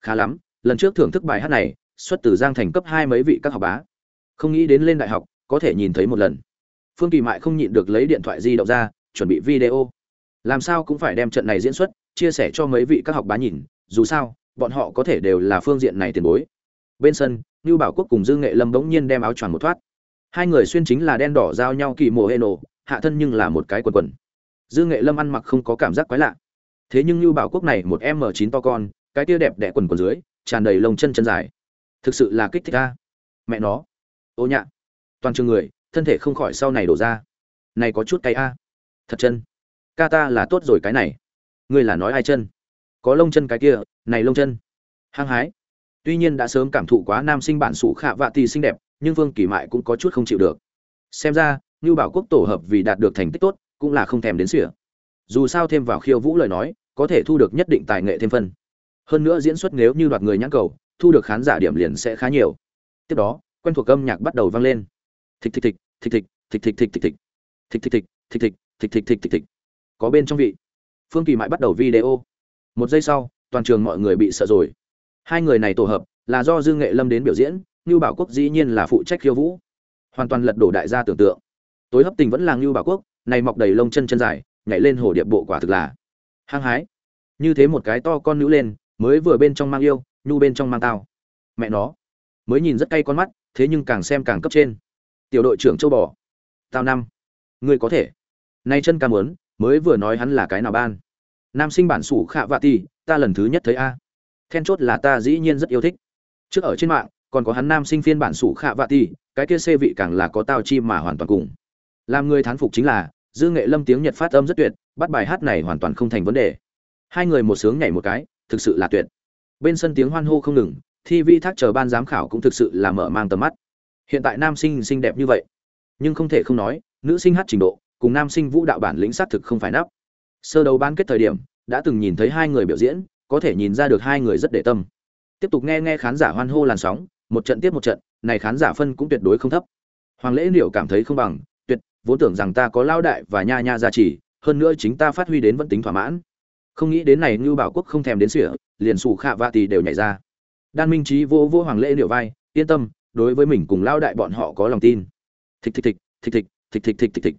khá lắm, lần trước thưởng thức bài hát này, xuất từ giang thành cấp hai mấy vị các học bá. Không nghĩ đến lên đại học, có thể nhìn thấy một lần. Phương kỳ mại không nhịn được lấy điện thoại di động ra, chuẩn bị video. Làm sao cũng phải đem trận này diễn xuất, chia sẻ cho mấy vị các học bá nhìn, dù sao, bọn họ có thể đều là phương diện này tiền bối. Bên sân như bảo quốc cùng dương nghệ lâm bỗng nhiên đem áo choàng một thoát. Hai người xuyên chính là đen đỏ giao nhau kỳ mồ hê nổ hạ thân nhưng là một cái quần quần. Dương nghệ lâm ăn mặc không có cảm giác quái lạ. Thế nhưng như bảo quốc này một m chín to con cái tia đẹp đẽ quần quần dưới, tràn đầy lông chân chân dài. Thực sự là kích thích ta. Mẹ nó. Ô nhạ. Toàn trường người, thân thể không khỏi sau này đổ ra. Này có chút cay a. Thật chân. Ca ta là tốt rồi cái này. Ngươi là nói ai chân? Có lông chân cái kia, này lông chân. Hăng hái. Tuy nhiên đã sớm cảm thụ quá nam sinh bản sủ khạ vạ tì xinh đẹp, nhưng vương kỳ mại cũng có chút không chịu được. Xem ra như bảo quốc tổ hợp vì đạt được thành tích tốt, cũng là không thèm đến sỉa. Dù sao thêm vào khiêu vũ lời nói, có thể thu được nhất định tài nghệ thêm phân hơn nữa diễn xuất nếu như đoạt người nhãn cầu, thu được khán giả điểm liền sẽ khá nhiều. Tiếp đó, quen thuộc âm nhạc bắt đầu vang lên. Thịch thịch thịch thịch thịch thịch thịch thịch thịch thịch. Thịch thịch thịch thịch thịch thịch thịch thịch thịch thịch. Có bên trong vị. Phương kỳ mại bắt đầu video. Một giây sau, toàn trường mọi người bị sợ rồi. Hai người này tổ hợp là do dương nghệ lâm đến biểu diễn, ngưu bảo quốc dĩ nhiên là phụ trách khiêu vũ. Hoàn toàn lật đổ đại gia tưởng tượng. Tối hấp tình vẫn là ngưu bảo quốc, này mọc đầy lông chân chân dài, nhảy lên hồ điệp bộ quả thực là hăng hái. Như thế một cái to con nữ lên mới vừa bên trong mang yêu, nhu bên trong mang tao. Mẹ nó, mới nhìn rất cay con mắt, thế nhưng càng xem càng cấp trên. Tiểu đội trưởng châu bò. Tao năm. Ngươi có thể. Nay chân ca muốn, mới vừa nói hắn là cái nào ban. Nam sinh bản sủ khạ vạ ti ta lần thứ nhất thấy a. Then chốt là ta dĩ nhiên rất yêu thích. Trước ở trên mạng, còn có hắn nam sinh phiên bản sủ khạ vạ ti cái kia xê vị càng là có tao chi mà hoàn toàn cùng. Làm người thán phục chính là, dư nghệ lâm tiếng nhật phát âm rất tuyệt, bắt bài hát này hoàn toàn không thành vấn đề. Hai người một sướng nhảy một cái thực sự là tuyệt. Bên sân tiếng hoan hô không ngừng, thi vi thác chờ ban giám khảo cũng thực sự là mở mang tầm mắt. Hiện tại nam sinh xinh đẹp như vậy, nhưng không thể không nói, nữ sinh hát trình độ cùng nam sinh vũ đạo bản lĩnh xác thực không phải nắp. Sơ đầu ban kết thời điểm, đã từng nhìn thấy hai người biểu diễn, có thể nhìn ra được hai người rất để tâm. Tiếp tục nghe nghe khán giả hoan hô làn sóng, một trận tiếp một trận, này khán giả phân cũng tuyệt đối không thấp. Hoàng lễ liệu cảm thấy không bằng, tuyệt, vốn tưởng rằng ta có lao đại và nha nha gia trì, hơn nữa chính ta phát huy đến vẫn tính thỏa mãn không nghĩ đến này như bảo quốc không thèm đến sỉa, liền xù khạ vạ tì đều nhảy ra. Đan minh trí vô vô hoàng lễ liệu vai, yên tâm, đối với mình cùng lao đại bọn họ có lòng tin. Thịch thịch thịch thịch thịch thịch thịch thịch thịch thịch.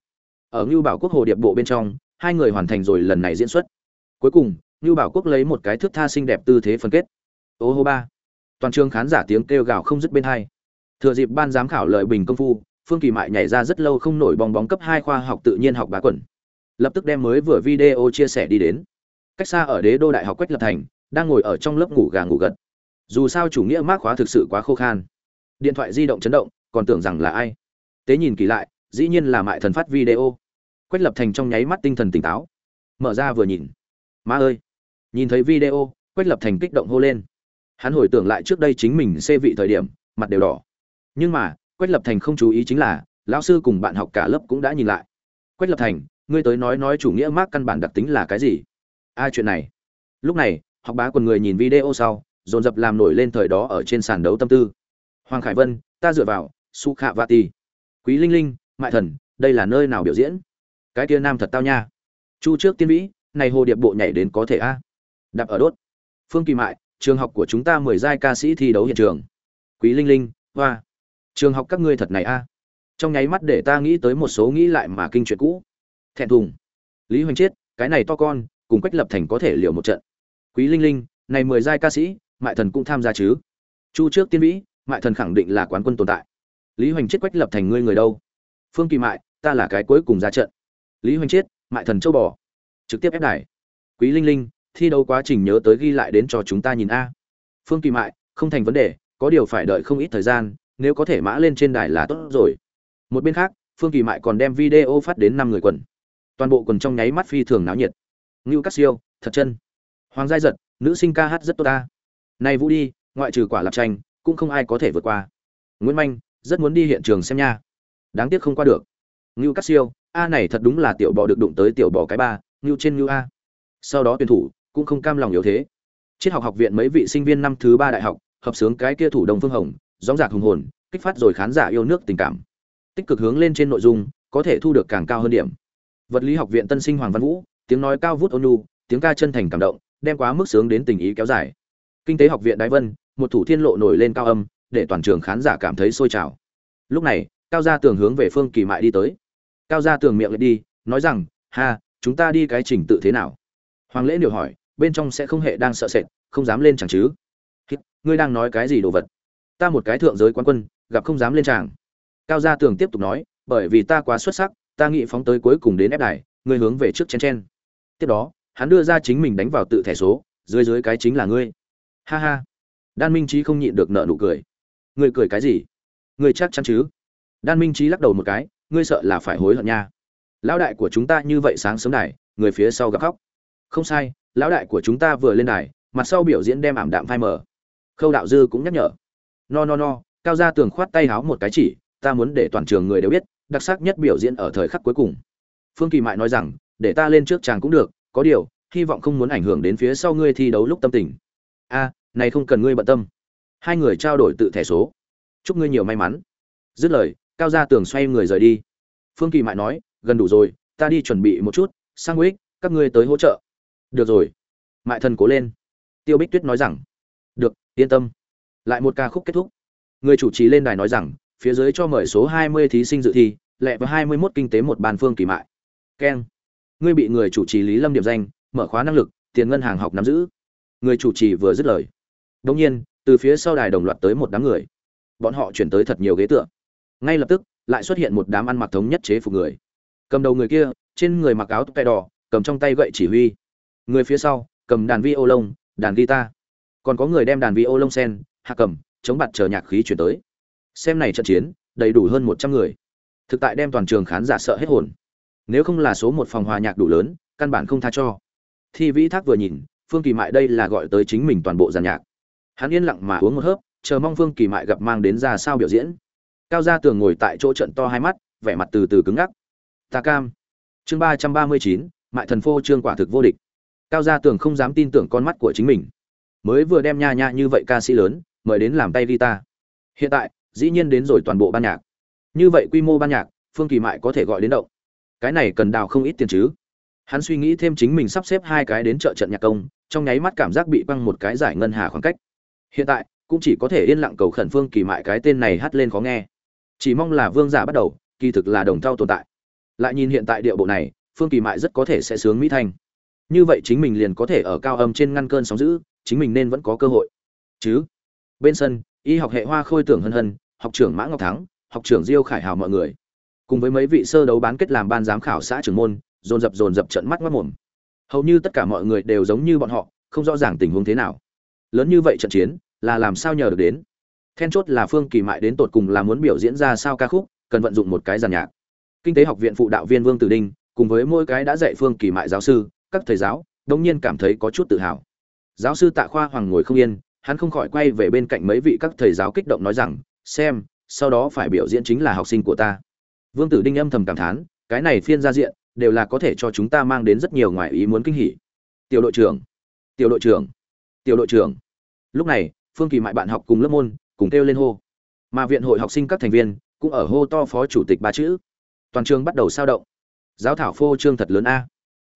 Ở ngưu bảo quốc hồ điệp bộ bên trong, hai người hoàn thành rồi lần này diễn xuất. Cuối cùng, ngưu bảo quốc lấy một cái thước tha xinh đẹp tư thế phân kết. Ô hô ba. Toàn trường khán giả tiếng kêu gào không dứt bên hai. Thừa dịp ban giám khảo lợi bình công phu, phương kỳ mại nhảy ra rất lâu không nổi bong bóng cấp hai khoa học tự nhiên học bá quẩn lập tức đem mới vừa video chia sẻ đi đến cách xa ở đế đô đại học quách lập thành, đang ngồi ở trong lớp ngủ gà ngủ gật. Dù sao chủ nghĩa mác khóa thực sự quá khô khan. Điện thoại di động chấn động, còn tưởng rằng là ai. Tế nhìn kỳ lại, dĩ nhiên là mại thần phát video. Quách lập thành trong nháy mắt tinh thần tỉnh táo. Mở ra vừa nhìn. Má ơi! Nhìn thấy video, quách lập thành kích động hô lên. Hắn hồi tưởng lại trước đây chính mình xê vị thời điểm, mặt đều đỏ. Nhưng mà, quách lập thành không chú ý chính là, lão sư cùng bạn học cả lớp cũng đã nhìn lại. Quách lập thành, ngươi tới nói nói chủ nghĩa mác căn bản đặc tính là cái gì? Ai chuyện này. Lúc này, học bá quần người nhìn video sau, dồn dập làm nổi lên thời đó ở trên sàn đấu tâm tư. Hoàng khải vân, ta dựa vào, su khạ vati quý linh linh, mại thần, đây là nơi nào biểu diễn? Cái kia nam thật tao nha. Chu trước tiên vĩ, này hồ điệp bộ nhảy đến có thể a? Đạp ở đốt. Phương kỳ mại, trường học của chúng ta mười giai ca sĩ thi đấu hiện trường. Quý linh linh, hoa. Trường học các ngươi thật này a? Trong nháy mắt để ta nghĩ tới một số nghĩ lại mà kinh chuyện cũ. Thẹn thùng. Lý hoành chiết, cái này to con cùng quách lập thành có thể liều một trận. Quý linh linh này mười giai ca sĩ mại thần cũng tham gia chứ? Chu trước tiên vĩ mại thần khẳng định là quán quân tồn tại. Lý hoành chết quách lập thành ngươi người đâu? Phương kỳ mại ta là cái cuối cùng ra trận. Lý hoành chết, mại thần châu bò. Trực tiếp ép đài. Quý linh linh thi đấu quá trình nhớ tới ghi lại đến cho chúng ta nhìn a. Phương kỳ mại không thành vấn đề có điều phải đợi không ít thời gian nếu có thể mã lên trên đài là tốt rồi. Một bên khác phương kỳ mại còn đem video phát đến năm người quần. Toàn bộ quần trong nháy mắt phi thường náo nhiệt ngưu cắt siêu, thật chân. Hoàng giai giật, nữ sinh ca hát rất tốt ta. Này vũ đi, ngoại trừ quả lập tranh, cũng không ai có thể vượt qua. Nguyễn manh, rất muốn đi hiện trường xem nha. Đáng tiếc không qua được. Ngưu cắt siêu, a này thật đúng là tiểu bò được đụng tới tiểu bò cái ba, ngưu trên ngưu a. Sau đó tuyển thủ, cũng không cam lòng yếu thế. Triết học học viện mấy vị sinh viên năm thứ ba đại học, hợp sướng cái kia thủ đồng phương hồng, gióng giạc hùng hồn, kích phát rồi khán giả yêu nước tình cảm. Tích cực hướng lên trên nội dung, có thể thu được càng cao hơn điểm. Vật lý học viện tân sinh hoàng văn vũ tiếng nói cao vút ôn nhu, tiếng ca chân thành cảm động, đem quá mức sướng đến tình ý kéo dài. Kinh tế học viện đái vân, một thủ thiên lộ nổi lên cao âm, để toàn trường khán giả cảm thấy sôi trào. Lúc này, cao gia tường hướng về phương kỳ mại đi tới. Cao gia tường miệng lại đi, nói rằng, ha, chúng ta đi cái trình tự thế nào? Hoàng lễ điều hỏi, bên trong sẽ không hệ đang sợ sệt, không dám lên chẳng chứ? Ngươi đang nói cái gì đồ vật? Ta một cái thượng giới quan quân, gặp không dám lên tràng. Cao gia tường tiếp tục nói, bởi vì ta quá xuất sắc, ta nghĩ phóng tới cuối cùng đến ép đài, ngươi hướng về trước chen chen tiếp đó, hắn đưa ra chính mình đánh vào tự thẻ số, dưới dưới cái chính là ngươi. Ha ha. Đan minh trí không nhịn được nợ nụ cười. Ngươi cười cái gì? Ngươi chắc chắn chứ? Đan minh trí lắc đầu một cái, ngươi sợ là phải hối hận nha. Lão đại của chúng ta như vậy sáng sớm này người phía sau gặp khóc. Không sai, lão đại của chúng ta vừa lên đài, mặt sau biểu diễn đem ảm đạm phai mờ. Khâu đạo dư cũng nhắc nhở. No no no, cao gia tường khoát tay háo một cái chỉ, ta muốn để toàn trường người đều biết, đặc sắc nhất biểu diễn ở thời khắc cuối cùng. Phương kỳ mại nói rằng để ta lên trước chàng cũng được, có điều, hy vọng không muốn ảnh hưởng đến phía sau ngươi thi đấu lúc tâm tình. A, này không cần ngươi bận tâm. Hai người trao đổi tự thẻ số. Chúc ngươi nhiều may mắn. Dứt lời, cao gia tường xoay người rời đi. Phương kỳ mại nói, gần đủ rồi, ta đi chuẩn bị một chút, sang ích các ngươi tới hỗ trợ. Được rồi. Mại thần cố lên. Tiêu bích tuyết nói rằng, được, yên tâm. Lại một ca khúc kết thúc. Người chủ trì lên đài nói rằng, phía dưới cho mời số 20 thí sinh dự thi, lẹ và 21 kinh tế một bàn phương kỳ mại. Keng ngươi bị người chủ trì lý lâm điểm danh, mở khóa năng lực, tiền ngân hàng học nắm giữ. Người chủ trì vừa dứt lời. Đông nhiên, từ phía sau đài đồng loạt tới một đám người. Bọn họ chuyển tới thật nhiều ghế tựa. Ngay lập tức, lại xuất hiện một đám ăn mặc thống nhất chế phục người. Cầm đầu người kia, trên người mặc áo tay đỏ, cầm trong tay gậy chỉ huy. Người phía sau, cầm đàn vi ô lông đàn guitar. Còn có người đem đàn vi ô lông sen, hạ cầm, chống bạt chờ nhạc khí chuyển tới. Xem này trận chiến, đầy đủ hơn một trăm người. Thực tại đem toàn trường khán giả sợ hết hồn nếu không là số một phòng hòa nhạc đủ lớn, căn bản không tha cho. Thi vĩ thác vừa nhìn, phương kỳ mại đây là gọi tới chính mình toàn bộ giàn nhạc. Hắn yên lặng mà uống một hớp, chờ mong phương kỳ mại gặp mang đến ra sao biểu diễn. Cao gia tường ngồi tại chỗ trận to hai mắt, vẻ mặt từ từ cứng ngắc. Ta cam. Chương ba trăm ba mươi chín, mại thần phô trương quả thực vô địch. Cao gia tường không dám tin tưởng con mắt của chính mình. Mới vừa đem nha nha như vậy ca sĩ lớn, mời đến làm tay guitar. Hiện tại, dĩ nhiên đến rồi toàn bộ ban nhạc. Như vậy quy mô ban nhạc, phương kỳ mại có thể gọi đến động cái này cần đào không ít tiền chứ. Hắn suy nghĩ thêm chính mình sắp xếp hai cái đến chợ trận nhạc công, trong nháy mắt cảm giác bị băng một cái giải ngân hà khoảng cách. Hiện tại, cũng chỉ có thể yên lặng cầu khẩn phương kỳ mại cái tên này hát lên khó nghe. Chỉ mong là vương giả bắt đầu, kỳ thực là đồng thau tồn tại. Lại nhìn hiện tại địa bộ này, phương kỳ mại rất có thể sẽ sướng mỹ thanh. Như vậy chính mình liền có thể ở cao âm trên ngăn cơn sóng giữ chính mình nên vẫn có cơ hội. Chứ? Bên sân, y học hệ hoa khôi tưởng hân hân, học trưởng mã ngọc thắng, học trưởng diêu khải hào mọi người cùng với mấy vị sơ đấu bán kết làm ban giám khảo xã trưởng môn, dồn dập dồn dập trận mắt mắt mồm. Hầu như tất cả mọi người đều giống như bọn họ, không rõ ràng tình huống thế nào. Lớn như vậy trận chiến, là làm sao nhờ được đến? Then chốt là phương kỳ mại đến tột cùng là muốn biểu diễn ra sao ca khúc, cần vận dụng một cái giàn nhạc. Kinh tế học viện phụ đạo viên vương tử đinh, cùng với mỗi cái đã dạy phương kỳ mại giáo sư, các thầy giáo, đống nhiên cảm thấy có chút tự hào. Giáo sư tạ khoa hoàng ngồi không yên, hắn không khỏi quay về bên cạnh mấy vị các thầy giáo kích động nói rằng, xem, sau đó phải biểu diễn chính là học sinh của ta vương tử đinh âm thầm cảm thán, cái này phiên ra diện, đều là có thể cho chúng ta mang đến rất nhiều ngoài ý muốn kinh hỉ. Tiểu đội trưởng, tiểu đội trưởng, tiểu đội trưởng. Lúc này, phương kỳ mại bạn học cùng lớp môn, cùng kêu lên hô. Mà viện hội học sinh các thành viên, cũng ở hô to phó chủ tịch ba chữ. Toàn trường bắt đầu sao động. Giáo thảo phô trương thật lớn a.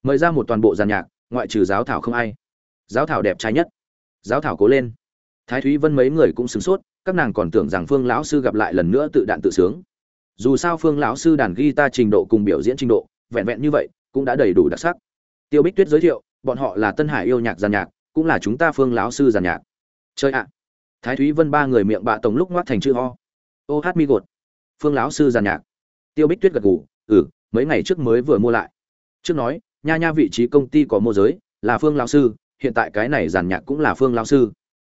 Mời ra một toàn bộ giàn nhạc, ngoại trừ giáo thảo không ai. Giáo thảo đẹp trai nhất. Giáo thảo cố lên. Thái thúy vân mấy người cũng sửng sốt, các nàng còn tưởng rằng phương lão sư gặp lại lần nữa tự đạn tự sướng dù sao phương lão sư đàn guitar trình độ cùng biểu diễn trình độ, vẹn vẹn như vậy, cũng đã đầy đủ đặc sắc. Tiêu bích tuyết giới thiệu, bọn họ là tân hải yêu nhạc giàn nhạc, cũng là chúng ta phương lão sư giàn nhạc. Chơi ạ. Thái thúy vân ba người miệng bạ tổng lúc ngoác thành chữ ho ô hát mi gột. Phương lão sư giàn nhạc. Tiêu bích tuyết gật gù ừ mấy ngày trước mới vừa mua lại. Trước nói, nha nha vị trí công ty có môi giới, là phương lão sư, hiện tại cái này giàn nhạc cũng là phương lão sư.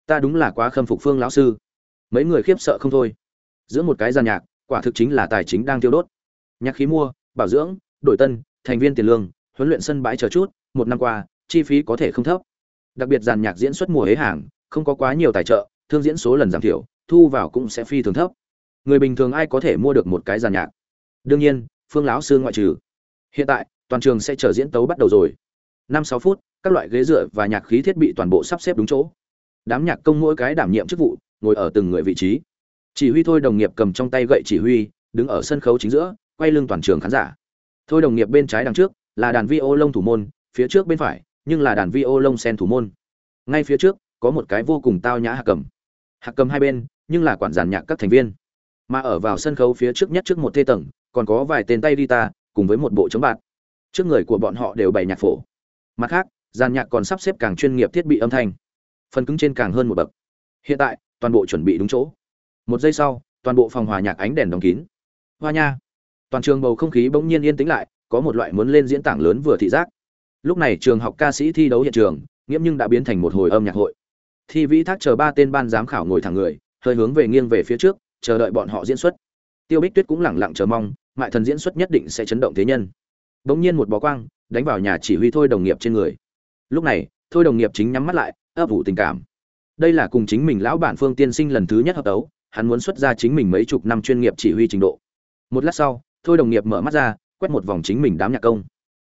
Ta đúng là quá khâm phục phương lão sư. Mấy người khiếp sợ không thôi. Giữa một cái giàn nhạc quả thực chính là tài chính đang tiêu đốt. Nhạc khí mua, bảo dưỡng, đổi tân, thành viên tiền lương, huấn luyện sân bãi chờ chút, một năm qua, chi phí có thể không thấp. Đặc biệt giàn nhạc diễn xuất mùa hế hàng, không có quá nhiều tài trợ, thương diễn số lần giảm thiểu, thu vào cũng sẽ phi thường thấp. Người bình thường ai có thể mua được một cái giàn nhạc? Đương nhiên, phương lão sư ngoại trừ. Hiện tại, toàn trường sẽ chờ diễn tấu bắt đầu rồi. Năm sáu phút, các loại ghế dựa và nhạc khí thiết bị toàn bộ sắp xếp đúng chỗ. Đám nhạc công mỗi cái đảm nhiệm chức vụ, ngồi ở từng người vị trí chỉ huy thôi đồng nghiệp cầm trong tay gậy chỉ huy, đứng ở sân khấu chính giữa, quay lưng toàn trường khán giả. Thôi đồng nghiệp bên trái đằng trước là đàn vi ô lông thủ môn, phía trước bên phải nhưng là đàn vi ô lông sen thủ môn. Ngay phía trước có một cái vô cùng tao nhã hạc cầm. Hạc cầm hai bên nhưng là quản giàn nhạc các thành viên. Mà ở vào sân khấu phía trước nhất trước một thê tầng, còn có vài tên tay guitar cùng với một bộ chống bạc trước người của bọn họ đều bày nhạc phổ. Mặt khác, giàn nhạc còn sắp xếp càng chuyên nghiệp thiết bị âm thanh. Phần cứng trên càng hơn một bậc. Hiện tại, toàn bộ chuẩn bị đúng chỗ một giây sau, toàn bộ phòng hòa nhạc ánh đèn đóng kín. Hoa nha. Toàn trường bầu không khí bỗng nhiên yên tĩnh lại, có một loại muốn lên diễn tảng lớn vừa thị giác. Lúc này trường học ca sĩ thi đấu hiện trường, nghiễm nhưng đã biến thành một hồi âm nhạc hội. Thi vĩ thác chờ ba tên ban giám khảo ngồi thẳng người, hơi hướng về nghiêng về phía trước, chờ đợi bọn họ diễn xuất. Tiêu bích tuyết cũng lẳng lặng chờ mong, mại thần diễn xuất nhất định sẽ chấn động thế nhân. Bỗng nhiên một bó quang, đánh vào nhà chỉ huy thôi đồng nghiệp trên người. Lúc này, thôi đồng nghiệp chính nhắm mắt lại, ấp ủ tình cảm. Đây là cùng chính mình lão bản phương tiên sinh lần thứ nhất hợp tấu hắn muốn xuất ra chính mình mấy chục năm chuyên nghiệp chỉ huy trình độ. Một lát sau, thôi đồng nghiệp mở mắt ra, quét một vòng chính mình đám nhạc công.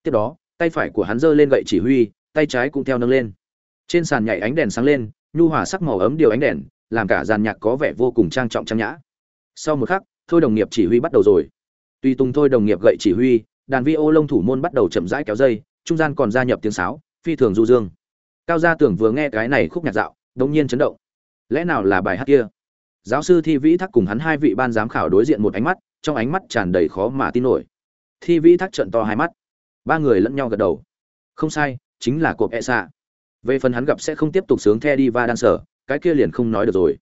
Tiếp đó, tay phải của hắn giơ lên gậy chỉ huy, tay trái cũng theo nâng lên. Trên sàn nhảy ánh đèn sáng lên, nhu hòa sắc màu ấm điều ánh đèn, làm cả dàn nhạc có vẻ vô cùng trang trọng trang nhã. Sau một khắc, thôi đồng nghiệp chỉ huy bắt đầu rồi. Tuy tung thôi đồng nghiệp gậy chỉ huy, đàn vi ô lông thủ môn bắt đầu chậm rãi kéo dây, trung gian còn gia nhập tiếng sáo, phi thường du dương. Cao gia tưởng vừa nghe cái này khúc nhạc dạo, đống nhiên chấn động. Lẽ nào là bài hát kia? Giáo sư thi vĩ thắc cùng hắn hai vị ban giám khảo đối diện một ánh mắt, trong ánh mắt tràn đầy khó mà tin nổi. Thi vĩ thắc trận to hai mắt. Ba người lẫn nhau gật đầu. Không sai, chính là cộp e xạ. Về phần hắn gặp sẽ không tiếp tục sướng the đi va đan sở, cái kia liền không nói được rồi.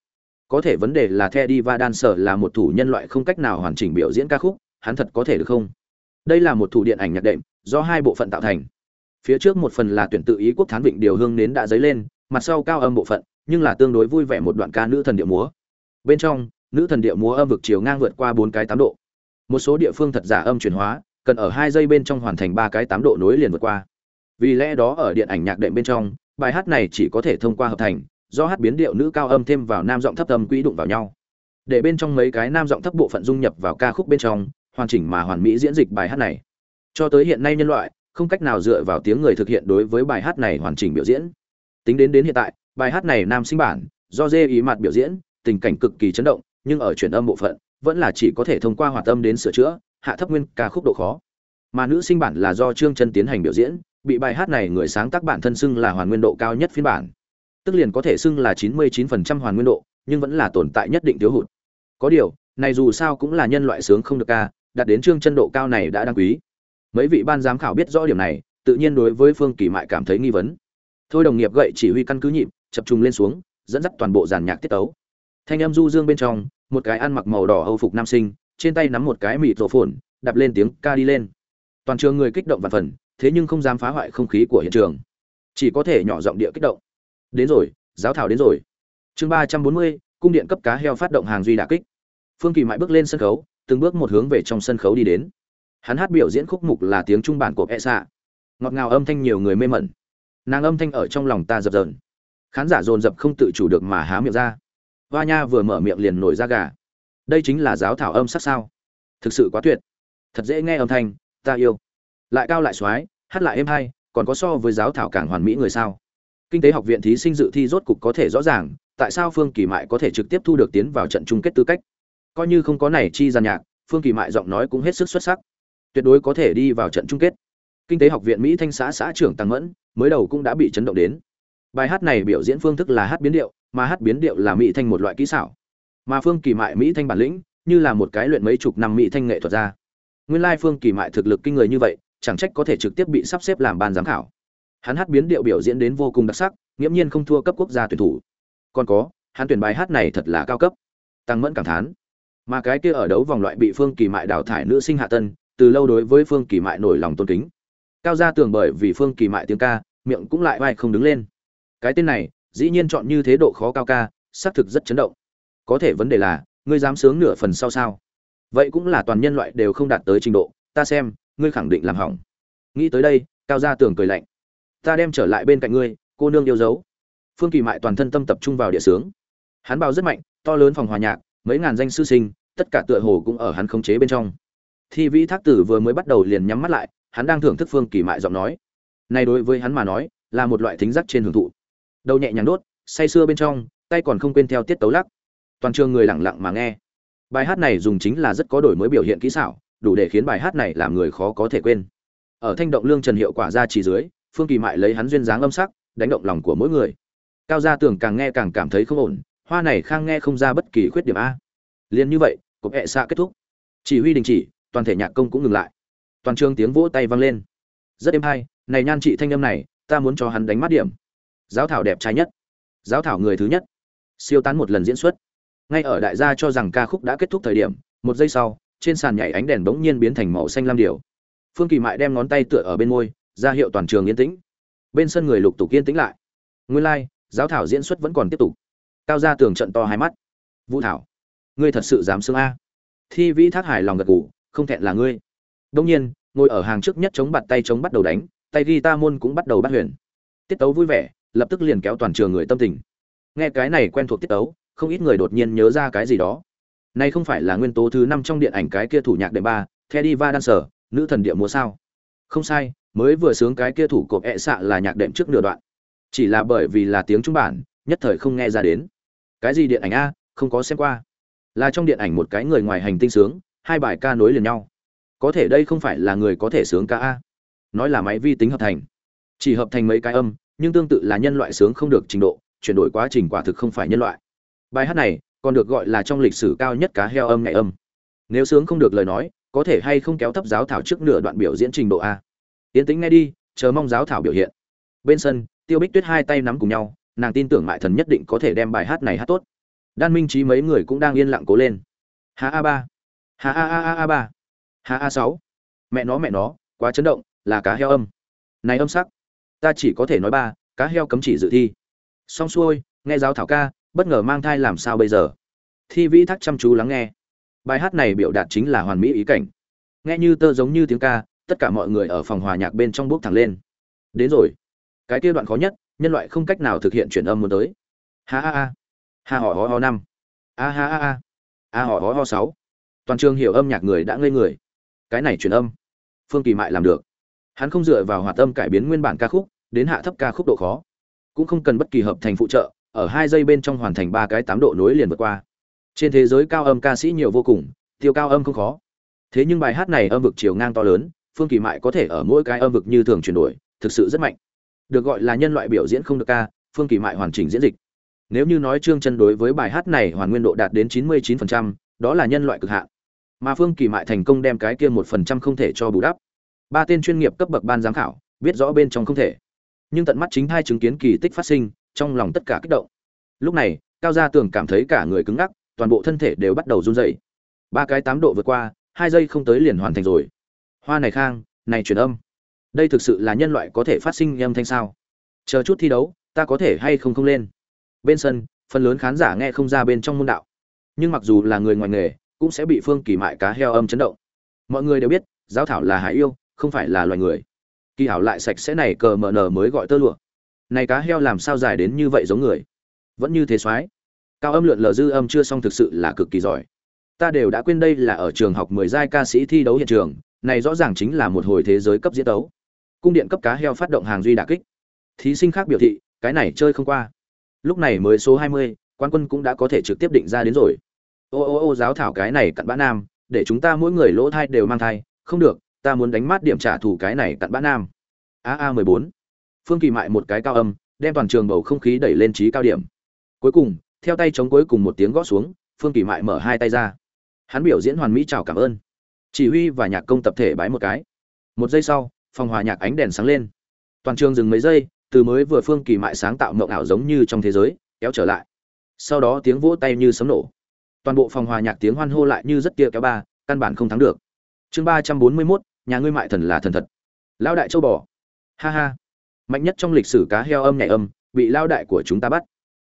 Có thể vấn đề là the đi va đan sở là một thủ nhân loại không cách nào hoàn chỉnh biểu diễn ca khúc, hắn thật có thể được không? Đây là một thủ điện ảnh nhạc đệm, do hai bộ phận tạo thành. Phía trước một phần là tuyển tự ý quốc thán vịnh điều hương nến đã dấy lên, mặt sau cao âm bộ phận, nhưng là tương đối vui vẻ một đoạn ca nữ thần điệu múa bên trong, nữ thần điệu múa âm vực chiều ngang vượt qua bốn cái tám độ. Một số địa phương thật giả âm chuyển hóa, cần ở hai giây bên trong hoàn thành ba cái tám độ nối liền vượt qua. Vì lẽ đó ở điện ảnh nhạc đệm bên trong, bài hát này chỉ có thể thông qua hợp thành, do hát biến điệu nữ cao âm thêm vào nam giọng thấp âm quỹ đụng vào nhau. Để bên trong mấy cái nam giọng thấp bộ phận dung nhập vào ca khúc bên trong, hoàn chỉnh mà hoàn mỹ diễn dịch bài hát này. Cho tới hiện nay nhân loại, không cách nào dựa vào tiếng người thực hiện đối với bài hát này hoàn chỉnh biểu diễn. Tính đến đến hiện tại, bài hát này nam sinh bản, do dê ý mặt biểu diễn tình cảnh cực kỳ chấn động, nhưng ở chuyển âm bộ phận, vẫn là chỉ có thể thông qua hoạt âm đến sửa chữa, hạ thấp nguyên ca khúc độ khó. Mà nữ sinh bản là do trương chân tiến hành biểu diễn, bị bài hát này người sáng tác bản thân xưng là hoàn nguyên độ cao nhất phiên bản. Tức liền có thể xưng là 99% hoàn nguyên độ, nhưng vẫn là tồn tại nhất định thiếu hụt. Có điều, này dù sao cũng là nhân loại sướng không được ca, đạt đến trương chân độ cao này đã đáng quý. Mấy vị ban giám khảo biết rõ điểm này, tự nhiên đối với phương kỳ mại cảm thấy nghi vấn. Thôi đồng nghiệp gậy chỉ huy căn cứ nhịp, chập trung lên xuống, dẫn dắt toàn bộ giàn nhạc tiết tấu thanh âm du dương bên trong, một cái ăn mặc màu đỏ âu phục nam sinh, trên tay nắm một cái mịt rổ phồn đập lên tiếng ca đi lên. Toàn trường người kích động và phần, thế nhưng không dám phá hoại không khí của hiện trường. Chỉ có thể nhỏ giọng địa kích động. Đến rồi, giáo thảo đến rồi. Chương ba trăm bốn mươi, cung điện cấp cá heo phát động hàng duy đà kích. Phương kỳ mãi bước lên sân khấu, từng bước một hướng về trong sân khấu đi đến. Hắn hát biểu diễn khúc mục là tiếng trung bản của e xạ ngọt ngào âm thanh nhiều người mê mẩn. Nàng âm thanh ở trong lòng ta dập dờn. Khán giả dồn dập không tự chủ được mà há miệng ra hoa nha vừa mở miệng liền nổi ra gà. Đây chính là giáo thảo âm sắc sao? Thực sự quá tuyệt. Thật dễ nghe âm thanh, ta yêu. Lại cao lại x hát lại êm hay, còn có so với giáo thảo càng hoàn mỹ người sao? Kinh tế học viện thí sinh dự thi rốt cục có thể rõ ràng, tại sao phương kỳ mại có thể trực tiếp thu được tiến vào trận chung kết tư cách? Coi như không có này chi gian nhạc, phương kỳ mại giọng nói cũng hết sức xuất sắc. Tuyệt đối có thể đi vào trận chung kết. Kinh tế học viện mỹ thanh xã xã trưởng tăng mẫn, mới đầu cũng đã bị chấn động đến. Bài hát này biểu diễn phương thức là hát biến điệu mà hát biến điệu là mỹ thanh một loại kỹ xảo. Mà phương kỳ mại mỹ thanh bản lĩnh, như là một cái luyện mấy chục năm mỹ thanh nghệ thuật ra. Nguyên lai phương kỳ mại thực lực kinh người như vậy, chẳng trách có thể trực tiếp bị sắp xếp làm ban giám khảo. Hắn hát biến điệu biểu diễn đến vô cùng đặc sắc, nghiễm nhiên không thua cấp quốc gia tuyển thủ. Còn có, hắn tuyển bài hát này thật là cao cấp. Tăng mẫn cảm thán. Mà cái kia ở đấu vòng loại bị phương kỳ mại đào thải nữ sinh hạ tân, từ lâu đối với phương kỳ mại nổi lòng tôn kính. Cao gia tường bởi vì phương kỳ mại tiếng ca, miệng cũng lại vai không đứng lên. Cái tên này dĩ nhiên chọn như thế độ khó cao ca, xác thực rất chấn động. Có thể vấn đề là, ngươi dám sướng nửa phần sau sao? Vậy cũng là toàn nhân loại đều không đạt tới trình độ, ta xem, ngươi khẳng định làm hỏng. Nghĩ tới đây, cao gia tường cười lạnh. Ta đem trở lại bên cạnh ngươi, cô nương yêu dấu. Phương kỳ mại toàn thân tâm tập trung vào địa sướng. Hắn bao rất mạnh, to lớn phòng hòa nhạc, mấy ngàn danh sư sinh, tất cả tựa hồ cũng ở hắn khống chế bên trong. Thi vĩ thác tử vừa mới bắt đầu liền nhắm mắt lại, hắn đang thưởng thức phương kỳ mại giọng nói. Này đối với hắn mà nói, là một loại thính giác trên hưởng thụ đầu nhẹ nhàng đốt, say sưa bên trong, tay còn không quên theo tiết tấu lắc. Toàn trường người lặng lặng mà nghe. Bài hát này dùng chính là rất có đổi mới biểu hiện kỹ xảo, đủ để khiến bài hát này làm người khó có thể quên. Ở thanh động lương trần hiệu quả ra chỉ dưới, phương kỳ mại lấy hắn duyên dáng âm sắc, đánh động lòng của mỗi người. Cao gia tường càng nghe càng cảm thấy không ổn, hoa này khang nghe không ra bất kỳ khuyết điểm a. Liền như vậy, cục hẹ xạ kết thúc. Chỉ huy đình chỉ, toàn thể nhạc công cũng ngừng lại. Toàn trường tiếng vỗ tay vang lên. Rất êm hay, này nhan chị thanh âm này, ta muốn cho hắn đánh mắt điểm giáo thảo đẹp trai nhất. Giáo thảo người thứ nhất. Siêu tán một lần diễn xuất. Ngay ở đại gia cho rằng ca khúc đã kết thúc thời điểm một giây sau trên sàn nhảy ánh đèn bỗng nhiên biến thành màu xanh lam điều phương kỳ mại đem ngón tay tựa ở bên môi ra hiệu toàn trường yên tĩnh. Bên sân người lục tục yên tĩnh lại. Nguyên lai、like, giáo thảo diễn xuất vẫn còn tiếp tục. Cao ra tường trận to hai mắt. Vũ thảo ngươi thật sự dám xưng a. Thi vĩ thác hải lòng gật gù không thẹn là ngươi. Đông nhiên ngồi ở hàng trước nhất chống bạt tay chống bắt đầu đánh tay ghi ta môn cũng bắt đầu bắt huyền. Tiết tấu vui vẻ lập tức liền kéo toàn trường người tâm tình nghe cái này quen thuộc tiết tấu không ít người đột nhiên nhớ ra cái gì đó này không phải là nguyên tố thứ năm trong điện ảnh cái kia thủ nhạc đệ ba Teddy Va Dancer, nữ thần địa múa sao? Không sai, mới vừa sướng cái kia thủ cột ẹ xạ là nhạc đệm trước nửa đoạn. Chỉ là bởi vì là tiếng trung bản, nhất thời không nghe ra đến. Cái gì điện ảnh a, không có xem qua. Là trong điện ảnh một cái người ngoài hành tinh sướng, hai bài ca nối liền nhau. Có thể đây không phải là người có thể sướng ca a. Nói là máy vi tính hợp thành. Chỉ hợp thành mấy cái âm, nhưng tương tự là nhân loại sướng không được trình độ, chuyển đổi quá trình quả thực không phải nhân loại. Bài hát này còn được gọi là trong lịch sử cao nhất cá heo âm ngày âm. Nếu sướng không được lời nói, có thể hay không kéo thấp giáo thảo trước nửa đoạn biểu diễn trình độ a. Tiến tĩnh nghe đi chờ mong giáo thảo biểu hiện. Bên sân tiêu bích tuyết hai tay nắm cùng nhau nàng tin tưởng mại thần nhất định có thể đem bài hát này hát tốt. Đan minh trí mấy người cũng đang yên lặng cố lên. Hà a ba. Hà a a a a ba. Hà a sáu. Mẹ nó mẹ nó quá chấn động là cá heo âm. Này âm sắc ta chỉ có thể nói ba, cá heo cấm chỉ dự thi. Xong xuôi, nghe giáo thảo ca, bất ngờ mang thai làm sao bây giờ? Thi vĩ thắc chăm chú lắng nghe. Bài hát này biểu đạt chính là hoàn mỹ ý cảnh. Nghe như tơ giống như tiếng ca, tất cả mọi người ở phòng hòa nhạc bên trong bước thẳng lên. Đến rồi. Cái kia đoạn khó nhất, nhân loại không cách nào thực hiện chuyển âm muốn tới. Ha ha ha. Ha họ ho ho năm. A ha ha ha. A họ ho ho sáu. Toàn trường hiểu âm nhạc người đã ngây người. Cái này chuyển âm. Phương kỳ mại làm được hắn không dựa vào hoạt âm cải biến nguyên bản ca khúc đến hạ thấp ca khúc độ khó. Cũng không cần bất kỳ hợp thành phụ trợ ở hai giây bên trong hoàn thành ba cái tám độ nối liền vượt qua. Trên thế giới cao âm ca sĩ nhiều vô cùng tiêu cao âm không khó. Thế nhưng bài hát này âm vực chiều ngang to lớn phương kỳ mại có thể ở mỗi cái âm vực như thường chuyển đổi thực sự rất mạnh. Được gọi là nhân loại biểu diễn không được ca phương kỳ mại hoàn chỉnh diễn dịch. Nếu như nói trương chân đối với bài hát này hoàn nguyên độ đạt đến 99%, đó là nhân loại cực hạn. Mà phương kỳ mại thành công đem cái kia một phần trăm không thể cho bù đắp ba tên chuyên nghiệp cấp bậc ban giám khảo biết rõ bên trong không thể nhưng tận mắt chính hai chứng kiến kỳ tích phát sinh trong lòng tất cả kích động lúc này cao gia tường cảm thấy cả người cứng ngắc toàn bộ thân thể đều bắt đầu run rẩy. Ba cái tám độ vượt qua, hai giây không tới liền hoàn thành rồi. Hoa này khang, này truyền âm. Đây thực sự là nhân loại có thể phát sinh âm thanh sao? Chờ chút thi đấu, ta có thể hay không không lên. Bên sân, phần lớn khán giả nghe không ra bên trong môn đạo. Nhưng mặc dù là người ngoài nghề, cũng sẽ bị Phương Kỳ mại cá heo âm chấn động. Mọi người đều biết, giáo thảo là hải yêu, không phải là loài người. Kỳ hảo lại sạch sẽ này cờ mở nở mới gọi tơ lụa. Này cá heo làm sao dài đến như vậy giống người? Vẫn như thế xoái cao âm lượn lờ dư âm chưa xong thực sự là cực kỳ giỏi ta đều đã quên đây là ở trường học mười giai ca sĩ thi đấu hiện trường, này rõ ràng chính là một hồi thế giới cấp diễn đấu cung điện cấp cá heo phát động hàng duy đà kích thí sinh khác biểu thị, cái này chơi không qua lúc này mới số hai mươi, quan quân cũng đã có thể trực tiếp định ra đến rồi ô ô ô, giáo thảo cái này cặn bã nam, để chúng ta mỗi người lỗ thai đều mang thai, không được ta muốn đánh mát điểm trả thù cái này cặn bã nam. A a mười bốn. Phương kỳ mại một cái cao âm, đem toàn trường bầu không khí đẩy lên trí cao điểm. Cuối cùng, theo tay chống cuối cùng một tiếng gõ xuống, phương kỳ mại mở hai tay ra. Hắn biểu diễn hoàn mỹ chào cảm ơn. Chỉ huy và nhạc công tập thể bái một cái. Một giây sau, phòng hòa nhạc ánh đèn sáng lên. Toàn trường dừng mấy giây, từ mới vừa phương kỳ mại sáng tạo mộng ảo giống như trong thế giới, kéo trở lại. Sau đó tiếng vỗ tay như sấm nổ. Toàn bộ phòng hòa nhạc tiếng hoan hô lại như rất tia kéo ba, căn bản không thắng được. Chương ba trăm bốn mươi mốt nhà ngươi mại thần là thần thật. Lao đại châu bò. Ha ha. Mạnh nhất trong lịch sử cá heo âm nhảy âm, bị lao đại của chúng ta bắt.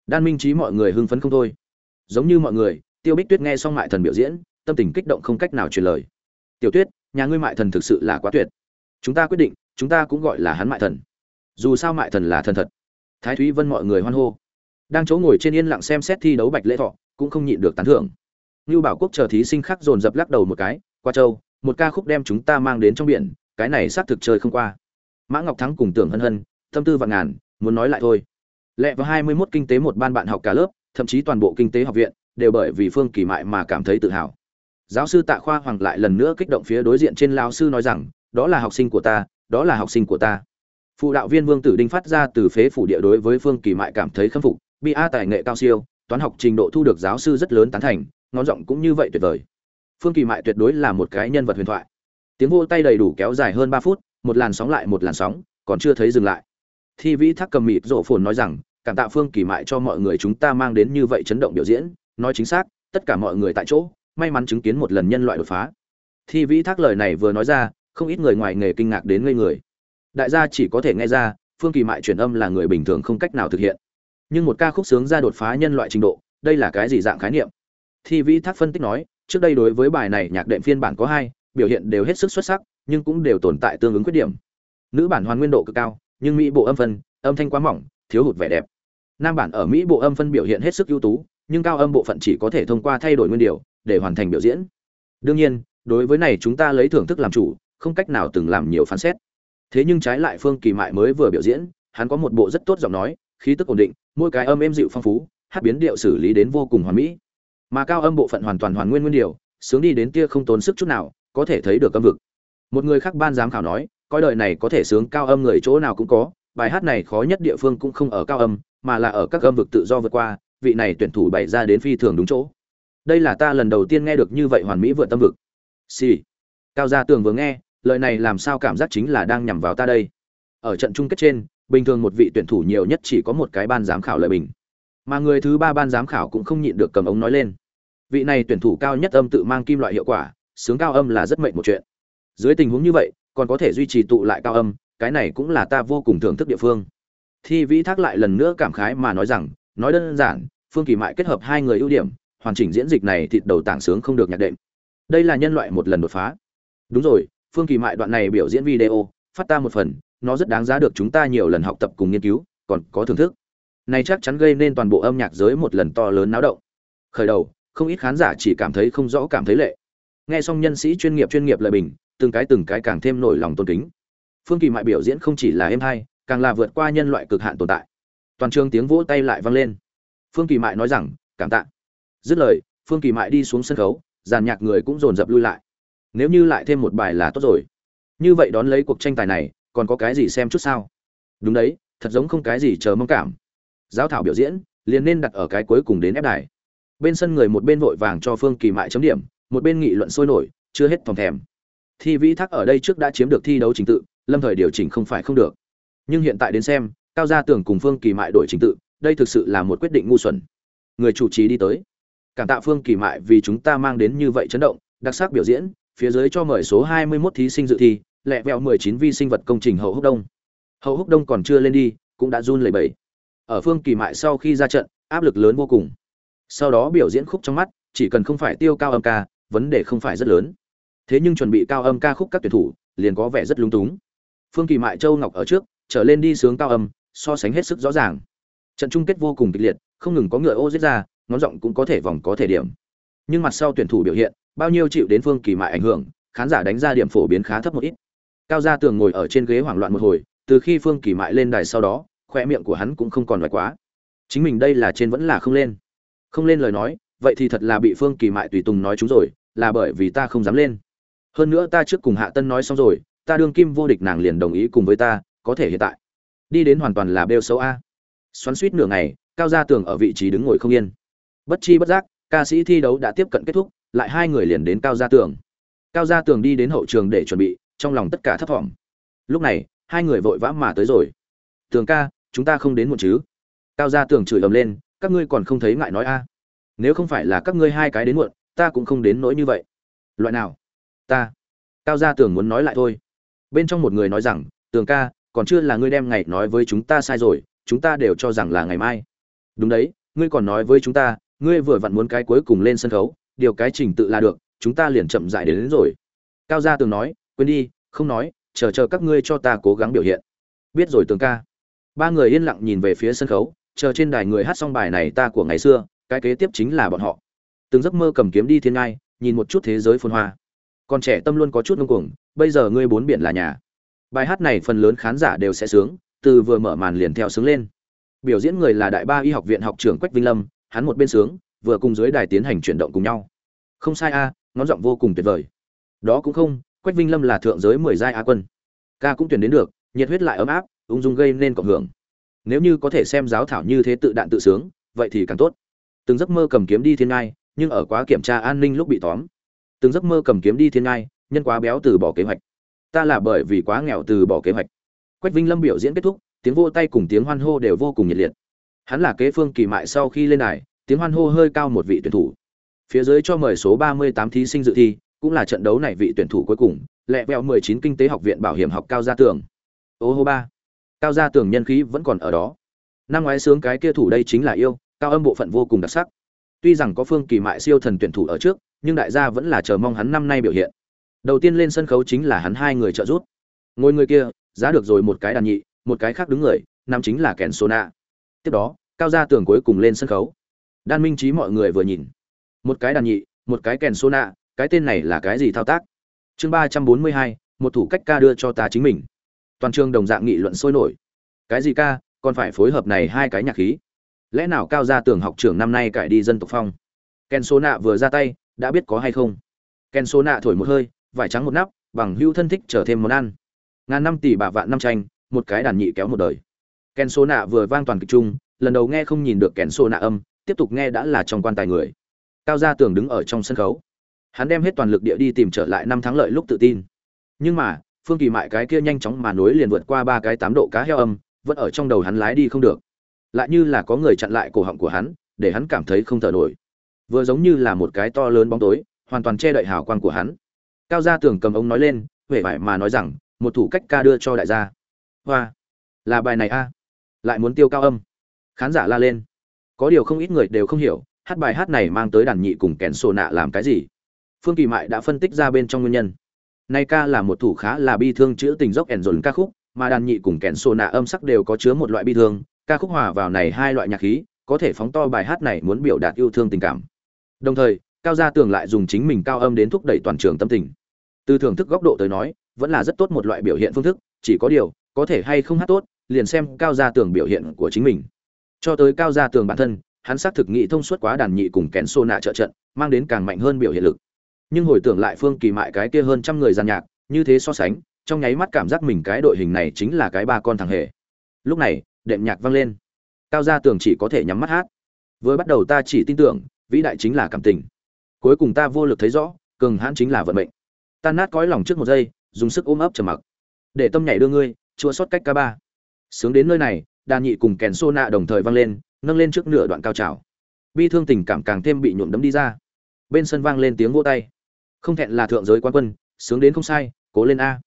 Đan minh trí mọi người hưng phấn không thôi. Giống như mọi người, tiêu bích tuyết nghe xong mại thần biểu diễn, tâm tình kích động không cách nào truyền lời. Tiểu tuyết, nhà ngươi mại thần thực sự là quá tuyệt. Chúng ta quyết định, chúng ta cũng gọi là hắn mại thần. Dù sao mại thần là thần thật. Thái thúy vân mọi người hoan hô. Đang chỗ ngồi trên yên lặng xem xét thi đấu bạch lễ thọ, cũng không nhịn được tán thưởng. Như bảo quốc chờ thí sinh khác dồn dập lắc đầu một cái, qua châu một ca khúc đem chúng ta mang đến trong biển, cái này xác thực chơi không qua. Mã ngọc thắng cùng tưởng hân hân, tâm tư vạn ngàn, muốn nói lại thôi. Lệ vào 21 kinh tế một ban bạn học cả lớp, thậm chí toàn bộ kinh tế học viện, đều bởi vì phương kỳ mại mà cảm thấy tự hào. Giáo sư tạ khoa hoàng lại lần nữa kích động phía đối diện trên lao sư nói rằng, đó là học sinh của ta, đó là học sinh của ta. Phụ đạo viên vương tử đinh phát ra từ phế phủ địa đối với phương kỳ mại cảm thấy khâm phục, bi a tài nghệ cao siêu, toán học trình độ thu được giáo sư rất lớn tán thành, ngón giọng cũng như vậy tuyệt vời phương kỳ mại tuyệt đối là một cái nhân vật huyền thoại. Tiếng vô tay đầy đủ kéo dài hơn ba phút, một làn sóng lại một làn sóng, còn chưa thấy dừng lại. Thi vĩ thác cầm mịt rộ phồn nói rằng, cảm tạ phương kỳ mại cho mọi người chúng ta mang đến như vậy chấn động biểu diễn. Nói chính xác, tất cả mọi người tại chỗ, may mắn chứng kiến một lần nhân loại đột phá. Thi vĩ thác lời này vừa nói ra, không ít người ngoài nghề kinh ngạc đến ngây người. Đại gia chỉ có thể nghe ra, phương kỳ mại truyền âm là người bình thường không cách nào thực hiện. Nhưng một ca khúc sướng ra đột phá nhân loại trình độ, đây là cái gì dạng khái niệm? Thi vĩ thác phân tích nói trước đây đối với bài này nhạc đệm phiên bản có hai, biểu hiện đều hết sức xuất sắc, nhưng cũng đều tồn tại tương ứng khuyết điểm. Nữ bản hoàn nguyên độ cực cao, nhưng mỹ bộ âm phân, âm thanh quá mỏng, thiếu hụt vẻ đẹp. Nam bản ở mỹ bộ âm phân biểu hiện hết sức ưu tú, nhưng cao âm bộ phận chỉ có thể thông qua thay đổi nguyên điều, để hoàn thành biểu diễn. Đương nhiên, đối với này chúng ta lấy thưởng thức làm chủ, không cách nào từng làm nhiều phán xét. Thế nhưng trái lại phương kỳ mại mới vừa biểu diễn, hắn có một bộ rất tốt giọng nói, khí tức ổn định, mỗi cái âm êm dịu phong phú, hát biến điệu xử lý đến vô cùng hoàn mỹ mà cao âm bộ phận hoàn toàn hoàn nguyên nguyên điều, sướng đi đến tia không tốn sức chút nào, có thể thấy được âm vực. Một người khác ban giám khảo nói, coi đời này có thể sướng cao âm người chỗ nào cũng có, bài hát này khó nhất địa phương cũng không ở cao âm, mà là ở các âm vực tự do vượt qua, vị này tuyển thủ bày ra đến phi thường đúng chỗ. Đây là ta lần đầu tiên nghe được như vậy hoàn mỹ vượt tâm vực. Xì、sì. cao gia tường vừa nghe, lời này làm sao cảm giác chính là đang nhằm vào ta đây. Ở trận chung kết trên, bình thường một vị tuyển thủ nhiều nhất chỉ có một cái ban giám khảo lời bình mà người thứ ba ban giám khảo cũng không nhịn được cầm ống nói lên. Vị này tuyển thủ cao nhất âm tự mang kim loại hiệu quả, sướng cao âm là rất mệnh một chuyện. Dưới tình huống như vậy, còn có thể duy trì tụ lại cao âm, cái này cũng là ta vô cùng thưởng thức địa phương. Thi vĩ thác lại lần nữa cảm khái mà nói rằng, nói đơn giản, phương kỳ mại kết hợp hai người ưu điểm, hoàn chỉnh diễn dịch này thịt đầu tảng sướng không được nhạc đệm. Đây là nhân loại một lần đột phá. Đúng rồi, phương kỳ mại đoạn này biểu diễn video, phát ta một phần, nó rất đáng giá được chúng ta nhiều lần học tập cùng nghiên cứu, còn có thưởng thức này chắc chắn gây nên toàn bộ âm nhạc giới một lần to lớn náo động. Khởi đầu, không ít khán giả chỉ cảm thấy không rõ cảm thấy lệ. Nghe xong nhân sĩ chuyên nghiệp chuyên nghiệp lời bình, từng cái từng cái càng thêm nổi lòng tôn kính. Phương kỳ mại biểu diễn không chỉ là êm hay, càng là vượt qua nhân loại cực hạn tồn tại. Toàn trường tiếng vỗ tay lại vang lên. Phương kỳ mại nói rằng, cảm tạ. Dứt lời, phương kỳ mại đi xuống sân khấu giàn nhạc người cũng dồn dập lui lại. Nếu như lại thêm một bài là tốt rồi. Như vậy đón lấy cuộc tranh tài này, còn có cái gì xem chút sao? Đúng đấy, thật giống không cái gì chờ mong cảm giáo thảo biểu diễn, liền nên đặt ở cái cuối cùng đến ép đài. Bên sân người một bên vội vàng cho phương kỳ mại chấm điểm, một bên nghị luận sôi nổi, chưa hết thòng thèm. Thi vĩ thác ở đây trước đã chiếm được thi đấu trình tự, lâm thời điều chỉnh không phải không được. Nhưng hiện tại đến xem, cao gia tưởng cùng phương kỳ mại đổi trình tự, đây thực sự là một quyết định ngu xuẩn. Người chủ trì đi tới. Cảm tạ phương kỳ mại vì chúng ta mang đến như vậy chấn động, đặc sắc biểu diễn, phía dưới cho mời số 21 thí sinh dự thi, lẹ vẹo 19 vi sinh vật công trình hậu húc đông. Hậu húc đông còn chưa lên đi, cũng đã run lẩy bẩy ở phương kỳ mại sau khi ra trận, áp lực lớn vô cùng. Sau đó biểu diễn khúc trong mắt, chỉ cần không phải tiêu cao âm ca, vấn đề không phải rất lớn. Thế nhưng chuẩn bị cao âm ca khúc các tuyển thủ, liền có vẻ rất lung túng. Phương kỳ mại, châu ngọc ở trước, trở lên đi sướng cao âm, so sánh hết sức rõ ràng. Trận chung kết vô cùng kịch liệt, không ngừng có ngựa ô giết ra, ngón giọng cũng có thể vòng có thể điểm. Nhưng mặt sau tuyển thủ biểu hiện, bao nhiêu chịu đến phương kỳ mại ảnh hưởng, khán giả đánh ra điểm phổ biến khá thấp một ít. Cao gia tường ngồi ở trên ghế hoảng loạn một hồi, từ khi phương kỳ mại lên đài sau đó khoe miệng của hắn cũng không còn loại quá. Chính mình đây là trên vẫn là không lên. Không lên lời nói, vậy thì thật là bị phương kỳ mại tùy tùng nói chúng rồi, là bởi vì ta không dám lên. Hơn nữa ta trước cùng hạ tân nói xong rồi, ta đương kim vô địch nàng liền đồng ý cùng với ta, có thể hiện tại. Đi đến hoàn toàn là bêu xấu a. Xoắn suýt nửa ngày, cao gia tường ở vị trí đứng ngồi không yên. Bất chi bất giác, ca sĩ thi đấu đã tiếp cận kết thúc, lại hai người liền đến cao gia tường. Cao gia tường đi đến hậu trường để chuẩn bị, trong lòng tất cả thấp thỏm lúc này, hai người vội vã mà tới rồi. Tường ca chúng ta không đến muộn chứ? Cao gia tường chửi ầm lên các ngươi còn không thấy ngại nói a? Nếu không phải là các ngươi hai cái đến muộn ta cũng không đến nỗi như vậy. Loại nào? Ta. Cao gia tường muốn nói lại thôi. Bên trong một người nói rằng tường ca còn chưa là ngươi đem ngày nói với chúng ta sai rồi chúng ta đều cho rằng là ngày mai. Đúng đấy ngươi còn nói với chúng ta ngươi vừa vặn muốn cái cuối cùng lên sân khấu điều cái trình tự là được chúng ta liền chậm dại đến, đến rồi. Cao gia tường nói quên đi không nói chờ chờ các ngươi cho ta cố gắng biểu hiện. Biết rồi tường ca ba người yên lặng nhìn về phía sân khấu, chờ trên đài người hát xong bài này ta của ngày xưa, cái kế tiếp chính là bọn họ. Từng giấc mơ cầm kiếm đi thiên ngai, nhìn một chút thế giới phồn hoa. Còn trẻ tâm luôn có chút ngông cuồng, bây giờ ngươi bốn biển là nhà. Bài hát này phần lớn khán giả đều sẽ sướng, từ vừa mở màn liền theo sướng lên. Biểu diễn người là đại ba y học viện học trưởng quách vinh lâm, hắn một bên sướng, vừa cùng dưới đài tiến hành chuyển động cùng nhau. Không sai a, ngón giọng vô cùng tuyệt vời. Đó cũng không, quách vinh lâm là thượng giới mười giai á quân. Ca cũng tuyển đến được, nhiệt huyết lại ấm áp ung dung gây nên cộng hưởng. Nếu như có thể xem giáo thảo như thế tự đạn tự sướng, vậy thì càng tốt. Từng giấc mơ cầm kiếm đi thiên ngai, nhưng ở quá kiểm tra an ninh lúc bị tóm. Từng giấc mơ cầm kiếm đi thiên ngai, nhân quá béo từ bỏ kế hoạch. Ta là bởi vì quá nghèo từ bỏ kế hoạch. Quách vinh lâm biểu diễn kết thúc, tiếng vô tay cùng tiếng hoan hô đều vô cùng nhiệt liệt. Hắn là kế phương kỳ mại sau khi lên đài, tiếng hoan hô hơi cao một vị tuyển thủ. Phía dưới cho mời số 38 thí sinh dự thi, cũng là trận đấu này vị tuyển thủ cuối cùng, lẹ vẹo 19 kinh tế học viện bảo hiểm học cao gia tường. Ô hô ba cao gia tường nhân khí vẫn còn ở đó. Năm ngoái sướng cái kia thủ đây chính là yêu, cao âm bộ phận vô cùng đặc sắc. Tuy rằng có phương kỳ mại siêu thần tuyển thủ ở trước, nhưng đại gia vẫn là chờ mong hắn năm nay biểu hiện. Đầu tiên lên sân khấu chính là hắn hai người trợ giúp. Ngôi người kia, giá được rồi một cái đàn nhị, một cái khác đứng người, nam chính là kèn sona. Tiếp đó, cao gia tường cuối cùng lên sân khấu. Đan minh trí mọi người vừa nhìn. Một cái đàn nhị, một cái kèn sona, cái tên này là cái gì thao tác? Chương ba trăm bốn mươi hai, một thủ cách ca đưa cho ta chính mình toàn trường đồng dạng nghị luận sôi nổi. Cái gì ca, còn phải phối hợp này hai cái nhạc khí. Lẽ nào cao gia tường học trưởng năm nay cải đi dân tộc phong? Ken số nạ vừa ra tay, đã biết có hay không? Ken số nạ thổi một hơi, vải trắng một nắp, bằng hưu thân thích trở thêm món ăn. Ngàn năm tỷ bà vạn năm tranh, một cái đàn nhị kéo một đời. Ken số nạ vừa vang toàn kịch trung lần đầu nghe không nhìn được kèn số nạ âm, tiếp tục nghe đã là trong quan tài người. Cao gia tường đứng ở trong sân khấu. Hắn đem hết toàn lực địa đi tìm trở lại năm thắng lợi lúc tự tin. Nhưng mà phương kỳ mại cái kia nhanh chóng mà nối liền vượt qua ba cái tám độ cá heo âm, vẫn ở trong đầu hắn lái đi không được. Lại như là có người chặn lại cổ họng của hắn, để hắn cảm thấy không thở nổi. Vừa giống như là một cái to lớn bóng tối, hoàn toàn che đậy hào quang của hắn. Cao gia tưởng cầm ống nói lên huệ vải mà nói rằng, một thủ cách ca đưa cho đại gia. Hoa, là bài này a. Lại muốn tiêu cao âm. Khán giả la lên. Có điều không ít người đều không hiểu, hát bài hát này mang tới đàn nhị cùng kèn sổ nạ làm cái gì. Phương kỳ mại đã phân tích ra bên trong nguyên nhân nay ca là một thủ khá là bi thương chữ tình dốc ẻn dồn ca khúc, mà đàn nhị cùng kèn sô nạ âm sắc đều có chứa một loại bi thương. Ca khúc hòa vào này hai loại nhạc khí, có thể phóng to bài hát này muốn biểu đạt yêu thương tình cảm. Đồng thời, cao gia tường lại dùng chính mình cao âm đến thúc đẩy toàn trường tâm tình. Từ thưởng thức góc độ tới nói, vẫn là rất tốt một loại biểu hiện phương thức, chỉ có điều, có thể hay không hát tốt, liền xem cao gia tường biểu hiện của chính mình. Cho tới cao gia tường bản thân, hắn xác thực nghĩ thông suốt quá đàn nhị cùng kèn sô nạ trợ trận, mang đến càng mạnh hơn biểu hiện lực nhưng hồi tưởng lại phương kỳ mại cái kia hơn trăm người gian nhạc, như thế so sánh, trong nháy mắt cảm giác mình cái đội hình này chính là cái ba con thằng hề. Lúc này, đệm nhạc vang lên. Cao gia tường chỉ có thể nhắm mắt hát. Với bắt đầu ta chỉ tin tưởng, vĩ đại chính là cảm tình. Cuối cùng ta vô lực thấy rõ, cường hãn chính là vận mệnh. Tan nát cõi lòng trước một giây, dùng sức ôm ấp trầm mặc. Để tâm nhảy đưa ngươi, chua sót cách ca ba. Sướng đến nơi này, đàn nhị cùng kèn xô nạ đồng thời vang lên, nâng lên trước nửa đoạn cao trào. Bi thương tình cảm càng thêm bị nhuộm đấm đi ra. Bên sân vang lên tiếng vỗ tay không thẹn là thượng giới quan quân, sướng đến không sai, cố lên a.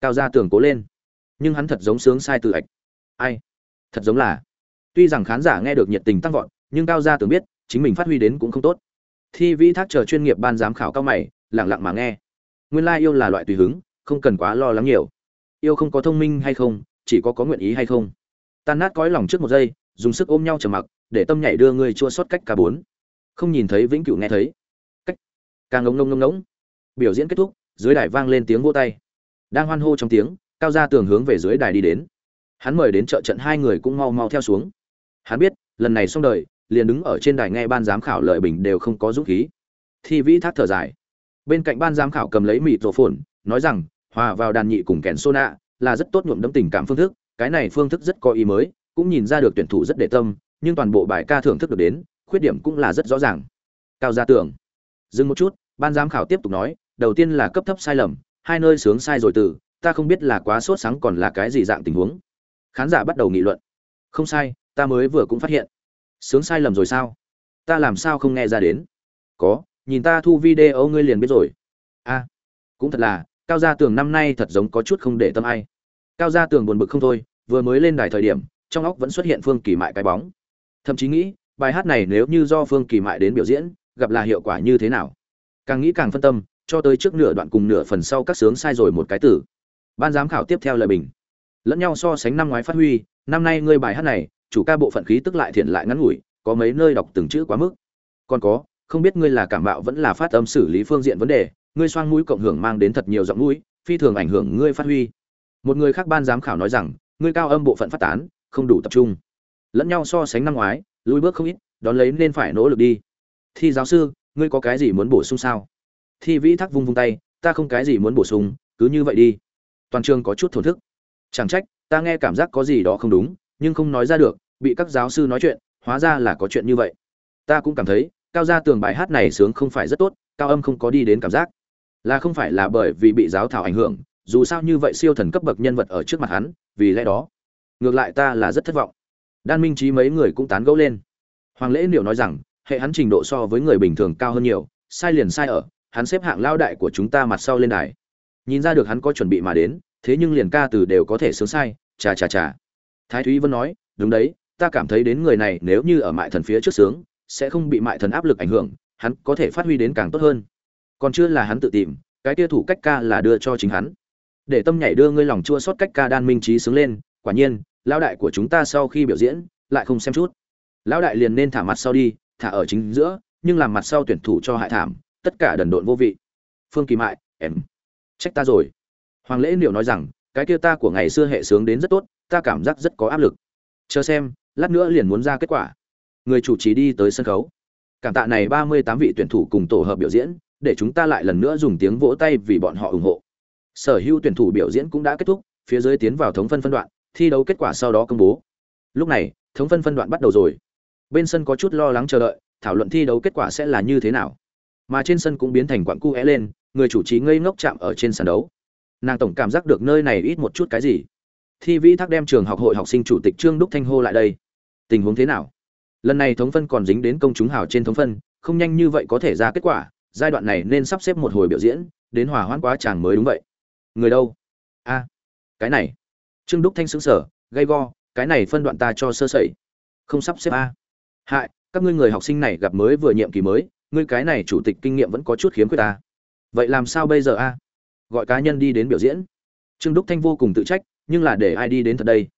Cao gia tưởng cố lên. Nhưng hắn thật giống sướng sai từ ạch. Ai? Thật giống là. Tuy rằng khán giả nghe được nhiệt tình tăng vọt, nhưng cao gia tưởng biết, chính mình phát huy đến cũng không tốt. Thi vĩ thác chờ chuyên nghiệp ban giám khảo cao mày lẳng lặng mà nghe. Nguyên lai yêu là loại tùy hứng, không cần quá lo lắng nhiều. Yêu không có thông minh hay không, chỉ có có nguyện ý hay không. Tan nát cõi lòng trước một giây, dùng sức ôm nhau trầm mặc, để tâm nhảy đưa người chua xót cách cả bốn. Không nhìn thấy vĩnh cửu nghe thấy. Cách. Càng ngông ngông ngông ngỗng biểu diễn kết thúc, dưới đài vang lên tiếng vỗ tay. Đang hoan hô trong tiếng, cao gia tường hướng về dưới đài đi đến. Hắn mời đến trợ trận hai người cũng mau mau theo xuống. Hắn biết, lần này xong đời, liền đứng ở trên đài nghe ban giám khảo lợi bình đều không có dũng khí. Thi vĩ thác thở dài. Bên cạnh ban giám khảo cầm lấy mịt rổ phồn, nói rằng, hòa vào đàn nhị cùng kèn sô là rất tốt nhuộm đấm tình cảm phương thức, cái này phương thức rất có ý mới, cũng nhìn ra được tuyển thủ rất để tâm, nhưng toàn bộ bài ca thưởng thức được đến, khuyết điểm cũng là rất rõ ràng. Cao gia tưởng dừng một chút, ban giám khảo tiếp tục nói đầu tiên là cấp thấp sai lầm, hai nơi sướng sai rồi từ, ta không biết là quá sốt sáng còn là cái gì dạng tình huống. Khán giả bắt đầu nghị luận. Không sai, ta mới vừa cũng phát hiện. Sướng sai lầm rồi sao? Ta làm sao không nghe ra đến? Có, nhìn ta thu video ngươi liền biết rồi. A, cũng thật là, cao gia tường năm nay thật giống có chút không để tâm ai. Cao gia tường buồn bực không thôi, vừa mới lên đài thời điểm, trong óc vẫn xuất hiện phương kỳ mại cái bóng. Thậm chí nghĩ, bài hát này nếu như do phương kỳ mại đến biểu diễn, gặp là hiệu quả như thế nào? Càng nghĩ càng phân tâm cho tới trước nửa đoạn cùng nửa phần sau các sướng sai rồi một cái tử. Ban giám khảo tiếp theo lời bình. Lẫn nhau so sánh năm ngoái phát huy, năm nay ngươi bài hát này, chủ ca bộ phận khí tức lại thiện lại ngắn ngủi, có mấy nơi đọc từng chữ quá mức. Còn có, không biết ngươi là cảm bạo vẫn là phát âm xử lý phương diện vấn đề, ngươi xoang mũi cộng hưởng mang đến thật nhiều giọng mũi, phi thường ảnh hưởng ngươi phát huy. Một người khác ban giám khảo nói rằng, ngươi cao âm bộ phận phát tán, không đủ tập trung. Lẫn nhau so sánh năm ngoái, lùi bước không ít, đón lấy nên phải nỗ lực đi. Thi giáo sư, ngươi có cái gì muốn bổ sung sao? Thi vĩ thắc vung vung tay, ta không cái gì muốn bổ sung, cứ như vậy đi. Toàn trường có chút thổn thức. Chẳng trách, ta nghe cảm giác có gì đó không đúng, nhưng không nói ra được, bị các giáo sư nói chuyện, hóa ra là có chuyện như vậy. Ta cũng cảm thấy, cao gia tường bài hát này sướng không phải rất tốt, cao âm không có đi đến cảm giác. Là không phải là bởi vì bị giáo thảo ảnh hưởng, dù sao như vậy siêu thần cấp bậc nhân vật ở trước mặt hắn, vì lẽ đó, ngược lại ta là rất thất vọng. Đan minh trí mấy người cũng tán gẫu lên. Hoàng lễ liệu nói rằng, hệ hắn trình độ so với người bình thường cao hơn nhiều, sai liền sai ở hắn xếp hạng lao đại của chúng ta mặt sau lên đài. Nhìn ra được hắn có chuẩn bị mà đến, thế nhưng liền ca từ đều có thể sướng sai, chà chà chà. Thái thúy vân nói, đúng đấy, ta cảm thấy đến người này nếu như ở mại thần phía trước sướng, sẽ không bị mại thần áp lực ảnh hưởng, hắn có thể phát huy đến càng tốt hơn. Còn chưa là hắn tự tìm, cái tia thủ cách ca là đưa cho chính hắn. Để tâm nhảy đưa ngươi lòng chua xót cách ca đan minh trí sướng lên, quả nhiên, lao đại của chúng ta sau khi biểu diễn, lại không xem chút. Lão đại liền nên thả mặt sau đi, thả ở chính giữa, nhưng làm mặt sau tuyển thủ cho hại thảm tất cả đần độn vô vị. Phương kỳ mại, em, trách ta rồi. Hoàng lễ liệu nói rằng, cái kia ta của ngày xưa hệ sướng đến rất tốt, ta cảm giác rất có áp lực. Chờ xem, lát nữa liền muốn ra kết quả. Người chủ trì đi tới sân khấu. Cảm tạ này ba mươi tám vị tuyển thủ cùng tổ hợp biểu diễn, để chúng ta lại lần nữa dùng tiếng vỗ tay vì bọn họ ủng hộ. Sở hữu tuyển thủ biểu diễn cũng đã kết thúc, phía dưới tiến vào thống phân phân đoạn, thi đấu kết quả sau đó công bố. Lúc này, thống phân phân đoạn bắt đầu rồi. Bên sân có chút lo lắng chờ đợi, thảo luận thi đấu kết quả sẽ là như thế nào mà trên sân cũng biến thành quặng cu é lên, người chủ trì ngây ngốc chạm ở trên sàn đấu. Nàng tổng cảm giác được nơi này ít một chút cái gì. Thi vĩ thác đem trường học hội học sinh chủ tịch trương đúc thanh hô lại đây. Tình huống thế nào? Lần này thống phân còn dính đến công chúng hào trên thống phân, không nhanh như vậy có thể ra kết quả, giai đoạn này nên sắp xếp một hồi biểu diễn, đến hòa hoãn quá chàng mới đúng vậy. Người đâu? A, cái này. Trương đúc thanh xứng sở gay go, cái này phân đoạn ta cho sơ sẩy. Không sắp xếp a. Hại, các ngươi người học sinh này gặp mới vừa nhiệm kỳ mới ngươi cái này chủ tịch kinh nghiệm vẫn có chút khiếm khuyết ta. Vậy làm sao bây giờ a? Gọi cá nhân đi đến biểu diễn. Trương đúc thanh vô cùng tự trách, nhưng là để ai đi đến thật đây?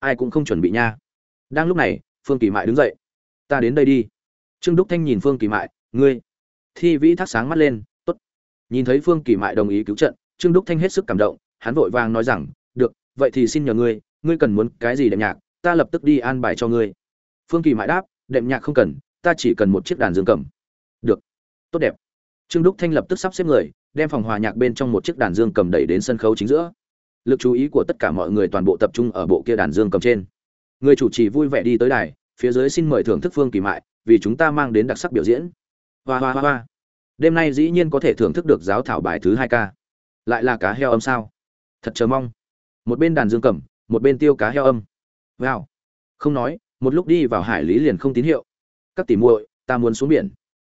Ai cũng không chuẩn bị nha. Đang lúc này, phương kỳ mại đứng dậy. Ta đến đây đi. Trương đúc thanh nhìn phương kỳ mại, ngươi. Thi vĩ thác sáng mắt lên t ố t nhìn thấy phương kỳ mại đồng ý cứu trận, trương đúc thanh hết sức cảm động, hắn vội vàng nói rằng, được, vậy thì xin nhờ ngươi ngươi cần muốn cái gì đệm nhạc, ta lập tức đi an bài cho ngươi. Phương kỳ mại đáp, đệm nhạc không cần, ta chỉ cần một chiếc đàn dương cầm được. Tốt đẹp. Trương đúc thanh lập tức sắp xếp người, đem phòng hòa nhạc bên trong một chiếc đàn dương cầm đẩy đến sân khấu chính giữa. Lực chú ý của tất cả mọi người toàn bộ tập trung ở bộ kia đàn dương cầm trên. Người chủ trì vui vẻ đi tới đài, phía dưới xin mời thưởng thức phương kỳ mại, vì chúng ta mang đến đặc sắc biểu diễn. Hoa hoa hoa hoa. Đêm nay dĩ nhiên có thể thưởng thức được giáo thảo bài thứ hai ca. Lại là cá heo âm sao? Thật chờ mong. Một bên đàn dương cầm, một bên tiêu cá heo âm. Wow. Không nói, một lúc đi vào hải lý liền không tín hiệu. Các tỷ muội, ta muốn xuống biển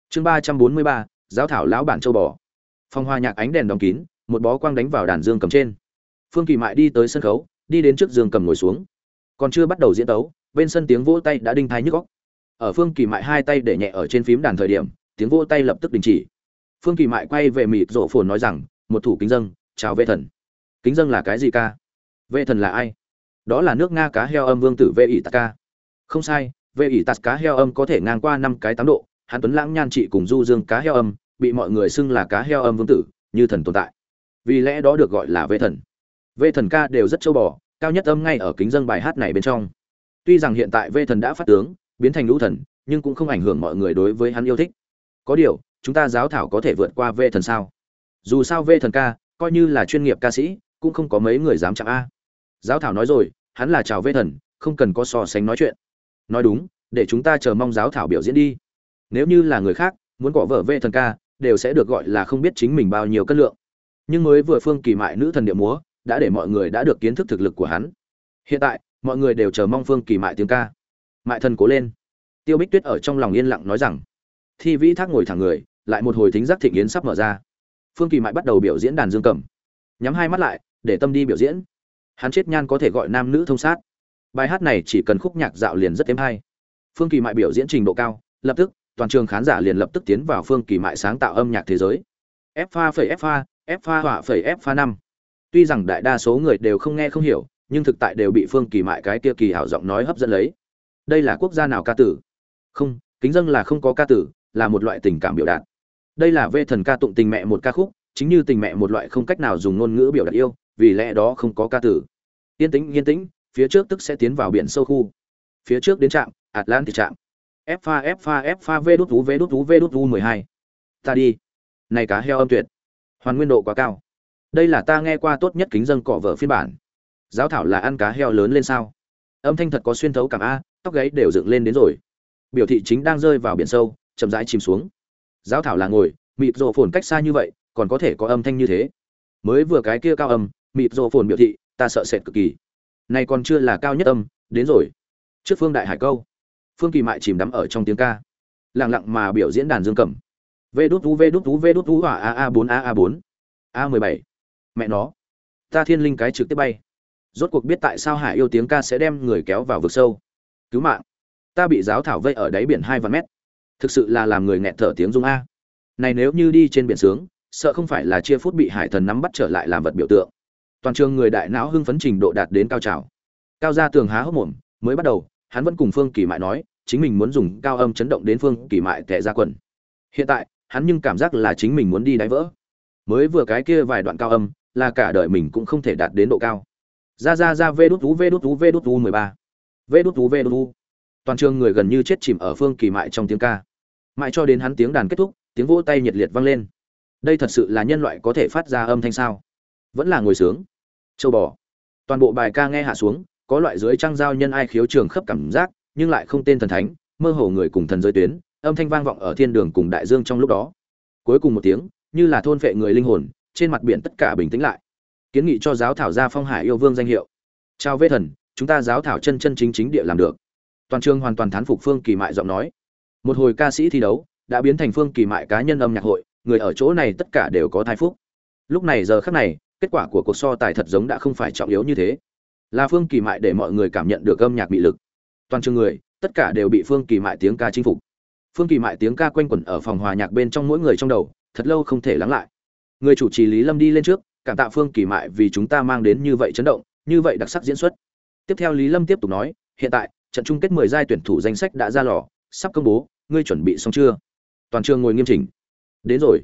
chương ba trăm bốn mươi ba, giáo thảo lão bản châu bò. Phòng hoa nhạc ánh đèn đóng kín, một bó quang đánh vào đàn dương cầm trên. Phương kỳ mại đi tới sân khấu, đi đến trước dương cầm ngồi xuống. Còn chưa bắt đầu diễn tấu, bên sân tiếng vỗ tay đã đinh thai nhức góc ở phương kỳ mại hai tay để nhẹ ở trên phím đàn thời điểm, tiếng vỗ tay lập tức đình chỉ. Phương kỳ mại quay về mịt rổ phồn nói rằng, một thủ kính dân chào vệ thần. Kính dân là cái gì ca? Vệ thần là ai? Đó là nước nga cá heo âm vương tử vệ ỷ tạc ca. Không sai, vệ ỷ tạc cá heo âm có thể ngang qua năm cái tám độ hắn tuấn lãng nhan trị cùng du dương cá heo âm, bị mọi người xưng là cá heo âm vương tử, như thần tồn tại. Vì lẽ đó được gọi là vệ thần. Vệ thần ca đều rất châu bò, cao nhất âm ngay ở kính dân bài hát này bên trong. Tuy rằng hiện tại vệ thần đã phát tướng, biến thành lũ thần, nhưng cũng không ảnh hưởng mọi người đối với hắn yêu thích. Có điều, chúng ta giáo thảo có thể vượt qua vệ thần sao? Dù sao vệ thần ca, coi như là chuyên nghiệp ca sĩ, cũng không có mấy người dám chạm a. Giáo thảo nói rồi, hắn là chào vệ thần, không cần có so sánh nói chuyện. Nói đúng, để chúng ta chờ mong giáo thảo biểu diễn đi nếu như là người khác, muốn cọ vợ vệ thần ca, đều sẽ được gọi là không biết chính mình bao nhiêu cân lượng. Nhưng mới vừa phương kỳ mại nữ thần điệu múa, đã để mọi người đã được kiến thức thực lực của hắn. Hiện tại, mọi người đều chờ mong phương kỳ mại tiếng ca. Mại thần cố lên. Tiêu bích tuyết ở trong lòng yên lặng nói rằng, thi vĩ thác ngồi thẳng người, lại một hồi thính giác thịnh yến sắp mở ra. Phương kỳ mại bắt đầu biểu diễn đàn dương cầm. Nhắm hai mắt lại, để tâm đi biểu diễn. Hắn chết nhan có thể gọi nam nữ thông sát. Bài hát này chỉ cần khúc nhạc dạo liền rất thêm hay. Phương kỳ mại biểu diễn trình độ cao, lập tức toàn trường khán giả liền lập tức tiến vào phương kỳ mại sáng tạo âm nhạc thế giới. F pha phẩy f pha f pha họa phẩy f pha năm. Tuy rằng đại đa số người đều không nghe không hiểu, nhưng thực tại đều bị phương kỳ mại cái kia kỳ hảo giọng nói hấp dẫn lấy. Đây là quốc gia nào ca tử? Không, kính dân là không có ca tử, là một loại tình cảm biểu đạt. Đây là vê thần ca tụng tình mẹ một ca khúc, chính như tình mẹ một loại không cách nào dùng ngôn ngữ biểu đạt yêu, vì lẽ đó không có ca tử. Yên tĩnh yên tĩnh, phía trước tức sẽ tiến vào biển sâu khu. Phía trước đến trạm, atlantic trạm f pha f pha f pha v đút u v đút u v đút u mười hai. Ta đi. Này cá heo âm tuyệt. Hoàn nguyên độ quá cao. Đây là ta nghe qua tốt nhất kính dân cọ vợ phiên bản. Giáo thảo là ăn cá heo lớn lên sao? Âm thanh thật có xuyên thấu cảm a, tóc gáy đều dựng lên đến rồi. Biểu thị chính đang rơi vào biển sâu, chậm rãi chìm xuống. Giáo thảo là ngồi, mịt rồ phồn cách xa như vậy, còn có thể có âm thanh như thế. Mới vừa cái kia cao âm, mịt rồ phồn biểu thị, ta sợ sệt cực kỳ. Này còn chưa là cao nhất âm, đến rồi. Trước phương đại hải câu phương kỳ mại chìm đắm ở trong tiếng ca. Lặng lặng mà biểu diễn đàn dương cầm. V đút vú v đút vú v đút vú, hỏa a a bốn, a a bốn. A mười bảy. Mẹ nó. Ta thiên linh cái trực tiếp bay. Rốt cuộc biết tại sao hải yêu tiếng ca sẽ đem người kéo vào vực sâu. Cứu mạng. Ta bị giáo thảo vây ở đáy biển hai vạn mét. Thực sự là làm người nghẹt thở tiếng dung a. Này nếu như đi trên biển sướng, sợ không phải là chia phút bị hải thần nắm bắt trở lại làm vật biểu tượng. Toàn trường người đại não hưng phấn trình độ đạt đến cao trào. Cao gia tường há hốc mồm, mới bắt đầu, hắn vẫn cùng phương kỳ mại nói chính mình muốn dùng cao âm chấn động đến phương kỳ mại tệ ra quần. Hiện tại, hắn nhưng cảm giác là chính mình muốn đi đáy vỡ. Mới vừa cái kia vài đoạn cao âm, là cả đời mình cũng không thể đạt đến độ cao. Ra ra ra, vê đút tú vê đút tú vê đút tú mười ba. Vê đút tú vê đút tú toàn trường người gần như chết chìm ở phương kỳ mại trong tiếng ca. Mãi cho đến hắn tiếng đàn kết thúc, tiếng vỗ tay nhiệt liệt vang lên. Đây thật sự là nhân loại có thể phát ra âm thanh sao? Vẫn là ngồi sướng. Châu bò. Toàn bộ bài ca nghe hạ xuống, có loại dưới trăng giao nhân ai khiếu trường khắp cảm giác nhưng lại không tên thần thánh, mơ hồ người cùng thần giới tuyến, âm thanh vang vọng ở thiên đường cùng đại dương trong lúc đó. Cuối cùng một tiếng, như là thôn phệ người linh hồn, trên mặt biển tất cả bình tĩnh lại. Kiến nghị cho giáo thảo gia phong hải yêu vương danh hiệu. Chào vê thần, chúng ta giáo thảo chân chân chính chính địa làm được. Toàn trường hoàn toàn thán phục phương kỳ mại giọng nói. Một hồi ca sĩ thi đấu, đã biến thành phương kỳ mại cá nhân âm nhạc hội, người ở chỗ này tất cả đều có thai phúc. Lúc này giờ khắc này, kết quả của cuộc so tài thật giống đã không phải trọng yếu như thế. Là phương kỳ mại để mọi người cảm nhận được âm nhạc bị lực toàn trường người, tất cả đều bị phương kỳ mại tiếng ca chinh phục. Phương kỳ mại tiếng ca quanh quẩn ở phòng hòa nhạc bên trong mỗi người trong đầu, thật lâu không thể lắng lại. Người chủ trì lý lâm đi lên trước, cảm tạ phương kỳ mại vì chúng ta mang đến như vậy chấn động, như vậy đặc sắc diễn xuất. Tiếp theo lý lâm tiếp tục nói, hiện tại, trận chung kết mười giai tuyển thủ danh sách đã ra lò, sắp công bố, ngươi chuẩn bị xong chưa? Toàn trường ngồi nghiêm chỉnh. Đến rồi.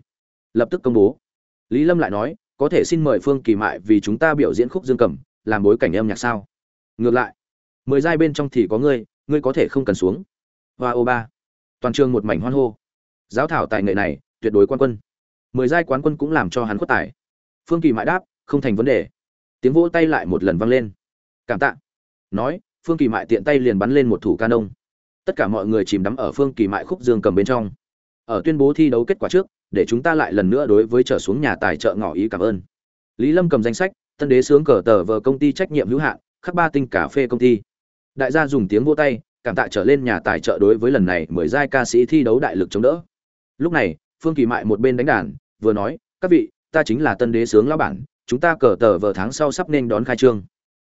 Lập tức công bố. Lý lâm lại nói, có thể xin mời phương kỳ mại vì chúng ta biểu diễn khúc dương cầm, làm bối cảnh âm nhạc sao? Ngược lại mười giai bên trong thì có ngươi ngươi có thể không cần xuống. Hoa ô ba. Toàn trường một mảnh hoan hô. Giáo thảo tài nghệ này, tuyệt đối quan quân. Mười giai quán quân cũng làm cho hắn khuất tài. Phương kỳ mại đáp, không thành vấn đề. Tiếng vỗ tay lại một lần vang lên. Cảm tạ. Nói, phương kỳ mại tiện tay liền bắn lên một thủ ca nông tất cả mọi người chìm đắm ở phương kỳ mại khúc dương cầm bên trong. Ở tuyên bố thi đấu kết quả trước, để chúng ta lại lần nữa đối với trở xuống nhà tài trợ ngỏ ý cảm ơn. Lý lâm cầm danh sách, tân đế sướng cờ tờ vờ công ty trách nhiệm hữu hạn, khắc ba tinh cà phê công ty đại gia dùng tiếng vô tay, cảm tạ trở lên nhà tài trợ đối với lần này mười giai ca sĩ thi đấu đại lực chống đỡ. Lúc này, phương kỳ mại một bên đánh đàn, vừa nói, các vị, ta chính là tân đế sướng lão bản, chúng ta cờ tờ vờ tháng sau sắp nên đón khai trương.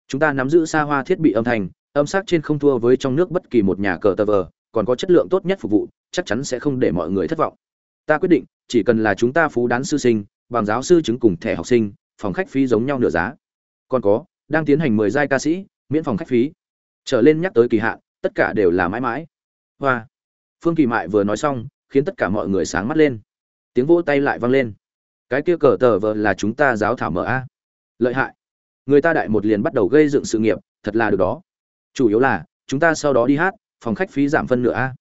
Chúng ta nắm giữ xa hoa thiết bị âm thanh, âm sắc trên không thua với trong nước bất kỳ một nhà cờ tờ vờ, còn có chất lượng tốt nhất phục vụ, chắc chắn sẽ không để mọi người thất vọng. Ta quyết định, chỉ cần là chúng ta phú đán sư sinh, bằng giáo sư chứng cùng thẻ học sinh, phòng khách phí giống nhau nửa giá. Còn có, đang tiến hành mười giai ca sĩ, miễn phòng khách phí trở lên nhắc tới kỳ hạn, tất cả đều là mãi mãi. Hoa. Phương kỳ mại vừa nói xong, khiến tất cả mọi người sáng mắt lên. Tiếng vỗ tay lại vang lên. Cái kia cờ tờ vờ là chúng ta giáo thảo mở a. Lợi hại. Người ta đại một liền bắt đầu gây dựng sự nghiệp, thật là được đó. Chủ yếu là, chúng ta sau đó đi hát, phòng khách phí giảm phân nửa a.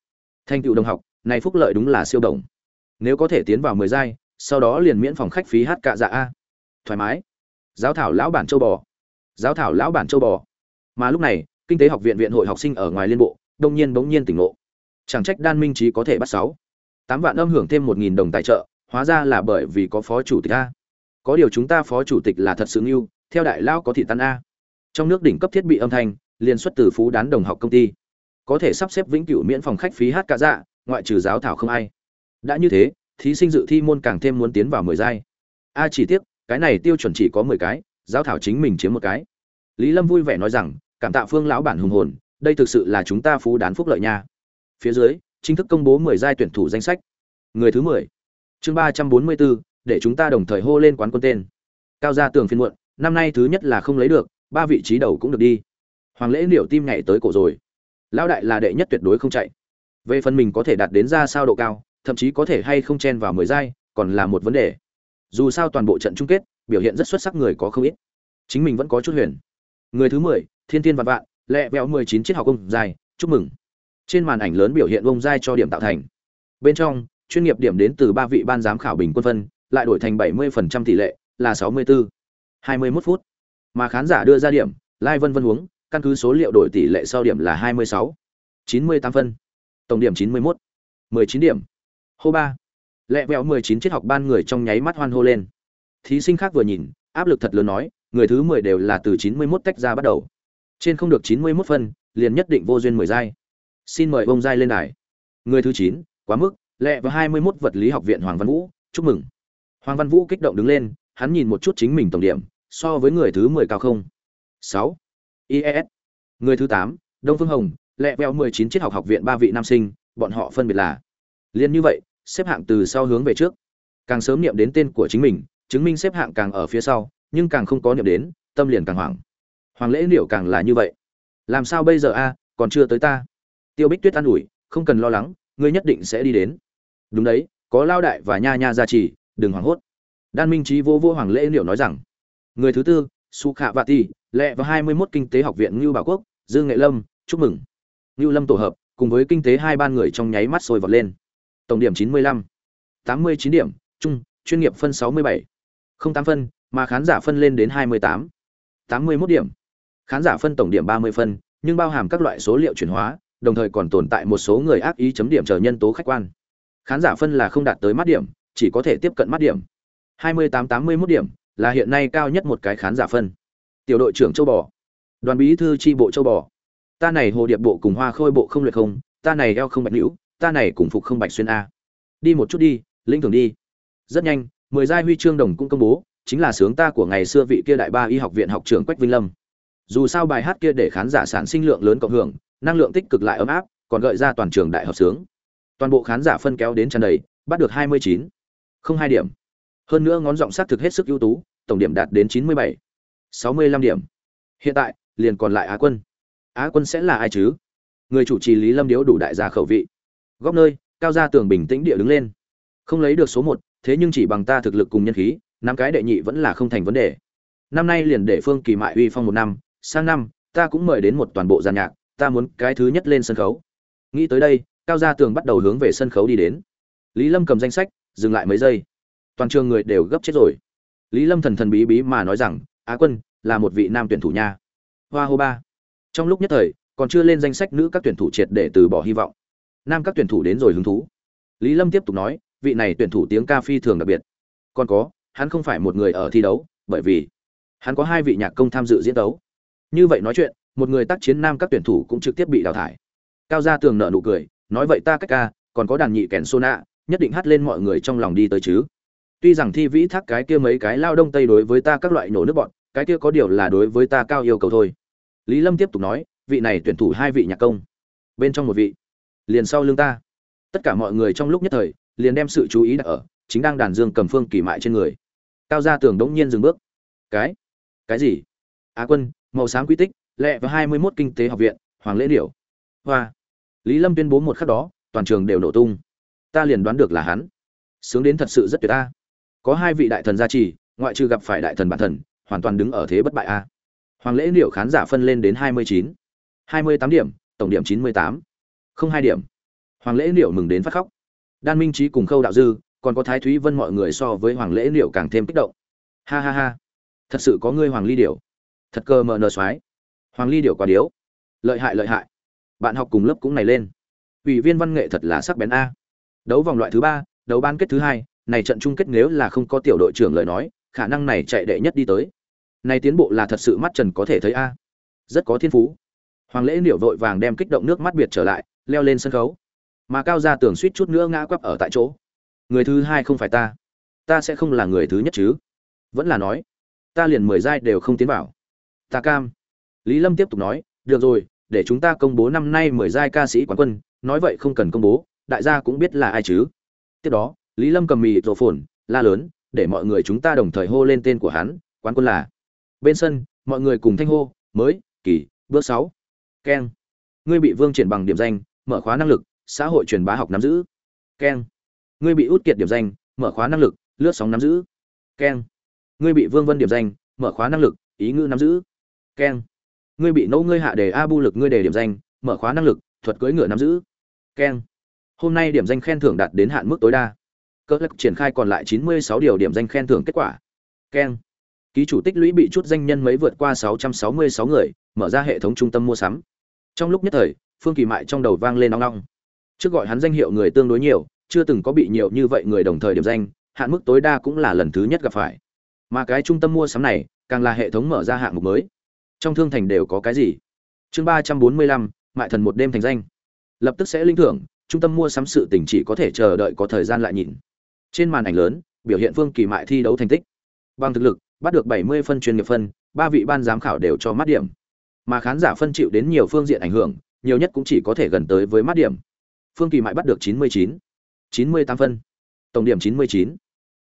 Thanh cựu đồng học, này phúc lợi đúng là siêu đồng. Nếu có thể tiến vào mười giai, sau đó liền miễn phòng khách phí hát cạ dạ a. Thoải mái. Giáo thảo lão bản châu bò. Giáo thảo lão bản châu bò. Mà lúc này kinh tế học viện viện hội học sinh ở ngoài liên bộ, đông nhiên bỗng nhiên tỉnh ngộ. Chẳng trách đan minh trí có thể bắt sáu. Tám vạn âm hưởng thêm một nghìn đồng tài trợ, hóa ra là bởi vì có phó chủ tịch a. Có điều chúng ta phó chủ tịch là thật sự nghiêu theo đại lao có thị tan a. Trong nước đỉnh cấp thiết bị âm thanh liên xuất từ phú đán đồng học công ty. Có thể sắp xếp vĩnh cửu miễn phòng khách phí hát cả dạ ngoại trừ giáo thảo không ai. Đã như thế, thí sinh dự thi môn càng thêm muốn tiến vào mười giai. A chỉ tiếc, cái này tiêu chuẩn chỉ có mười cái, giáo thảo chính mình chiếm một cái. Lý lâm vui vẻ nói rằng cảm tạ phương lão bản hùng hồn, đây thực sự là chúng ta phú đán phúc lợi nha. Phía dưới, chính thức công bố mười giai tuyển thủ danh sách. Người thứ mười. Chương ba trăm bốn mươi bốn, để chúng ta đồng thời hô lên quán quân tên. Cao gia tường phiên muộn, năm nay thứ nhất là không lấy được, ba vị trí đầu cũng được đi. Hoàng lễ liệu tim nhảy tới cổ rồi. Lão đại là đệ nhất tuyệt đối không chạy. Về phần mình có thể đạt đến ra sao độ cao, thậm chí có thể hay không chen vào mười giai, còn là một vấn đề. Dù sao toàn bộ trận chung kết, biểu hiện rất xuất sắc người có không ít. Chính mình vẫn có chút huyền. Người thứ mười thiên thiên vạn vạn, lẹ vẹo mười chín chiếc học công dài, chúc mừng. Trên màn ảnh lớn biểu hiện ông giai cho điểm tạo thành. Bên trong, chuyên nghiệp điểm đến từ ba vị ban giám khảo bình quân phân, lại đổi thành bảy mươi phần trăm tỷ lệ, là sáu mươi bốn hai mươi mốt phút. Mà khán giả đưa ra điểm, lai vân vân uống căn cứ số liệu đổi tỷ lệ sau điểm là 26. 98 phân. Tổng điểm 91. 19 điểm. Hô ba. Lẹ vẹo 19 triết học ban người trong nháy mắt hoan hô lên. Thí sinh khác vừa nhìn, áp lực thật lớn nói, người thứ 10 đều là từ 91 tách ra bắt đầu trên không được 91 phân liền nhất định vô duyên 10 giai xin mời ông giai lên đài người thứ 9, quá mức lẹ và 21 vật lý học viện hoàng văn vũ chúc mừng hoàng văn vũ kích động đứng lên hắn nhìn một chút chính mình tổng điểm so với người thứ 10 cao không 6. IES. Người thứ 8, Đông Phương Hồng, lẹ vẹo 19 triết học học viện ba vị nam sinh, bọn họ phân biệt là. Liên như vậy, xếp hạng từ sau hướng về trước. Càng sớm niệm đến tên của chính mình, chứng minh xếp hạng càng ở phía sau, nhưng càng không có niệm đến, tâm liền càng hoảng. Hoàng Lễ liệu càng là như vậy. Làm sao bây giờ a, còn chưa tới ta. Tiêu Bích Tuyết an ủi, không cần lo lắng, ngươi nhất định sẽ đi đến. Đúng đấy, có lao đại và nha nha gia trì, đừng hoảng hốt. Đan Minh Chí vô vô Hoàng Lễ Liệu nói rằng, người thứ tư, Su khạ vạ ti lẹ và 21 kinh tế học viện Ngưu Bảo Quốc, Dương Nghệ Lâm, chúc mừng. Ngưu Lâm tổ hợp, cùng với kinh tế hai ban người trong nháy mắt sôi vọt lên. Tổng điểm 95, 89 điểm, chung, chuyên nghiệp phân 67, không tám phân, mà khán giả phân lên đến 28, 81 điểm. Khán giả phân tổng điểm 30 phân, nhưng bao hàm các loại số liệu chuyển hóa, đồng thời còn tồn tại một số người ác ý chấm điểm chờ nhân tố khách quan. Khán giả phân là không đạt tới mắt điểm, chỉ có thể tiếp cận mắt điểm. 28-81 điểm là hiện nay cao nhất một cái khán giả phân. Tiểu đội trưởng châu bò. Đoàn bí thư tri bộ châu bò. Ta này hồ điệp bộ cùng hoa khôi bộ không luyện không ta này eo không bạch nữ ta này cùng phục không bạch xuyên a. Đi một chút đi linh thường đi. Rất nhanh mười giai huy chương đồng cũng công bố chính là sướng ta của ngày xưa vị kia đại ba y học viện học trưởng quách vinh lâm dù sao bài hát kia để khán giả sản sinh lượng lớn cộng hưởng năng lượng tích cực lại ấm áp còn gợi ra toàn trường đại hợp sướng toàn bộ khán giả phân kéo đến tràn đầy bắt được hai mươi chín không hai điểm hơn nữa ngón giọng xác thực hết sức ưu tú tổng điểm đạt đến chín mươi bảy 65 điểm. Hiện tại, liền còn lại Á quân. Á quân sẽ là ai chứ? Người chủ trì Lý Lâm Điếu đủ đại gia khẩu vị. Góc nơi, cao gia tường bình tĩnh địa đứng lên. Không lấy được số một, thế nhưng chỉ bằng ta thực lực cùng nhân khí, năm cái đệ nhị vẫn là không thành vấn đề. Năm nay liền để Phương Kỳ Mại uy phong một năm, sang năm, ta cũng mời đến một toàn bộ giàn nhạc, ta muốn cái thứ nhất lên sân khấu. Nghĩ tới đây, cao gia tường bắt đầu hướng về sân khấu đi đến. Lý Lâm cầm danh sách, dừng lại mấy giây. Toàn trường người đều gấp chết rồi. Lý Lâm thần thần bí bí mà nói rằng, Á quân là một vị nam tuyển thủ nha. Hoa hô ba. Trong lúc nhất thời, còn chưa lên danh sách nữ các tuyển thủ triệt để từ bỏ hy vọng. Nam các tuyển thủ đến rồi hứng thú. Lý Lâm tiếp tục nói, vị này tuyển thủ tiếng ca phi thường đặc biệt. Còn có, hắn không phải một người ở thi đấu, bởi vì hắn có hai vị nhạc công tham dự diễn đấu. Như vậy nói chuyện, một người tác chiến nam các tuyển thủ cũng trực tiếp bị đào thải. Cao gia tường nợ nụ cười, nói vậy ta cách ca, còn có đàn nhị kèn sona, nhất định hát lên mọi người trong lòng đi tới chứ. Tuy rằng thi vĩ thác cái kia mấy cái lao đông tây đối với ta các loại nổ nước bọn cái kia có điều là đối với ta cao yêu cầu thôi. Lý lâm tiếp tục nói vị này tuyển thủ hai vị nhạc công. Bên trong một vị. Liền sau lưng ta. Tất cả mọi người trong lúc nhất thời liền đem sự chú ý đặt ở chính đang đàn dương cầm phương kỳ mại trên người. Cao gia tường đống nhiên dừng bước. Cái? Cái gì? Á quân màu sáng quy tích lệ và hai mươi mốt kinh tế học viện, hoàng lễ điểu. Hoa. Lý lâm tuyên bố một khắc đó, toàn trường đều nổ tung. Ta liền đoán được là hắn. Sướng đến thật sự rất tuyệt ta. Có hai vị đại thần gia trì, ngoại trừ gặp phải đại thần bản thần, hoàn toàn đứng ở thế bất bại a. Hoàng lễ liệu khán giả phân lên đến hai mươi chín. hai mươi tám điểm, tổng điểm chín mươi tám. Không hai điểm. Hoàng lễ liệu mừng đến phát khóc. Đan minh trí cùng khâu đạo dư, còn có thái thúy vân mọi người so với hoàng lễ liệu càng thêm kích động. Ha ha ha. Thật sự có ngươi hoàng ly điệu thật cơ mờ nờ soái hoàng ly điều quá điếu lợi hại lợi hại bạn học cùng lớp cũng này lên ủy viên văn nghệ thật là sắc bén a đấu vòng loại thứ ba đấu ban kết thứ hai này trận chung kết nếu là không có tiểu đội trưởng lời nói, khả năng này chạy đệ nhất đi tới. Này tiến bộ là thật sự mắt Trần có thể thấy a. Rất có thiên phú. Hoàng Lễ liệu vội vàng đem kích động nước mắt biệt trở lại, leo lên sân khấu. Mà Cao Gia Tưởng suýt chút nữa ngã quắp ở tại chỗ. Người thứ hai không phải ta, ta sẽ không là người thứ nhất chứ? Vẫn là nói, ta liền mười giai đều không tiến vào. Ta cam. Lý Lâm tiếp tục nói, được rồi, để chúng ta công bố năm nay mười giai ca sĩ quán quân, nói vậy không cần công bố, đại gia cũng biết là ai chứ. Tiếp đó, lý lâm cầm mì rổ phồn la lớn để mọi người chúng ta đồng thời hô lên tên của hắn quán quân là bên sân mọi người cùng thanh hô mới kỳ bước sáu keng. Ngươi bị vương triển bằng điểm danh mở khóa năng lực xã hội truyền bá học nắm giữ. Keng. Ngươi bị út kiệt điểm danh mở khóa năng lực lướt sóng nắm giữ. Keng. Ngươi bị vương vân điểm danh mở khóa năng lực ý ngữ nắm giữ keng ngươi bị nỗ ngươi hạ đề a bu lực ngươi đề điểm danh, mở khóa năng lực, thuật cưỡi ngựa nắm giữ. Keng hôm nay điểm danh khen thưởng đạt đến hạn mức tối đa. Cơ lắc triển khai còn lại 96 điều điểm danh khen thưởng kết quả. Keng ký chủ tích lũy bị chút danh nhân mấy vượt qua 666 người, mở ra hệ thống trung tâm mua sắm. Trong lúc nhất thời, phương kỳ mại trong đầu vang lên nong nong trước gọi hắn danh hiệu người tương đối nhiều, chưa từng có bị nhiều như vậy người đồng thời điểm danh, hạn mức tối đa cũng là lần thứ nhất gặp phải. Mà cái trung tâm mua sắm này, càng là hệ thống mở ra hạng mục mới trong thương thành đều có cái gì? Chương ba trăm bốn mươi lăm, mại thần một đêm thành danh. Lập tức sẽ linh thưởng, trung tâm mua sắm sự tỉnh chỉ có thể chờ đợi có thời gian lại nhìn. Trên màn ảnh lớn, biểu hiện phương kỳ mại thi đấu thành tích. Bằng thực lực, bắt được bảy mươi phân chuyên nghiệp phân, ba vị ban giám khảo đều cho mắt điểm. Mà khán giả phân chịu đến nhiều phương diện ảnh hưởng, nhiều nhất cũng chỉ có thể gần tới với mắt điểm. Phương kỳ mại bắt được chín mươi chín chín mươi tám phân. Tổng điểm chín mươi chín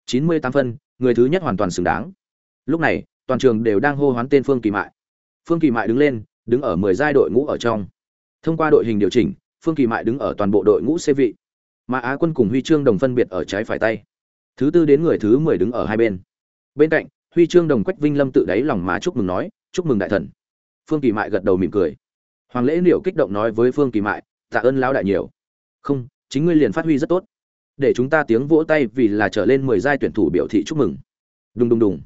chín mươi tám phân, người thứ nhất hoàn toàn xứng đáng. Lúc này, toàn trường đều đang hô hoán tên phương kỳ mại phương kỳ mại đứng lên, đứng ở mười giai đội ngũ ở trong. Thông qua đội hình điều chỉnh, phương kỳ mại đứng ở toàn bộ đội ngũ xê vị. Mà á quân cùng huy chương đồng phân biệt ở trái phải tay. Thứ tư đến người thứ mười đứng ở hai bên. Bên cạnh, huy chương đồng quách vinh lâm tự đáy lòng mà chúc mừng nói, chúc mừng đại thần. Phương kỳ mại gật đầu mỉm cười. Hoàng lễ liệu kích động nói với phương kỳ mại, tạ ơn lão đại nhiều. Không, chính ngươi liền phát huy rất tốt. Để chúng ta tiếng vỗ tay vì là trở lên mười giai tuyển thủ biểu thị chúc mừng. Đùng đùng đùng.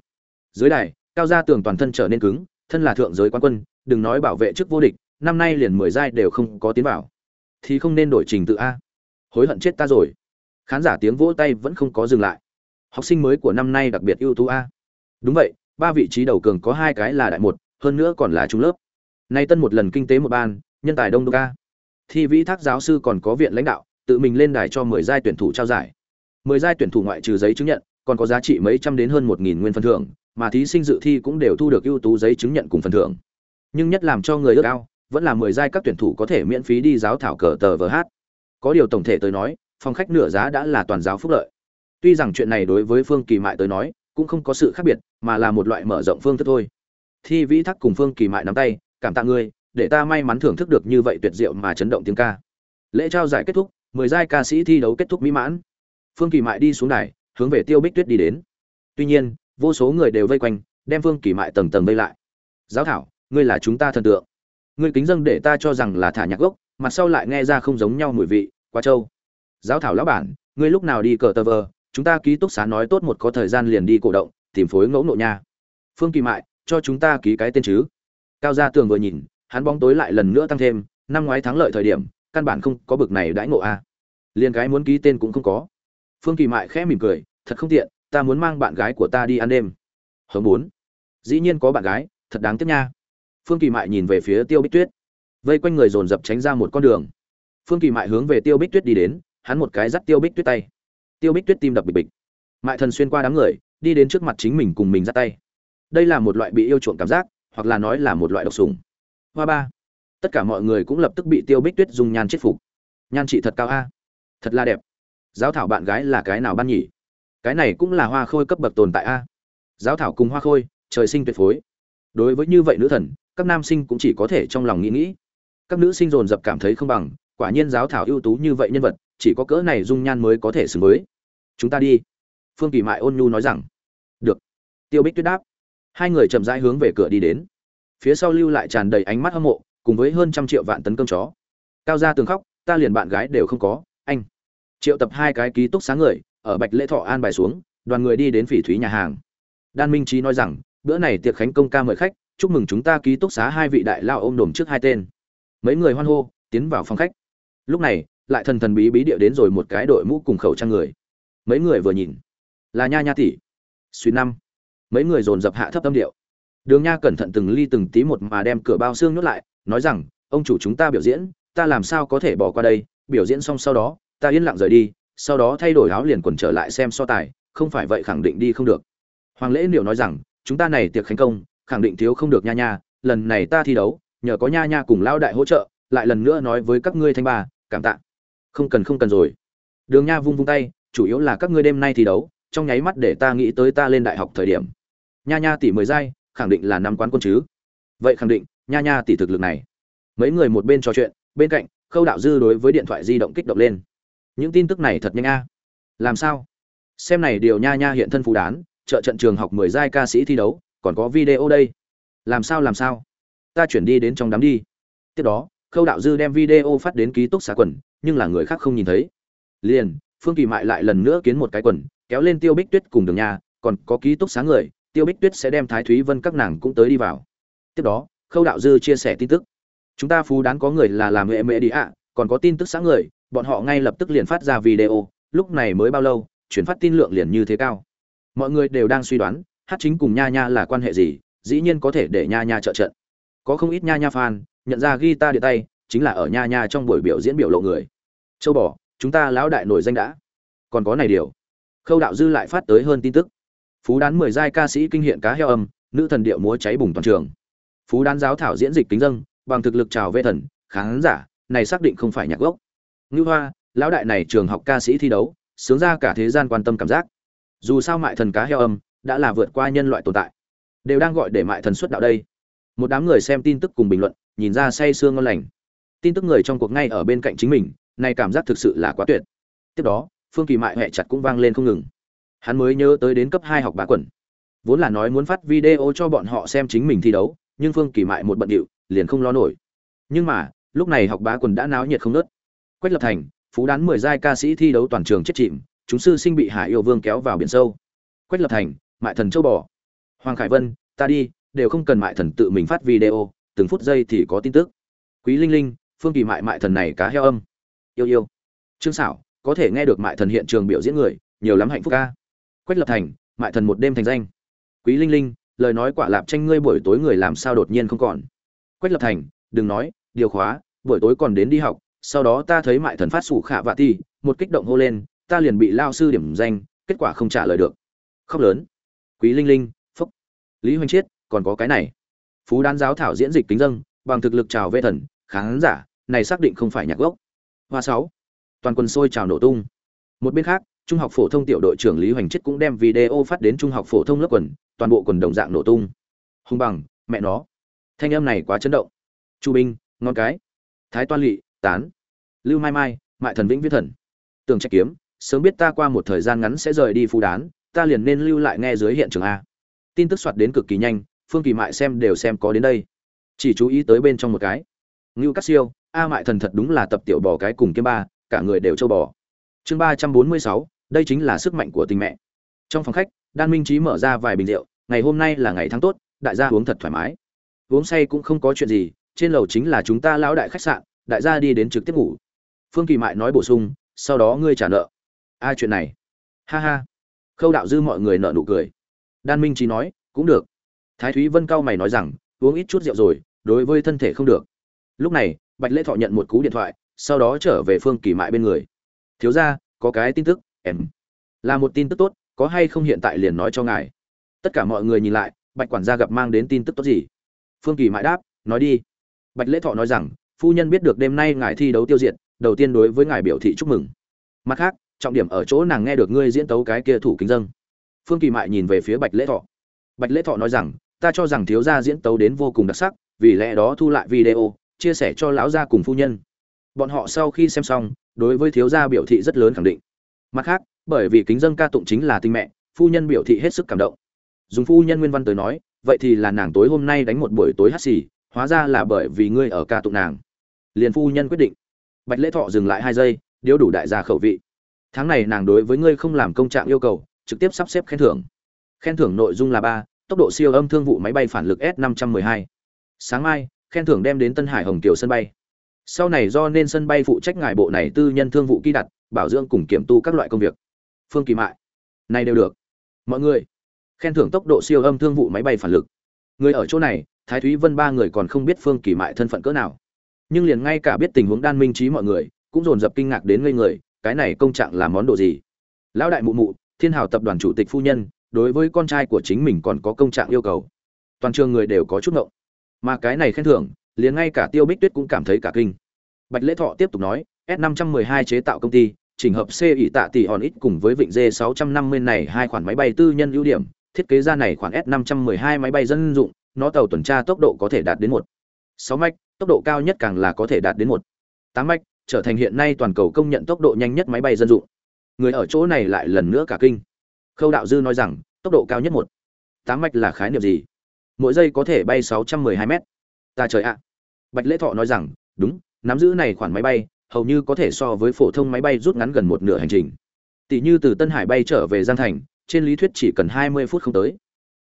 Dưới đài, cao gia tường toàn thân trở nên cứng thân là thượng giới quan quân, đừng nói bảo vệ chức vô địch, năm nay liền mười giai đều không có tiến vào. Thì không nên đổi trình tự a. Hối hận chết ta rồi. Khán giả tiếng vỗ tay vẫn không có dừng lại. Học sinh mới của năm nay đặc biệt ưu tú a. Đúng vậy, ba vị trí đầu cường có hai cái là đại một, hơn nữa còn là trung lớp. Nay tân một lần kinh tế một ban, nhân tài đông đô ca thi vĩ thác giáo sư còn có viện lãnh đạo, tự mình lên đài cho mười giai tuyển thủ trao giải. Mười giai tuyển thủ ngoại trừ giấy chứng nhận, còn có giá trị mấy trăm đến hơn một nghìn nguyên phần thưởng mà thí sinh dự thi cũng đều thu được ưu tú giấy chứng nhận cùng phần thưởng. Nhưng nhất làm cho người ước ao, vẫn là mười giai các tuyển thủ có thể miễn phí đi giáo thảo cờ tờ vờ hát. Có điều tổng thể tới nói, phòng khách nửa giá đã là toàn giáo phúc lợi. Tuy rằng chuyện này đối với phương kỳ mại tới nói, cũng không có sự khác biệt, mà là một loại mở rộng phương thức thôi. Thi vĩ thắc cùng phương kỳ mại nắm tay, cảm tạ ngươi, để ta may mắn thưởng thức được như vậy tuyệt diệu mà chấn động tiếng ca. Lễ trao giải kết thúc, mười giai ca sĩ thi đấu kết thúc mỹ mãn. Phương kỳ mại đi xuống đài, hướng về tiêu bích tuyết đi đến. Tuy nhiên vô số người đều vây quanh, đem vương kỳ mại tầng tầng vây lại. Giáo thảo, ngươi là chúng ta thần tượng. Ngươi kính dâng để ta cho rằng là thả nhạc gốc, mặt sau lại nghe ra không giống nhau mùi vị, quá trâu. Giáo thảo lão bản, ngươi lúc nào đi cờ tờ vờ, chúng ta ký túc xá nói tốt một có thời gian liền đi cổ động, tìm phối ngẫu nộ nha. Phương kỳ mại, cho chúng ta ký cái tên chứ. Cao gia tường vừa nhìn, hắn bóng tối lại lần nữa tăng thêm, năm ngoái thắng lợi thời điểm, căn bản không có bực này đãi ngộ a. Liền cái muốn ký tên cũng không có. Phương kỳ mại khẽ mỉm cười, thật không tiện ta muốn mang bạn gái của ta đi ăn đêm. Hớm bốn. Dĩ nhiên có bạn gái, thật đáng tiếc nha. Phương kỳ mại nhìn về phía tiêu bích tuyết. Vây quanh người dồn dập tránh ra một con đường. Phương kỳ mại hướng về tiêu bích tuyết đi đến, hắn một cái dắt tiêu bích tuyết tay. Tiêu bích tuyết tim đập bịch bịch. Mại thần xuyên qua đám người, đi đến trước mặt chính mình cùng mình dắt tay. Đây là một loại bị yêu chuộng cảm giác, hoặc là nói là một loại độc sùng hoa ba. Tất cả mọi người cũng lập tức bị tiêu bích tuyết dùng nhan chết phục. Nhan trị thật cao a. Thật là đẹp. Giáo thảo bạn gái là cái nào ban nhỉ? Cái này cũng là hoa khôi cấp bậc tồn tại a. Giáo thảo cùng hoa khôi, trời sinh tuyệt phối. Đối với như vậy nữ thần, các nam sinh cũng chỉ có thể trong lòng nghĩ nghĩ. Các nữ sinh dồn dập cảm thấy không bằng, quả nhiên giáo thảo ưu tú như vậy nhân vật, chỉ có cỡ này dung nhan mới có thể xứng với. Chúng ta đi. Phương kỳ mại ôn nhu nói rằng. Được. Tiêu bích tuyết đáp. Hai người chậm rãi hướng về cửa đi đến. Phía sau lưu lại tràn đầy ánh mắt hâm mộ, cùng với hơn trăm triệu vạn tấn cơm chó. Cao gia tường khóc, ta liền bạn gái đều không có, anh. Triệu tập hai cái ký túc sáng người ở bạch lễ thọ an bài xuống, đoàn người đi đến phỉ thúy nhà hàng. Đan minh trí nói rằng, bữa này tiệc khánh công ca mời khách, chúc mừng chúng ta ký túc xá hai vị đại lao ôm đồm trước hai tên. Mấy người hoan hô, tiến vào phòng khách. Lúc này, lại thần thần bí bí địa đến rồi một cái đội mũ cùng khẩu trang người. Mấy người vừa nhìn, là nha nha tỷ. Suy năm, mấy người dồn dập hạ thấp tâm điệu. Đường nha cẩn thận từng ly từng tí một mà đem cửa bao xương nhốt lại, nói rằng, ông chủ chúng ta biểu diễn, ta làm sao có thể bỏ qua đây? Biểu diễn xong sau đó, ta yên lặng rời đi sau đó thay đổi áo liền quần trở lại xem so tài, không phải vậy khẳng định đi không được. Hoàng lễ liệu nói rằng, chúng ta này tiệc khánh công, khẳng định thiếu không được nha nha, lần này ta thi đấu, nhờ có nha nha cùng lao đại hỗ trợ, lại lần nữa nói với các ngươi thanh ba, cảm tạ. Không cần không cần rồi. Đường nha vung vung tay, chủ yếu là các ngươi đêm nay thi đấu, trong nháy mắt để ta nghĩ tới ta lên đại học thời điểm. Nha nha tỷ mười giai, khẳng định là năm quán quân chứ. Vậy khẳng định, nha nha tỷ thực lực này. Mấy người một bên trò chuyện, bên cạnh, khâu đạo dư đối với điện thoại di động kích động lên những tin tức này thật nhanh a. Làm sao? Xem này điều nha nha hiện thân phú đán, trợ trận trường học mười giai ca sĩ thi đấu, còn có video đây. Làm sao làm sao? Ta chuyển đi đến trong đám đi. Tiếp đó, khâu đạo dư đem video phát đến ký túc xá quần, nhưng là người khác không nhìn thấy. Liền, phương kỳ mại lại lần nữa kiến một cái quần, kéo lên tiêu bích tuyết cùng đường nhà, còn có ký túc xá người, tiêu bích tuyết sẽ đem thái thúy vân các nàng cũng tới đi vào. Tiếp đó, khâu đạo dư chia sẻ tin tức. Chúng ta phú đán có người là làm hệ mệ đi ạ, còn có tin tức sáng người bọn họ ngay lập tức liền phát ra video, lúc này mới bao lâu, chuyển phát tin lượng liền như thế cao. Mọi người đều đang suy đoán, hát chính cùng nha nha là quan hệ gì, dĩ nhiên có thể để nha nha trợ trận. Có không ít nha nha fan, nhận ra guitar điện tay, chính là ở nha nha trong buổi biểu diễn biểu lộ người. Châu bò, chúng ta lão đại nổi danh đã. Còn có này điều. Khâu đạo dư lại phát tới hơn tin tức. Phú đán mười giai ca sĩ kinh hiện cá heo âm, nữ thần điệu múa cháy bùng toàn trường. Phú đán giáo thảo diễn dịch kính dâng bằng thực lực trào vệ thần, khán giả, này xác định không phải nhạc gốc ngư hoa, lão đại này trường học ca sĩ thi đấu, sướng ra cả thế gian quan tâm cảm giác. Dù sao mại thần cá heo âm đã là vượt qua nhân loại tồn tại, đều đang gọi để mại thần xuất đạo đây. Một đám người xem tin tức cùng bình luận, nhìn ra say sương ngon lành. Tin tức người trong cuộc ngay ở bên cạnh chính mình, này cảm giác thực sự là quá tuyệt. Tiếp đó, phương kỳ mại hẹ chặt cũng vang lên không ngừng. Hắn mới nhớ tới đến cấp hai học bá quần. Vốn là nói muốn phát video cho bọn họ xem chính mình thi đấu, nhưng phương kỳ mại một bận điệu, liền không lo nổi. Nhưng mà, lúc này học bá quần đã náo nhiệt không nớt quách lập thành phú đán mười giai ca sĩ thi đấu toàn trường chết chìm chúng sư sinh bị hải yêu vương kéo vào biển sâu. Quách lập thành mại thần châu bò. Hoàng khải vân ta đi đều không cần mại thần tự mình phát video từng phút giây thì có tin tức. Quý linh linh phương kỳ mại mại thần này cá heo âm. Yêu yêu. Trương Sảo, có thể nghe được mại thần hiện trường biểu diễn người nhiều lắm hạnh phúc ca. Quách lập thành mại thần một đêm thành danh. Quý linh linh lời nói quả lạp tranh ngươi buổi tối người làm sao đột nhiên không còn. Quách lập thành đừng nói điều khóa buổi tối còn đến đi học sau đó ta thấy mại thần phát sủ khả vạ ti, một kích động hô lên, ta liền bị lao sư điểm danh, kết quả không trả lời được. Khóc lớn. Quý linh linh, phúc. Lý hoành chiết, còn có cái này. Phú đan giáo thảo diễn dịch kính dân, bằng thực lực chào vệ thần, khán giả, này xác định không phải nhạc gốc. Hoa sáu. Toàn quân sôi trào nổ tung. Một bên khác, trung học phổ thông tiểu đội trưởng lý hoành chiết cũng đem video phát đến trung học phổ thông lớp quần, toàn bộ quần đồng dạng nổ tung. Hùng bằng, mẹ nó. Thanh âm này quá chấn động. Chu binh, ngon cái. Thái toan lỵ tán. Lưu mai mai, mại thần vĩnh viễn thần. Tường trạch kiếm, sớm biết ta qua một thời gian ngắn sẽ rời đi phú đán, ta liền nên lưu lại nghe dưới hiện trường a. Tin tức soạt đến cực kỳ nhanh, phương kỳ mại xem đều xem có đến đây. Chỉ chú ý tới bên trong một cái. Ngưu cắt siêu, a mại thần thật đúng là tập tiểu bò cái cùng kiếm ba, cả người đều châu bò. Chương ba trăm bốn mươi sáu, đây chính là sức mạnh của tình mẹ. Trong phòng khách, đan minh trí mở ra vài bình rượu, ngày hôm nay là ngày tháng tốt, đại gia uống thật thoải mái. Uống say cũng không có chuyện gì, trên lầu chính là chúng ta lão đại khách sạn đại gia đi đến trực tiếp ngủ. Phương kỳ mại nói bổ sung, sau đó ngươi trả nợ. Ai chuyện này. Ha ha. Khâu đạo dư mọi người nợ nụ cười. Đan minh trí nói, cũng được. Thái thúy vân cao mày nói rằng, uống ít chút rượu rồi, đối với thân thể không được. Lúc này, bạch lễ thọ nhận một cú điện thoại, sau đó trở về phương kỳ mại bên người. Thiếu ra có cái tin tức, em. Là một tin tức tốt, có hay không hiện tại liền nói cho ngài. Tất cả mọi người nhìn lại, bạch quản gia gặp mang đến tin tức tốt gì? Phương kỳ mại đáp, nói đi. Bạch lễ thọ nói rằng phu nhân biết được đêm nay ngài thi đấu tiêu diệt, đầu tiên đối với ngài biểu thị chúc mừng. Mặt khác, trọng điểm ở chỗ nàng nghe được ngươi diễn tấu cái kia thủ kính dâng. Phương kỳ mại nhìn về phía bạch lễ thọ. Bạch lễ thọ nói rằng, ta cho rằng thiếu gia diễn tấu đến vô cùng đặc sắc, vì lẽ đó thu lại video, chia sẻ cho lão gia cùng phu nhân. Bọn họ sau khi xem xong, đối với thiếu gia biểu thị rất lớn khẳng định. Mặt khác, bởi vì kính dân ca tụng chính là tinh mẹ, phu nhân biểu thị hết sức cảm động. Dùng phu nhân nguyên văn tới nói, vậy thì là nàng tối hôm nay đánh một buổi tối hát xì hóa ra là bởi vì ngươi ở ca tụng nàng. Liền phu nhân quyết định. Bạch lễ thọ dừng lại hai giây, điếu đủ đại gia khẩu vị. Tháng này nàng đối với ngươi không làm công trạng yêu cầu, trực tiếp sắp xếp khen thưởng. Khen thưởng nội dung là ba, tốc độ siêu âm thương vụ máy bay phản lực s 512 sáng mai, khen thưởng đem đến tân hải hồng kiều sân bay. Sau này do nên sân bay phụ trách ngài bộ này tư nhân thương vụ ký đặt, bảo dưỡng cùng kiểm tu các loại công việc. Phương kỳ mại. Này đều được. Mọi người, khen thưởng tốc độ siêu âm thương vụ máy bay phản lực. Người ở chỗ này thái thúy vân ba người còn không biết phương kỳ mại thân phận cỡ nào. Nhưng liền ngay cả biết tình huống đan minh trí mọi người, cũng dồn dập kinh ngạc đến ngây người, cái này công trạng là món đồ gì? Lão đại mụ mụ, thiên hào tập đoàn chủ tịch phu nhân, đối với con trai của chính mình còn có công trạng yêu cầu. Toàn trường người đều có chút ngộng. Mà cái này khen thưởng, liền ngay cả tiêu bích tuyết cũng cảm thấy cả kinh. Bạch lễ thọ tiếp tục nói, s 512 chế tạo công ty, chỉnh hợp c ỷ tạ tỷ hòn ít cùng với vịnh d 650 này hai khoản máy bay tư nhân ưu điểm, thiết kế ra này khoản s 512 máy bay dân dụng nó tàu tuần tra tốc độ có thể đạt đến một. Sáu mạch, tốc độ cao nhất càng là có thể đạt đến một. Tám mạch, trở thành hiện nay toàn cầu công nhận tốc độ nhanh nhất máy bay dân dụng. Người ở chỗ này lại lần nữa cả kinh. Khâu đạo dư nói rằng, tốc độ cao nhất một. Tám mạch là khái niệm gì? Mỗi giây có thể bay 612 mét. Ta trời ạ. Bạch lễ thọ nói rằng, đúng, nắm giữ này khoản máy bay, hầu như có thể so với phổ thông máy bay rút ngắn gần một nửa hành trình. Tỷ như từ tân hải bay trở về giang thành, trên lý thuyết chỉ cần 20 phút không tới.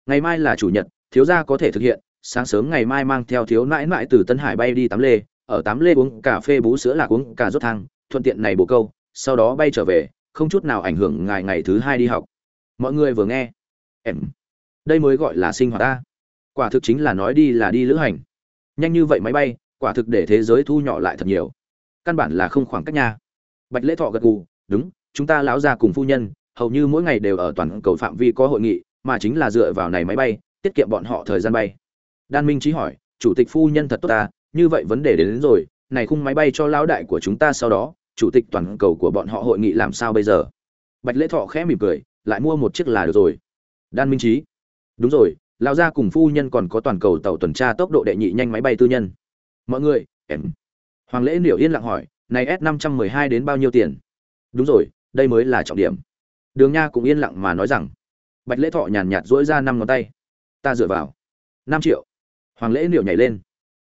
Ngày mai là chủ nhật thiếu gia có thể thực hiện, sáng sớm ngày mai mang theo thiếu nãi nãi từ tân hải bay đi tắm lê, ở tắm lê uống cà phê bú sữa lạc uống cà rốt thang, thuận tiện này bổ câu, sau đó bay trở về, không chút nào ảnh hưởng ngài ngày thứ hai đi học. Mọi người vừa nghe, em, đây mới gọi là sinh hoạt ta. Quả thực chính là nói đi là đi lữ hành. Nhanh như vậy máy bay, quả thực để thế giới thu nhỏ lại thật nhiều. Căn bản là không khoảng cách nha. Bạch lễ thọ gật gù, đúng, chúng ta lão già cùng phu nhân, hầu như mỗi ngày đều ở toàn cầu phạm vi có hội nghị, mà chính là dựa vào này máy bay tiết kiệm bọn họ thời gian bay. Đan minh trí hỏi chủ tịch phu nhân thật tốt ta như vậy vấn đề đến, đến rồi này khung máy bay cho lão đại của chúng ta sau đó chủ tịch toàn cầu của bọn họ hội nghị làm sao bây giờ? Bạch lễ thọ khẽ mỉm cười lại mua một chiếc là được rồi. Đan minh trí đúng rồi lão gia cùng phu nhân còn có toàn cầu tàu tuần tra tốc độ đệ nhị nhanh máy bay tư nhân. Mọi người em. Hoàng lễ niểu yên lặng hỏi này s năm trăm mười hai đến bao nhiêu tiền? Đúng rồi đây mới là trọng điểm. Đường nha cũng yên lặng mà nói rằng. Bạch lễ thọ nhàn nhạt duỗi ra năm ngón tay ta dựa vào. Năm triệu. Hoàng lễ liệu nhảy lên.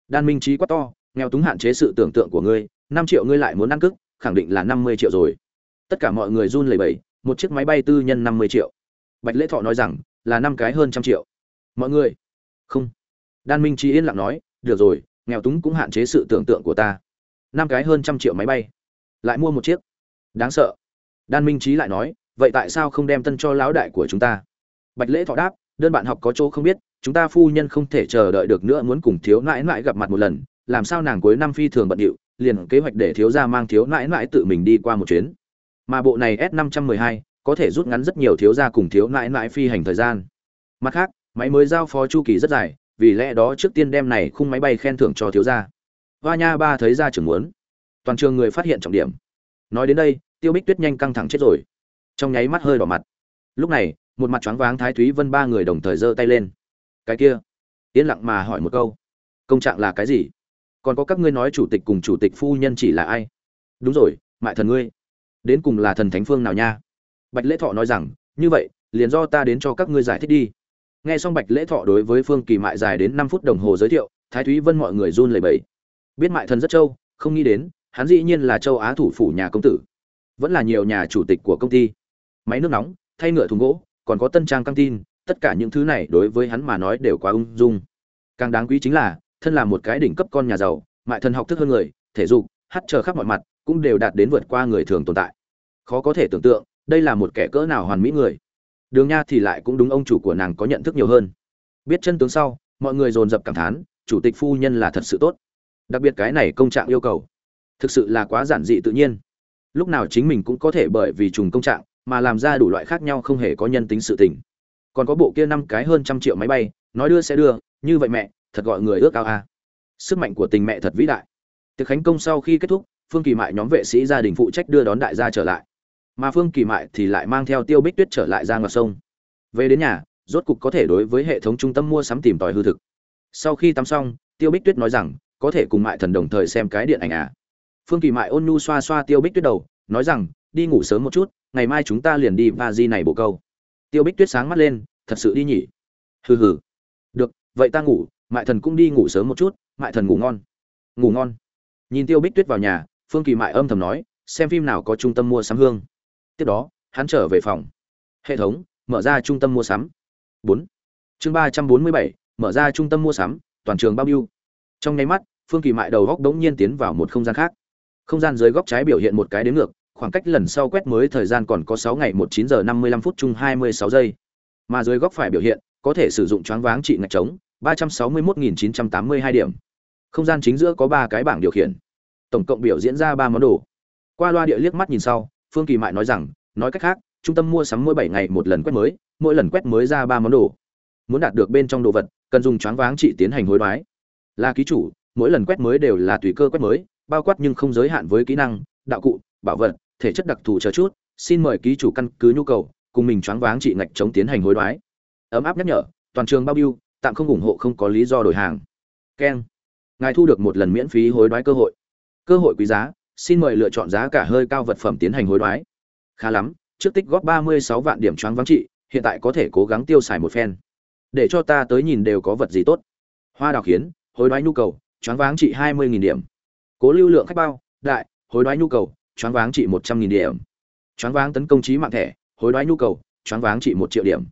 Đan minh trí quá to, nghèo túng hạn chế sự tưởng tượng của ngươi, năm triệu ngươi lại muốn ăn cức, khẳng định là năm mươi triệu rồi. Tất cả mọi người run lẩy bẩy, một chiếc máy bay tư nhân năm mươi triệu. Bạch lễ thọ nói rằng, là năm cái hơn trăm triệu. Mọi người. Không. Đan minh trí yên lặng nói, được rồi, nghèo túng cũng hạn chế sự tưởng tượng của ta. Năm cái hơn trăm triệu máy bay. Lại mua một chiếc. Đáng sợ. Đan minh trí lại nói, vậy tại sao không đem tân cho lão đại của chúng ta? Bạch lễ thọ đáp đơn bạn học có chỗ không biết, chúng ta phu nhân không thể chờ đợi được nữa muốn cùng thiếu nãi nãi gặp mặt một lần, làm sao nàng cuối năm phi thường bận điệu, liền kế hoạch để thiếu gia mang thiếu nãi nãi tự mình đi qua một chuyến. Mà bộ này s 512 có thể rút ngắn rất nhiều thiếu gia cùng thiếu nãi nãi phi hành thời gian. Mặt khác, máy mới giao phó chu kỳ rất dài, vì lẽ đó trước tiên đem này khung máy bay khen thưởng cho thiếu gia. Hoa nha ba thấy ra trưởng muốn. Toàn trường người phát hiện trọng điểm. Nói đến đây, tiêu bích tuyết nhanh căng thẳng chết rồi. Trong nháy mắt hơi đỏ mặt lúc này, một mặt choáng váng thái thúy vân ba người đồng thời giơ tay lên. Cái kia? Yên lặng mà hỏi một câu. Công trạng là cái gì? Còn có các ngươi nói chủ tịch cùng chủ tịch phu nhân chỉ là ai? Đúng rồi, mại thần ngươi. Đến cùng là thần thánh phương nào nha? Bạch lễ thọ nói rằng, như vậy, liền do ta đến cho các ngươi giải thích đi. Nghe xong bạch lễ thọ đối với phương kỳ mại dài đến năm phút đồng hồ giới thiệu, thái thúy vân mọi người run lẩy bẩy. Biết mại thần rất châu không nghĩ đến, hắn dĩ nhiên là châu á thủ phủ nhà công tử, vẫn là nhiều nhà chủ tịch của công ty. Máy nước nóng thay ngựa thùng gỗ, còn có tân trang căng tin, tất cả những thứ này đối với hắn mà nói đều quá ung dung. Càng đáng quý chính là, thân là một cái đỉnh cấp con nhà giàu, mại thần học thức hơn người, thể dục, hát chờ khắp mọi mặt, cũng đều đạt đến vượt qua người thường tồn tại. Khó có thể tưởng tượng, đây là một kẻ cỡ nào hoàn mỹ người. Đường nha thì lại cũng đúng ông chủ của nàng có nhận thức nhiều hơn. Biết chân tướng sau, mọi người dồn dập cảm thán, chủ tịch phu nhân là thật sự tốt. Đặc biệt cái này công trạng yêu cầu, thực sự là quá giản dị tự nhiên. Lúc nào chính mình cũng có thể bởi vì trùng công trạng mà làm ra đủ loại khác nhau không hề có nhân tính sự tình. Còn có bộ kia năm cái hơn trăm triệu máy bay, nói đưa sẽ đưa, như vậy mẹ, thật gọi người ước ao a. Sức mạnh của tình mẹ thật vĩ đại. Tiệc khánh công sau khi kết thúc, phương kỳ mại nhóm vệ sĩ gia đình phụ trách đưa đón đại gia trở lại. Mà phương kỳ mại thì lại mang theo tiêu bích tuyết trở lại ra ngọc sông. Về đến nhà, rốt cục có thể đối với hệ thống trung tâm mua sắm tìm tòi hư thực. Sau khi tắm xong, tiêu bích tuyết nói rằng, có thể cùng mại thần đồng thời xem cái điện ảnh à. Phương kỳ mại ôn nhu xoa xoa tiêu bích tuyết đầu, nói rằng đi ngủ sớm một chút, ngày mai chúng ta liền đi va di này bổ câu. Tiêu bích tuyết sáng mắt lên, thật sự đi nhỉ? Hừ hừ. Được, vậy ta ngủ, mại thần cũng đi ngủ sớm một chút, mại thần ngủ ngon. Ngủ ngon. Nhìn tiêu bích tuyết vào nhà, phương kỳ mại âm thầm nói, xem phim nào có trung tâm mua sắm hương. Tiếp đó, hắn trở về phòng. Hệ thống, mở ra trung tâm mua sắm. Bốn. Chương ba trăm bốn mươi bảy, mở ra trung tâm mua sắm, toàn trường bao nhiêu trong nháy mắt, phương kỳ mại đầu góc đống nhiên tiến vào một không gian khác. Không gian dưới góc trái biểu hiện một cái đến ngược khoảng cách lần sau quét mới thời gian còn có 6 ngày, một chín giờ năm mươi lăm phút chung hai mươi sáu giây. Mà dưới góc phải biểu hiện, có thể sử dụng choáng váng trị ngạch trống ba trăm sáu mươi một nghìn chín trăm tám mươi hai điểm. Không gian chính giữa có ba cái bảng điều khiển. Tổng cộng biểu diễn ra ba món đồ. Qua loa địa liếc mắt nhìn sau, phương kỳ mại nói rằng, nói cách khác, trung tâm mua sắm mỗi bảy ngày một lần quét mới, mỗi lần quét mới ra ba món đồ. Muốn đạt được bên trong đồ vật, cần dùng choáng váng trị tiến hành hối đoái. Là ký chủ, mỗi lần quét mới đều là tùy cơ quét mới, bao quát nhưng không giới hạn với kỹ năng, đạo cụ, bảo vật thể chất đặc thù chờ chút, xin mời ký chủ căn cứ nhu cầu, cùng mình choáng váng trị ngạch chống tiến hành hối đoái. Ấm áp nhắc nhở, toàn trường bao biêu tạm không ủng hộ không có lý do đổi hàng. Keng. Ngài thu được một lần miễn phí hối đoái cơ hội. Cơ hội quý giá, xin mời lựa chọn giá cả hơi cao vật phẩm tiến hành hối đoái. Khá lắm, trước tích góp ba mươi sáu vạn điểm choáng váng trị, hiện tại có thể cố gắng tiêu xài một phen. Để cho ta tới nhìn đều có vật gì tốt. Hoa đào khiến hối đoái nhu cầu, choáng váng trị hai mươi điểm. Cố lưu lượng khách bao, đại, hối đoái nhu cầu choáng váng trị một trăm nghìn điểm. Choáng váng tấn công trí mạng thẻ, hối đoái nhu cầu, choáng váng trị một triệu điểm.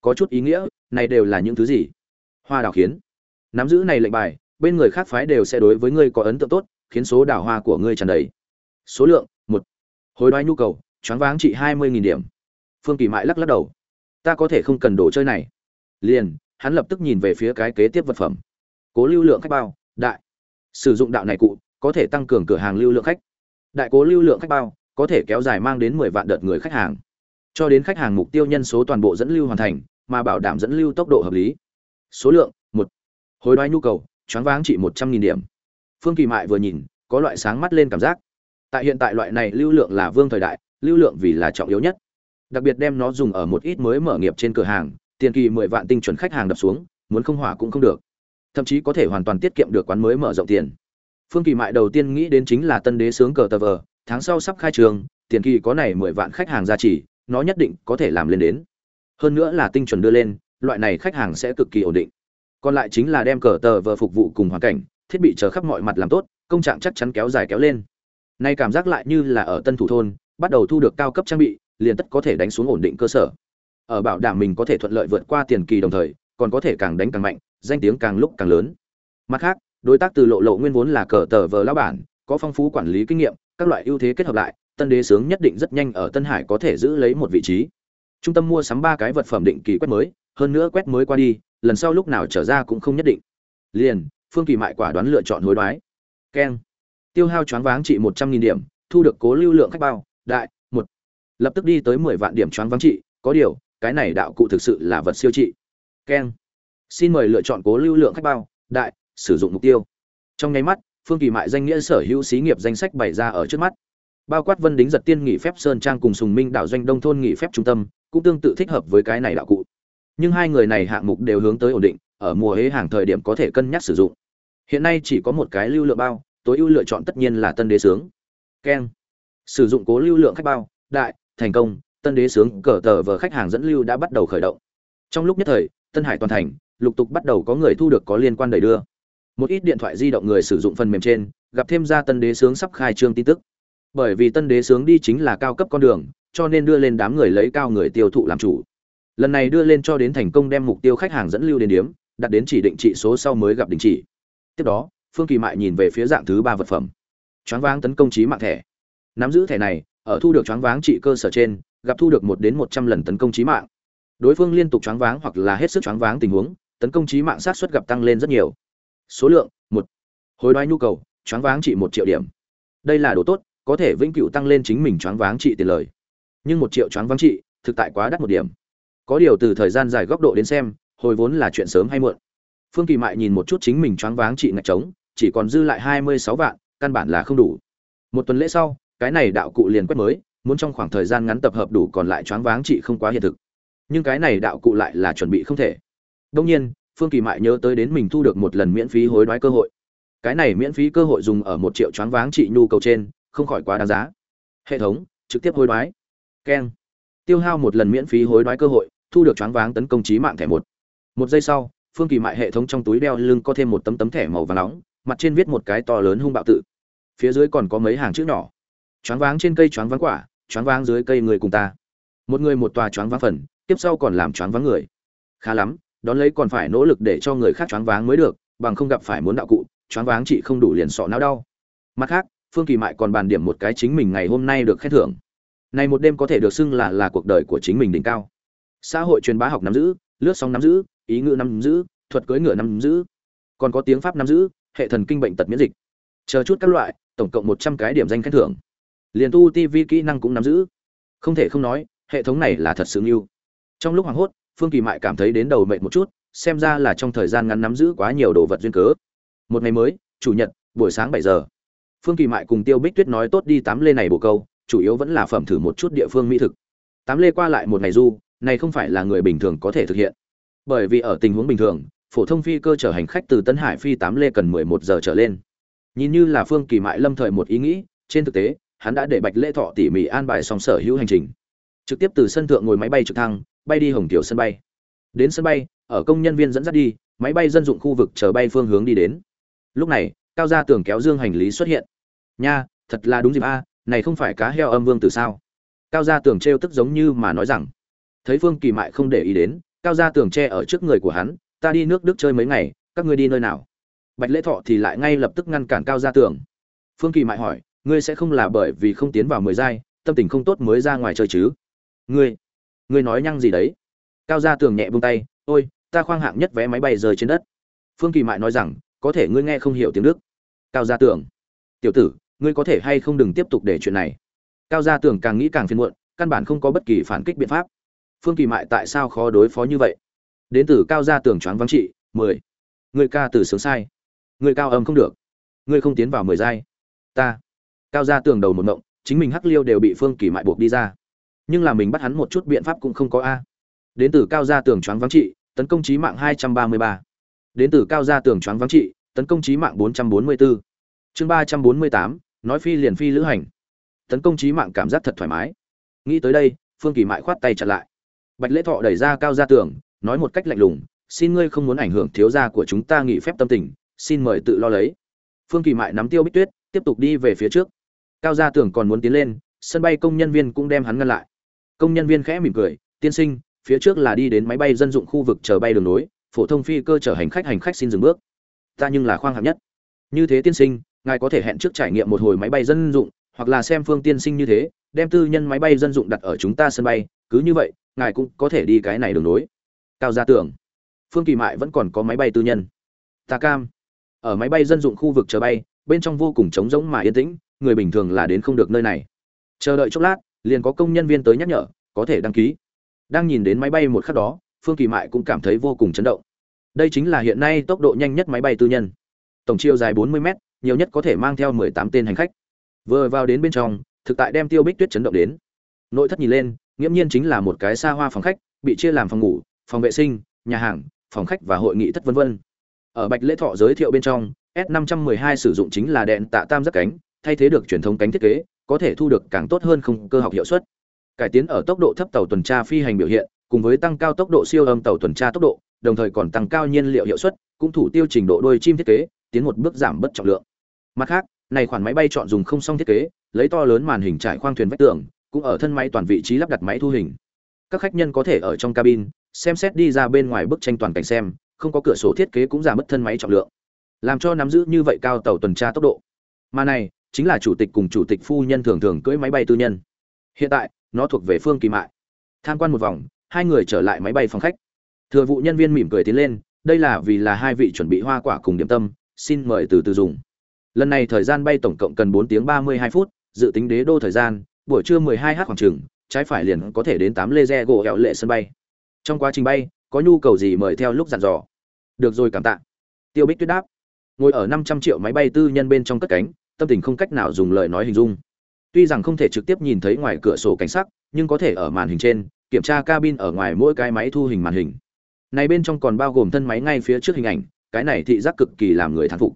Có chút ý nghĩa, này đều là những thứ gì? Hoa đào khiến. Nắm giữ này lệnh bài, bên người khác phái đều sẽ đối với ngươi có ấn tượng tốt, khiến số đào hoa của ngươi tràn đầy. Số lượng, một. Hối đoái nhu cầu, choáng váng trị hai mươi điểm. Phương kỳ mại lắc lắc đầu. Ta có thể không cần đồ chơi này. Liền, hắn lập tức nhìn về phía cái kế tiếp vật phẩm. Cố lưu lượng khách bao, đại. Sử dụng đạo này cụ, có thể tăng cường cửa hàng lưu lượng khách đại cố lưu lượng khách bao, có thể kéo dài mang đến mười vạn đợt người khách hàng. Cho đến khách hàng mục tiêu nhân số toàn bộ dẫn lưu hoàn thành, mà bảo đảm dẫn lưu tốc độ hợp lý. Số lượng, một. Hối đoái nhu cầu, choáng váng chỉ một trăm nghìn điểm. Phương kỳ mại vừa nhìn, có loại sáng mắt lên cảm giác. Tại hiện tại loại này lưu lượng là vương thời đại, lưu lượng vì là trọng yếu nhất. Đặc biệt đem nó dùng ở một ít mới mở nghiệp trên cửa hàng, tiền kỳ mười vạn tinh chuẩn khách hàng đập xuống, muốn không hỏa cũng không được. Thậm chí có thể hoàn toàn tiết kiệm được quán mới mở rộng tiền phương kỳ mại đầu tiên nghĩ đến chính là tân đế sướng cờ tờ vờ tháng sau sắp khai trường tiền kỳ có này mười vạn khách hàng gia chỉ, nó nhất định có thể làm lên đến. Hơn nữa là tinh chuẩn đưa lên loại này khách hàng sẽ cực kỳ ổn định. Còn lại chính là đem cờ tờ vờ phục vụ cùng hoàn cảnh thiết bị chờ khắp mọi mặt làm tốt công trạng chắc chắn kéo dài kéo lên. Nay cảm giác lại như là ở tân thủ thôn bắt đầu thu được cao cấp trang bị liền tất có thể đánh xuống ổn định cơ sở. Ở bảo đảm mình có thể thuận lợi vượt qua tiền kỳ đồng thời còn có thể càng đánh càng mạnh danh tiếng càng lúc càng lớn. Mặt khác đối tác từ lộ lộ nguyên vốn là cờ tờ vờ lao bản, có phong phú quản lý kinh nghiệm, các loại ưu thế kết hợp lại, tân đế sướng nhất định rất nhanh ở tân hải có thể giữ lấy một vị trí. Trung tâm mua sắm ba cái vật phẩm định kỳ quét mới, hơn nữa quét mới qua đi, lần sau lúc nào trở ra cũng không nhất định. Liền, phương kỳ mại quả đoán lựa chọn hối đoái. Keng. Tiêu hao choáng váng trị một trăm nghìn điểm, thu được cố lưu lượng khách bao, đại, một. Lập tức đi tới mười vạn điểm choáng váng trị, có điều, cái này đạo cụ thực sự là vật siêu trị. Keng. Xin mời lựa chọn cố lưu lượng khách bao, đại sử dụng mục tiêu. Trong nháy mắt, phương kỳ mại danh nghĩa sở hữu xí nghiệp danh sách bày ra ở trước mắt. Bao quát vân đính giật tiên nghỉ phép sơn trang cùng sùng minh đảo doanh đông thôn nghỉ phép trung tâm, cũng tương tự thích hợp với cái này đạo cụ. Nhưng hai người này hạng mục đều hướng tới ổn định, ở mùa hế hàng thời điểm có thể cân nhắc sử dụng. Hiện nay chỉ có một cái lưu lượng bao, tối ưu lựa chọn tất nhiên là tân đế sướng. Keng. Sử dụng cố lưu lượng khách bao, đại, thành công, tân đế sướng cờ tờ vờ khách hàng dẫn lưu đã bắt đầu khởi động. Trong lúc nhất thời, tân hải toàn thành, lục tục bắt đầu có người thu được có liên quan đầy đưa một ít điện thoại di động người sử dụng phần mềm trên, gặp thêm ra tân đế sướng sắp khai trương tin tức. Bởi vì tân đế sướng đi chính là cao cấp con đường, cho nên đưa lên đám người lấy cao người tiêu thụ làm chủ. Lần này đưa lên cho đến thành công đem mục tiêu khách hàng dẫn lưu đến điếm, đặt đến chỉ định trị số sau mới gặp đình chỉ. Tiếp đó, phương kỳ mại nhìn về phía dạng thứ ba vật phẩm. Choáng váng tấn công trí mạng thẻ. Nắm giữ thẻ này, ở thu được choáng váng trị cơ sở trên, gặp thu được một đến một trăm lần tấn công trí mạng. Đối phương liên tục choáng váng hoặc là hết sức choáng váng tình huống, tấn công trí mạng sát xuất gặp tăng lên rất nhiều số lượng, một. Hối đoái nhu cầu, choáng váng trị một triệu điểm. Đây là đồ tốt, có thể vĩnh cửu tăng lên chính mình choáng váng trị tiền lời. Nhưng một triệu choáng váng trị, thực tại quá đắt một điểm. Có điều từ thời gian dài góc độ đến xem, hồi vốn là chuyện sớm hay muộn. Phương kỳ mại nhìn một chút chính mình choáng váng trị ngạch trống, chỉ còn dư lại hai mươi sáu vạn, căn bản là không đủ. Một tuần lễ sau, cái này đạo cụ liền quét mới, muốn trong khoảng thời gian ngắn tập hợp đủ còn lại choáng váng trị không quá hiện thực. Nhưng cái này đạo cụ lại là chuẩn bị không thể. Đông nhiên phương kỳ mại nhớ tới đến mình thu được một lần miễn phí hối đoái cơ hội. Cái này miễn phí cơ hội dùng ở một triệu choáng váng trị nhu cầu trên, không khỏi quá đáng giá. Hệ thống, trực tiếp hối đoái. Keng. Tiêu hao một lần miễn phí hối đoái cơ hội, thu được choáng váng tấn công trí mạng thẻ một. Một giây sau, phương kỳ mại hệ thống trong túi đeo lưng có thêm một tấm tấm thẻ màu vàng nóng, mặt trên viết một cái to lớn hung bạo tự. Phía dưới còn có mấy hàng chữ nhỏ. Choáng váng trên cây choáng váng quả, choáng váng dưới cây người cùng ta. Một người một tòa choáng váng phần, tiếp sau còn làm choáng váng người. Khá lắm đón lấy còn phải nỗ lực để cho người khác choáng váng mới được, bằng không gặp phải muốn đạo cụ, choáng váng chị không đủ liền sọ não đau. Mặt khác, phương kỳ mại còn bàn điểm một cái chính mình ngày hôm nay được khen thưởng. Này một đêm có thể được xưng là là cuộc đời của chính mình đỉnh cao. Xã hội truyền bá học nắm giữ, lướt sóng nắm giữ, ý ngữ nắm giữ, thuật cưỡi ngựa nắm giữ, còn có tiếng pháp nắm giữ, hệ thần kinh bệnh tật miễn dịch. Chờ chút các loại, tổng cộng một trăm cái điểm danh khen thưởng. Liền tu tv kỹ năng cũng nắm giữ. Không thể không nói, hệ thống này là thật sự nghiêu trong lúc hoảng hốt phương kỳ mại cảm thấy đến đầu mệt một chút, xem ra là trong thời gian ngắn nắm giữ quá nhiều đồ vật duyên cớ. Một ngày mới, chủ nhật, buổi sáng bảy giờ. Phương kỳ mại cùng tiêu bích tuyết nói tốt đi tám lê này bồ câu, chủ yếu vẫn là phẩm thử một chút địa phương mỹ thực. Tám lê qua lại một ngày du, này không phải là người bình thường có thể thực hiện. Bởi vì ở tình huống bình thường, phổ thông phi cơ chở hành khách từ tân hải phi tám lê cần mười một giờ trở lên. Nhìn như là phương kỳ mại lâm thời một ý nghĩ, trên thực tế, hắn đã để bạch lễ thọ tỉ mỉ an bài xong sở hữu hành trình. Trực tiếp từ sân thượng ngồi máy bay trực thăng bay đi hồng tiểu sân bay. Đến sân bay, ở công nhân viên dẫn dắt đi, máy bay dân dụng khu vực chờ bay phương hướng đi đến. Lúc này, cao gia tường kéo dương hành lý xuất hiện. Nha, thật là đúng dịp a, này không phải cá heo âm vương từ sao? Cao gia tường trêu tức giống như mà nói rằng. Thấy phương kỳ mại không để ý đến, cao gia tường che ở trước người của hắn, ta đi nước đức chơi mấy ngày, các ngươi đi nơi nào? Bạch lễ thọ thì lại ngay lập tức ngăn cản cao gia tường. Phương kỳ mại hỏi, ngươi sẽ không là bởi vì không tiến vào mười giai, tâm tình không tốt mới ra ngoài chơi chứ? Ngươi ngươi nói nhăng gì đấy? Cao gia tường nhẹ buông tay, ôi, ta khoang hạng nhất vé máy bay rơi trên đất. Phương kỳ mại nói rằng, có thể ngươi nghe không hiểu tiếng đức. Cao gia tường, tiểu tử, ngươi có thể hay không đừng tiếp tục để chuyện này. Cao gia tường càng nghĩ càng phiền muộn, căn bản không có bất kỳ phản kích biện pháp. Phương kỳ mại tại sao khó đối phó như vậy? Đến từ cao gia tường choáng vắng trị, mười. Người ca từ sướng sai. Người cao âm không được. Người không tiến vào mười giai. Ta. Cao gia tường đầu một ngộng, chính mình hắc liêu đều bị phương kỳ mại buộc đi ra nhưng là mình bắt hắn một chút biện pháp cũng không có a. Đến từ cao gia tường choáng vắng trị, tấn công trí mạng hai trăm ba mươi ba. Đến từ cao gia tường choáng vắng trị, tấn công trí mạng bốn trăm bốn mươi bốn chương ba trăm bốn mươi tám, nói phi liền phi lữ hành. Tấn công trí mạng cảm giác thật thoải mái. Nghĩ tới đây, phương kỳ mại khoát tay chặt lại. Bạch lễ thọ đẩy ra cao gia tường, nói một cách lạnh lùng, xin ngươi không muốn ảnh hưởng thiếu gia của chúng ta nghỉ phép tâm tình, xin mời tự lo lấy. Phương kỳ mại nắm tiêu bích tuyết, tiếp tục đi về phía trước. Cao gia tường còn muốn tiến lên, sân bay công nhân viên cũng đem hắn ngăn lại công nhân viên khẽ mỉm cười, tiên sinh, phía trước là đi đến máy bay dân dụng khu vực chờ bay đường nối, phổ thông phi cơ chở hành khách hành khách xin dừng bước. Ta nhưng là khoang hạng nhất. Như thế tiên sinh, ngài có thể hẹn trước trải nghiệm một hồi máy bay dân dụng, hoặc là xem phương tiên sinh như thế, đem tư nhân máy bay dân dụng đặt ở chúng ta sân bay, cứ như vậy, ngài cũng có thể đi cái này đường nối. Cao gia tưởng, phương kỳ mại vẫn còn có máy bay tư nhân. Ta cam. Ở máy bay dân dụng khu vực chờ bay, bên trong vô cùng trống rỗng mà yên tĩnh, người bình thường là đến không được nơi này. Chờ đợi chốc lát liền có công nhân viên tới nhắc nhở, có thể đăng ký. Đang nhìn đến máy bay một khắc đó, phương kỳ mại cũng cảm thấy vô cùng chấn động. Đây chính là hiện nay tốc độ nhanh nhất máy bay tư nhân. Tổng chiều dài 40 m nhiều nhất có thể mang theo 18 tên hành khách. Vừa vào đến bên trong, thực tại đem tiêu bích tuyết chấn động đến. Nội thất nhìn lên, nghiễm nhiên chính là một cái xa hoa phòng khách, bị chia làm phòng ngủ, phòng vệ sinh, nhà hàng, phòng khách và hội nghị thất vân vân. Ở bạch lễ thọ giới thiệu bên trong, s 512 sử dụng chính là đèn tạ tam giác cánh thay thế được truyền thống cánh thiết kế, có thể thu được càng tốt hơn không cơ học hiệu suất. Cải tiến ở tốc độ thấp tàu tuần tra phi hành biểu hiện, cùng với tăng cao tốc độ siêu âm tàu tuần tra tốc độ, đồng thời còn tăng cao nhiên liệu hiệu suất, cũng thủ tiêu trình độ đôi chim thiết kế, tiến một bước giảm bất trọng lượng. Mặt khác, này khoản máy bay chọn dùng không song thiết kế, lấy to lớn màn hình trải khoang thuyền vách tường, cũng ở thân máy toàn vị trí lắp đặt máy thu hình. Các khách nhân có thể ở trong cabin, xem xét đi ra bên ngoài bức tranh toàn cảnh xem, không có cửa sổ thiết kế cũng giảm mất thân máy trọng lượng. Làm cho nắm giữ như vậy cao tàu tuần tra tốc độ. Mà này chính là chủ tịch cùng chủ tịch phu nhân thường thường cưỡi máy bay tư nhân. Hiện tại, nó thuộc về phương kỳ mại. Tham quan một vòng, hai người trở lại máy bay phòng khách. Thừa vụ nhân viên mỉm cười tiến lên, đây là vì là hai vị chuẩn bị hoa quả cùng điểm tâm, xin mời từ từ dùng. Lần này thời gian bay tổng cộng cần bốn tiếng ba mươi hai phút, dự tính đế đô thời gian, buổi trưa mười hai h khoảng chừng, trái phải liền có thể đến tám lê re gỗ hẹo lệ sân bay. Trong quá trình bay, có nhu cầu gì mời theo lúc dặn dò. Được rồi, cảm tạ. Tiêu bích tuyết đáp. Ngồi ở năm trăm triệu máy bay tư nhân bên trong cất cánh tâm tình không cách nào dùng lời nói hình dung. Tuy rằng không thể trực tiếp nhìn thấy ngoài cửa sổ cảnh sắc, nhưng có thể ở màn hình trên, kiểm tra cabin ở ngoài mỗi cái máy thu hình màn hình. Này bên trong còn bao gồm thân máy ngay phía trước hình ảnh, cái này thị giác cực kỳ làm người thán phục.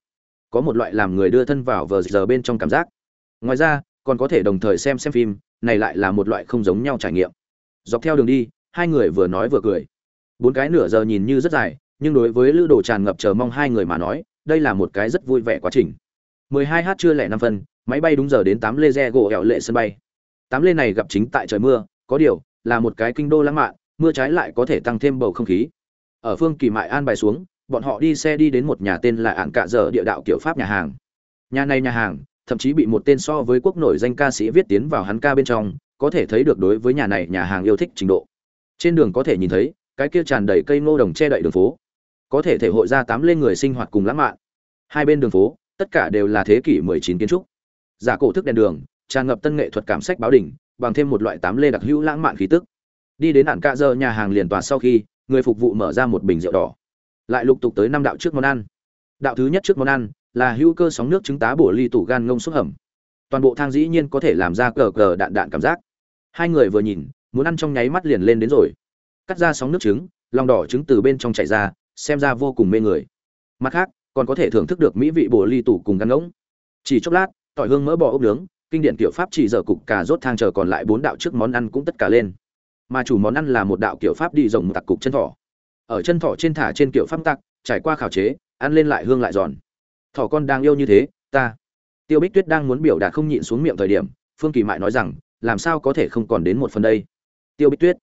Có một loại làm người đưa thân vào vờ giờ bên trong cảm giác. Ngoài ra, còn có thể đồng thời xem xem phim, này lại là một loại không giống nhau trải nghiệm. Dọc theo đường đi, hai người vừa nói vừa cười. Bốn cái nửa giờ nhìn như rất dài, nhưng đối với lữ đồ tràn ngập chờ mong hai người mà nói, đây là một cái rất vui vẻ quá trình. 12 h trưa lẻ năm phân, máy bay đúng giờ đến tám lê re gỗ hẻo lệ sân bay. Tám lê này gặp chính tại trời mưa, có điều, là một cái kinh đô lãng mạn, mưa trái lại có thể tăng thêm bầu không khí. Ở phương kỳ mại an bài xuống, bọn họ đi xe đi đến một nhà tên là ạn cạ dở địa đạo kiểu pháp nhà hàng. Nhà này nhà hàng, thậm chí bị một tên so với quốc nổi danh ca sĩ viết tiến vào hắn ca bên trong, có thể thấy được đối với nhà này nhà hàng yêu thích trình độ. Trên đường có thể nhìn thấy, cái kia tràn đầy cây ngô đồng che đậy đường phố. Có thể thể hội ra tám lên người sinh hoạt cùng lãng mạn. Hai bên đường phố tất cả đều là thế kỷ 19 kiến trúc. Giả cổ thức đèn đường, tràn ngập tân nghệ thuật cảm sách báo đỉnh, bằng thêm một loại tám lê đặc hữu lãng mạn khí tức. Đi đến ản cạ giờ nhà hàng liền tòa sau khi, người phục vụ mở ra một bình rượu đỏ. Lại lục tục tới năm đạo trước món ăn. Đạo thứ nhất trước món ăn là hữu cơ sóng nước trứng tá bổ ly tủ gan ngông xúc hầm. Toàn bộ thang dĩ nhiên có thể làm ra cờ cờ đạn đạn cảm giác. Hai người vừa nhìn, muốn ăn trong nháy mắt liền lên đến rồi. Cắt ra sóng nước trứng, lòng đỏ trứng từ bên trong chảy ra, xem ra vô cùng mê người. Mặt khác còn có thể thưởng thức được mỹ vị bồ ly tủ cùng gắn ngỗng. Chỉ chốc lát tỏi hương mỡ bò ốc nướng kinh điển kiểu pháp chỉ giờ cục cà rốt thang chờ còn lại bốn đạo trước món ăn cũng tất cả lên. Mà chủ món ăn là một đạo kiểu pháp đi rồng tặc cục chân thỏ. Ở chân thỏ trên thả trên kiểu pháp tặc trải qua khảo chế ăn lên lại hương lại giòn. Thỏ con đang yêu như thế ta. Tiêu bích tuyết đang muốn biểu đạt không nhịn xuống miệng thời điểm phương kỳ mại nói rằng làm sao có thể không còn đến một phần đây? Tiêu bích tuyết.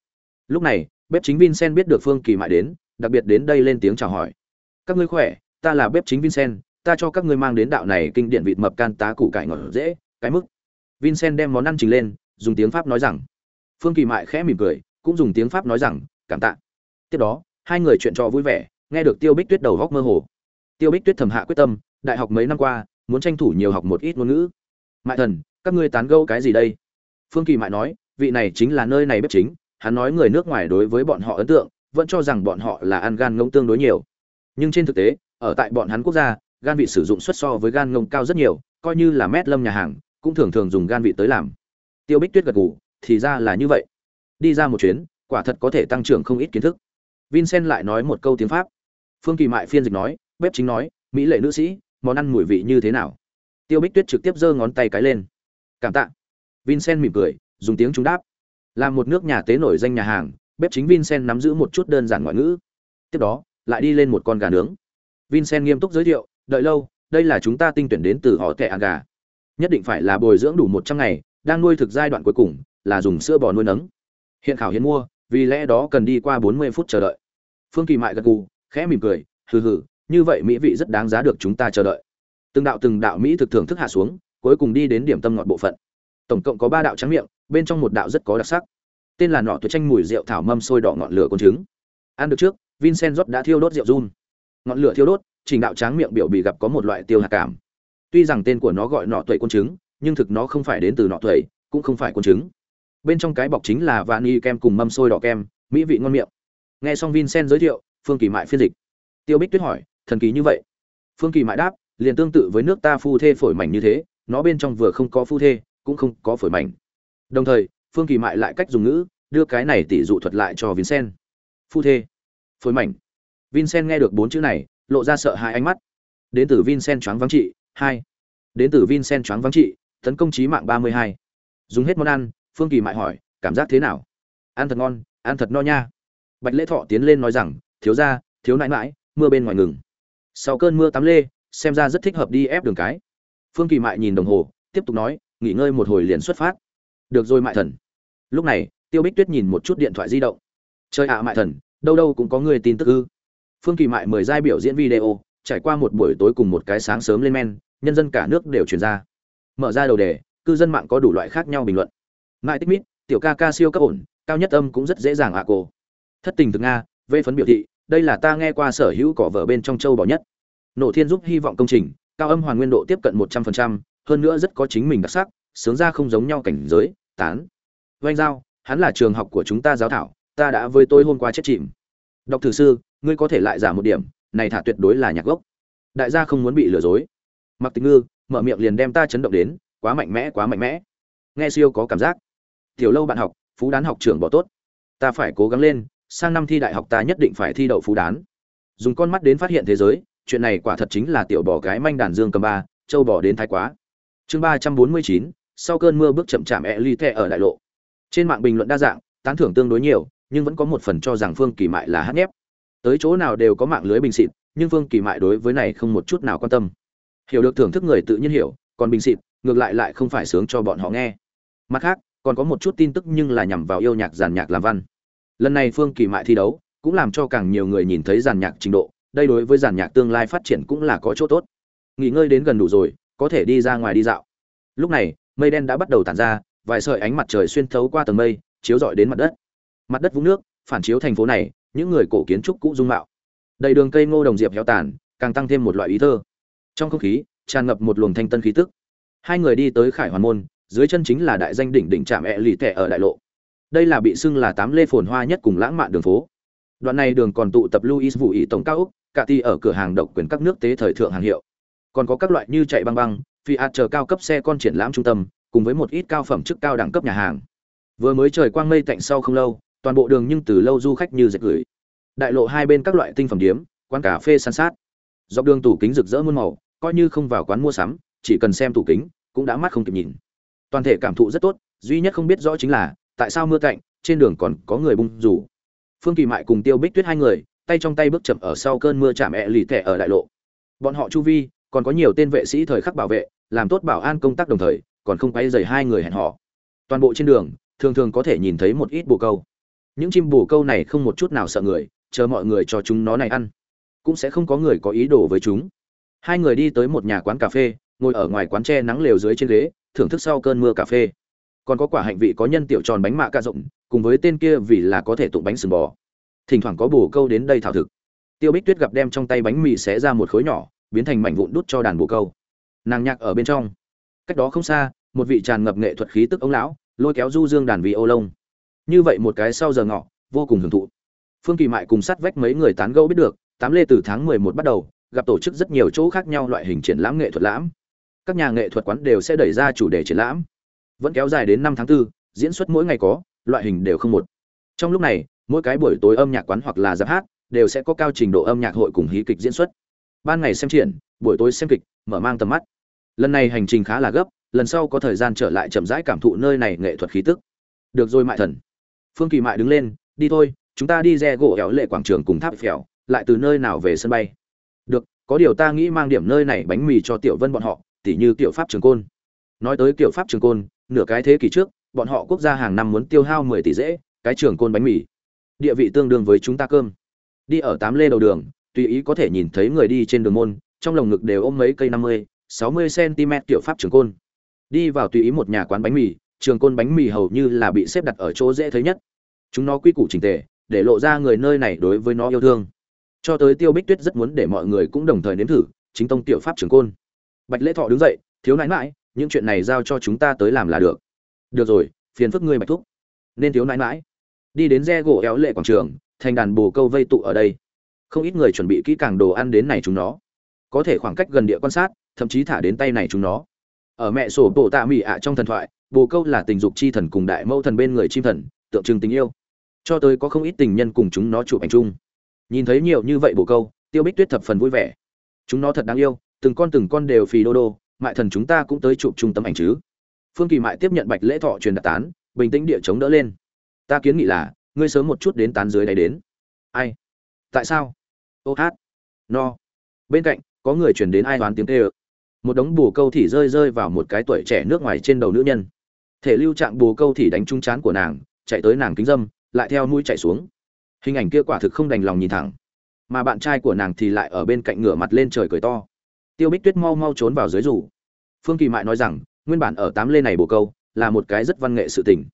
Lúc này bếp chính Vincent biết được Phương Kỳ mại đến, đặc biệt đến đây lên tiếng chào hỏi. Các ngươi khỏe, ta là bếp chính Vincent, ta cho các ngươi mang đến đạo này kinh điển vịt mập can tá củ cải ngọt dễ, cái mức. Vincent đem món ăn trình lên, dùng tiếng Pháp nói rằng. Phương Kỳ mại khẽ mỉm cười, cũng dùng tiếng Pháp nói rằng, cảm tạ. Tiếp đó, hai người chuyện trò vui vẻ, nghe được Tiêu Bích Tuyết đầu góc mơ hồ. Tiêu Bích Tuyết thầm hạ quyết tâm, đại học mấy năm qua, muốn tranh thủ nhiều học một ít ngôn ngữ. Mại thần, các ngươi tán gẫu cái gì đây? Phương Kỳ mại nói, vị này chính là nơi này bếp chính, hắn nói người nước ngoài đối với bọn họ ấn tượng, vẫn cho rằng bọn họ là ăn gan ngỗng tương đối nhiều. Nhưng trên thực tế, ở tại bọn hắn quốc gia, gan vị sử dụng suất so với gan ngông cao rất nhiều, coi như là mét lâm nhà hàng, cũng thường thường dùng gan vị tới làm. Tiêu Bích Tuyết gật gù, thì ra là như vậy. Đi ra một chuyến, quả thật có thể tăng trưởng không ít kiến thức. Vincent lại nói một câu tiếng Pháp. Phương Kỳ Mại phiên dịch nói, bếp chính nói, mỹ lệ nữ sĩ, món ăn mùi vị như thế nào? Tiêu Bích Tuyết trực tiếp giơ ngón tay cái lên. Cảm tạ. Vincent mỉm cười, dùng tiếng chúng đáp. Làm một nước nhà tế nổi danh nhà hàng, bếp chính Vincent nắm giữ một chút đơn giản ngoại ngữ. Tiếp đó, lại đi lên một con gà nướng. Vincent nghiêm túc giới thiệu, đợi lâu, đây là chúng ta tinh tuyển đến từ họ tệ ăn gà. Nhất định phải là bồi dưỡng đủ một trăm ngày, đang nuôi thực giai đoạn cuối cùng, là dùng sữa bò nuôi nấng. Hiện khảo hiến mua, vì lẽ đó cần đi qua bốn mươi phút chờ đợi. Phương Kỳ Mại gật gù, khẽ mỉm cười, hừ hừ, như vậy mỹ vị rất đáng giá được chúng ta chờ đợi. Từng đạo từng đạo mỹ thực thưởng thức hạ xuống, cuối cùng đi đến điểm tâm ngọt bộ phận. Tổng cộng có ba đạo trắng miệng, bên trong một đạo rất có đặc sắc tên là nọ tuổi tranh mùi rượu thảo mâm sôi đỏ ngọn lửa con trứng ăn được trước vincent rót đã thiêu đốt rượu run ngọn lửa thiêu đốt, trình đạo tráng miệng biểu bị gặp có một loại tiêu hạt cảm. Tuy rằng tên của nó gọi nọ tuệ côn trứng, nhưng thực nó không phải đến từ nọ tuệ, cũng không phải côn trứng. Bên trong cái bọc chính là vani kem cùng mâm sôi đỏ kem, mỹ vị ngon miệng. Nghe xong vincent giới thiệu, phương kỳ mại phiên dịch. Tiêu bích tuyết hỏi, thần kỳ như vậy? Phương kỳ mại đáp, liền tương tự với nước ta phu thê phổi mảnh như thế, nó bên trong vừa không có phu thê, cũng không có phổi mảnh. Đồng thời, phương kỳ mại lại cách dùng ngữ, đưa cái này tỷ dụ thuật lại cho vincent. Phu thê, phổi mảnh vincent nghe được bốn chữ này lộ ra sợ hãi ánh mắt. Đến từ vincent choáng vắng trị hai. Đến từ vincent choáng vắng trị tấn công trí mạng ba mươi hai. Dùng hết món ăn phương kỳ mại hỏi cảm giác thế nào? Ăn thật ngon ăn thật no nha. Bạch lễ thọ tiến lên nói rằng thiếu gia, thiếu nãi nãi. mưa bên ngoài ngừng. Sau cơn mưa tắm lê xem ra rất thích hợp đi ép đường cái. Phương kỳ mại nhìn đồng hồ tiếp tục nói nghỉ ngơi một hồi liền xuất phát. Được rồi mại thần. Lúc này tiêu bích tuyết nhìn một chút điện thoại di động. Chơi ạ mại thần đâu đâu cũng có người tin tức ư? Phương kỳ mại mời giai biểu diễn video trải qua một buổi tối cùng một cái sáng sớm lên men nhân dân cả nước đều truyền ra. Mở ra đầu đề cư dân mạng có đủ loại khác nhau bình luận. Mại tích mít tiểu ca ca siêu cấp ổn cao nhất âm cũng rất dễ dàng ạ cô. Thất tình thực nga vê phấn biểu thị đây là ta nghe qua sở hữu cỏ vợ bên trong châu bỏ nhất. Nổ thiên giúp hy vọng công trình cao âm hoàn nguyên độ tiếp cận một trăm phần trăm hơn nữa rất có chính mình đặc sắc sướng ra không giống nhau cảnh giới tán. Vành giao, hắn là trường học của chúng ta giáo thảo, ta đã với tôi hôm qua chết chìm. Đọc thử sư, ngươi có thể lại giả một điểm, này thả tuyệt đối là nhạc gốc. Đại gia không muốn bị lừa dối. Mặc Tình Ngư, mở miệng liền đem ta chấn động đến, quá mạnh mẽ, quá mạnh mẽ. Nghe siêu có cảm giác. Tiểu lâu bạn học, phú đán học trưởng bỏ tốt. Ta phải cố gắng lên, sang năm thi đại học ta nhất định phải thi đậu phú đán. Dùng con mắt đến phát hiện thế giới, chuyện này quả thật chính là tiểu bò cái manh đàn dương cầm ba, châu bò đến thái quá. Chương ba trăm bốn mươi chín, sau cơn mưa bước chậm chạm e ly ở đại lộ trên mạng bình luận đa dạng tán thưởng tương đối nhiều nhưng vẫn có một phần cho rằng phương kỳ mại là hát nhép tới chỗ nào đều có mạng lưới bình xịt, nhưng Vương kỳ mại đối với này không một chút nào quan tâm. Hiểu được thưởng thức người tự nhiên hiểu, còn bình xịt, ngược lại lại không phải sướng cho bọn họ nghe. Mặt khác, còn có một chút tin tức nhưng là nhằm vào yêu nhạc giàn nhạc làm văn. Lần này phương kỳ mại thi đấu, cũng làm cho càng nhiều người nhìn thấy giàn nhạc trình độ, đây đối với giàn nhạc tương lai phát triển cũng là có chỗ tốt. Nghỉ ngơi đến gần đủ rồi, có thể đi ra ngoài đi dạo. Lúc này, mây đen đã bắt đầu tản ra, vài sợi ánh mặt trời xuyên thấu qua tầng mây, chiếu rọi đến mặt đất. Mặt đất vũng nước, phản chiếu thành phố này những người cổ kiến trúc cũ dung mạo. Đầy đường cây ngô đồng diệp héo tàn, càng tăng thêm một loại ý thơ. Trong không khí, tràn ngập một luồng thanh tân khí tức. Hai người đi tới khải hoàn môn, dưới chân chính là đại danh đỉnh đỉnh trạm ẹ lì tẻ ở đại lộ. Đây là bị xưng là tám lê phồn hoa nhất cùng lãng mạn đường phố. Đoạn này đường còn tụ tập luis vũ ý tổng cao úc, cả ti ở cửa hàng độc quyền các nước tế thời thượng hàng hiệu. Còn có các loại như chạy băng băng phi ạt chờ cao cấp xe con triển lãm trung tâm, cùng với một ít cao phẩm chức cao đẳng cấp nhà hàng. Vừa mới trời quang mây tạnh sau không lâu toàn bộ đường nhưng từ lâu du khách như dệt gửi. Đại lộ hai bên các loại tinh phẩm điếm, quán cà phê san sát. Dọc đường tủ kính rực rỡ muôn màu, coi như không vào quán mua sắm, chỉ cần xem tủ kính, cũng đã mắt không kịp nhìn. Toàn thể cảm thụ rất tốt, duy nhất không biết rõ chính là, tại sao mưa cạnh, trên đường còn có người bung rủ. Phương kỳ mại cùng tiêu bích tuyết hai người, tay trong tay bước chậm ở sau cơn mưa chạm ẹ lì thẻ ở đại lộ. Bọn họ chu vi, còn có nhiều tên vệ sĩ thời khắc bảo vệ, làm tốt bảo an công tác đồng thời, còn không quay dày hai người hẹn họ toàn bộ trên đường, thường thường có thể nhìn thấy một ít bồ câu những chim bồ câu này không một chút nào sợ người, chờ mọi người cho chúng nó này ăn. Cũng sẽ không có người có ý đồ với chúng. Hai người đi tới một nhà quán cà phê, ngồi ở ngoài quán tre nắng lều dưới trên ghế, thưởng thức sau cơn mưa cà phê. Còn có quả hạnh vị có nhân tiểu tròn bánh mạ ca rộng cùng với tên kia vì là có thể tụng bánh sừng bò. Thỉnh thoảng có bồ câu đến đây thảo thực. Tiêu bích tuyết gặp đem trong tay bánh mì xé ra một khối nhỏ, biến thành mảnh vụn đút cho đàn bồ câu. Nàng nhạc ở bên trong. Cách đó không xa, một vị tràn ngập nghệ thuật khí tức ông lão, lôi kéo du dương đàn vị ô lông như vậy một cái sau giờ ngọ vô cùng hưởng thụ. Phương kỳ mại cùng sát vách mấy người tán gẫu biết được tám lê từ tháng mười một bắt đầu gặp tổ chức rất nhiều chỗ khác nhau loại hình triển lãm nghệ thuật lãm. Các nhà nghệ thuật quán đều sẽ đẩy ra chủ đề triển lãm. Vẫn kéo dài đến năm tháng 4, diễn xuất mỗi ngày có loại hình đều không một. Trong lúc này mỗi cái buổi tối âm nhạc quán hoặc là giáp hát đều sẽ có cao trình độ âm nhạc hội cùng hí kịch diễn xuất. Ban ngày xem triển buổi tối xem kịch mở mang tầm mắt. Lần này hành trình khá là gấp lần sau có thời gian trở lại chậm rãi cảm thụ nơi này nghệ thuật khí tức. Được rồi mại thần phương kỳ mại đứng lên, đi thôi, chúng ta đi re gỗ éo lệ quảng trường cùng tháp phèo, lại từ nơi nào về sân bay? Được, có điều ta nghĩ mang điểm nơi này bánh mì cho tiểu vân bọn họ, tỉ như tiểu pháp trường côn. Nói tới tiểu pháp trường côn, nửa cái thế kỷ trước, bọn họ quốc gia hàng năm muốn tiêu hao mười tỷ dễ cái trường côn bánh mì. Địa vị tương đương với chúng ta cơm. Đi ở tám lê đầu đường, tùy ý có thể nhìn thấy người đi trên đường môn, trong lồng ngực đều ôm mấy cây năm mươi, sáu mươi cm tiểu pháp trường côn. Đi vào tùy ý một nhà quán bánh mì trường côn bánh mì hầu như là bị xếp đặt ở chỗ dễ thấy nhất. Chúng nó quy củ trình tề, để lộ ra người nơi này đối với nó yêu thương. Cho tới tiêu bích tuyết rất muốn để mọi người cũng đồng thời nếm thử, chính tông tiểu pháp trường côn. Bạch lễ thọ đứng dậy, thiếu nãi mãi những chuyện này giao cho chúng ta tới làm là được. Được rồi, phiền phức ngươi bạch thúc. Nên thiếu nãi mãi đi đến re gỗ éo lệ quảng trường, thành đàn bồ câu vây tụ ở đây. Không ít người chuẩn bị kỹ càng đồ ăn đến này chúng nó. Có thể khoảng cách gần địa quan sát, thậm chí thả đến tay này chúng nó. Ở mẹ sổ bộ tạ mỹ ạ trong thần thoại bồ câu là tình dục chi thần cùng đại mẫu thần bên người chim thần, tượng trưng tình yêu. Cho tới có không ít tình nhân cùng chúng nó chụp ảnh chung. Nhìn thấy nhiều như vậy bồ câu, tiêu bích tuyết thập phần vui vẻ. Chúng nó thật đáng yêu, từng con từng con đều phì đô đô, mại thần chúng ta cũng tới chụp trung tâm ảnh chứ. Phương kỳ mại tiếp nhận bạch lễ thọ truyền đạt tán, bình tĩnh địa chống đỡ lên. Ta kiến nghị là, ngươi sớm một chút đến tán dưới đáy đến. Ai? Tại sao? Ô hát. No. Bên cạnh, có người chuyển đến ai đoán tiếng tê ơ. Một đống bù câu thì rơi rơi vào một cái tuổi trẻ nước ngoài trên đầu nữ nhân thể lưu trạng bồ câu thì đánh trúng chán của nàng, chạy tới nàng kính dâm, lại theo mũi chạy xuống. Hình ảnh kia quả thực không đành lòng nhìn thẳng, mà bạn trai của nàng thì lại ở bên cạnh ngửa mặt lên trời cười to. Tiêu bích tuyết mau mau trốn vào dưới rủ. Phương kỳ mại nói rằng, nguyên bản ở tám lê này bồ câu là một cái rất văn nghệ sự tình.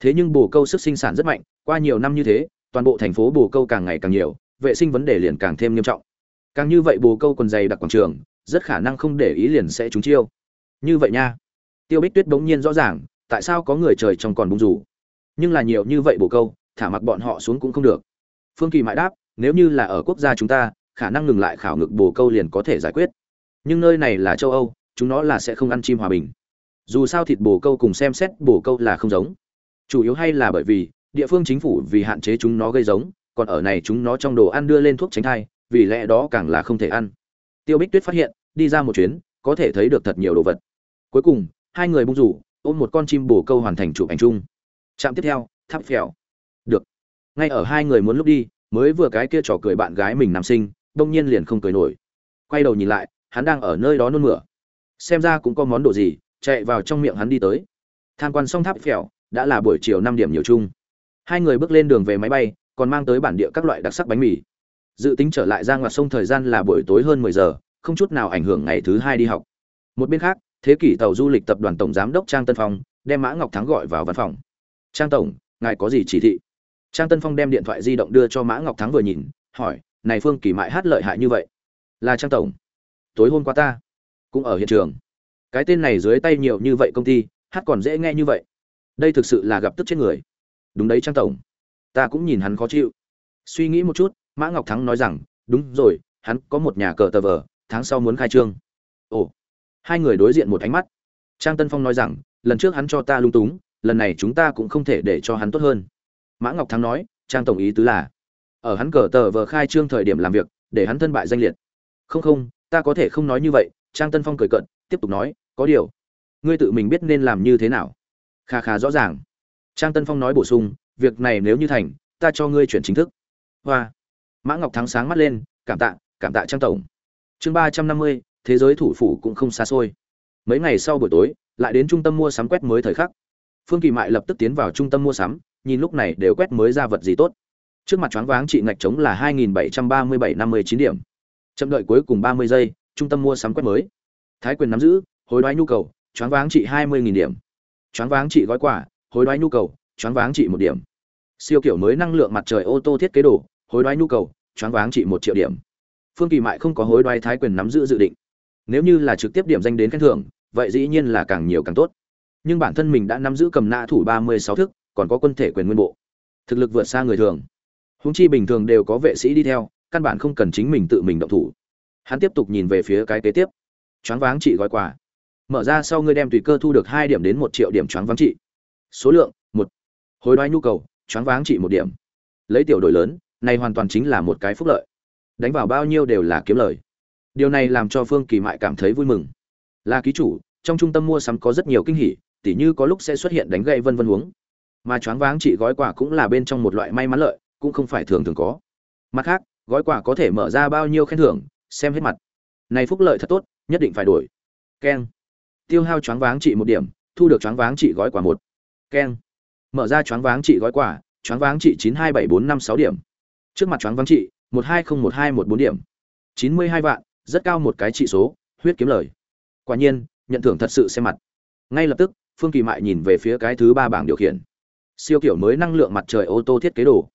Thế nhưng bồ câu sức sinh sản rất mạnh, qua nhiều năm như thế, toàn bộ thành phố bồ câu càng ngày càng nhiều, vệ sinh vấn đề liền càng thêm nghiêm trọng. Càng như vậy bồ câu còn dày đặc quảng trường, rất khả năng không để ý liền sẽ trúng chiêu. Như vậy nha. Tiêu bích tuyết bỗng nhiên rõ ràng tại sao có người trời trong còn bung rủ? Nhưng là nhiều như vậy bồ câu, thả mặc bọn họ xuống cũng không được. Phương kỳ mãi đáp, nếu như là ở quốc gia chúng ta, khả năng ngừng lại khảo ngực bồ câu liền có thể giải quyết. Nhưng nơi này là châu âu, chúng nó là sẽ không ăn chim hòa bình. Dù sao thịt bồ câu cùng xem xét bồ câu là không giống. Chủ yếu hay là bởi vì, địa phương chính phủ vì hạn chế chúng nó gây giống, còn ở này chúng nó trong đồ ăn đưa lên thuốc tránh thai, vì lẽ đó càng là không thể ăn. Tiêu bích tuyết phát hiện, đi ra một chuyến, có thể thấy được thật nhiều đồ vật. Cuối cùng, hai người bung rủ ôm một con chim bồ câu hoàn thành chụp ảnh chung. Trạm tiếp theo tháp phèo. Được. Ngay ở hai người muốn lúc đi, mới vừa cái kia trò cười bạn gái mình nam sinh, đông nhiên liền không cười nổi. Quay đầu nhìn lại, hắn đang ở nơi đó nôn mửa. Xem ra cũng có món đồ gì, chạy vào trong miệng hắn đi tới. Tham quan xong tháp phèo, đã là buổi chiều năm điểm nhiều chung. Hai người bước lên đường về máy bay, còn mang tới bản địa các loại đặc sắc bánh mì. Dự tính trở lại ra ngoặt sông thời gian là buổi tối hơn mười giờ, không chút nào ảnh hưởng ngày thứ hai đi học. Một bên khác thế kỷ tàu du lịch tập đoàn tổng giám đốc trang tân phong đem mã ngọc thắng gọi vào văn phòng. Trang tổng, ngài có gì chỉ thị? Trang tân phong đem điện thoại di động đưa cho mã ngọc thắng vừa nhìn, hỏi, này phương kỳ mại hát lợi hại như vậy? Là trang tổng. Tối hôm qua ta cũng ở hiện trường. Cái tên này dưới tay nhiều như vậy công ty, hát còn dễ nghe như vậy. Đây thực sự là gặp tức chết người. Đúng đấy trang tổng. Ta cũng nhìn hắn khó chịu. Suy nghĩ một chút, mã ngọc thắng nói rằng, đúng rồi, hắn có một nhà cờ tờ vờ, tháng sau muốn khai trương. Ồ hai người đối diện một ánh mắt. Trang tân phong nói rằng, lần trước hắn cho ta lung túng, lần này chúng ta cũng không thể để cho hắn tốt hơn. Mã ngọc thắng nói, trang tổng ý tứ là, ở hắn cờ tờ vờ khai trương thời điểm làm việc, để hắn thân bại danh liệt. Không không, ta có thể không nói như vậy, trang tân phong cười cận tiếp tục nói, có điều, ngươi tự mình biết nên làm như thế nào? Kha kha, rõ ràng. Trang tân phong nói bổ sung, việc này nếu như thành, ta cho ngươi chuyển chính thức. Hoa. Mã ngọc thắng sáng mắt lên, cảm tạ cảm tạ trang tổng. Chương ba trăm năm mươi thế giới thủ phủ cũng không xa xôi. Mấy ngày sau buổi tối, lại đến trung tâm mua sắm quét mới thời khắc. Phương kỳ mại lập tức tiến vào trung tâm mua sắm, nhìn lúc này đều quét mới ra vật gì tốt. Trước mặt choáng váng trị ngạch trống là 2737-59 điểm. Chậm đợi cuối cùng 30 giây, trung tâm mua sắm quét mới. Thái quyền nắm giữ, hối đoái nhu cầu, choáng váng trị 20.000 điểm. Choáng váng trị gói quả hối đoái nhu cầu, choáng váng trị một điểm. Siêu kiểu mới năng lượng mặt trời ô tô thiết kế đồ, hối đoái nhu cầu, choáng váng trị một triệu điểm. Phương kỳ mại không có hối đoái thái quyền nắm giữ dự định nếu như là trực tiếp điểm danh đến khen thưởng, vậy dĩ nhiên là càng nhiều càng tốt. Nhưng bản thân mình đã nắm giữ cầm nã thủ ba mươi sáu thức, còn có quân thể quyền nguyên bộ. Thực lực vượt xa người thường. Húng chi bình thường đều có vệ sĩ đi theo, căn bản không cần chính mình tự mình động thủ. Hắn tiếp tục nhìn về phía cái kế tiếp. Choáng váng trị gói quà. Mở ra sau ngươi đem tùy cơ thu được hai điểm đến một triệu điểm choáng váng trị số lượng, một. Hối đoái nhu cầu, choáng váng trị một điểm. Lấy tiểu đổi lớn, này hoàn toàn chính là một cái phúc lợi. Đánh vào bao nhiêu đều là kiếm lời điều này làm cho phương kỳ mại cảm thấy vui mừng. Là ký chủ, trong trung tâm mua sắm có rất nhiều kinh hỉ, tỉ như có lúc sẽ xuất hiện đánh gậy vân vân huống. Mà choáng váng trị gói quà cũng là bên trong một loại may mắn lợi, cũng không phải thường thường có. Mặt khác, gói quà có thể mở ra bao nhiêu khen thưởng, xem hết mặt. Này phúc lợi thật tốt, nhất định phải đổi. Keng. Tiêu hao choáng váng trị một điểm, thu được choáng váng trị gói quà một. Keng. Mở ra choáng váng trị gói quà, choáng váng trị chín hai bảy bốn năm sáu điểm. Trước mặt choáng váng trị một hai không một hai một bốn điểm. Chín mươi hai vạn rất cao một cái trị số, huyết kiếm lời. Quả nhiên, nhận thưởng thật sự xem mặt. Ngay lập tức, phương kỳ mại nhìn về phía cái thứ ba bảng điều khiển. Siêu kiểu mới năng lượng mặt trời ô tô thiết kế đồ.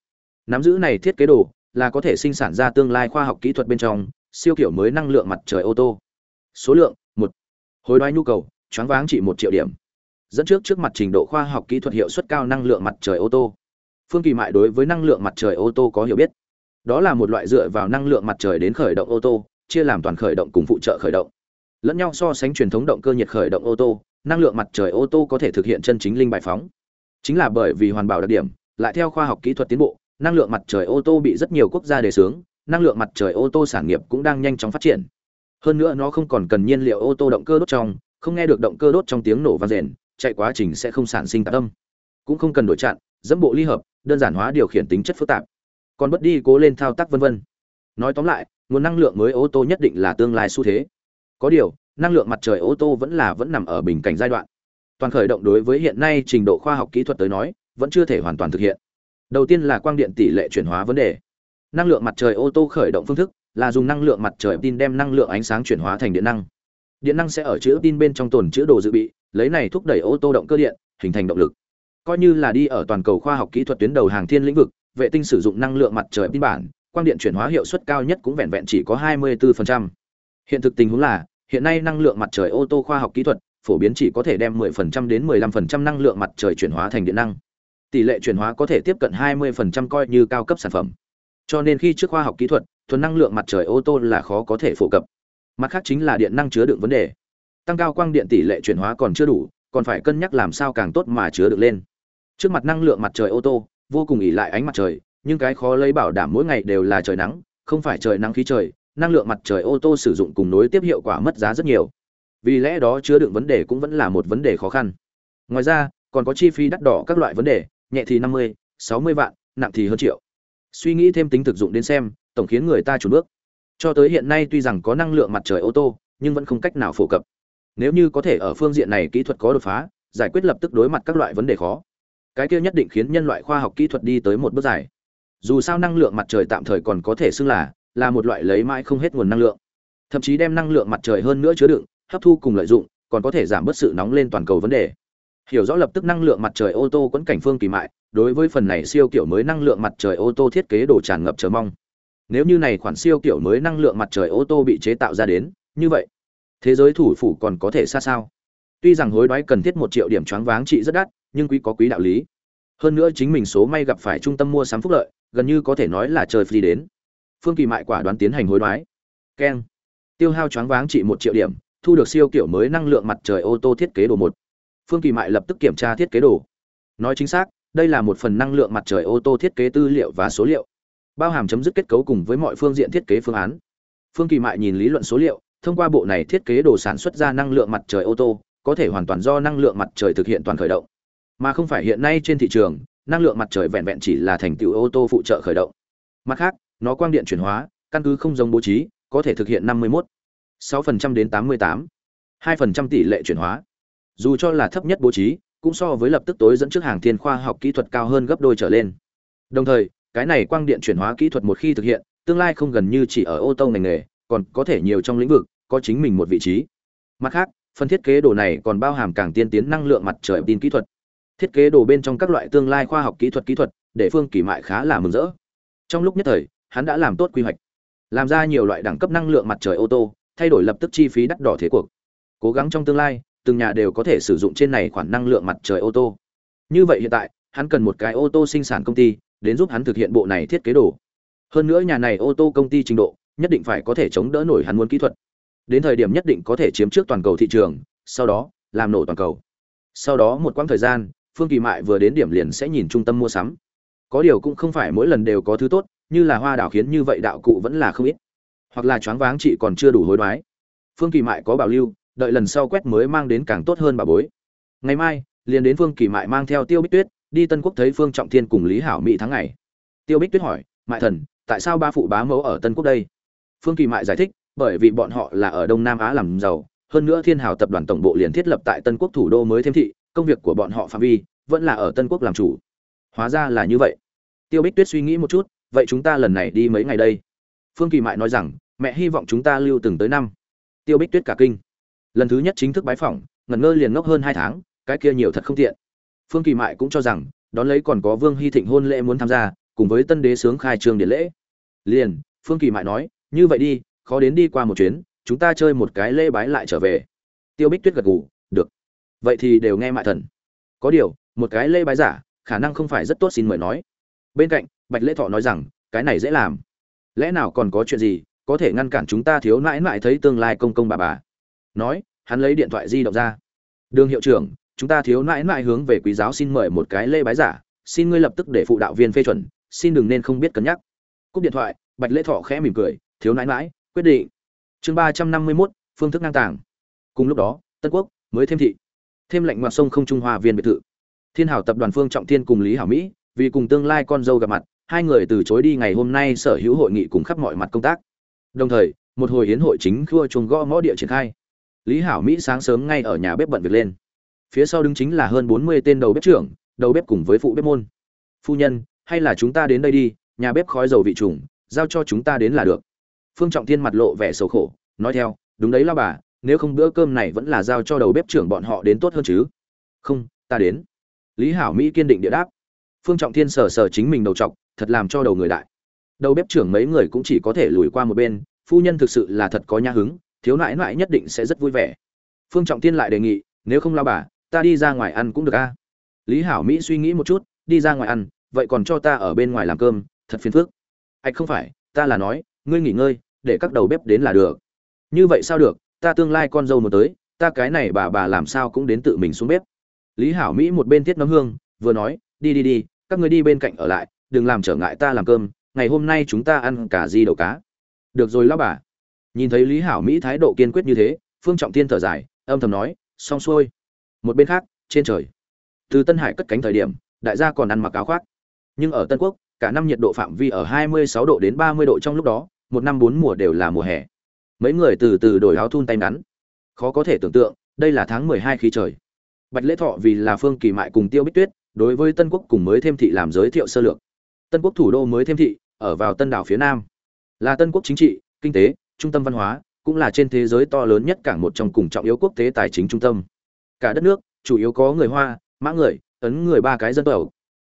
Nắm giữ này thiết kế đồ là có thể sinh sản ra tương lai khoa học kỹ thuật bên trong, siêu kiểu mới năng lượng mặt trời ô tô. Số lượng, một. Hối đoái nhu cầu, choáng váng chỉ một triệu điểm. Dẫn trước trước mặt trình độ khoa học kỹ thuật hiệu suất cao năng lượng mặt trời ô tô. Phương kỳ mại đối với năng lượng mặt trời ô tô có hiểu biết. Đó là một loại dựa vào năng lượng mặt trời đến khởi động ô tô chia làm toàn khởi động cùng phụ trợ khởi động. Lẫn nhau so sánh truyền thống động cơ nhiệt khởi động ô tô, năng lượng mặt trời ô tô có thể thực hiện chân chính linh bài phóng. Chính là bởi vì hoàn bảo đặc điểm, lại theo khoa học kỹ thuật tiến bộ, năng lượng mặt trời ô tô bị rất nhiều quốc gia đề xướng, năng lượng mặt trời ô tô sản nghiệp cũng đang nhanh chóng phát triển. Hơn nữa nó không còn cần nhiên liệu ô tô động cơ đốt trong, không nghe được động cơ đốt trong tiếng nổ vang rền, chạy quá trình sẽ không sản sinh tạp âm. Cũng không cần đổi chặn, dẫm bộ ly hợp, đơn giản hóa điều khiển tính chất phức tạp. Còn bất đi cố lên thao tác vân vân. Nói tóm lại nguồn năng lượng mới ô tô nhất định là tương lai xu thế. Có điều, năng lượng mặt trời ô tô vẫn là vẫn nằm ở bình cảnh giai đoạn. Toàn khởi động đối với hiện nay trình độ khoa học kỹ thuật tới nói, vẫn chưa thể hoàn toàn thực hiện. Đầu tiên là quang điện tỷ lệ chuyển hóa vấn đề. Năng lượng mặt trời ô tô khởi động phương thức là dùng năng lượng mặt trời tin đem năng lượng ánh sáng chuyển hóa thành điện năng. Điện năng sẽ ở chữ tin bên trong tồn chữ đồ dự bị, lấy này thúc đẩy ô tô động cơ điện, hình thành động lực. Coi như là đi ở toàn cầu khoa học kỹ thuật tuyến đầu hàng thiên lĩnh vực, vệ tinh sử dụng năng lượng mặt trời tin bản quang điện chuyển hóa hiệu suất cao nhất cũng vẹn vẹn chỉ có 24%. hiện thực tình huống là, hiện nay năng lượng mặt trời ô tô khoa học kỹ thuật phổ biến chỉ có thể đem 10% đến 15% năng lượng mặt trời chuyển hóa thành điện năng. Tỷ lệ chuyển hóa có thể tiếp cận 20% coi như cao cấp sản phẩm. Cho nên khi trước khoa học kỹ thuật, thuần năng lượng mặt trời ô tô là khó có thể phổ cập. Mặt khác chính là điện năng chứa đựng vấn đề. Tăng cao quang điện tỷ lệ chuyển hóa còn chưa đủ, còn phải cân nhắc làm sao càng tốt mà chứa được lên. Trước mặt năng lượng mặt trời ô tô, vô cùng ỉ lại ánh mặt trời nhưng cái khó lấy bảo đảm mỗi ngày đều là trời nắng, không phải trời nắng khí trời, năng lượng mặt trời ô tô sử dụng cùng nối tiếp hiệu quả mất giá rất nhiều. Vì lẽ đó chứa đựng vấn đề cũng vẫn là một vấn đề khó khăn. Ngoài ra, còn có chi phí đắt đỏ các loại vấn đề, nhẹ thì năm mươi, sáu mươi vạn, nặng thì hơn triệu. Suy nghĩ thêm tính thực dụng đến xem, tổng khiến người ta chủ bước. Cho tới hiện nay tuy rằng có năng lượng mặt trời ô tô, nhưng vẫn không cách nào phổ cập. Nếu như có thể ở phương diện này kỹ thuật có đột phá, giải quyết lập tức đối mặt các loại vấn đề khó. Cái kia nhất định khiến nhân loại khoa học kỹ thuật đi tới một bước dài dù sao năng lượng mặt trời tạm thời còn có thể xưng là là một loại lấy mãi không hết nguồn năng lượng. Thậm chí đem năng lượng mặt trời hơn nữa chứa đựng, hấp thu cùng lợi dụng, còn có thể giảm bớt sự nóng lên toàn cầu vấn đề. Hiểu rõ lập tức năng lượng mặt trời ô tô quẫn cảnh phương kỳ mại, đối với phần này siêu kiểu mới năng lượng mặt trời ô tô thiết kế đồ tràn ngập chờ mong. Nếu như này khoản siêu kiểu mới năng lượng mặt trời ô tô bị chế tạo ra đến, như vậy, thế giới thủ phủ còn có thể xa sao? Tuy rằng hối đoái cần thiết một triệu điểm choáng váng trị rất đắt, nhưng quý có quý đạo lý. Hơn nữa chính mình số may gặp phải trung tâm mua sắm phúc lợi gần như có thể nói là chơi free đến. Phương kỳ mại quả đoán tiến hành hối đoái. Keng. Tiêu hao choáng váng trị một triệu điểm, thu được siêu kiểu mới năng lượng mặt trời ô tô thiết kế đồ một. Phương kỳ mại lập tức kiểm tra thiết kế đồ. Nói chính xác, đây là một phần năng lượng mặt trời ô tô thiết kế tư liệu và số liệu, bao hàm chấm dứt kết cấu cùng với mọi phương diện thiết kế phương án. Phương kỳ mại nhìn lý luận số liệu, thông qua bộ này thiết kế đồ sản xuất ra năng lượng mặt trời ô tô, có thể hoàn toàn do năng lượng mặt trời thực hiện toàn khởi động. Mà không phải hiện nay trên thị trường năng lượng mặt trời vẹn vẹn chỉ là thành tựu ô tô phụ trợ khởi động. Mặt khác nó quang điện chuyển hóa căn cứ không giống bố trí có thể thực hiện 51, 6% đến 88, 2% tỷ lệ chuyển hóa. Dù cho là thấp nhất bố trí cũng so với lập tức tối dẫn trước hàng thiên khoa học kỹ thuật cao hơn gấp đôi trở lên. Đồng thời cái này quang điện chuyển hóa kỹ thuật một khi thực hiện tương lai không gần như chỉ ở ô tô ngành nghề còn có thể nhiều trong lĩnh vực có chính mình một vị trí. Mặt khác phần thiết kế đồ này còn bao hàm càng tiên tiến năng lượng mặt trời tin kỹ thuật thiết kế đồ bên trong các loại tương lai khoa học kỹ thuật kỹ thuật để phương kỳ mại khá là mừng rỡ. Trong lúc nhất thời, hắn đã làm tốt quy hoạch, làm ra nhiều loại đẳng cấp năng lượng mặt trời ô tô, thay đổi lập tức chi phí đắt đỏ thế cuộc. Cố gắng trong tương lai, từng nhà đều có thể sử dụng trên này khoản năng lượng mặt trời ô tô. Như vậy hiện tại, hắn cần một cái ô tô sinh sản công ty, đến giúp hắn thực hiện bộ này thiết kế đồ. Hơn nữa nhà này ô tô công ty trình độ, nhất định phải có thể chống đỡ nổi hắn muốn kỹ thuật. Đến thời điểm nhất định có thể chiếm trước toàn cầu thị trường, sau đó, làm nổ toàn cầu. Sau đó một quãng thời gian phương kỳ mại vừa đến điểm liền sẽ nhìn trung tâm mua sắm. Có điều cũng không phải mỗi lần đều có thứ tốt, như là hoa đảo khiến như vậy đạo cụ vẫn là không ít. Hoặc là choáng váng chị còn chưa đủ hối đoái. Phương kỳ mại có bảo lưu, đợi lần sau quét mới mang đến càng tốt hơn bà bối. Ngày mai, liền đến phương kỳ mại mang theo tiêu bích tuyết, đi tân quốc thấy phương trọng thiên cùng lý hảo mỹ tháng ngày. Tiêu bích tuyết hỏi, mại thần, tại sao ba phụ bá mẫu ở tân quốc đây? Phương kỳ mại giải thích, bởi vì bọn họ là ở đông nam á làm giàu, hơn nữa thiên hào tập đoàn tổng bộ liền thiết lập tại tân quốc thủ đô mới thêm thị công việc của bọn họ phạm vi vẫn là ở tân quốc làm chủ. Hóa ra là như vậy. Tiêu bích tuyết suy nghĩ một chút, vậy chúng ta lần này đi mấy ngày đây? Phương kỳ mại nói rằng, mẹ hy vọng chúng ta lưu từng tới năm. Tiêu bích tuyết cả kinh. Lần thứ nhất chính thức bái phỏng, ngẩn ngơ liền ngốc hơn hai tháng, cái kia nhiều thật không tiện. Phương kỳ mại cũng cho rằng, đón lấy còn có vương hy thịnh hôn lễ muốn tham gia, cùng với tân đế sướng khai trương điện lễ. Liền, phương kỳ mại nói, như vậy đi, khó đến đi qua một chuyến, chúng ta chơi một cái lễ bái lại trở về. Tiêu bích tuyết gật gù vậy thì đều nghe mại thần. Có điều, một cái lễ bái giả, khả năng không phải rất tốt xin mời nói. Bên cạnh, bạch lễ thọ nói rằng, cái này dễ làm. Lẽ nào còn có chuyện gì, có thể ngăn cản chúng ta thiếu nãi nãi thấy tương lai công công bà bà? Nói, hắn lấy điện thoại di động ra. Đường hiệu trưởng, chúng ta thiếu nãi nãi hướng về quý giáo xin mời một cái lễ bái giả, xin ngươi lập tức để phụ đạo viên phê chuẩn, xin đừng nên không biết cân nhắc. Cúp điện thoại, bạch lễ thọ khẽ mỉm cười, thiếu nãi nãi, quyết định. Chương ba trăm năm mươi mốt, phương thức ngang tàng. Cùng lúc đó, tân quốc mới thêm thị thêm lệnh ngoặt sông không trung hoa viên biệt thự. Thiên hảo tập đoàn phương trọng thiên cùng lý hảo mỹ, vì cùng tương lai con dâu gặp mặt, hai người từ chối đi ngày hôm nay sở hữu hội nghị cùng khắp mọi mặt công tác. Đồng thời, một hồi hiến hội chính khua chuồng gõ ngõ địa triển khai. Lý hảo mỹ sáng sớm ngay ở nhà bếp bận việc lên. Phía sau đứng chính là hơn bốn mươi tên đầu bếp trưởng, đầu bếp cùng với phụ bếp môn. Phu nhân, hay là chúng ta đến đây đi, nhà bếp khói dầu vị trùng, giao cho chúng ta đến là được. Phương trọng thiên mặt lộ vẻ sầu khổ, nói theo, đúng đấy lao bà nếu không bữa cơm này vẫn là giao cho đầu bếp trưởng bọn họ đến tốt hơn chứ? Không, ta đến. Lý hảo mỹ kiên định địa đáp. Phương trọng thiên sờ sờ chính mình đầu trọc, thật làm cho đầu người đại. Đầu bếp trưởng mấy người cũng chỉ có thể lùi qua một bên, phu nhân thực sự là thật có nhã hứng, thiếu nãi nãi nhất định sẽ rất vui vẻ. Phương trọng thiên lại đề nghị, nếu không lao bà, ta đi ra ngoài ăn cũng được a. Lý hảo mỹ suy nghĩ một chút, đi ra ngoài ăn, vậy còn cho ta ở bên ngoài làm cơm, thật phiền phức. Ạch không phải, ta là nói, ngươi nghỉ ngơi, để các đầu bếp đến là được. Như vậy sao được? Ta tương lai con dâu một tới, ta cái này bà bà làm sao cũng đến tự mình xuống bếp. Lý hảo mỹ một bên thiết nấm hương, vừa nói, đi đi đi, các người đi bên cạnh ở lại, đừng làm trở ngại ta làm cơm, ngày hôm nay chúng ta ăn cả di đầu cá. Được rồi lão bà. Nhìn thấy lý hảo mỹ thái độ kiên quyết như thế, phương trọng thiên thở dài, âm thầm nói, xong xuôi. Một bên khác, trên trời. Từ tân hải cất cánh thời điểm, đại gia còn ăn mặc áo khoác. Nhưng ở tân quốc, cả năm nhiệt độ phạm vi ở 26 độ đến 30 độ trong lúc đó, một năm bốn mùa đều là mùa hè mấy người từ từ đổi áo thun tay ngắn. Khó có thể tưởng tượng, đây là tháng 12 khí trời. Bạch lễ thọ vì là phương kỳ mại cùng tiêu bích tuyết, đối với tân quốc cùng mới thêm thị làm giới thiệu sơ lược. Tân quốc thủ đô mới thêm thị, ở vào tân đảo phía nam. Là tân quốc chính trị, kinh tế, trung tâm văn hóa, cũng là trên thế giới to lớn nhất cảng một trong cùng trọng yếu quốc tế tài chính trung tâm. Cả đất nước, chủ yếu có người hoa, mã người, ấn người ba cái dân tộc.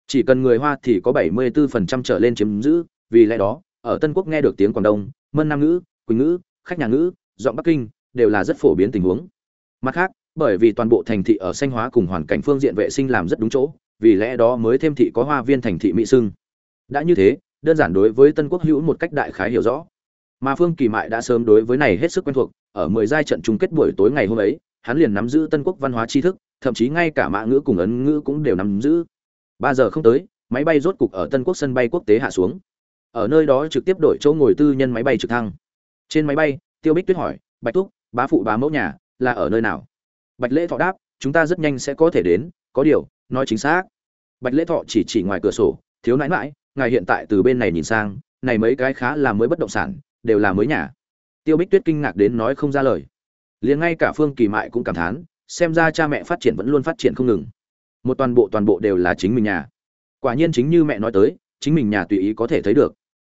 Chỉ cần người hoa thì có 74% trở lên chiếm giữ, vì lẽ đó, ở tân quốc nghe được tiếng quảng đông, mân nam ngữ, quỳnh ngữ khách nhà ngữ, giọng bắc kinh, đều là rất phổ biến tình huống. Mặt khác, bởi vì toàn bộ thành thị ở xanh hóa cùng hoàn cảnh phương diện vệ sinh làm rất đúng chỗ, vì lẽ đó mới thêm thị có hoa viên thành thị mỹ sưng. Đã như thế, đơn giản đối với tân quốc hữu một cách đại khái hiểu rõ. Mà phương kỳ mại đã sớm đối với này hết sức quen thuộc, ở mười giai trận chung kết buổi tối ngày hôm ấy, hắn liền nắm giữ tân quốc văn hóa tri thức, thậm chí ngay cả mã ngữ cùng ấn ngữ cũng đều nắm giữ. Ba giờ không tới, máy bay rốt cục ở tân quốc sân bay quốc tế hạ xuống. Ở nơi đó trực tiếp đổi chỗ ngồi tư nhân máy bay trực thăng trên máy bay, tiêu bích tuyết hỏi, bạch thúc, bá phụ bá mẫu nhà là ở nơi nào? Bạch lễ thọ đáp, chúng ta rất nhanh sẽ có thể đến, có điều, nói chính xác. Bạch lễ thọ chỉ chỉ ngoài cửa sổ, thiếu nãi mãi ngài hiện tại từ bên này nhìn sang, này mấy cái khá là mới bất động sản, đều là mới nhà. Tiêu bích tuyết kinh ngạc đến nói không ra lời. Liền ngay cả phương kỳ mại cũng cảm thán, xem ra cha mẹ phát triển vẫn luôn phát triển không ngừng. Một toàn bộ toàn bộ đều là chính mình nhà. Quả nhiên chính như mẹ nói tới, chính mình nhà tùy ý có thể thấy được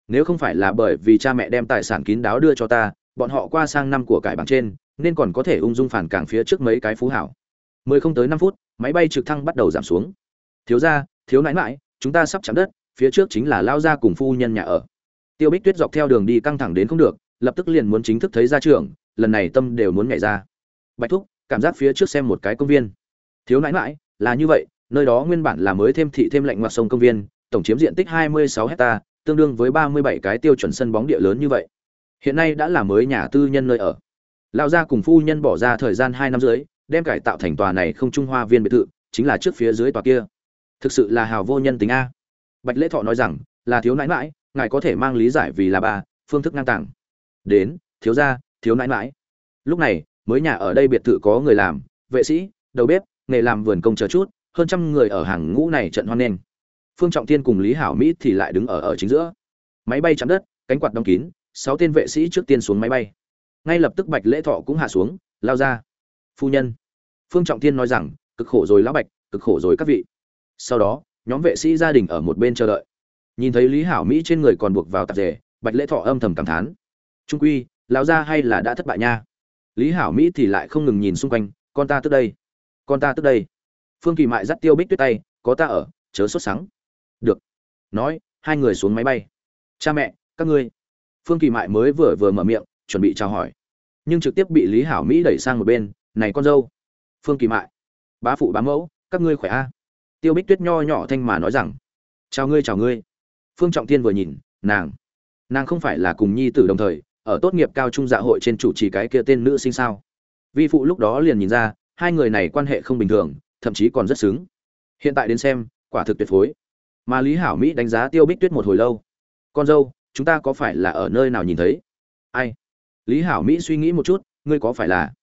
nếu không phải là bởi vì cha mẹ đem tài sản kín đáo đưa cho ta, bọn họ qua sang năm của cải bằng trên, nên còn có thể ung dung phản cảng phía trước mấy cái phú hảo. Mười không tới năm phút, máy bay trực thăng bắt đầu giảm xuống. Thiếu ra thiếu nãi mãi chúng ta sắp chạm đất, phía trước chính là lao ra cùng phu nhân nhà ở. Tiêu bích tuyết dọc theo đường đi căng thẳng đến không được, lập tức liền muốn chính thức thấy ra trường lần này tâm đều muốn nhảy ra. Bạch thúc, cảm giác phía trước xem một cái công viên. Thiếu nãi mãi là như vậy, nơi đó nguyên bản là mới thêm thị thêm lạnh ngoặt sông công viên, tổng chiếm diện tích 26 hecta tương đương với 37 cái tiêu chuẩn sân bóng địa lớn như vậy. Hiện nay đã là mới nhà tư nhân nơi ở. Lão gia cùng phu nhân bỏ ra thời gian hai năm dưới đem cải tạo thành tòa này không trung hoa viên biệt thự, chính là trước phía dưới tòa kia. Thực sự là hào vô nhân tính a. Bạch lễ thọ nói rằng, là thiếu nãi nãi, ngài có thể mang lý giải vì là ba, phương thức ngang tàng. Đến, thiếu gia, thiếu nãi nãi. Lúc này, mới nhà ở đây biệt thự có người làm, vệ sĩ, đầu bếp, nghề làm vườn công chờ chút, hơn trăm người ở hàng ngũ này trận hoan nghênh phương trọng thiên cùng lý hảo mỹ thì lại đứng ở ở chính giữa. Máy bay chạm đất, cánh quạt đóng kín, sáu tên vệ sĩ trước tiên xuống máy bay. Ngay lập tức bạch lễ thọ cũng hạ xuống, lao ra. Phu nhân. Phương trọng thiên nói rằng, cực khổ rồi lão bạch, cực khổ rồi các vị. Sau đó, nhóm vệ sĩ gia đình ở một bên chờ đợi. Nhìn thấy lý hảo mỹ trên người còn buộc vào tạp dề, bạch lễ thọ âm thầm cảm thán. Trung quy, lão gia hay là đã thất bại nha. Lý hảo mỹ thì lại không ngừng nhìn xung quanh, con ta tức đây, con ta tức đây. Phương kỳ mại dắt tiêu bích tuyết tay, có ta ở, chớ sốt sắng được. Nói, hai người xuống máy bay. Cha mẹ, các ngươi. Phương kỳ mại mới vừa vừa mở miệng, chuẩn bị chào hỏi. Nhưng trực tiếp bị lý hảo mỹ đẩy sang một bên, này con dâu. Phương kỳ mại. Bá phụ, bá mẫu, các ngươi khỏe a? Tiêu bích tuyết nho nhỏ thanh mà nói rằng, chào ngươi chào ngươi. Phương trọng thiên vừa nhìn, nàng. Nàng không phải là cùng nhi tử đồng thời, ở tốt nghiệp cao trung dạ hội trên chủ trì cái kia tên nữ sinh sao? Vi phụ lúc đó liền nhìn ra, hai người này quan hệ không bình thường, thậm chí còn rất xứng. Hiện tại đến xem, quả thực tuyệt phối mà lý hảo mỹ đánh giá tiêu bích tuyết một hồi lâu. Con dâu, chúng ta có phải là ở nơi nào nhìn thấy? Ai? Lý hảo mỹ suy nghĩ một chút, ngươi có phải là?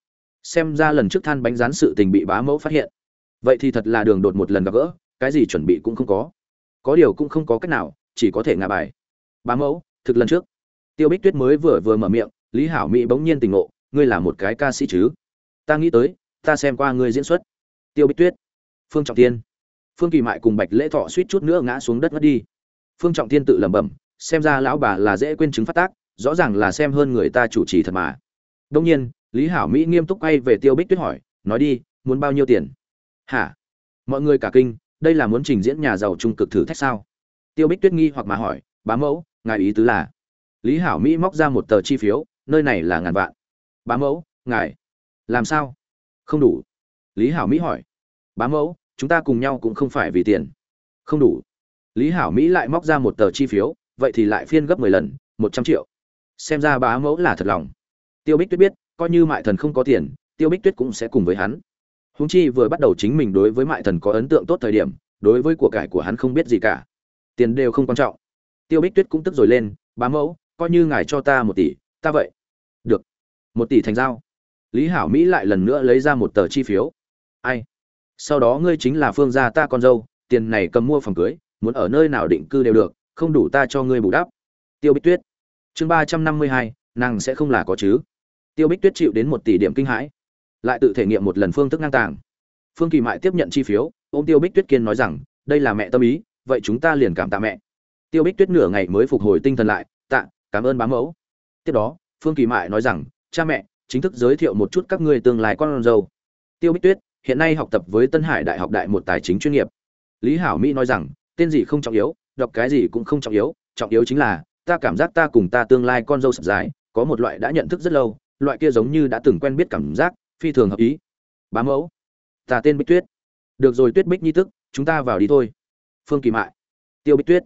Xem ra lần trước than bánh rán sự tình bị bá mẫu phát hiện. Vậy thì thật là đường đột một lần gặp gỡ, cái gì chuẩn bị cũng không có. Có điều cũng không có cách nào, chỉ có thể ngả bài. Bá mẫu, thực lần trước. Tiêu bích tuyết mới vừa vừa mở miệng, lý hảo mỹ bỗng nhiên tình ngộ, ngươi là một cái ca sĩ chứ? Ta nghĩ tới, ta xem qua ngươi diễn xuất. Tiêu bích tuyết, phương trọng tiên phương kỳ mại cùng bạch lễ thọ suýt chút nữa ngã xuống đất mất đi. Phương trọng Thiên tự lẩm bẩm, xem ra lão bà là dễ quên chứng phát tác, rõ ràng là xem hơn người ta chủ trì thật mà. Đông nhiên, lý hảo mỹ nghiêm túc quay về tiêu bích tuyết hỏi, nói đi, muốn bao nhiêu tiền? Hả? Mọi người cả kinh, đây là muốn trình diễn nhà giàu trung cực thử thách sao? Tiêu bích tuyết nghi hoặc mà hỏi, bá mẫu, ngài ý tứ là? Lý hảo mỹ móc ra một tờ chi phiếu, nơi này là ngàn vạn. Bá mẫu, ngài, làm sao? Không đủ. Lý hảo mỹ hỏi, bá mẫu chúng ta cùng nhau cũng không phải vì tiền. Không đủ. Lý hảo mỹ lại móc ra một tờ chi phiếu, vậy thì lại phiên gấp mười lần, một trăm triệu. Xem ra bá mẫu là thật lòng. Tiêu bích tuyết biết, coi như mại thần không có tiền, tiêu bích tuyết cũng sẽ cùng với hắn. Húng chi vừa bắt đầu chính mình đối với mại thần có ấn tượng tốt thời điểm, đối với của cải của hắn không biết gì cả. Tiền đều không quan trọng. Tiêu bích tuyết cũng tức rồi lên, bá mẫu, coi như ngài cho ta một tỷ, ta vậy. Được. Một tỷ thành giao. Lý hảo mỹ lại lần nữa lấy ra một tờ chi phiếu. Ai? Sau đó ngươi chính là phương gia ta con dâu, tiền này cầm mua phòng cưới, muốn ở nơi nào định cư đều được, không đủ ta cho ngươi bù đắp. Tiêu bích tuyết, chương ba trăm năm mươi hai, nàng sẽ không là có chứ. Tiêu bích tuyết chịu đến một tỷ điểm kinh hãi, lại tự thể nghiệm một lần phương thức ngang tàng. Phương kỳ mại tiếp nhận chi phiếu ô m tiêu bích tuyết kiên nói rằng, đây là mẹ tâm ý, vậy chúng ta liền cảm tạ mẹ. Tiêu bích tuyết nửa ngày mới phục hồi tinh thần lại, tạ, cảm ơn bá mẫu. Tiếp đó, phương kỳ mại nói rằng, cha mẹ, chính thức giới thiệu một chút các ngươi tương lai con dâu. Tiêu bích tuyết hiện nay học tập với tân hải đại học đại một tài chính chuyên nghiệp. Lý hảo mỹ nói rằng, tên gì không trọng yếu, đọc cái gì cũng không trọng yếu trọng yếu chính là, ta cảm giác ta cùng ta tương lai con dâu sập dài, có một loại đã nhận thức rất lâu, loại kia giống như đã từng quen biết cảm giác, phi thường hợp ý. Bá mẫu, ta tên bích tuyết. Được rồi tuyết bích nhi tức, chúng ta vào đi thôi. Phương kỳ mại. Tiêu bích tuyết.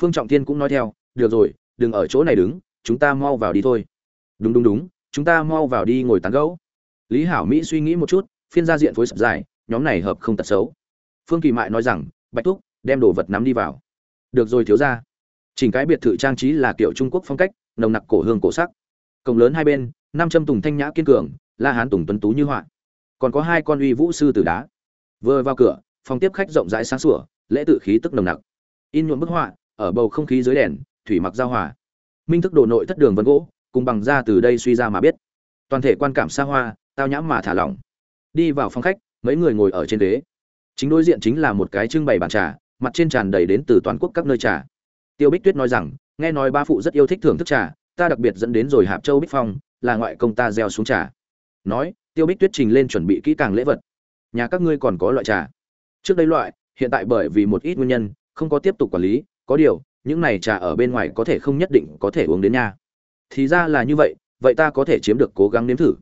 Phương trọng thiên cũng nói theo, được rồi, đừng ở chỗ này đứng, chúng ta mau vào đi thôi. Đúng đúng đúng, chúng ta mau vào đi ngồi tán gẫu. Lý hảo mỹ suy nghĩ một chút phiên gia diện phối sập dài, nhóm này hợp không tật xấu. Phương kỳ mại nói rằng, bạch thúc, đem đồ vật nắm đi vào. Được rồi thiếu ra chỉnh cái biệt thự trang trí là kiểu trung quốc phong cách, nồng nặc cổ hương cổ sắc. Cổng lớn hai bên năm châm tùng thanh nhã kiên cường, la hán tùng tuấn tú như họa. Còn có hai con uy vũ sư từ đá. Vừa vào cửa, phòng tiếp khách rộng rãi sáng sủa, lễ tự khí tức nồng nặc. In nhuộm bức họa, ở bầu không khí dưới đèn, thủy mặc giao hòa. Minh thức đồ nội thất đường vân gỗ, cùng bằng ra từ đây suy ra mà biết. Toàn thể quan cảm xa hoa, tao nhãm mà thả lỏng đi vào phòng khách, mấy người ngồi ở trên đế chính đối diện chính là một cái trưng bày bàn trà, mặt trên tràn đầy đến từ toàn quốc các nơi trà. Tiêu bích tuyết nói rằng, nghe nói ba phụ rất yêu thích thưởng thức trà, ta đặc biệt dẫn đến rồi hạp châu bích phong, là ngoại công ta gieo xuống trà. Nói, tiêu bích tuyết trình lên chuẩn bị kỹ càng lễ vật. Nhà các ngươi còn có loại trà. Trước đây loại, hiện tại bởi vì một ít nguyên nhân, không có tiếp tục quản lý, có điều, những này trà ở bên ngoài có thể không nhất định có thể uống đến nhà. thì ra là như vậy vậy ta có thể chiếm được cố gắng nếm thử.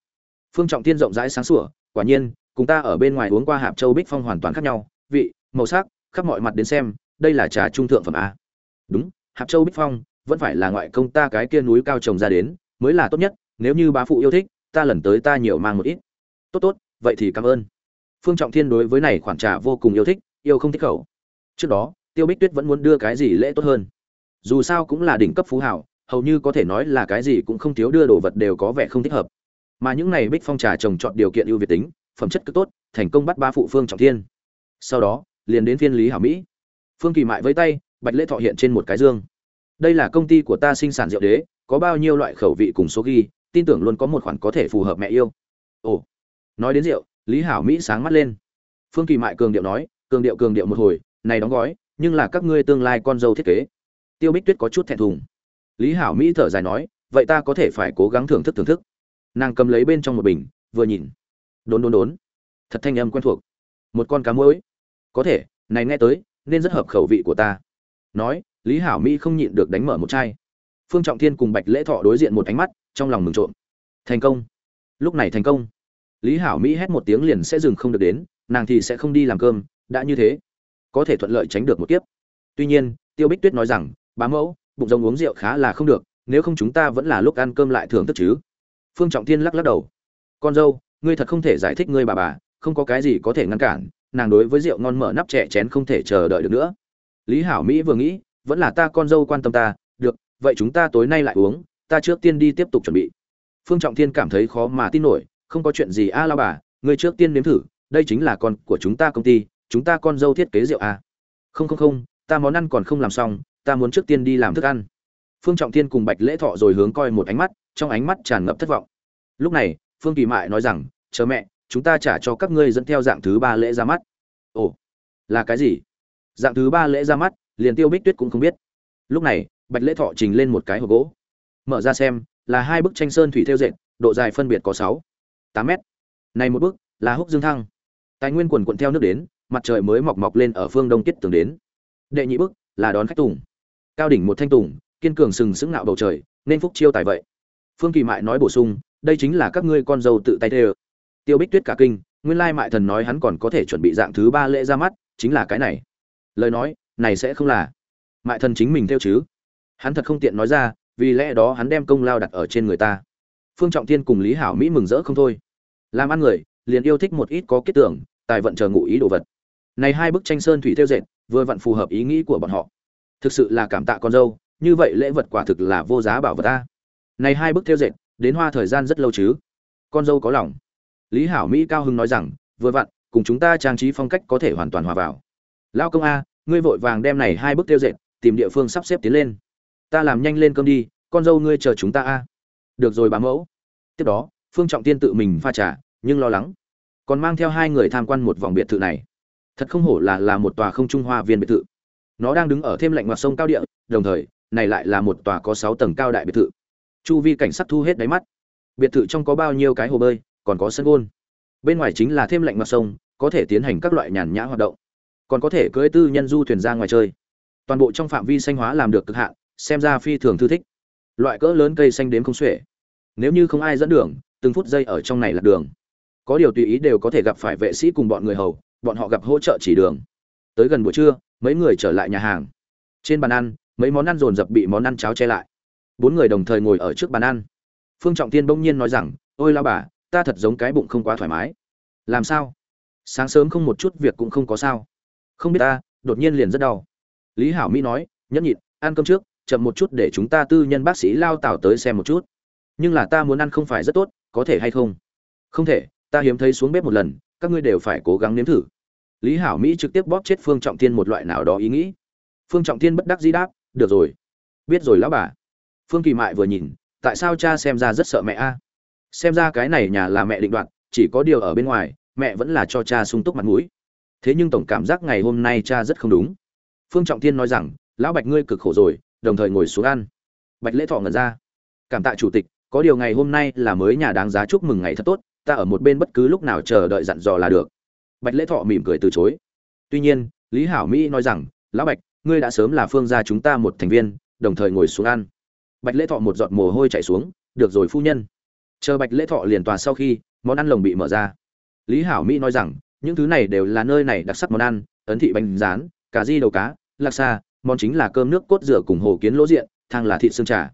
Phương trọng tiên rộng rãi sáng sủa quả nhiên, cùng ta ở bên ngoài uống qua hạp châu bích phong hoàn toàn khác nhau. Vị, màu sắc, khắp mọi mặt đến xem, đây là trà trung thượng phẩm a. Đúng, hạp châu bích phong, vẫn phải là ngoại công ta cái kia núi cao trồng ra đến, mới là tốt nhất, nếu như bá phụ yêu thích, ta lần tới ta nhiều mang một ít. Tốt tốt, vậy thì cảm ơn. Phương trọng thiên đối với này khoản trà vô cùng yêu thích, yêu không thích khẩu. Trước đó, tiêu bích tuyết vẫn muốn đưa cái gì lễ tốt hơn. Dù sao cũng là đỉnh cấp phú hảo hầu như có thể nói là cái gì cũng không thiếu đưa đồ vật đều có vẻ không thích hợp mà những này bích phong trà trồng chọn điều kiện ưu việt tính, phẩm chất cực tốt, thành công bắt ba phụ phương trọng thiên. Sau đó, liền đến phiên lý hảo mỹ. Phương kỳ mại với tay, bạch lễ thọ hiện trên một cái dương. Đây là công ty của ta sinh sản rượu đế, có bao nhiêu loại khẩu vị cùng số ghi, tin tưởng luôn có một khoản có thể phù hợp mẹ yêu. Ồ, nói đến rượu, lý hảo mỹ sáng mắt lên. Phương kỳ mại cường điệu nói, cường điệu cường điệu một hồi, này đóng gói, nhưng là các ngươi tương lai con dâu thiết kế. Tiêu bích tuyết có chút thẹn thùng. Lý hảo mỹ thở dài nói, vậy ta có thể phải cố gắng thưởng thức thưởng thức nàng cầm lấy bên trong một bình, vừa nhìn. Đốn đốn đốn. Thật thanh âm quen thuộc. Một con cá muối có thể, này nghe tới, nên rất hợp khẩu vị của ta. Nói, lý hảo mỹ không nhịn được đánh mở một chai. Phương trọng thiên cùng bạch lễ thọ đối diện một ánh mắt, trong lòng mừng trộm. Thành công. Lúc này thành công. Lý hảo mỹ hét một tiếng liền sẽ dừng không được đến, nàng thì sẽ không đi làm cơm, đã như thế. Có thể thuận lợi tránh được một kiếp. Tuy nhiên, tiêu bích tuyết nói rằng, bá mẫu, bụng rồng uống rượu khá là không được, nếu không chúng ta vẫn là lúc ăn cơm lại thưởng thức chứ phương trọng thiên lắc lắc đầu. Con dâu, ngươi thật không thể giải thích ngươi bà bà, không có cái gì có thể ngăn cản, nàng đối với rượu ngon mở nắp trẻ chén không thể chờ đợi được nữa. Lý hảo mỹ vừa nghĩ, vẫn là ta con dâu quan tâm ta, được, vậy chúng ta tối nay lại uống, ta trước tiên đi tiếp tục chuẩn bị. Phương trọng thiên cảm thấy khó mà tin nổi, không có chuyện gì a à lao bà, ngươi trước tiên nếm thử, đây chính là con của chúng ta công ty, chúng ta con dâu thiết kế rượu a. À. không không không, ta món ăn còn không làm xong, ta muốn trước tiên đi làm thức ăn. Phương trọng thiên cùng bạch lễ thọ rồi hướng coi một ánh mắt trong ánh mắt tràn ngập thất vọng. Lúc này, phương kỳ mại nói rằng, chờ mẹ, chúng ta trả cho các ngươi dẫn theo dạng thứ ba lễ ra mắt. Ồ, là cái gì? Dạng thứ ba lễ ra mắt, liền tiêu bích tuyết cũng không biết. Lúc này, bạch lễ thọ trình lên một cái hộp gỗ. Mở ra xem, là hai bức tranh sơn thủy theo dệt, độ dài phân biệt có sáu, tám mét. Này một bức, là húc dương thăng. Tài nguyên quần quận theo nước đến, mặt trời mới mọc mọc lên ở phương đông tiết tường đến. Đệ nhị bức, là đón khách tùng. Cao đỉnh một thanh tùng, kiên cường sừng sững ngạo bầu trời, nên phúc chiêu tài vậy phương kỳ mại nói bổ sung, đây chính là các ngươi con dâu tự tay tê ơ. Tiêu bích tuyết cả kinh, nguyên lai mại thần nói hắn còn có thể chuẩn bị dạng thứ ba lễ ra mắt, chính là cái này. Lời nói, này sẽ không là. Mại thần chính mình theo chứ. Hắn thật không tiện nói ra, vì lẽ đó hắn đem công lao đặt ở trên người ta. Phương trọng thiên cùng lý hảo mỹ mừng rỡ không thôi. Làm ăn người, liền yêu thích một ít có kết tưởng, tài vận chờ ngụ ý đồ vật. Này hai bức tranh sơn thủy theo dệt, vừa vặn phù hợp ý nghĩ của bọn họ. Thực sự là cảm tạ con dâu, như vậy lễ vật quả thực là vô giá bảo vật ta này hai bức theo dệt, đến hoa thời gian rất lâu chứ? Con dâu có lòng. Lý hảo mỹ cao hưng nói rằng, vừa vặn, cùng chúng ta trang trí phong cách có thể hoàn toàn hòa vào. Lao công a, ngươi vội vàng đem này hai bức theo dệt, tìm địa phương sắp xếp tiến lên. Ta làm nhanh lên cơm đi, con dâu ngươi chờ chúng ta a. Được rồi bà mẫu. Tiếp đó, phương trọng tiên tự mình pha trà, nhưng lo lắng. Còn mang theo hai người tham quan một vòng biệt thự này. Thật không hổ là là một tòa không trung hoa viên biệt thự. Nó đang đứng ở thêm lạnh mặt sông cao địa, đồng thời, này lại là một tòa có sáu tầng cao đại biệt thự chu vi cảnh sắc thu hết đáy mắt. Biệt thự trong có bao nhiêu cái hồ bơi, còn có sân gôn. Bên ngoài chính là thêm lạnh mặt sông, có thể tiến hành các loại nhàn nhã hoạt động. Còn có thể cưỡi tư nhân du thuyền ra ngoài chơi. Toàn bộ trong phạm vi xanh hóa làm được cực hạn, xem ra phi thường thư thích. Loại cỡ lớn cây xanh đếm không xuể. Nếu như không ai dẫn đường, từng phút giây ở trong này là đường. Có điều tùy ý đều có thể gặp phải vệ sĩ cùng bọn người hầu, bọn họ gặp hỗ trợ chỉ đường. Tới gần buổi trưa, mấy người trở lại nhà hàng. Trên bàn ăn, mấy món ăn dồn dập bị món ăn cháo che lại bốn người đồng thời ngồi ở trước bàn ăn. Phương trọng tiên bỗng nhiên nói rằng, ôi lao bà, ta thật giống cái bụng không quá thoải mái. Làm sao? Sáng sớm không một chút việc cũng không có sao? Không biết ta, đột nhiên liền rất đau. Lý hảo mỹ nói, nhẫn nhịn, ăn cơm trước, chậm một chút để chúng ta tư nhân bác sĩ lao tảo tới xem một chút. Nhưng là ta muốn ăn không phải rất tốt, có thể hay không? Không thể, ta hiếm thấy xuống bếp một lần, các ngươi đều phải cố gắng nếm thử. Lý hảo mỹ trực tiếp bóp chết phương trọng thiên một loại nào đó ý nghĩ. Phương trọng thiên bất đắc dĩ đáp, được rồi. Biết rồi lão bà phương kỳ mại vừa nhìn, tại sao cha xem ra rất sợ mẹ a? Xem ra cái này nhà là mẹ định đoạt, chỉ có điều ở bên ngoài, mẹ vẫn là cho cha sung túc mặt mũi. Thế nhưng tổng cảm giác ngày hôm nay cha rất không đúng. Phương trọng thiên nói rằng, lão bạch ngươi cực khổ rồi, đồng thời ngồi xuống ăn. Bạch lễ thọ ngẩn ra. Cảm tạ chủ tịch, có điều ngày hôm nay là mới nhà đáng giá chúc mừng ngày thật tốt, ta ở một bên bất cứ lúc nào chờ đợi dặn dò là được. Bạch lễ thọ mỉm cười từ chối. Tuy nhiên, lý hảo mỹ nói rằng, lão bạch, ngươi đã sớm là phương gia chúng ta một thành viên, đồng thời ngồi xuống ăn bạch lễ thọ một giọt mồ hôi chảy xuống, được rồi phu nhân. Chờ bạch lễ thọ liền tòa sau khi, món ăn lồng bị mở ra. Lý hảo mỹ nói rằng, những thứ này đều là nơi này đặc sắc món ăn, ấn thị bánh rán, cà ri đầu cá, lạc xa món chính là cơm nước cốt rửa cùng hồ kiến lỗ diện, thang là thịt xương trà.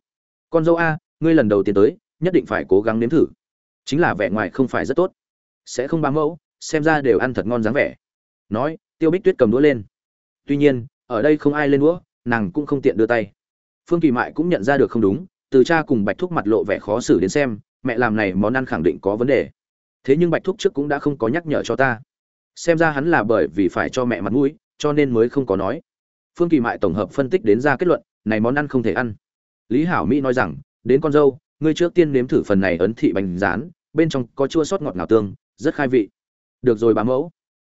Con dâu a, ngươi lần đầu tiên tới, nhất định phải cố gắng nếm thử. Chính là vẻ ngoài không phải rất tốt. Sẽ không bám mẫu, xem ra đều ăn thật ngon dáng vẻ. Nói, tiêu bích tuyết cầm đũa lên. Tuy nhiên, ở đây không ai lên đũa, nàng cũng không tiện đưa tay phương kỳ mại cũng nhận ra được không đúng, từ cha cùng bạch thúc mặt lộ vẻ khó xử đến xem, mẹ làm này món ăn khẳng định có vấn đề. Thế nhưng bạch thúc trước cũng đã không có nhắc nhở cho ta. Xem ra hắn là bởi vì phải cho mẹ mặt mũi, cho nên mới không có nói. Phương kỳ mại tổng hợp phân tích đến ra kết luận, này món ăn không thể ăn. Lý hảo mỹ nói rằng, đến con dâu, ngươi trước tiên nếm thử phần này ấn thị bánh rán, bên trong có chua sót ngọt ngào tương, rất khai vị. Được rồi bá mẫu.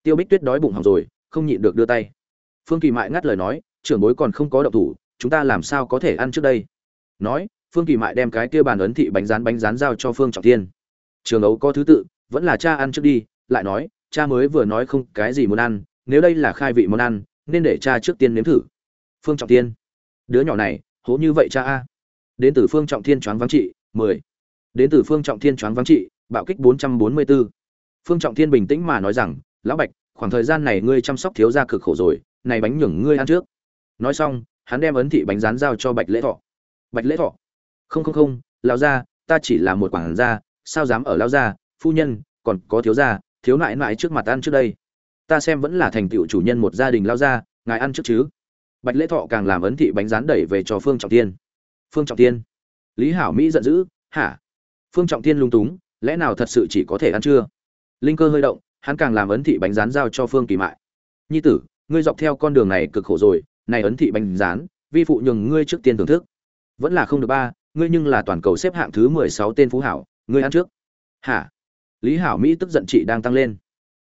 Tiêu bích tuyết đói bụng hỏng rồi, không nhịn được đưa tay. Phương kỳ mại ngắt lời nói, trưởng bối còn không có động thủ chúng ta làm sao có thể ăn trước đây? Nói, phương kỳ mại đem cái kia bàn ấn thị bánh rán bánh rán giao cho phương trọng thiên. Trường ấu có thứ tự, vẫn là cha ăn trước đi, lại nói, cha mới vừa nói không cái gì muốn ăn, nếu đây là khai vị món ăn, nên để cha trước tiên nếm thử. Phương trọng thiên. Đứa nhỏ này, hố như vậy cha a. Đến từ phương trọng thiên choáng vắng trị, mười. Đến từ phương trọng thiên choáng vắng trị, bạo kích bốn trăm bốn mươi 444. phương trọng thiên bình tĩnh mà nói rằng, lão bạch, khoảng thời gian này ngươi chăm sóc thiếu gia cực khổ rồi, này bánh nhường ngươi ăn trước. Nói xong hắn đem ấn thị bánh rán giao cho bạch lễ thọ. Bạch lễ thọ, không không không lao gia, ta chỉ là một quản gia, sao dám ở lao gia, phu nhân, còn có thiếu gia, thiếu nại nại trước mặt ăn trước đây. Ta xem vẫn là thành tựu chủ nhân một gia đình lao gia, ngài ăn trước chứ? Bạch lễ thọ càng làm ấn thị bánh rán đẩy về cho phương trọng tiên phương trọng tiên lý hảo mỹ giận dữ, hả? Phương trọng tiên lung túng, lẽ nào thật sự chỉ có thể ăn chưa linh cơ hơi động, hắn càng làm ấn thị bánh rán giao cho phương kỳ mại. Nhi tử, ngươi dọc theo con đường này cực khổ rồi này ấn thị bánh rán, vi phụ nhường ngươi trước tiên thưởng thức. Vẫn là không được ba, ngươi nhưng là toàn cầu xếp hạng thứ mười sáu tên phú hảo, ngươi ăn trước. Hả? Lý hảo mỹ tức giận chị đang tăng lên.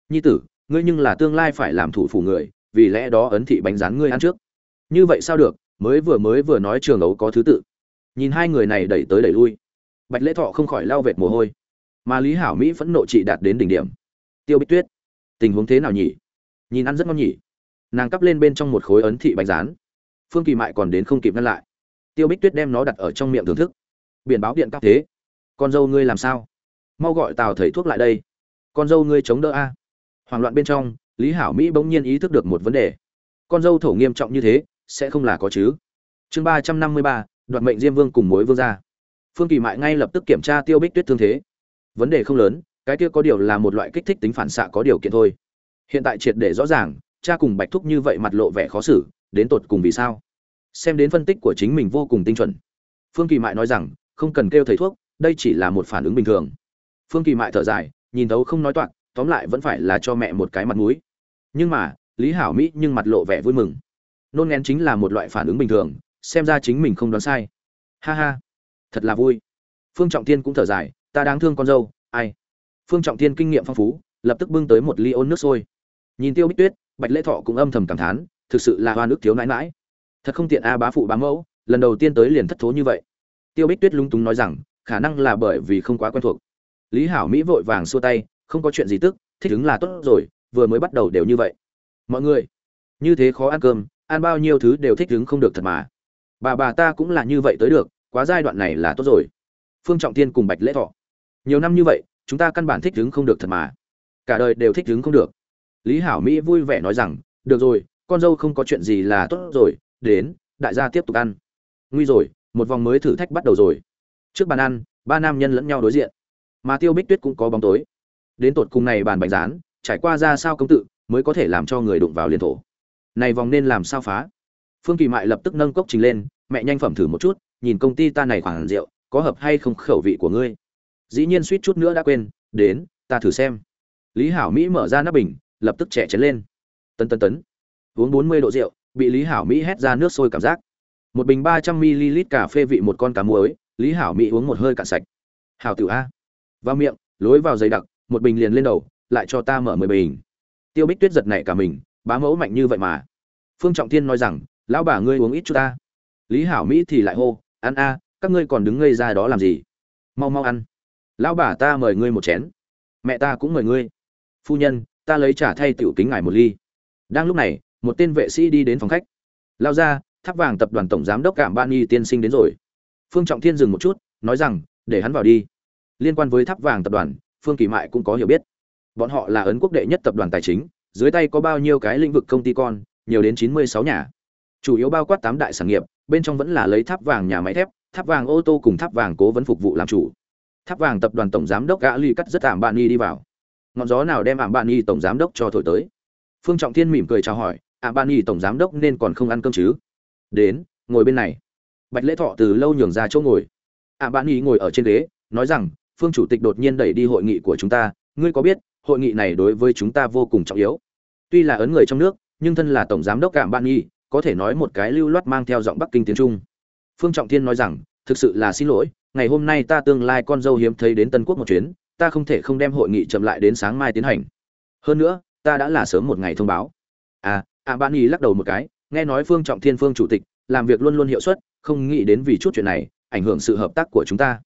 Nhi tử, ngươi nhưng là tương lai phải làm thủ phủ người, vì lẽ đó ấn thị bánh rán ngươi ăn trước. Như vậy sao được, mới vừa mới vừa nói trường ấu có thứ tự. Nhìn hai người này đẩy tới đẩy lui. Bạch lễ thọ không khỏi lao vệt mồ hôi. Mà lý hảo mỹ phẫn nộ chị đạt đến đỉnh điểm. Tiêu bích tuyết, tình huống thế nào nhỉ? Nhìn ăn rất ngon nhỉ? Nàng cắp lên bên trong một khối ấn thị bánh rán. Phương kỳ mại còn đến không kịp ngăn lại. Tiêu bích tuyết đem nó đặt ở trong miệng thưởng thức. Biển báo điện cắp thế. Con dâu ngươi làm sao? Mau gọi tào thầy thuốc lại đây. Con dâu ngươi chống đỡ a. Hoảng loạn bên trong, lý hảo mỹ bỗng nhiên ý thức được một vấn đề. Con dâu thổ nghiêm trọng như thế, sẽ không là có chứ? Chương ba trăm năm mươi ba, đoạt mệnh diêm vương cùng mối vương gia. Phương kỳ mại ngay lập tức kiểm tra tiêu bích tuyết thương thế. Vấn đề không lớn, cái kia có điều là một loại kích thích tính phản xạ có điều kiện thôi. Hiện tại triệt để rõ ràng cha cùng bạch thúc như vậy mặt lộ vẻ khó xử, đến tột cùng vì sao? Xem đến phân tích của chính mình vô cùng tinh chuẩn. Phương kỳ mại nói rằng, không cần kêu thầy thuốc, đây chỉ là một phản ứng bình thường. Phương kỳ mại thở dài, nhìn thấu không nói toạc, tóm lại vẫn phải là cho mẹ một cái mặt mũi. Nhưng mà, lý hảo mỹ nhưng mặt lộ vẻ vui mừng. Nôn ngén chính là một loại phản ứng bình thường, xem ra chính mình không đoán sai. Ha ha, thật là vui. Phương trọng tiên cũng thở dài, ta đáng thương con dâu, ai? Phương trọng tiên kinh nghiệm phong phú, lập tức bưng tới một ly ôn nước sôi. Nhìn tiêu bích tuyết bạch lễ thọ cũng âm thầm cảm thán, thực sự là hoa nước thiếu nãi mãi thật không tiện a bá phụ bá mẫu, lần đầu tiên tới liền thất thố như vậy. Tiêu bích tuyết lung túng nói rằng, khả năng là bởi vì không quá quen thuộc. Lý hảo mỹ vội vàng xua tay, không có chuyện gì tức, thích ứng là tốt rồi, vừa mới bắt đầu đều như vậy. Mọi người, như thế khó ăn cơm, ăn bao nhiêu thứ đều thích ứng không được thật mà. Bà bà ta cũng là như vậy tới được, quá giai đoạn này là tốt rồi. Phương trọng tiên cùng bạch lễ thọ. Nhiều năm như vậy, chúng ta căn bản thích ứng không được thật mà. Cả đời đều thích ứng không được lý hảo mỹ vui vẻ nói rằng, được rồi, con dâu không có chuyện gì là tốt rồi, đến, đại gia tiếp tục ăn. Nguy rồi, một vòng mới thử thách bắt đầu rồi. Trước bàn ăn, ba nam nhân lẫn nhau đối diện. Mà tiêu bích tuyết cũng có bóng tối. Đến tột cùng này bàn bánh rán, trải qua ra sao công tự, mới có thể làm cho người đụng vào liên thổ. Này vòng nên làm sao phá? Phương kỳ mại lập tức nâng cốc trình lên, mẹ nhanh phẩm thử một chút, nhìn công ty ta này khoảng rượu, có hợp hay không khẩu vị của ngươi. Dĩ nhiên suýt chút nữa đã quên, đến, ta thử xem. Lý hảo mỹ mở ra nắp bình lập tức trẻ chén lên. Tân tân tấn. Uống bốn mươi độ rượu, bị lý hảo mỹ hét ra nước sôi cảm giác. Một bình ba trăm ml cà phê vị một con cá muối, lý hảo mỹ uống một hơi cạn sạch. Hảo tiểu a. Vào miệng, lối vào giấy đặc, một bình liền lên đầu, lại cho ta mở mười bình. Tiêu bích tuyết giật nảy cả mình, bá mẫu mạnh như vậy mà. Phương trọng thiên nói rằng, lão bà ngươi uống ít chút ta. Lý hảo mỹ thì lại hô, ăn a, các ngươi còn đứng ngây ra đó làm gì? Mau mau ăn. Lão bà ta mời ngươi một chén. Mẹ ta cũng mời ngươi. Phu nhân ta lấy trả thay tiểu kính ngài một ly. Đang lúc này, một tên vệ sĩ đi đến phòng khách. Lao ra, tháp vàng tập đoàn tổng giám đốc cảm ban y tiên sinh đến rồi. Phương trọng thiên dừng một chút, nói rằng, để hắn vào đi. Liên quan với tháp vàng tập đoàn, phương kỳ mại cũng có hiểu biết. Bọn họ là ấn quốc đệ nhất tập đoàn tài chính, dưới tay có bao nhiêu cái lĩnh vực công ty con, nhiều đến chín mươi sáu nhà. Chủ yếu bao quát tám đại sản nghiệp, bên trong vẫn là lấy tháp vàng nhà máy thép, tháp vàng ô tô cùng tháp vàng cố vấn phục vụ làm chủ. Tháp vàng tập đoàn tổng giám đốc gã ly cắt rất tạm bạn y đi vào ngọn gió nào đem ảm bạn y tổng giám đốc cho thổi tới. Phương trọng thiên mỉm cười chào hỏi, ảm bạn y tổng giám đốc nên còn không ăn cơm chứ? Đến, ngồi bên này. Bạch lễ thọ từ lâu nhường ra chỗ ngồi. Ảm bạn y ngồi ở trên ghế, nói rằng, phương chủ tịch đột nhiên đẩy đi hội nghị của chúng ta, ngươi có biết, hội nghị này đối với chúng ta vô cùng trọng yếu. Tuy là ấn người trong nước, nhưng thân là tổng giám đốc ảm bạn y có thể nói một cái lưu loát mang theo giọng bắc kinh tiếng trung. Phương trọng thiên nói rằng, thực sự là xin lỗi, ngày hôm nay ta tương lai con dâu hiếm thấy đến tân quốc một chuyến ta không thể không đem hội nghị chậm lại đến sáng mai tiến hành. Hơn nữa ta đã là sớm một ngày thông báo. À à, bạn ý lắc đầu một cái nghe nói phương trọng thiên phương chủ tịch làm việc luôn luôn hiệu suất không nghĩ đến vì chút chuyện này ảnh hưởng sự hợp tác của chúng ta.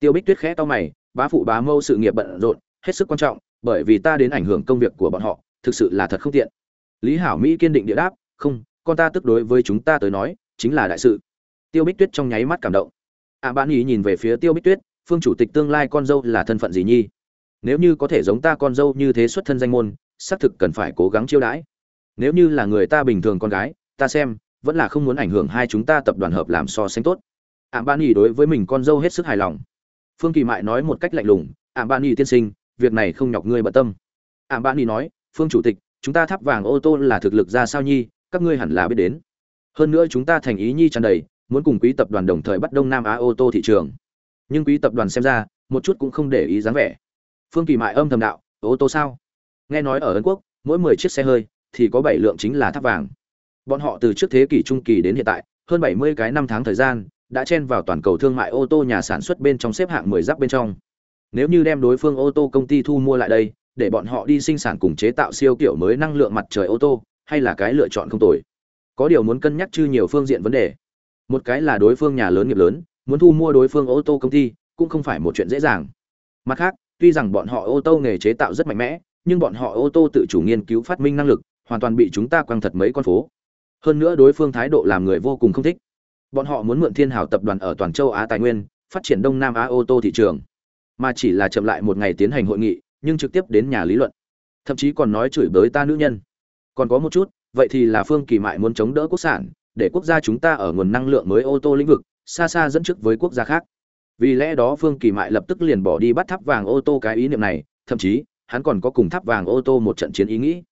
Tiêu bích tuyết khẽ to mày bá phụ bá mâu sự nghiệp bận rộn hết sức quan trọng bởi vì ta đến ảnh hưởng công việc của bọn họ thực sự là thật không tiện. Lý hảo mỹ kiên định địa đáp không con ta tức đối với chúng ta tới nói chính là đại sự. Tiêu bích tuyết trong nháy mắt cảm động. Ạ à, bạn ý nhìn về phía tiêu bích tuyết phương chủ tịch tương lai con dâu là thân phận gì nhi? Nếu như có thể giống ta con dâu như thế xuất thân danh môn, xác thực cần phải cố gắng chiêu đãi. Nếu như là người ta bình thường con gái, ta xem, vẫn là không muốn ảnh hưởng hai chúng ta tập đoàn hợp làm so sánh tốt. Ảm ban bạn đối với mình con dâu hết sức hài lòng. Phương kỳ mại nói một cách lạnh lùng ảm ban bạn tiên sinh, việc này không nhọc ngươi bận tâm. Ảm ban ý nói, phương chủ tịch, chúng ta thắp vàng ô tô là thực lực ra sao nhi, các ngươi hẳn là biết đến. Hơn nữa chúng ta thành ý nhi tràn đầy, muốn cùng quý tập đoàn đồng thời bắt đông nam á ô tô thị trường nhưng quý tập đoàn xem ra, một chút cũng không để ý dáng vẻ. Phương kỳ mại âm thầm đạo, ô tô sao? Nghe nói ở ấn quốc, mỗi mười chiếc xe hơi thì có bảy lượng chính là tháp vàng. Bọn họ từ trước thế kỷ trung kỳ đến hiện tại, hơn bảy mươi cái năm tháng thời gian đã chen vào toàn cầu thương mại ô tô nhà sản xuất bên trong xếp hạng mười giáp bên trong. Nếu như đem đối phương ô tô công ty thu mua lại đây, để bọn họ đi sinh sản cùng chế tạo siêu kiểu mới năng lượng mặt trời ô tô, hay là cái lựa chọn không tồi. Có điều muốn cân nhắc chư nhiều phương diện vấn đề. Một cái là đối phương nhà lớn nghiệp lớn muốn thu mua đối phương ô tô công ty cũng không phải một chuyện dễ dàng. Mặt khác, tuy rằng bọn họ ô tô nghề chế tạo rất mạnh mẽ, nhưng bọn họ ô tô tự chủ nghiên cứu phát minh năng lực, hoàn toàn bị chúng ta quăng thật mấy con phố. Hơn nữa đối phương thái độ làm người vô cùng không thích. Bọn họ muốn mượn thiên hào tập đoàn ở toàn châu á tài nguyên, phát triển đông nam á ô tô thị trường. Mà chỉ là chậm lại một ngày tiến hành hội nghị, nhưng trực tiếp đến nhà lý luận. Thậm chí còn nói chửi bới ta nữ nhân. Còn có một chút, vậy thì là phương kỳ mại muốn chống đỡ quốc sản, để quốc gia chúng ta ở nguồn năng lượng mới ô tô lĩnh vực xa xa dẫn trước với quốc gia khác. Vì lẽ đó phương kỳ mại lập tức liền bỏ đi bắt tháp vàng ô tô cái ý niệm này, thậm chí, hắn còn có cùng tháp vàng ô tô một trận chiến ý nghĩ.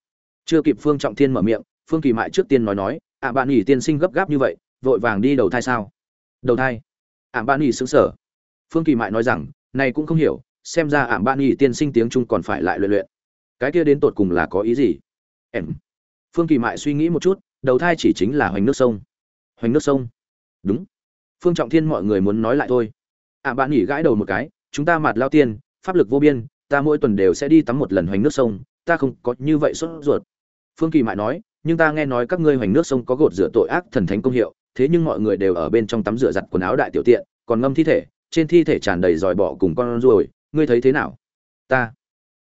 Chưa kịp phương trọng thiên mở miệng, phương kỳ mại trước tiên nói nói ạ bạn nghỉ tiên sinh gấp gáp như vậy, vội vàng đi đầu thai sao? Đầu thai? Ảm bạn nghỉ xứng sở phương kỳ mại nói rằng, này cũng không hiểu, xem ra ảm bạn nghỉ tiên sinh tiếng trung còn phải lại luyện luyện. Cái kia đến tột cùng là có ý gì? Em. Phương kỳ mại suy nghĩ một chút, đầu thai chỉ chính là hoành nước sông. Hoành nước sông? Đúng phương trọng thiên mọi người muốn nói lại thôi. Ạ à, bạn nghỉ gãi đầu một cái chúng ta mặt lao tiên pháp lực vô biên ta mỗi tuần đều sẽ đi tắm một lần hoành nước sông ta không có như vậy sốt ruột. Phương kỳ mại nói nhưng ta nghe nói các ngươi hoành nước sông có gột rửa tội ác thần thánh công hiệu thế nhưng mọi người đều ở bên trong tắm rửa giặt quần áo đại tiểu tiện còn ngâm thi thể trên thi thể tràn đầy dòi bỏ cùng con ruồi ngươi thấy thế nào? Ta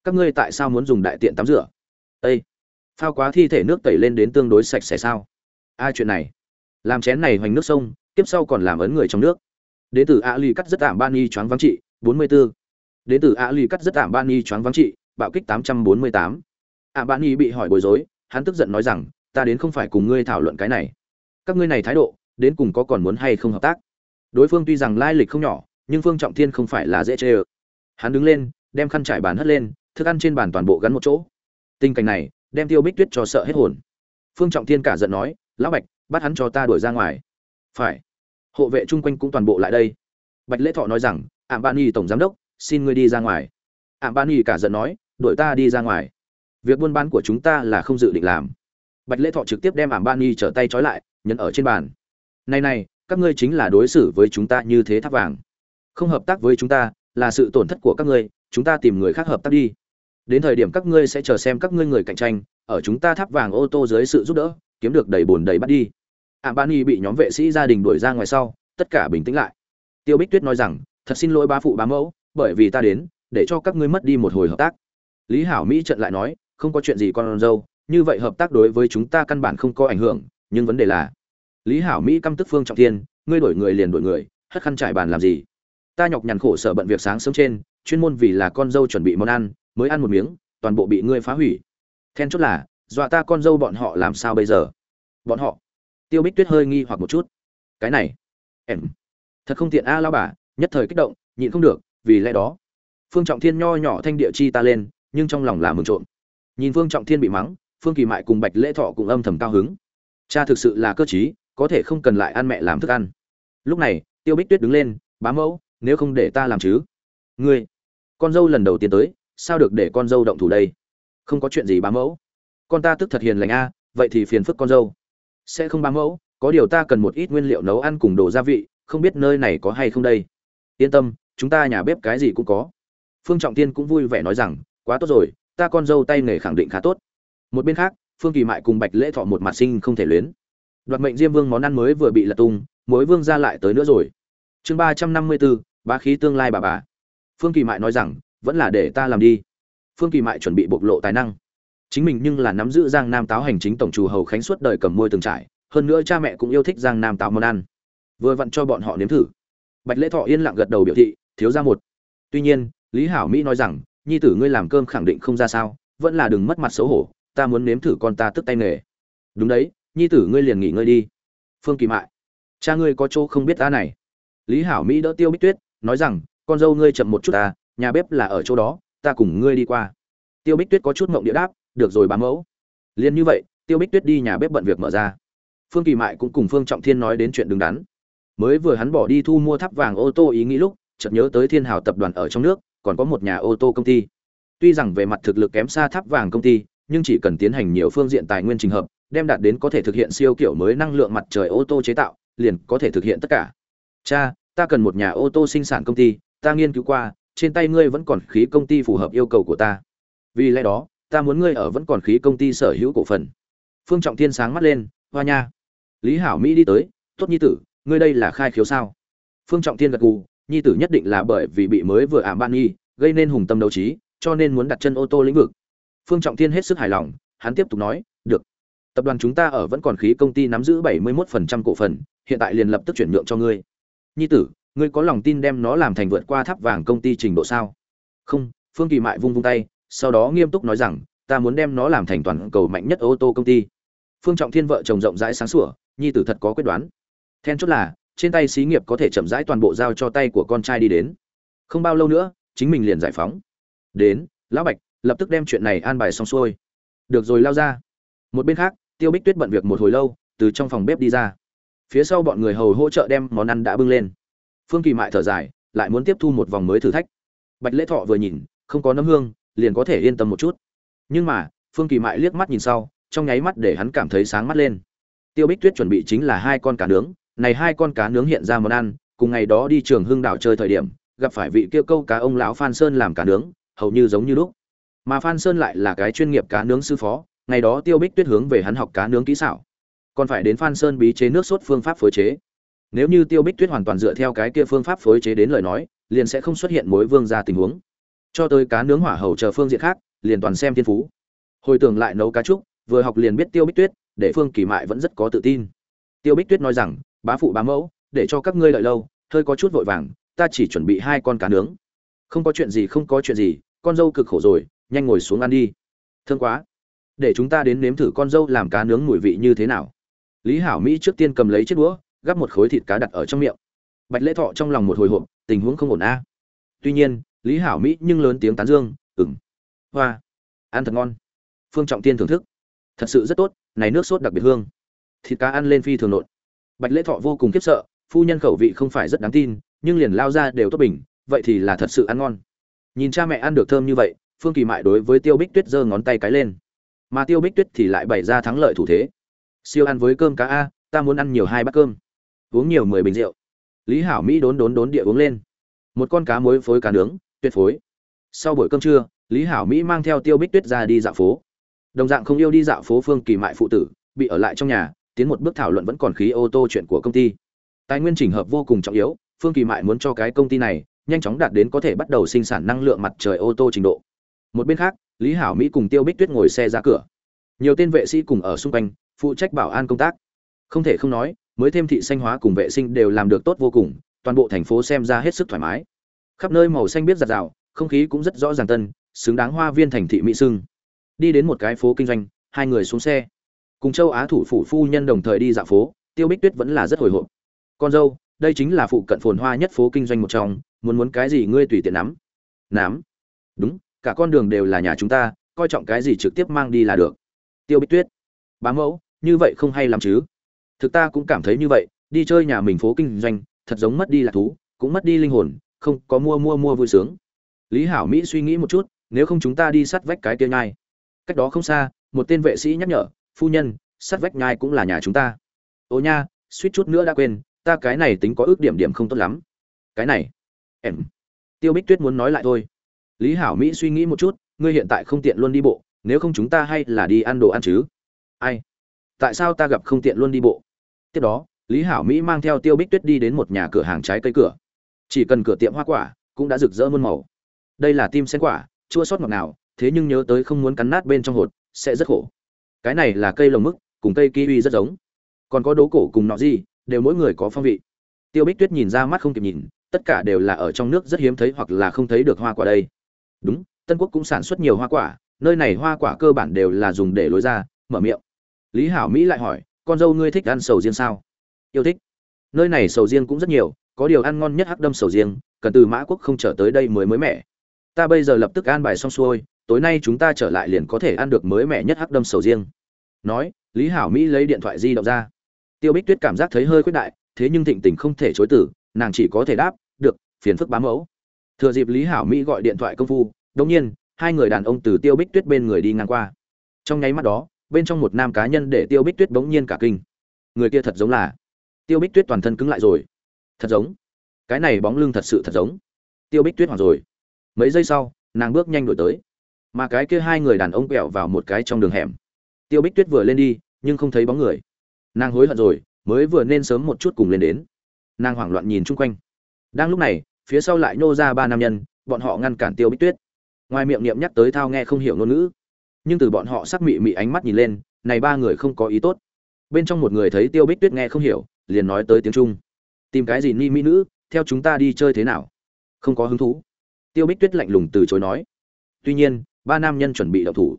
các ngươi tại sao muốn dùng đại tiện tắm rửa? Ây phao quá thi thể nước tẩy lên đến tương đối sạch sẽ sao? Ai chuyện này làm chén này hoành nước sông tiếp sau còn làm ấn người trong nước. Đến từ a ly cắt rất tạm ban y choáng vắng trị 44. đến từ a ly cắt rất tạm ban y choáng vắng trị, bạo kích 848. a ban y bị hỏi bối rối, hắn tức giận nói rằng, ta đến không phải cùng ngươi thảo luận cái này. Các ngươi này thái độ, đến cùng có còn muốn hay không hợp tác? Đối phương tuy rằng lai lịch không nhỏ, nhưng phương trọng thiên không phải là dễ chê ơ. Hắn đứng lên, đem khăn trải bàn hất lên, thức ăn trên bàn toàn bộ gắn một chỗ. Tình cảnh này, đem tiêu bích tuyết cho sợ hết hồn. Phương trọng thiên cả giận nói, lão bạch, bắt hắn cho ta đuổi ra ngoài phải. Hộ vệ chung quanh cũng toàn bộ lại đây. Bạch lễ thọ nói rằng, ảm ban y tổng giám đốc, xin ngươi đi ra ngoài. Ảm ban y cả giận nói, đuổi ta đi ra ngoài. Việc buôn bán của chúng ta là không dự định làm. Bạch lễ thọ trực tiếp đem ảm ban y trở tay trói lại, nhấn ở trên bàn. Này này, các ngươi chính là đối xử với chúng ta như thế tháp vàng. Không hợp tác với chúng ta là sự tổn thất của các ngươi, chúng ta tìm người khác hợp tác đi. Đến thời điểm các ngươi sẽ chờ xem các ngươi người cạnh tranh, ở chúng ta tháp vàng ô tô dưới sự giúp đỡ, kiếm được đầy bồn đầy bắt đi. Albany bị nhóm vệ sĩ gia đình đuổi ra ngoài sau, tất cả bình tĩnh lại. Tiêu bích tuyết nói rằng, thật xin lỗi ba phụ bá mẫu, bởi vì ta đến, để cho các ngươi mất đi một hồi hợp tác. Lý hảo mỹ trận lại nói, không có chuyện gì con dâu, như vậy hợp tác đối với chúng ta căn bản không có ảnh hưởng, nhưng vấn đề là lý hảo mỹ căm tức phương trọng thiên, ngươi đổi người liền đổi người, hất khăn trải bàn làm gì? Ta nhọc nhằn khổ sở bận việc sáng sớm trên, chuyên môn vì là con dâu chuẩn bị món ăn, mới ăn một miếng, toàn bộ bị ngươi phá hủy. Then chốt là, dọa ta con dâu bọn họ làm sao bây giờ? Bọn họ tiêu bích tuyết hơi nghi hoặc một chút. Cái này, em, thật không tiện a lao bà, nhất thời kích động, nhịn không được, vì lẽ đó. Phương trọng thiên nho nhỏ thanh địa chi ta lên, nhưng trong lòng là mừng trộm. Nhìn phương trọng thiên bị mắng, phương kỳ mại cùng bạch lễ thọ cũng âm thầm cao hứng. Cha thực sự là cơ t có thể không cần lại ăn mẹ làm thức ăn. Lúc này, tiêu bích tuyết đứng lên, bá mẫu, nếu không để ta làm chứ? Ngươi, con dâu lần đầu tiên tới, sao được để con dâu động thủ đây? Không có chuyện gì, bá mẫu. Con ta tức thật hiền lành a, vậy thì phiền phức con dâu sẽ không ba mẫu, có điều ta cần một ít nguyên liệu nấu ăn cùng đồ gia vị, không biết nơi này có hay không đây. Yên tâm, chúng ta nhà bếp cái gì cũng có. Phương trọng tiên cũng vui vẻ nói rằng, quá tốt rồi, ta con dâu tay nghề khẳng định khá tốt. Một bên khác, phương kỳ mại cùng bạch lễ thọ một mặt sinh không thể luyến. Đoạt mệnh diêm vương món ăn mới vừa bị lật tung mối vương ra lại tới nữa rồi. Chương ba trăm năm mươi bốn bá khí tương lai bà bà. Phương kỳ mại nói rằng, vẫn là để ta làm đi. Phương kỳ mại chuẩn bị bộc lộ tài năng chính mình nhưng là nắm giữ giang nam táo hành chính tổng chủ hầu khánh suốt đời cầm môi từng trải, hơn nữa cha mẹ cũng yêu thích giang nam táo món ăn. Vừa vặn cho bọn họ nếm thử. Bạch lễ thọ yên lặng gật đầu biểu thị, thiếu ra một. Tuy nhiên, lý hảo mỹ nói rằng, nhi tử ngươi làm cơm khẳng định không ra sao, vẫn là đừng mất mặt xấu hổ, ta muốn nếm thử con ta tức tay nghề. Đúng đấy, nhi tử ngươi liền nghỉ ngơi đi. Phương kỳ mại, cha ngươi có chỗ không biết ta này. Lý hảo mỹ đỡ tiêu bích tuyết, nói rằng, con dâu ngươi chậm một chút ta, nhà bếp là ở chỗ đó, ta cùng ngươi đi qua. Tiêu bích tuyết có chút mộng địa đáp được rồi bám mẫu. Liền như vậy, tiêu bích tuyết đi nhà bếp bận việc mở ra. Phương kỳ mại cũng cùng phương trọng thiên nói đến chuyện đứng đắn. Mới vừa hắn bỏ đi thu mua tháp vàng ô tô ý nghĩ lúc, chợt nhớ tới thiên hào tập đoàn ở trong nước, còn có một nhà ô tô công ty. Tuy rằng về mặt thực lực kém xa tháp vàng công ty, nhưng chỉ cần tiến hành nhiều phương diện tài nguyên trình hợp, đem đạt đến có thể thực hiện siêu kiểu mới năng lượng mặt trời ô tô chế tạo, liền có thể thực hiện tất cả. Cha, ta cần một nhà ô tô sinh sản công ty, ta nghiên cứu qua, trên tay ngươi vẫn còn khí công ty phù hợp yêu cầu của ta. Vì lẽ đó ta muốn ngươi ở vẫn còn khí công ty sở hữu cổ phần. Phương trọng thiên sáng mắt lên, hoa nha. Lý hảo mỹ đi tới, tốt nhi tử, ngươi đây là khai khiếu sao? Phương trọng thiên gật gù, nhi tử nhất định là bởi vì bị mới vừa ảm ban nghi, gây nên hùng tâm đấu trí, cho nên muốn đặt chân ô tô lĩnh vực. Phương trọng thiên hết sức hài lòng, hắn tiếp tục nói, được. Tập đoàn chúng ta ở vẫn còn khí công ty nắm giữ 71% cổ phần, hiện tại liền lập tức chuyển nhượng cho ngươi. Nhi tử, ngươi có lòng tin đem nó làm thành vượt qua tháp vàng công ty trình độ sao? Không. Phương kỳ mại vung vung tay sau đó nghiêm túc nói rằng, ta muốn đem nó làm thành toàn cầu mạnh nhất ô tô công ty. Phương trọng thiên vợ chồng rộng rãi sáng sủa, nhi tử thật có quyết đoán. Then chốt là, trên tay xí nghiệp có thể chậm rãi toàn bộ giao cho tay của con trai đi đến. Không bao lâu nữa, chính mình liền giải phóng. Đến, lão bạch lập tức đem chuyện này an bài xong xuôi. Được rồi, lao ra. Một bên khác, tiêu bích tuyết bận việc một hồi lâu, từ trong phòng bếp đi ra. Phía sau bọn người hầu hỗ trợ đem món ăn đã bưng lên. Phương kỳ mại thở dài, lại muốn tiếp thu một vòng mới thử thách. Bạch lễ thọ vừa nhìn, không có nấm hương liền có thể yên tâm một chút. Nhưng mà, phương kỳ mại liếc mắt nhìn sau, trong nháy mắt để hắn cảm thấy sáng mắt lên. Tiêu bích tuyết chuẩn bị chính là hai con cá nướng, này hai con cá nướng hiện ra món ăn, cùng ngày đó đi trường hưng đảo chơi thời điểm, gặp phải vị kia câu cá ông lão phan sơn làm cá nướng, hầu như giống như lúc. Mà phan sơn lại là cái chuyên nghiệp cá nướng sư phó, ngày đó tiêu bích tuyết hướng về hắn học cá nướng kỹ xảo. Còn phải đến phan sơn bí chế nước sốt phương pháp phối chế. Nếu như tiêu bích tuyết hoàn toàn dựa theo cái kia phương pháp phối chế đến lời nói, liền sẽ không xuất hiện mối vương ra tình huống cho tới cá nướng hỏa hầu chờ phương diện khác, liền toàn xem thiên phú. Hồi tưởng lại nấu cá trúc, vừa học liền biết tiêu bích tuyết, để phương kỳ mại vẫn rất có tự tin. Tiêu bích tuyết nói rằng, bá phụ bá mẫu, để cho các ngươi đợi lâu, hơi có chút vội vàng, ta chỉ chuẩn bị hai con cá nướng. Không có chuyện gì, không có chuyện gì, con dâu cực khổ rồi, nhanh ngồi xuống ăn đi. Thương quá. Để chúng ta đến nếm thử con dâu làm cá nướng mùi vị như thế nào. Lý hảo mỹ trước tiên cầm lấy chiếc đũa, gắp một khối thịt cá đặt ở trong miệng. Bạch lễ thọ trong lòng một hồi hộp, tình huống không ổn a. Tuy nhiên lý hảo mỹ nhưng lớn tiếng tán dương ừng hoa, ăn thật ngon. Phương trọng tiên thưởng thức. Thật sự rất tốt, này nước sốt đặc biệt hương. Thịt cá ăn lên phi thường nộn. Bạch lễ thọ vô cùng khiếp sợ, phu nhân khẩu vị không phải rất đáng tin, nhưng liền lao ra đều tốt bình, vậy thì là thật sự ăn ngon. Nhìn cha mẹ ăn được thơm như vậy, phương kỳ mại đối với tiêu bích tuyết giơ ngón tay cái lên. Mà tiêu bích tuyết thì lại bày ra thắng lợi thủ thế. Siêu ăn với cơm cá a, ta muốn ăn nhiều hai bát cơm. Uống nhiều mười bình rượu. Lý hảo mỹ đốn đốn đốn địa uống lên. Một con cá muối phối cá nướng tuyệt phối. Sau buổi cơm trưa, lý hảo mỹ mang theo tiêu bích tuyết ra đi dạo phố. Đồng dạng không yêu đi dạo phố phương kỳ mại phụ tử, bị ở lại trong nhà, tiến một bước thảo luận vẫn còn khí ô tô chuyện của công ty. Tài nguyên chỉnh hợp vô cùng trọng yếu, phương kỳ mại muốn cho cái công ty này nhanh chóng đạt đến có thể bắt đầu sinh sản năng lượng mặt trời ô tô trình độ. Một bên khác, lý hảo mỹ cùng tiêu bích tuyết ngồi xe ra cửa. Nhiều tên vệ sĩ cùng ở xung quanh, phụ trách bảo an công tác. Không thể không nói, mới thêm thị xanh hóa cùng vệ sinh đều làm được tốt vô cùng, toàn bộ thành phố xem ra hết sức thoải mái khắp nơi màu xanh biết giặt rào, không khí cũng rất rõ ràng tân, xứng đáng hoa viên thành thị mỹ sưng. Đi đến một cái phố kinh doanh, hai người xuống xe. Cùng châu á thủ phủ phu nhân đồng thời đi dạo phố, tiêu bích tuyết vẫn là rất hồi hộp. Con dâu, đây chính là phụ cận phồn hoa nhất phố kinh doanh một trong, muốn muốn cái gì ngươi tùy tiện nắm. Nắm? Đúng, cả con đường đều là nhà chúng ta, coi trọng cái gì trực tiếp mang đi là được. Tiêu bích tuyết, bá mẫu, như vậy không hay lắm chứ. Thực ta cũng cảm thấy như vậy, đi chơi nhà mình phố kinh doanh, thật giống mất đi lạc thú, cũng mất đi linh hồn không có mua mua mua vui sướng. Lý hảo mỹ suy nghĩ một chút, nếu không chúng ta đi sắt vách cái kia nhai. Cách đó không xa, một tên vệ sĩ nhắc nhở, phu nhân, sắt vách nhai cũng là nhà chúng ta. Ô nha, suýt chút nữa đã quên, ta cái này tính có ước điểm điểm không tốt lắm. Cái này? Em. Tiêu bích tuyết muốn nói lại thôi. Lý hảo mỹ suy nghĩ một chút, ngươi hiện tại không tiện luôn đi bộ, nếu không chúng ta hay là đi ăn đồ ăn chứ? Ai? Tại sao ta gặp không tiện luôn đi bộ? Tiếp đó, lý hảo mỹ mang theo tiêu bích tuyết đi đến một nhà cửa hàng trái cây cửa chỉ cần cửa tiệm hoa quả cũng đã rực rỡ muôn màu. Đây là tim sen quả, chua sót ngọt nào thế nhưng nhớ tới không muốn cắn nát bên trong hột, sẽ rất khổ. Cái này là cây lồng mức, cùng cây kiwi rất giống. Còn có đố cổ cùng nọ gì, đều mỗi người có phong vị. Tiêu bích tuyết nhìn ra mắt không kịp nhìn, tất cả đều là ở trong nước rất hiếm thấy hoặc là không thấy được hoa quả đây. Đúng, tân quốc cũng sản xuất nhiều hoa quả, nơi này hoa quả cơ bản đều là dùng để lối ra, mở miệng. Lý hảo mỹ lại hỏi, con dâu ngươi thích ăn sầu riêng sao? Yêu thích. Nơi này sầu riêng cũng rất nhiều có điều ăn ngon nhất hắc đâm sầu riêng, cần từ mã quốc không trở tới đây mới mới mẻ. Ta bây giờ lập tức an bài xong xuôi, tối nay chúng ta trở lại liền có thể ăn được mới mẻ nhất hắc đâm sầu riêng. Nói, lý hảo mỹ lấy điện thoại di động ra. Tiêu bích tuyết cảm giác thấy hơi khuyết đại, thế nhưng thịnh tình không thể chối từ, nàng chỉ có thể đáp, được, phiền phức bám mẫu. Thừa dịp lý hảo mỹ gọi điện thoại công phu đông nhiên, hai người đàn ông từ tiêu bích tuyết bên người đi ngang qua. Trong nháy mắt đó, bên trong một nam cá nhân để tiêu bích tuyết bỗng nhiên cả kinh. Người kia thật giống là. Tiêu bích tuyết toàn thân cứng lại rồi thật giống. Cái này bóng lưng thật sự thật giống. Tiêu bích tuyết hoảng rồi. Mấy giây sau, nàng bước nhanh đổi tới. Mà cái kia hai người đàn ông quẹo vào một cái trong đường hẻm. Tiêu bích tuyết vừa lên đi, nhưng không thấy bóng người. Nàng hối hận rồi, mới vừa nên sớm một chút cùng lên đến. Nàng hoảng loạn nhìn chung quanh. Đang lúc này, phía sau lại nô ra ba nam nhân, bọn họ ngăn cản tiêu bích tuyết. Ngoài miệng niệm nhắc tới thao nghe không hiểu ngôn ngữ. Nhưng từ bọn họ sắc mị mị ánh mắt nhìn lên, này ba người không có ý tốt. Bên trong một người thấy tiêu bích tuyết nghe không hiểu, liền nói tới tiếng trung tìm cái gì ni mỹ nữ, theo chúng ta đi chơi thế nào? Không có hứng thú. Tiêu bích tuyết lạnh lùng từ chối nói. Tuy nhiên, ba nam nhân chuẩn bị đậu thủ.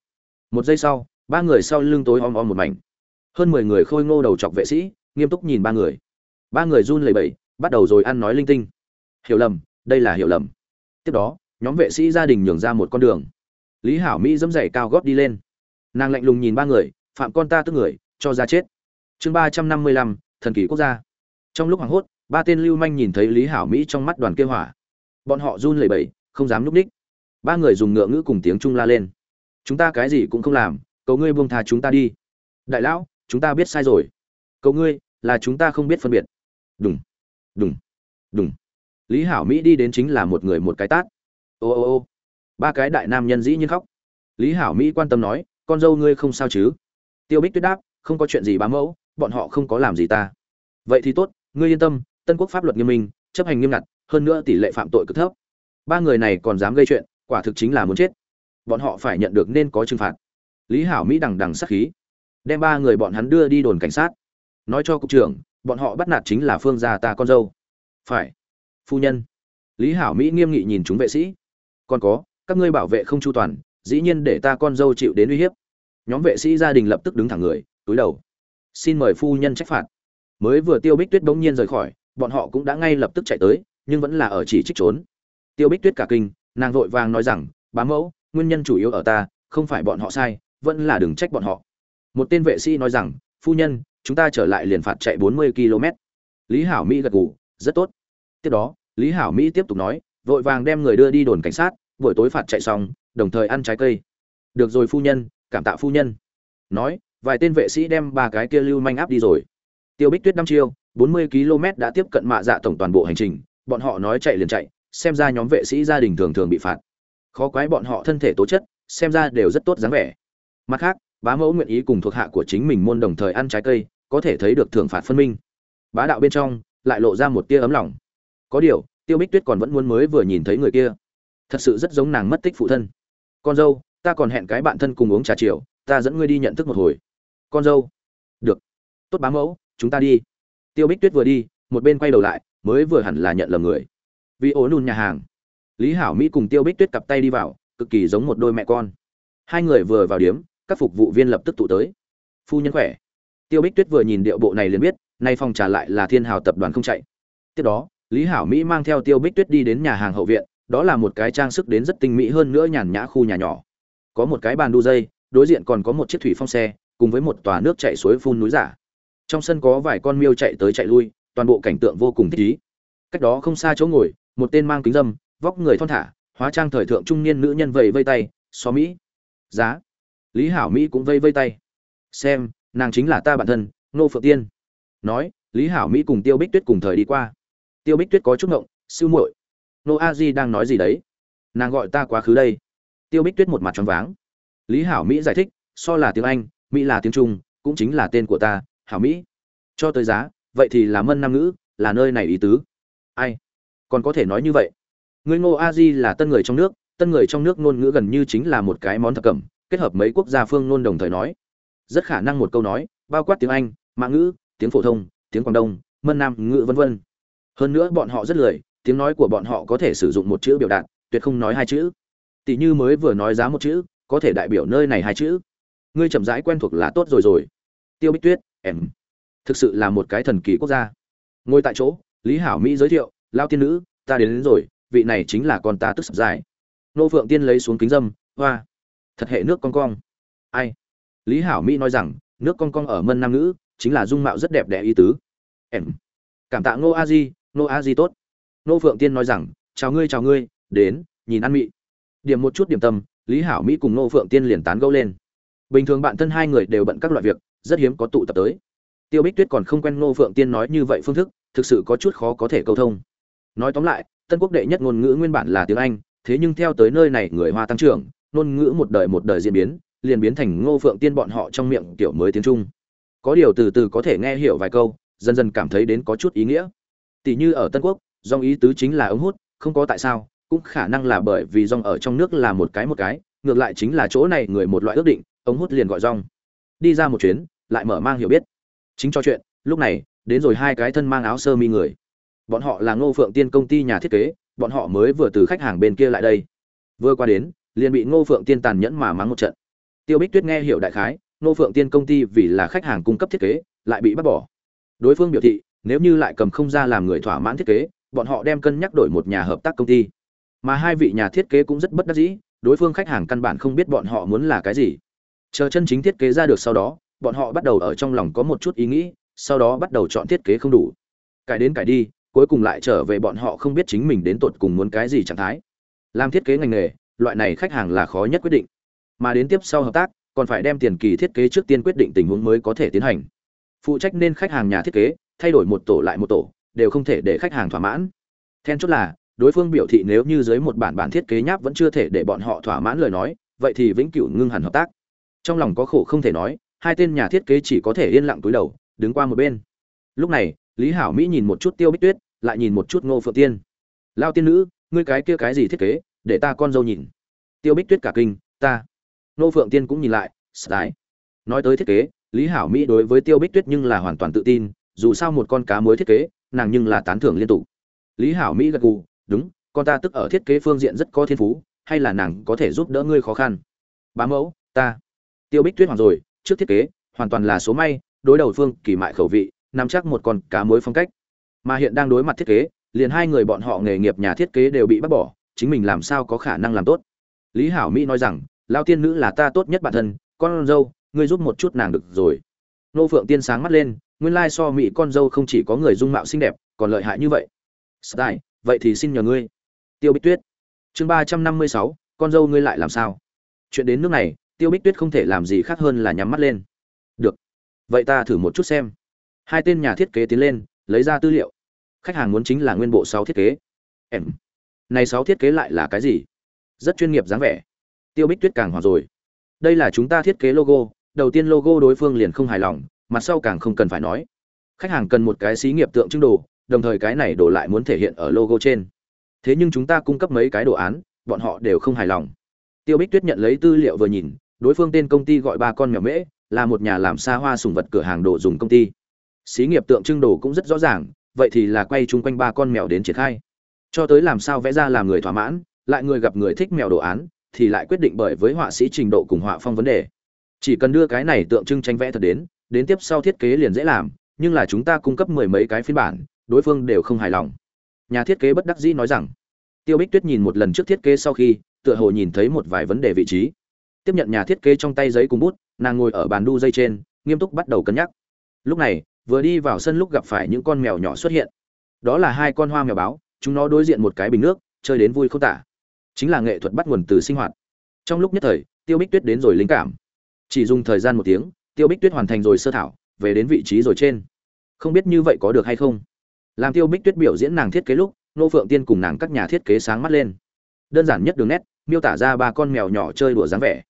Một giây sau, ba người sau lưng tối om om một mảnh. Hơn mười người khôi ngô đầu chọc vệ sĩ, nghiêm túc nhìn ba người. Ba người run lẩy bẩy, bắt đầu rồi ăn nói linh tinh. Hiểu lầm, đây là hiểu lầm. Tiếp đó, nhóm vệ sĩ gia đình nhường ra một con đường. Lý hảo mỹ dẫm dày cao gót đi lên. Nàng lạnh lùng nhìn ba người, phạm con ta tức người, cho ra chết. Chương ba trăm năm mươi lăm, thần kỳ quốc gia. Trong lúc hoảng hốt ba tên lưu manh nhìn thấy lý hảo mỹ trong mắt đoàn kêu hỏa. Bọn họ run lẩy bẩy, không dám núp ních. Ba người dùng ngựa ngữ cùng tiếng trung la lên. Chúng ta cái gì cũng không làm, cầu ngươi buông thà chúng ta đi. Đại lão, chúng ta biết sai rồi. Cầu ngươi, là chúng ta không biết phân biệt. Đúng đúng đúng lý hảo mỹ đi đến chính là một người một cái tát. Ô ô ô. Ba cái đại nam nhân dĩ nhiên khóc. Lý hảo mỹ quan tâm nói, con dâu ngươi không sao chứ? Tiêu bích tuyết đáp, không có chuyện gì bám mẫu, bọn họ không có làm gì ta. Vậy thì tốt, ngươi yên tâm tân quốc pháp luật nghiêm minh, chấp hành nghiêm ngặt, hơn nữa tỷ lệ phạm tội cực thấp. Ba người này còn dám gây chuyện, quả thực chính là muốn chết. Bọn họ phải nhận được nên có trừng phạt. Lý hảo mỹ đằng đằng sắc khí, đem ba người bọn hắn đưa đi đồn cảnh sát. Nói cho cục trưởng, bọn họ bắt nạt chính là phương gia ta con dâu. Phải. Phu nhân. Lý hảo mỹ nghiêm nghị nhìn chúng vệ sĩ. Còn có, các ngươi bảo vệ không chu toàn, dĩ nhiên để ta con dâu chịu đến uy hiếp. Nhóm vệ sĩ gia đình lập tức đứng thẳng người, túi đầu. Xin mời phu nhân trách phạt. Mới vừa tiêu bích tuyết bỗng nhiên rời khỏi bọn họ cũng đã ngay lập tức chạy tới, nhưng vẫn là ở chỉ trích trốn. Tiêu bích tuyết cả kinh, nàng vội vàng nói rằng, bá mẫu, nguyên nhân chủ yếu ở ta, không phải bọn họ sai, vẫn là đừng trách bọn họ. Một tên vệ sĩ nói rằng, phu nhân, chúng ta trở lại liền phạt chạy bốn mươi km lý hảo mỹ gật gù, rất tốt. Tiếp đó, lý hảo mỹ tiếp tục nói, vội vàng đem người đưa đi đồn cảnh sát, buổi tối phạt chạy xong, đồng thời ăn trái cây. Được rồi phu nhân, cảm tạ phu nhân. Nói, vài tên vệ sĩ đem ba cái kia lưu manh áp đi rồi. Tiêu bích tuyết năm chiêu bốn mươi km đã tiếp cận mạ dạ tổng toàn bộ hành trình, bọn họ nói chạy liền chạy, xem ra nhóm vệ sĩ gia đình thường thường bị phạt. Khó quái bọn họ thân thể tố chất, xem ra đều rất tốt dáng vẻ. Mặt khác, bá mẫu nguyện ý cùng thuộc hạ của chính mình môn đồng thời ăn trái cây, có thể thấy được thưởng phạt phân minh. Bá đạo bên trong, lại lộ ra một tia ấm lòng. Có điều, tiêu bích tuyết còn vẫn muốn mới vừa nhìn thấy người kia. Thật sự rất giống nàng mất tích phụ thân. Con dâu, ta còn hẹn cái bạn thân cùng uống trà chiều, ta dẫn ngươi đi nhận thức một hồi. Con dâu. Được. Tốt bá mẫu, chúng ta đi tiêu bích tuyết vừa đi, một bên quay đầu lại, mới vừa hẳn là nhận lầm người. Vì ố nùn nhà hàng, lý hảo mỹ cùng tiêu bích tuyết cặp tay đi vào, cực kỳ giống một đôi mẹ con. Hai người vừa vào điếm, các phục vụ viên lập tức tụ tới. Phu nhân khỏe. Tiêu bích tuyết vừa nhìn điệu bộ này liền biết, nay phòng trà lại là thiên hào tập đoàn không chạy. Tiếp đó, lý hảo mỹ mang theo tiêu bích tuyết đi đến nhà hàng hậu viện, đó là một cái trang sức đến rất tinh mỹ hơn nữa nhàn nhã khu nhà nhỏ. Có một cái bàn đu dây, đối diện còn có một chiếc thủy phong xe, cùng với một tòa nước chạy suối phun núi giả trong sân có vài con miêu chạy tới chạy lui, toàn bộ cảnh tượng vô cùng thích ý cách đó không xa chỗ ngồi, một tên mang kính dâm, vóc người thon thả, hóa trang thời thượng trung niên nữ nhân vầy vây tay, xó mỹ. Giá. Lý hảo mỹ cũng vây vây tay. Xem, nàng chính là ta bản thân, nô phượng tiên. Nói, lý hảo mỹ cùng tiêu bích tuyết cùng thời đi qua. Tiêu bích tuyết có chút ngộng siêu muội, nô a di đang nói gì đấy? Nàng gọi ta quá khứ đây. Tiêu bích tuyết một mặt choáng váng. Lý hảo mỹ giải thích, so là tiếng anh, mỹ là tiếng trung, cũng chính là tên của ta hảo mỹ. Cho tới giá, vậy thì là mân nam ngữ, là nơi này ý tứ. Ai? Còn có thể nói như vậy. Người ngô a di là tân người trong nước, tân người trong nước ngôn ngữ gần như chính là một cái món thập cẩm, kết hợp mấy quốc gia phương ngôn đồng thời nói. Rất khả năng một câu nói, bao quát tiếng anh Mã ngữ, tiếng phổ thông, tiếng quảng đông, mân nam ngữ vân vân. Hơn nữa bọn họ rất lười, tiếng nói của bọn họ có thể sử dụng một chữ biểu đạt, tuyệt không nói hai chữ. Tỷ như mới vừa nói giá một chữ, có thể đại biểu nơi này hai chữ. Ngươi chậm rãi quen thuộc là tốt rồi rồi. Tiêu bích tuyết em thực sự là một cái thần kỳ quốc gia. Ngồi tại chỗ lý hảo mỹ giới thiệu lao tiên nữ ta đến, đến rồi vị này chính là con ta tức sập dài. Nô phượng tiên lấy xuống kính dâm hoa thật hệ nước con cong. Ai? Lý hảo mỹ nói rằng nước con cong ở mân nam Nữ chính là dung mạo rất đẹp đẽ ý tứ. Em cảm tạ ngô a di ngô a di tốt. Nô phượng tiên nói rằng chào ngươi chào ngươi đến nhìn ăn mị. Điểm một chút điểm tâm lý hảo mỹ cùng nô phượng tiên liền tán gẫu lên. Bình thường bạn thân hai người đều bận các loại việc rất hiếm có tụ tập tới. Tiêu bích tuyết còn không quen Ngô phượng tiên nói như vậy phương thức, thực sự có chút khó có thể câu thông. Nói tóm lại, tân quốc đệ nhất ngôn ngữ nguyên bản là tiếng anh, thế nhưng theo tới nơi này người hoa tăng trưởng, ngôn ngữ một đời một đời diễn biến, liền biến thành ngô phượng tiên bọn họ trong miệng kiểu mới tiếng trung. Có điều từ từ có thể nghe hiểu vài câu, dần dần cảm thấy đến có chút ý nghĩa. Tỷ như ở tân quốc, dòng ý tứ chính là ống hút, không có tại sao, cũng khả năng là bởi vì dòng ở trong nước là một cái một cái, ngược lại chính là chỗ này người một loại ước định, ống hút liền gọi rong đi ra một chuyến lại mở mang hiểu biết. Chính cho chuyện, lúc này, đến rồi hai cái thân mang áo sơ mi người. Bọn họ là ngô phượng tiên công ty nhà thiết kế, bọn họ mới vừa từ khách hàng bên kia lại đây. Vừa qua đến, liền bị ngô phượng tiên tàn nhẫn mà mắng một trận. Tiêu bích tuyết nghe hiểu đại khái, ngô phượng tiên công ty vì là khách hàng cung cấp thiết kế, lại bị bắt bỏ. Đối phương biểu thị, nếu như lại cầm không ra làm người thỏa mãn thiết kế, bọn họ đem cân nhắc đổi một nhà hợp tác công ty. Mà hai vị nhà thiết kế cũng rất bất đắc dĩ, đối phương khách hàng căn bản không biết bọn họ muốn là cái gì. Chờ chân chính thiết kế ra được sau đó bọn họ bắt đầu ở trong lòng có một chút ý nghĩ, sau đó bắt đầu chọn thiết kế không đủ. Cải đến cải đi, cuối cùng lại trở về bọn họ không biết chính mình đến tột cùng muốn cái gì trạng thái. Làm thiết kế ngành nghề, loại này khách hàng là khó nhất quyết định. Mà đến tiếp sau hợp tác, còn phải đem tiền kỳ thiết kế trước tiên quyết định tình huống mới có thể tiến hành. Phụ trách nên khách hàng nhà thiết kế, thay đổi một tổ lại một tổ, đều không thể để khách hàng thỏa mãn. Then chốt là, đối phương biểu thị nếu như dưới một bản bản thiết kế nháp vẫn chưa thể để bọn họ thỏa mãn lời nói, vậy thì vĩnh cửu ngưng hẳn hợp tác. Trong lòng có khổ không thể nói hai tên nhà thiết kế chỉ có thể yên lặng túi đầu, đứng qua một bên. Lúc này, lý hảo mỹ nhìn một chút tiêu bích tuyết, lại nhìn một chút ngô phượng tiên. Lao tiên nữ, ngươi cái kia cái gì thiết kế, để ta con dâu nhìn. Tiêu bích tuyết cả kinh, ta. Ngô phượng tiên cũng nhìn lại sải nói tới thiết kế, lý hảo mỹ đối với tiêu bích tuyết nhưng là hoàn toàn tự tin, dù sao một con cá mới thiết kế, nàng nhưng là tán thưởng liên tục. Lý hảo mỹ gật gù, đúng, con ta tức ở thiết kế phương diện rất có thiên phú, hay là nàng có thể giúp đỡ ngươi khó khăn? Bá mẫu, ta. Tiêu bích tuyết hoàng rồi trước thiết kế, hoàn toàn là số may, đối đầu phương kỳ mại khẩu vị, nắm chắc một con cá mối phong cách. Mà hiện đang đối mặt thiết kế, liền hai người bọn họ nghề nghiệp nhà thiết kế đều bị bắt bỏ, chính mình làm sao có khả năng làm tốt? Lý hảo mỹ nói rằng lao tiên nữ là ta tốt nhất bản thân, con dâu, ngươi giúp một chút nàng được rồi. Nô phượng tiên sáng mắt lên, nguyên lai so mỹ con dâu không chỉ có người dung mạo xinh đẹp, còn lợi hại như vậy. Style vậy thì xin nhờ ngươi. Tiêu bích tuyết. Chương ba trăm năm mươi sáu, con dâu ngươi lại làm sao? Chuyện đến nước này tiêu bích tuyết không thể làm gì khác hơn là nhắm mắt lên. Được, vậy ta thử một chút xem. Hai tên nhà thiết kế tiến lên, lấy ra tư liệu. Khách hàng muốn chính là nguyên bộ sáu thiết kế. Em, này sáu thiết kế lại là cái gì? Rất chuyên nghiệp dáng vẻ. Tiêu bích tuyết càng hoảng rồi. Đây là chúng ta thiết kế logo, đầu tiên logo đối phương liền không hài lòng, mặt sau càng không cần phải nói. Khách hàng cần một cái xí nghiệp tượng trưng đồ, đồng thời cái này đồ lại muốn thể hiện ở logo trên. Thế nhưng chúng ta cung cấp mấy cái đồ án, bọn họ đều không hài lòng. Tiêu bích tuyết nhận lấy tư liệu vừa nhìn đối phương tên công ty gọi ba con mèo mễ, là một nhà làm xa hoa sùng vật cửa hàng đồ dùng công ty. Xí nghiệp tượng trưng đồ cũng rất rõ ràng, vậy thì là quay chung quanh ba con mèo đến triển khai. Cho tới làm sao vẽ ra làm người thỏa mãn, lại người gặp người thích mèo đồ án, thì lại quyết định bởi với họa sĩ trình độ cùng họa phong vấn đề. Chỉ cần đưa cái này tượng trưng tranh vẽ thật đến đến tiếp sau thiết kế liền dễ làm, nhưng là chúng ta cung cấp mười mấy cái phiên bản, đối phương đều không hài lòng. Nhà thiết kế bất đắc dĩ nói rằng, tiêu bích tuyết nhìn một lần trước thiết kế sau khi, tựa hồ nhìn thấy một vài vấn đề vị trí tiếp nhận nhà thiết kế trong tay giấy cùng bút, nàng ngồi ở bàn đu dây trên, nghiêm túc bắt đầu cân nhắc. Lúc này, vừa đi vào sân lúc gặp phải những con mèo nhỏ xuất hiện. Đó là hai con hoa mèo báo, chúng nó đối diện một cái bình nước, chơi đến vui không tả. Chính là nghệ thuật bắt nguồn từ sinh hoạt. Trong lúc nhất thời, tiêu bích tuyết đến rồi linh cảm. Chỉ dùng thời gian một tiếng, tiêu bích tuyết hoàn thành rồi sơ thảo, về đến vị trí rồi trên. Không biết như vậy có được hay không? Làm tiêu bích tuyết biểu diễn nàng thiết kế lúc, nô phượng tiên cùng nàng các nhà thiết kế sáng mắt lên. Đơn giản nhất đường nét, miêu tả ra ba con mèo nhỏ chơi đùa dáng vẻ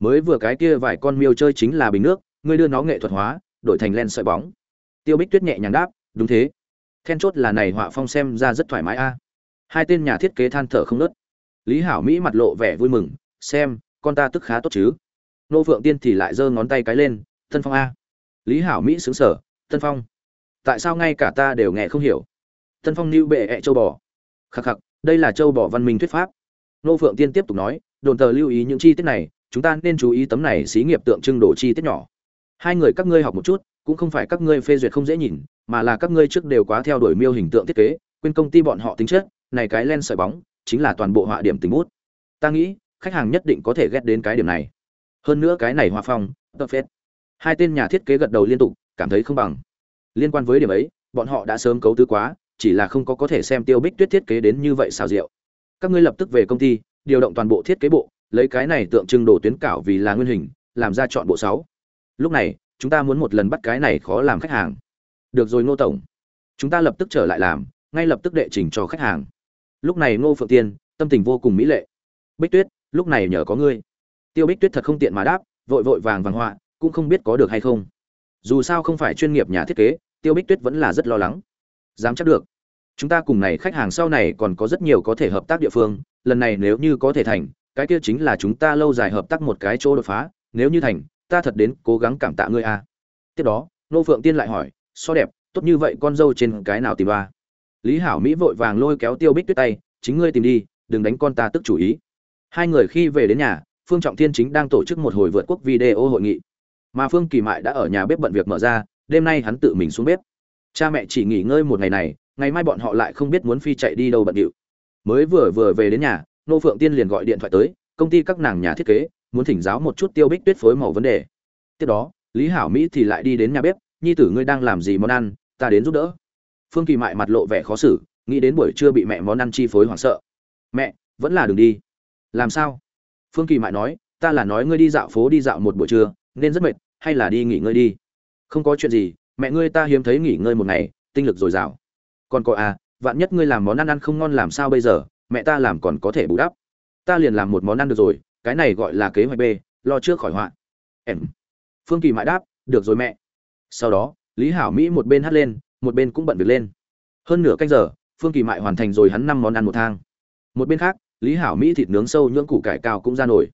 mới vừa cái kia vài con miêu chơi chính là bình nước, ngươi đưa nó nghệ thuật hóa, đổi thành len sợi bóng. Tiêu bích tuyết nhẹ nhàng đáp, đúng thế. Then chốt là này họa phong xem ra rất thoải mái a. Hai tên nhà thiết kế than thở không nớt lý hảo mỹ mặt lộ vẻ vui mừng, xem, con ta tức khá tốt chứ. Nô phượng tiên thì lại giơ ngón tay cái lên tân phong a. Lý hảo mỹ xứng sở tân phong, tại sao ngay cả ta đều nghe không hiểu? Tân phong lưu bệ ẹ châu bò. Khắc khắc, đây là châu bò văn minh thuyết pháp. Nô phượng tiên tiếp tục nói, đồn tờ lưu ý những chi tiết này chúng ta nên chú ý tấm này xí nghiệp tượng trưng đồ chi tiết nhỏ. Hai người các ngươi học một chút, cũng không phải các ngươi phê duyệt không dễ nhìn, mà là các ngươi trước đều quá theo đuổi miêu hình tượng thiết kế, quên công ty bọn họ tính chất, này cái len sợi bóng, chính là toàn bộ họa điểm tính bút. Ta nghĩ, khách hàng nhất định có thể ghét đến cái điểm này. Hơn nữa cái này hòa phong tập phết. Hai tên nhà thiết kế gật đầu liên tục, cảm thấy không bằng. Liên quan với điểm ấy, bọn họ đã sớm cấu tứ quá, chỉ là không có có thể xem tiêu bích tuyết thiết kế đến như vậy xào rượu. Các ngươi lập tức về công ty, điều động toàn bộ thiết kế bộ lấy cái này tượng trưng đồ tuyến cảo vì là nguyên hình, làm ra chọn bộ sáu. Lúc này, chúng ta muốn một lần bắt cái này khó làm khách hàng. Được rồi, ngô tổng. Chúng ta lập tức trở lại làm, ngay lập tức đệ trình cho khách hàng. Lúc này ngô phượng tiên, tâm tình vô cùng mỹ lệ. Bích tuyết, lúc này nhờ có ngươi. Tiêu bích tuyết thật không tiện mà đáp, vội vội vàng vàng họa, cũng không biết có được hay không. Dù sao không phải chuyên nghiệp nhà thiết kế, tiêu bích tuyết vẫn là rất lo lắng. Dám chắc được. Chúng ta cùng này khách hàng sau này còn có rất nhiều có thể hợp tác địa phương, lần này nếu như có thể thành cái kia chính là chúng ta lâu dài hợp tác một cái chỗ đột phá, nếu như thành, ta thật đến cố gắng cảm tạ ngươi a. Tiếp đó, nô phượng tiên lại hỏi, so đẹp, tốt như vậy con dâu trên cái nào tìm ba lý hảo mỹ vội vàng lôi kéo tiêu bích tuyết tay, chính ngươi tìm đi, đừng đánh con ta tức chủ ý. Hai người khi về đến nhà, phương trọng thiên chính đang tổ chức một hồi vượt quốc video hội nghị. Mà phương kỳ mại đã ở nhà bếp bận việc mở ra, đêm nay hắn tự mình xuống bếp. Cha mẹ chỉ nghỉ ngơi một ngày này, ngày mai bọn họ lại không biết muốn phi chạy đi đâu bận điệu. Mới vừa vừa về đến nhà nô phượng tiên liền gọi điện thoại tới, công ty các nàng nhà thiết kế, muốn thỉnh giáo một chút tiêu bích tuyết phối màu vấn đề. Tiếp đó, lý hảo mỹ thì lại đi đến nhà bếp, nhi tử ngươi đang làm gì món ăn? Ta đến giúp đỡ. Phương kỳ mại mặt lộ vẻ khó xử, nghĩ đến buổi trưa bị mẹ món ăn chi phối hoảng sợ. Mẹ, vẫn là đừng đi. Làm sao? Phương kỳ mại nói, ta là nói ngươi đi dạo phố đi dạo một buổi trưa, nên rất mệt, hay là đi nghỉ ngơi đi? Không có chuyện gì, mẹ ngươi ta hiếm thấy nghỉ ngơi một ngày, tinh lực dồi dào. Còn có à vạn nhất ngươi làm món ăn ăn không ngon làm sao bây giờ? Mẹ ta làm còn có thể bù đắp. Ta liền làm một món ăn được rồi, cái này gọi là kế hoạch b, lo trước khỏi họa. Em. Phương kỳ mãi đáp, được rồi mẹ. Sau đó, lý hảo mỹ một bên hát lên, một bên cũng bận việc lên. Hơn nửa canh giờ, phương kỳ mại hoàn thành rồi hắn năm món ăn một thang. Một bên khác, lý hảo mỹ thịt nướng sâu nhưỡng củ cải cao cũng ra nổi.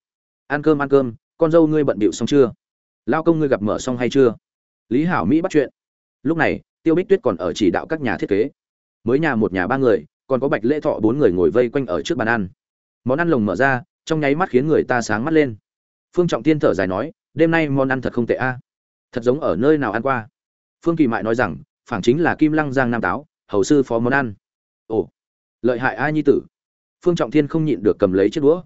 Ăn cơm ăn cơm, con dâu ngươi bận bịu xong chưa? Lao công ngươi gặp mở xong hay chưa? Lý hảo mỹ bắt chuyện. Lúc này, tiêu bích tuyết còn ở chỉ đạo các nhà thiết kế. Mới nhà một nhà ba người còn có bạch lễ thọ bốn người ngồi vây quanh ở trước bàn ăn. Món ăn lồng mở ra, trong nháy mắt khiến người ta sáng mắt lên. Phương trọng tiên thở dài nói, đêm nay món ăn thật không tệ a. Thật giống ở nơi nào ăn qua. Phương kỳ mại nói rằng, phảng chính là kim lăng giang nam táo, hầu sư phó món ăn. Ồ, lợi hại ai nhi tử. Phương trọng thiên không nhịn được cầm lấy chiếc đũa.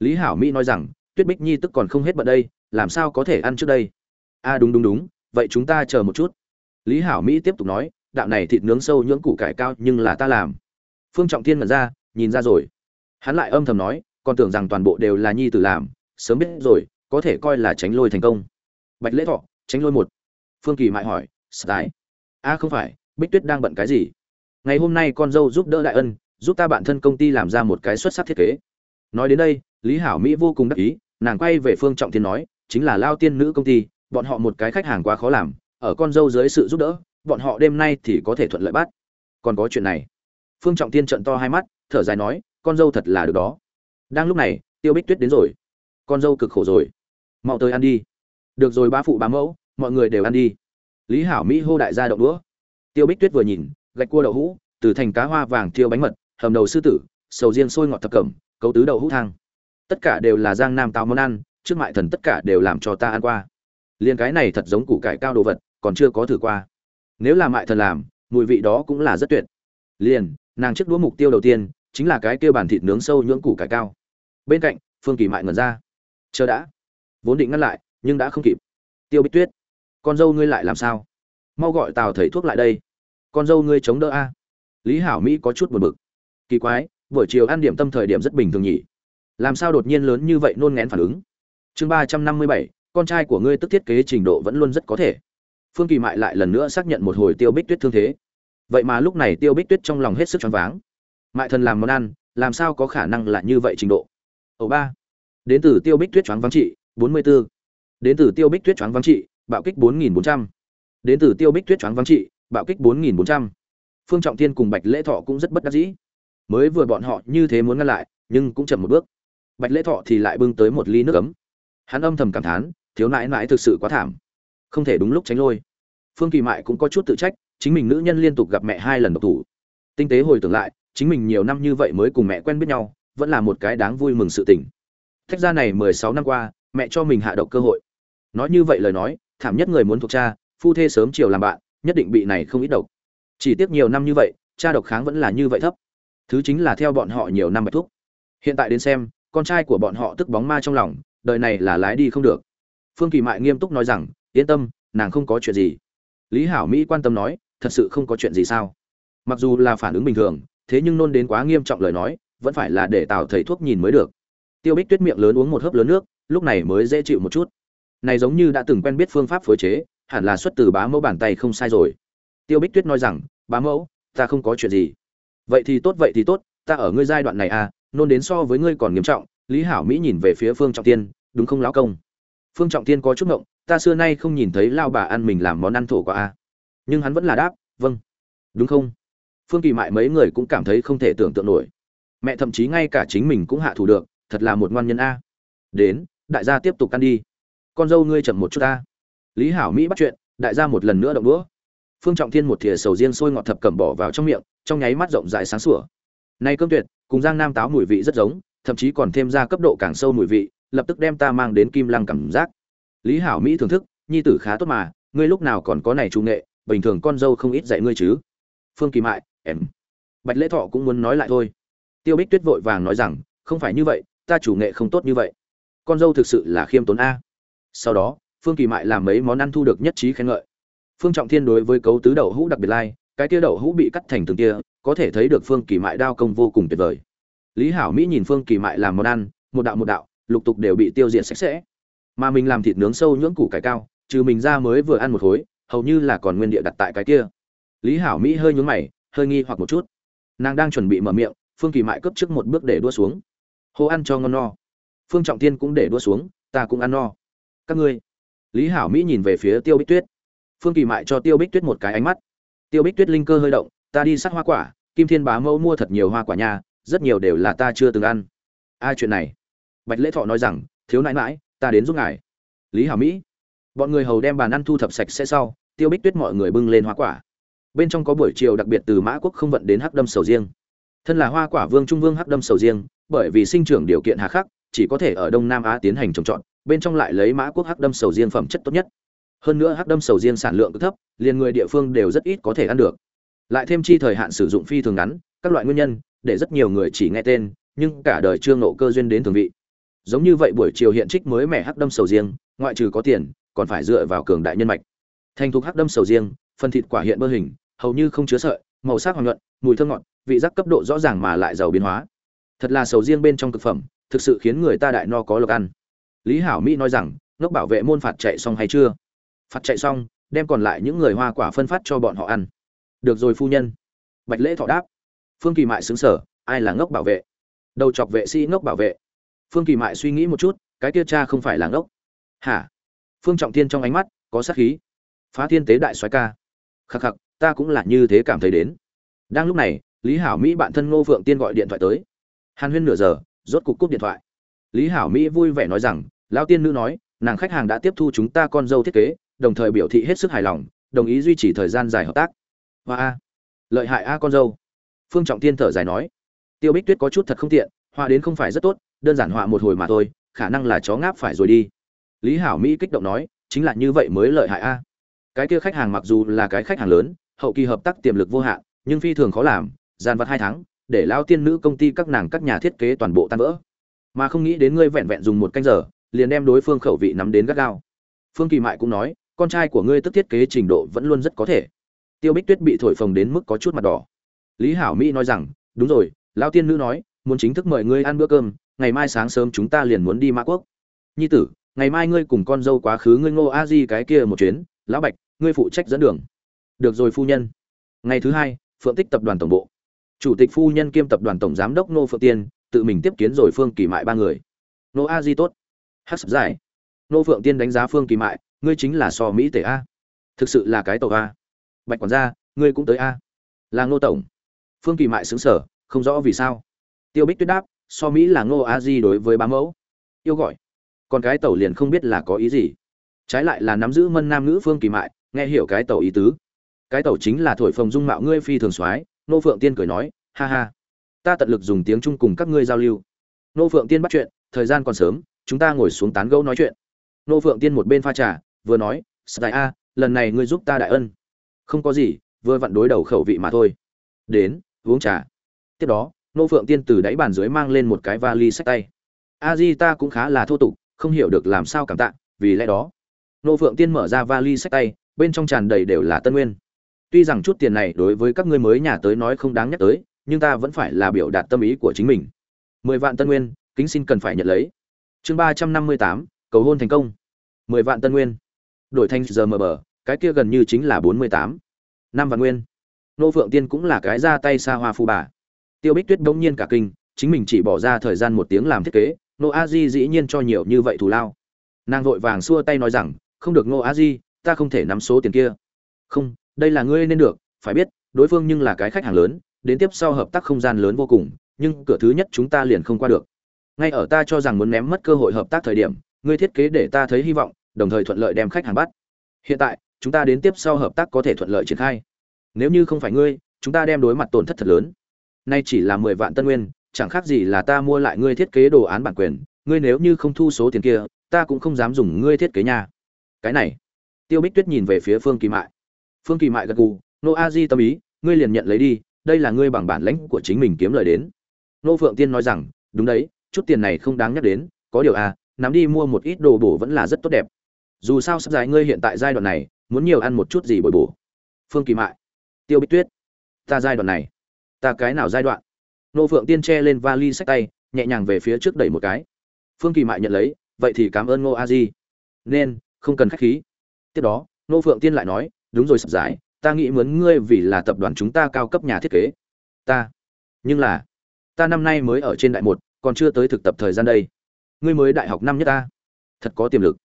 Lý hảo mỹ nói rằng, tuyết bích nhi tức còn không hết bận đây, làm sao có thể ăn trước đây? A, đúng đúng đúng, vậy chúng ta chờ một chút. Lý hảo mỹ tiếp tục nói, đạo này thịt nướng sâu nhưỡng củ cải cao nhưng là ta làm phương trọng thiên mật ra, nhìn ra rồi. Hắn lại âm thầm nói, còn tưởng rằng toàn bộ đều là nhi tử làm, sớm biết rồi, có thể coi là tránh lôi thành công. Bạch lễ thọ, tránh lôi một. Phương kỳ mại hỏi, sài? A, không phải, bích tuyết đang bận cái gì? Ngày hôm nay con dâu giúp đỡ đại ân, giúp ta bạn thân công ty làm ra một cái xuất sắc thiết kế. Nói đến đây, lý hảo mỹ vô cùng đắc ý, nàng quay về phương trọng thiên nói, chính là lao tiên nữ công ty, bọn họ một cái khách hàng quá khó làm, ở con dâu dưới sự giúp đỡ, bọn họ đêm nay thì có thể thuận lợi bắt. Còn có chuyện này phương trọng tiên trận to hai mắt, thở dài nói, con dâu thật là được đó. Đang lúc này, tiêu bích tuyết đến rồi. Con dâu cực khổ rồi. Mau tới ăn đi. Được rồi ba phụ, bá mẫu, mọi người đều ăn đi. Lý hảo mỹ hô đại gia đậu đũa. Tiêu bích tuyết vừa nhìn, gạch cua đậu hũ, từ thành cá hoa vàng thiêu bánh mật, hầm đầu sư tử, sầu riêng sôi ngọt thập cẩm, cấu tứ đậu hũ thang. Tất cả đều là giang nam táo món ăn, trước mại thần tất cả đều làm cho ta ăn qua. Liền cái này thật giống củ cải cao đồ vật, còn chưa có thử qua. Nếu là mại thần làm, mùi vị đó cũng là rất tuyệt. Liền nàng trước đũa mục tiêu đầu tiên chính là cái kia bản thịt nướng sâu nhưỡng củ cải cao. Bên cạnh, phương kỳ mại ngẩn ra. Chờ đã. Vốn định ngăn lại, nhưng đã không kịp. Tiêu bích tuyết, con dâu ngươi lại làm sao? Mau gọi tào thầy thuốc lại đây. Con dâu ngươi chống đỡ a. Lý hảo mỹ có chút buồn bực. Kỳ quái, buổi chiều ăn điểm tâm thời điểm rất bình thường nhỉ? Làm sao đột nhiên lớn như vậy nôn ngén phản ứng? Chương ba trăm năm mươi bảy, con trai của ngươi tức thiết kế trình độ vẫn luôn rất có thể. Phương kỳ mại lại lần nữa xác nhận một hồi tiêu bích tuyết thương thế vậy mà lúc này tiêu bích tuyết trong lòng hết sức choáng váng. Mại thần làm món ăn, làm sao có khả năng là như vậy trình độ? Ẩu ba. Đến từ tiêu bích tuyết choáng váng trị, bốn mươi 44. đến từ tiêu bích tuyết choáng váng trị, bạo kích bốn nghìn bốn trăm. Đến từ tiêu bích tuyết choáng váng trị, bạo kích bốn nghìn bốn trăm. Phương trọng thiên cùng bạch lễ thọ cũng rất bất đắc dĩ. Mới vừa bọn họ như thế muốn ngăn lại, nhưng cũng chậm một bước. Bạch lễ thọ thì lại bưng tới một ly nước ấm. Hắn âm thầm cảm thán, thiếu nãi nãi thực sự quá thảm. Không thể đúng lúc tránh lôi. Phương kỳ mại cũng có chút tự trách chính mình nữ nhân liên tục gặp mẹ hai lần độc thủ. Tinh tế hồi tưởng lại, chính mình nhiều năm như vậy mới cùng mẹ quen biết nhau, vẫn là một cái đáng vui mừng sự tình. Thách ra này mười sáu năm qua, mẹ cho mình hạ độc cơ hội. Nói như vậy lời nói, thảm nhất người muốn thuộc cha, phu thê sớm chiều làm bạn, nhất định bị này không ít độc. Chỉ tiếc nhiều năm như vậy, cha độc kháng vẫn là như vậy thấp. Thứ chính là theo bọn họ nhiều năm bạch thuốc hiện tại đến xem, con trai của bọn họ tức bóng ma trong lòng, đời này là lái đi không được. Phương kỳ mại nghiêm túc nói rằng, yên tâm, nàng không có chuyện gì. Lý hảo mỹ quan tâm nói thật sự không có chuyện gì sao? Mặc dù là phản ứng bình thường, thế nhưng nôn đến quá nghiêm trọng lời nói, vẫn phải là để tào thầy thuốc nhìn mới được. Tiêu bích tuyết miệng lớn uống một hớp lớn nước, lúc này mới dễ chịu một chút. Này giống như đã từng quen biết phương pháp phối chế, hẳn là xuất từ bá mẫu bàn tay không sai rồi. Tiêu bích tuyết nói rằng, bá mẫu, ta không có chuyện gì. Vậy thì tốt, vậy thì tốt, ta ở ngươi giai đoạn này à nôn đến so với ngươi còn nghiêm trọng. Lý hảo mỹ nhìn về phía phương trọng tiên, đúng không lão công? Phương trọng tiên có chút ngộng, ta xưa nay không nhìn thấy lao bà ăn mình làm món ăn thổ qua a à nhưng hắn vẫn là đáp vâng. Đúng không? Phương kỳ mại mấy người cũng cảm thấy không thể tưởng tượng nổi. Mẹ thậm chí ngay cả chính mình cũng hạ thủ được, thật là một ngoan nhân a. Đến, đại gia tiếp tục ăn đi. Con dâu ngươi chậm một chút ta. Lý hảo mỹ bắt chuyện, đại gia một lần nữa động đũa. Phương trọng thiên một thìa sầu riêng sôi ngọt thập cẩm bỏ vào trong miệng, trong nháy mắt rộng rãi sáng sủa. Nay cơm tuyệt, cùng giang nam táo mùi vị rất giống, thậm chí còn thêm ra cấp độ càng sâu mùi vị, lập tức đem ta mang đến kim lăng cảm giác. Lý hảo mỹ thưởng thức, nhi tử khá tốt mà, ngươi lúc nào còn có này trung nghệ bình thường con dâu không ít dạy ngươi chứ. Phương kỳ mại, em. Bạch lễ thọ cũng muốn nói lại thôi. Tiêu bích tuyết vội vàng nói rằng, không phải như vậy, ta chủ nghệ không tốt như vậy. Con dâu thực sự là khiêm tốn a. Sau đó, phương kỳ mại làm mấy món ăn thu được nhất trí khen ngợi. Phương trọng thiên đối với cấu tứ đậu hũ đặc biệt lai, cái tia đậu hũ bị cắt thành từng tia, có thể thấy được phương kỳ mại đao công vô cùng tuyệt vời. Lý hảo mỹ nhìn phương kỳ mại làm món ăn, một đạo một đạo, lục tục đều bị tiêu diệt sạch sẽ. Mà mình làm thịt nướng sâu nhưỡng củ cải cao, trừ mình ra mới vừa ăn một khối hầu như là còn nguyên địa đặt tại cái kia. Lý hảo mỹ hơi nhún mày, hơi nghi hoặc một chút. Nàng đang chuẩn bị mở miệng, phương kỳ mại cấp trước một bước để đua xuống. Hồ ăn cho ngon no. Phương trọng tiên cũng để đua xuống, ta cũng ăn no. Các ngươi. Lý hảo mỹ nhìn về phía tiêu bích tuyết. Phương kỳ mại cho tiêu bích tuyết một cái ánh mắt. Tiêu bích tuyết linh cơ hơi động, ta đi sắc hoa quả, kim thiên bá mẫu mua thật nhiều hoa quả nhà, rất nhiều đều là ta chưa từng ăn. Ai chuyện này. Bạch lễ thọ nói rằng, thiếu nãi mãi ta đến giúp ngài. Lý hảo mỹ bọn người hầu đem bàn ăn thu thập sạch sẽ sau, tiêu bích tuyết mọi người bưng lên hoa quả. Bên trong có buổi chiều đặc biệt từ mã quốc không vận đến hắc đâm sầu riêng. Thân là hoa quả vương trung vương hắc đâm sầu riêng, bởi vì sinh trưởng điều kiện hà khắc, chỉ có thể ở đông nam á tiến hành trồng trọt, bên trong lại lấy mã quốc hắc đâm sầu riêng phẩm chất tốt nhất. Hơn nữa hắc đâm sầu riêng sản lượng cực thấp, liền người địa phương đều rất ít có thể ăn được. Lại thêm chi thời hạn sử dụng phi thường ngắn, các loại nguyên nhân, để rất nhiều người chỉ nghe tên, nhưng cả đời chưa nộ cơ duyên đến thường vị. Giống như vậy buổi chiều hiện trích mới mẻ hắc đâm sầu riêng, ngoại trừ có tiền còn phải dựa vào cường đại nhân mạch. Thành thục hắc đâm sầu riêng phần thịt quả hiện bơ hình, hầu như không chứa sợi, màu sắc hoàng nhuận, mùi thơm ngọt, vị giác cấp độ rõ ràng mà lại giàu biến hóa. Thật là sầu riêng bên trong thực phẩm, thực sự khiến người ta đại no có lộc ăn. Lý hảo mỹ nói rằng, ngốc bảo vệ môn phạt chạy xong hay chưa? Phạt chạy xong, đem còn lại những người hoa quả phân phát cho bọn họ ăn. Được rồi phu nhân. Bạch lễ thọ đáp. Phương kỳ mại xứng sở, ai là ngốc bảo vệ? Đầu chọc vệ sĩ ngốc bảo vệ. Phương kỳ mại suy nghĩ một chút, cái kia cha không phải là ngốc. Hả? Phương trọng thiên trong ánh mắt có sát khí. Phá thiên tế đại soái ca. Khắc khắc, ta cũng là như thế cảm thấy đến. Đang lúc này, lý hảo mỹ bạn thân ngô phượng tiên gọi điện thoại tới. Hàn huyên nửa giờ, rốt cục cúp điện thoại. Lý hảo mỹ vui vẻ nói rằng, lão tiên nữ nói, nàng khách hàng đã tiếp thu chúng ta con dâu thiết kế, đồng thời biểu thị hết sức hài lòng, đồng ý duy trì thời gian dài hợp tác. Và a. Lợi hại a con dâu. Phương trọng tiên thở dài nói. Tiêu bích tuyết có chút thật không tiện, họa đến không phải rất tốt, đơn giản họa một hồi mà thôi, khả năng là chó ngáp phải rồi đi lý hảo mỹ kích động nói, chính là như vậy mới lợi hại a. Cái kia khách hàng mặc dù là cái khách hàng lớn, hậu kỳ hợp tác tiềm lực vô hạn, nhưng phi thường khó làm gian vật hai tháng, để lao tiên nữ công ty các nàng các nhà thiết kế toàn bộ tan vỡ. Mà không nghĩ đến ngươi vẹn vẹn dùng một canh giờ, liền đem đối phương khẩu vị nắm đến gắt gao. Phương kỳ mại cũng nói, con trai của ngươi tức thiết kế trình độ vẫn luôn rất có thể. Tiêu bích tuyết bị thổi phồng đến mức có chút mặt đỏ. Lý hảo mỹ nói rằng, đúng rồi lao tiên nữ nói, muốn chính thức mời ngươi ăn bữa cơm, ngày mai sáng sớm chúng ta liền muốn đi mã quốc. Nhi tử ngày mai ngươi cùng con dâu quá khứ ngươi ngô a di cái kia một chuyến, lão bạch, ngươi phụ trách dẫn đường. Được rồi phu nhân. Ngày thứ hai, phượng tích tập đoàn tổng bộ. Chủ tịch phu nhân kiêm tập đoàn tổng giám đốc nô phượng tiên, tự mình tiếp kiến rồi phương kỳ mại ba người. Nô a di tốt. Hát sập dài nô phượng tiên đánh giá phương kỳ mại, ngươi chính là so mỹ tể a. Thực sự là cái tàu a. Bạch quản gia, ngươi cũng tới a. Là ngô tổng. Phương kỳ mại xứng sở, không rõ vì sao. Tiêu bích tuyết đáp, so mỹ là ngô a di đối với bá mẫu. Yêu gọi còn cái tàu liền không biết là có ý gì. Trái lại là nắm giữ mân nam ngữ phương kỳ mại, nghe hiểu cái tàu ý tứ. Cái tàu chính là thổi phồng dung mạo ngươi phi thường soái, nô phượng tiên cười nói, ha ha, ta tận lực dùng tiếng trung cùng các ngươi giao lưu. Nô phượng tiên bắt chuyện, thời gian còn sớm, chúng ta ngồi xuống tán gẫu nói chuyện. Nô phượng tiên một bên pha trà, vừa nói, sài a, lần này ngươi giúp ta đại ân. Không có gì, vừa vặn đối đầu khẩu vị mà thôi. Đến, uống trà. Tiếp đó, nô phượng tiên từ đáy bàn dưới mang lên một cái vali sách tay. A di ta cũng khá là thô tục không hiểu được làm sao cảm tạ, vì lẽ đó. Nô phượng tiên mở ra vali sách tay, bên trong tràn đầy đều là tân nguyên. Tuy rằng chút tiền này đối với các ngươi mới nhà tới nói không đáng nhắc tới, nhưng ta vẫn phải là biểu đạt tâm ý của chính mình. Mười vạn tân nguyên, kính xin cần phải nhận lấy. Chương ba trăm năm mươi tám, cầu hôn thành công. Mười vạn tân nguyên. Đổi thành giờ mờ bờ, cái kia gần như chính là bốn mươi tám. Năm vạn nguyên. Nô phượng tiên cũng là cái ra tay xa hoa phu bà. Tiêu bích tuyết đống nhiên cả kinh, chính mình chỉ bỏ ra thời gian một tiếng làm thiết kế nô a di dĩ nhiên cho nhiều như vậy thù lao. Nàng vội vàng xua tay nói rằng, không được nô a di, ta không thể nắm số tiền kia. Không, đây là ngươi nên được, phải biết, đối phương nhưng là cái khách hàng lớn, đến tiếp sau hợp tác không gian lớn vô cùng, nhưng cửa thứ nhất chúng ta liền không qua được. Ngay ở ta cho rằng muốn ném mất cơ hội hợp tác thời điểm, ngươi thiết kế để ta thấy hy vọng, đồng thời thuận lợi đem khách hàng bắt. Hiện tại, chúng ta đến tiếp sau hợp tác có thể thuận lợi triển khai. Nếu như không phải ngươi, chúng ta đem đối mặt tổn thất thật lớn. Nay chỉ là mười vạn tân nguyên chẳng khác gì là ta mua lại ngươi thiết kế đồ án bản quyền, ngươi nếu như không thu số tiền kia, ta cũng không dám dùng ngươi thiết kế nhà cái này, tiêu bích tuyết nhìn về phía phương kỳ mại. Phương kỳ mại gật gù, nô a di tâm ý, ngươi liền nhận lấy đi, đây là ngươi bằng bản lãnh của chính mình kiếm lời đến. Nô phượng tiên nói rằng, đúng đấy, chút tiền này không đáng nhắc đến, có điều à nắm đi mua một ít đồ bổ vẫn là rất tốt đẹp. Dù sao sắp dài ngươi hiện tại giai đoạn này, muốn nhiều ăn một chút gì bồi bổ. Phương kỳ mại, tiêu bích tuyết, ta giai đoạn này, ta cái nào giai đoạn? Nô phượng tiên che lên vali sách tay, nhẹ nhàng về phía trước đẩy một cái. Phương kỳ mại nhận lấy, vậy thì cảm ơn ngô a di. Nên, không cần khách khí. Tiếp đó, nô phượng tiên lại nói, đúng rồi, sập giải, ta nghĩ mướn ngươi vì là tập đoàn chúng ta cao cấp nhà thiết kế. Ta, nhưng là, ta năm nay mới ở trên đại một, còn chưa tới thực tập thời gian đây. Ngươi mới đại học năm nhất ta. Thật có tiềm lực.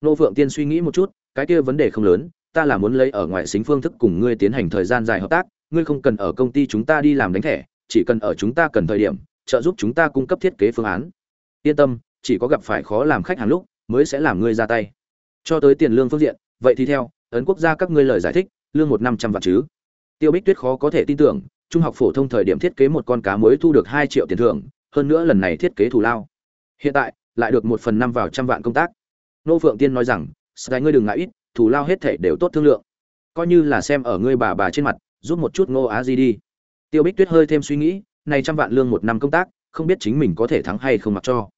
Nô phượng tiên suy nghĩ một chút, cái kia vấn đề không lớn, ta là muốn lấy ở ngoài xính phương thức cùng ngươi tiến hành thời gian dài hợp tác, ngươi không cần ở công ty chúng ta đi làm đánh thẻ chỉ cần ở chúng ta cần thời điểm, trợ giúp chúng ta cung cấp thiết kế phương án. Yên tâm, chỉ có gặp phải khó làm khách hàng lúc, mới sẽ làm ngươi ra tay. Cho tới tiền lương phương diện, vậy thì theo, ấn quốc gia các ngươi lời giải thích, lương một năm trăm vạn chứ. Tiêu bích tuyết khó có thể tin tưởng, trung học phổ thông thời điểm thiết kế một con cá mới thu được hai triệu tiền thưởng, hơn nữa lần này thiết kế thù lao. Hiện tại, lại được một phần năm vào trăm vạn công tác. Nô phượng tiên nói rằng, sài ngươi đừng ngại ít, thù lao hết thể đều tốt thương lượng. Coi như là xem ở ngươi bà bà trên mặt, giúp một chút ngô á di đi tiêu bích tuyết hơi thêm suy nghĩ, này trăm vạn lương một năm công tác, không biết chính mình có thể thắng hay không mặc cho.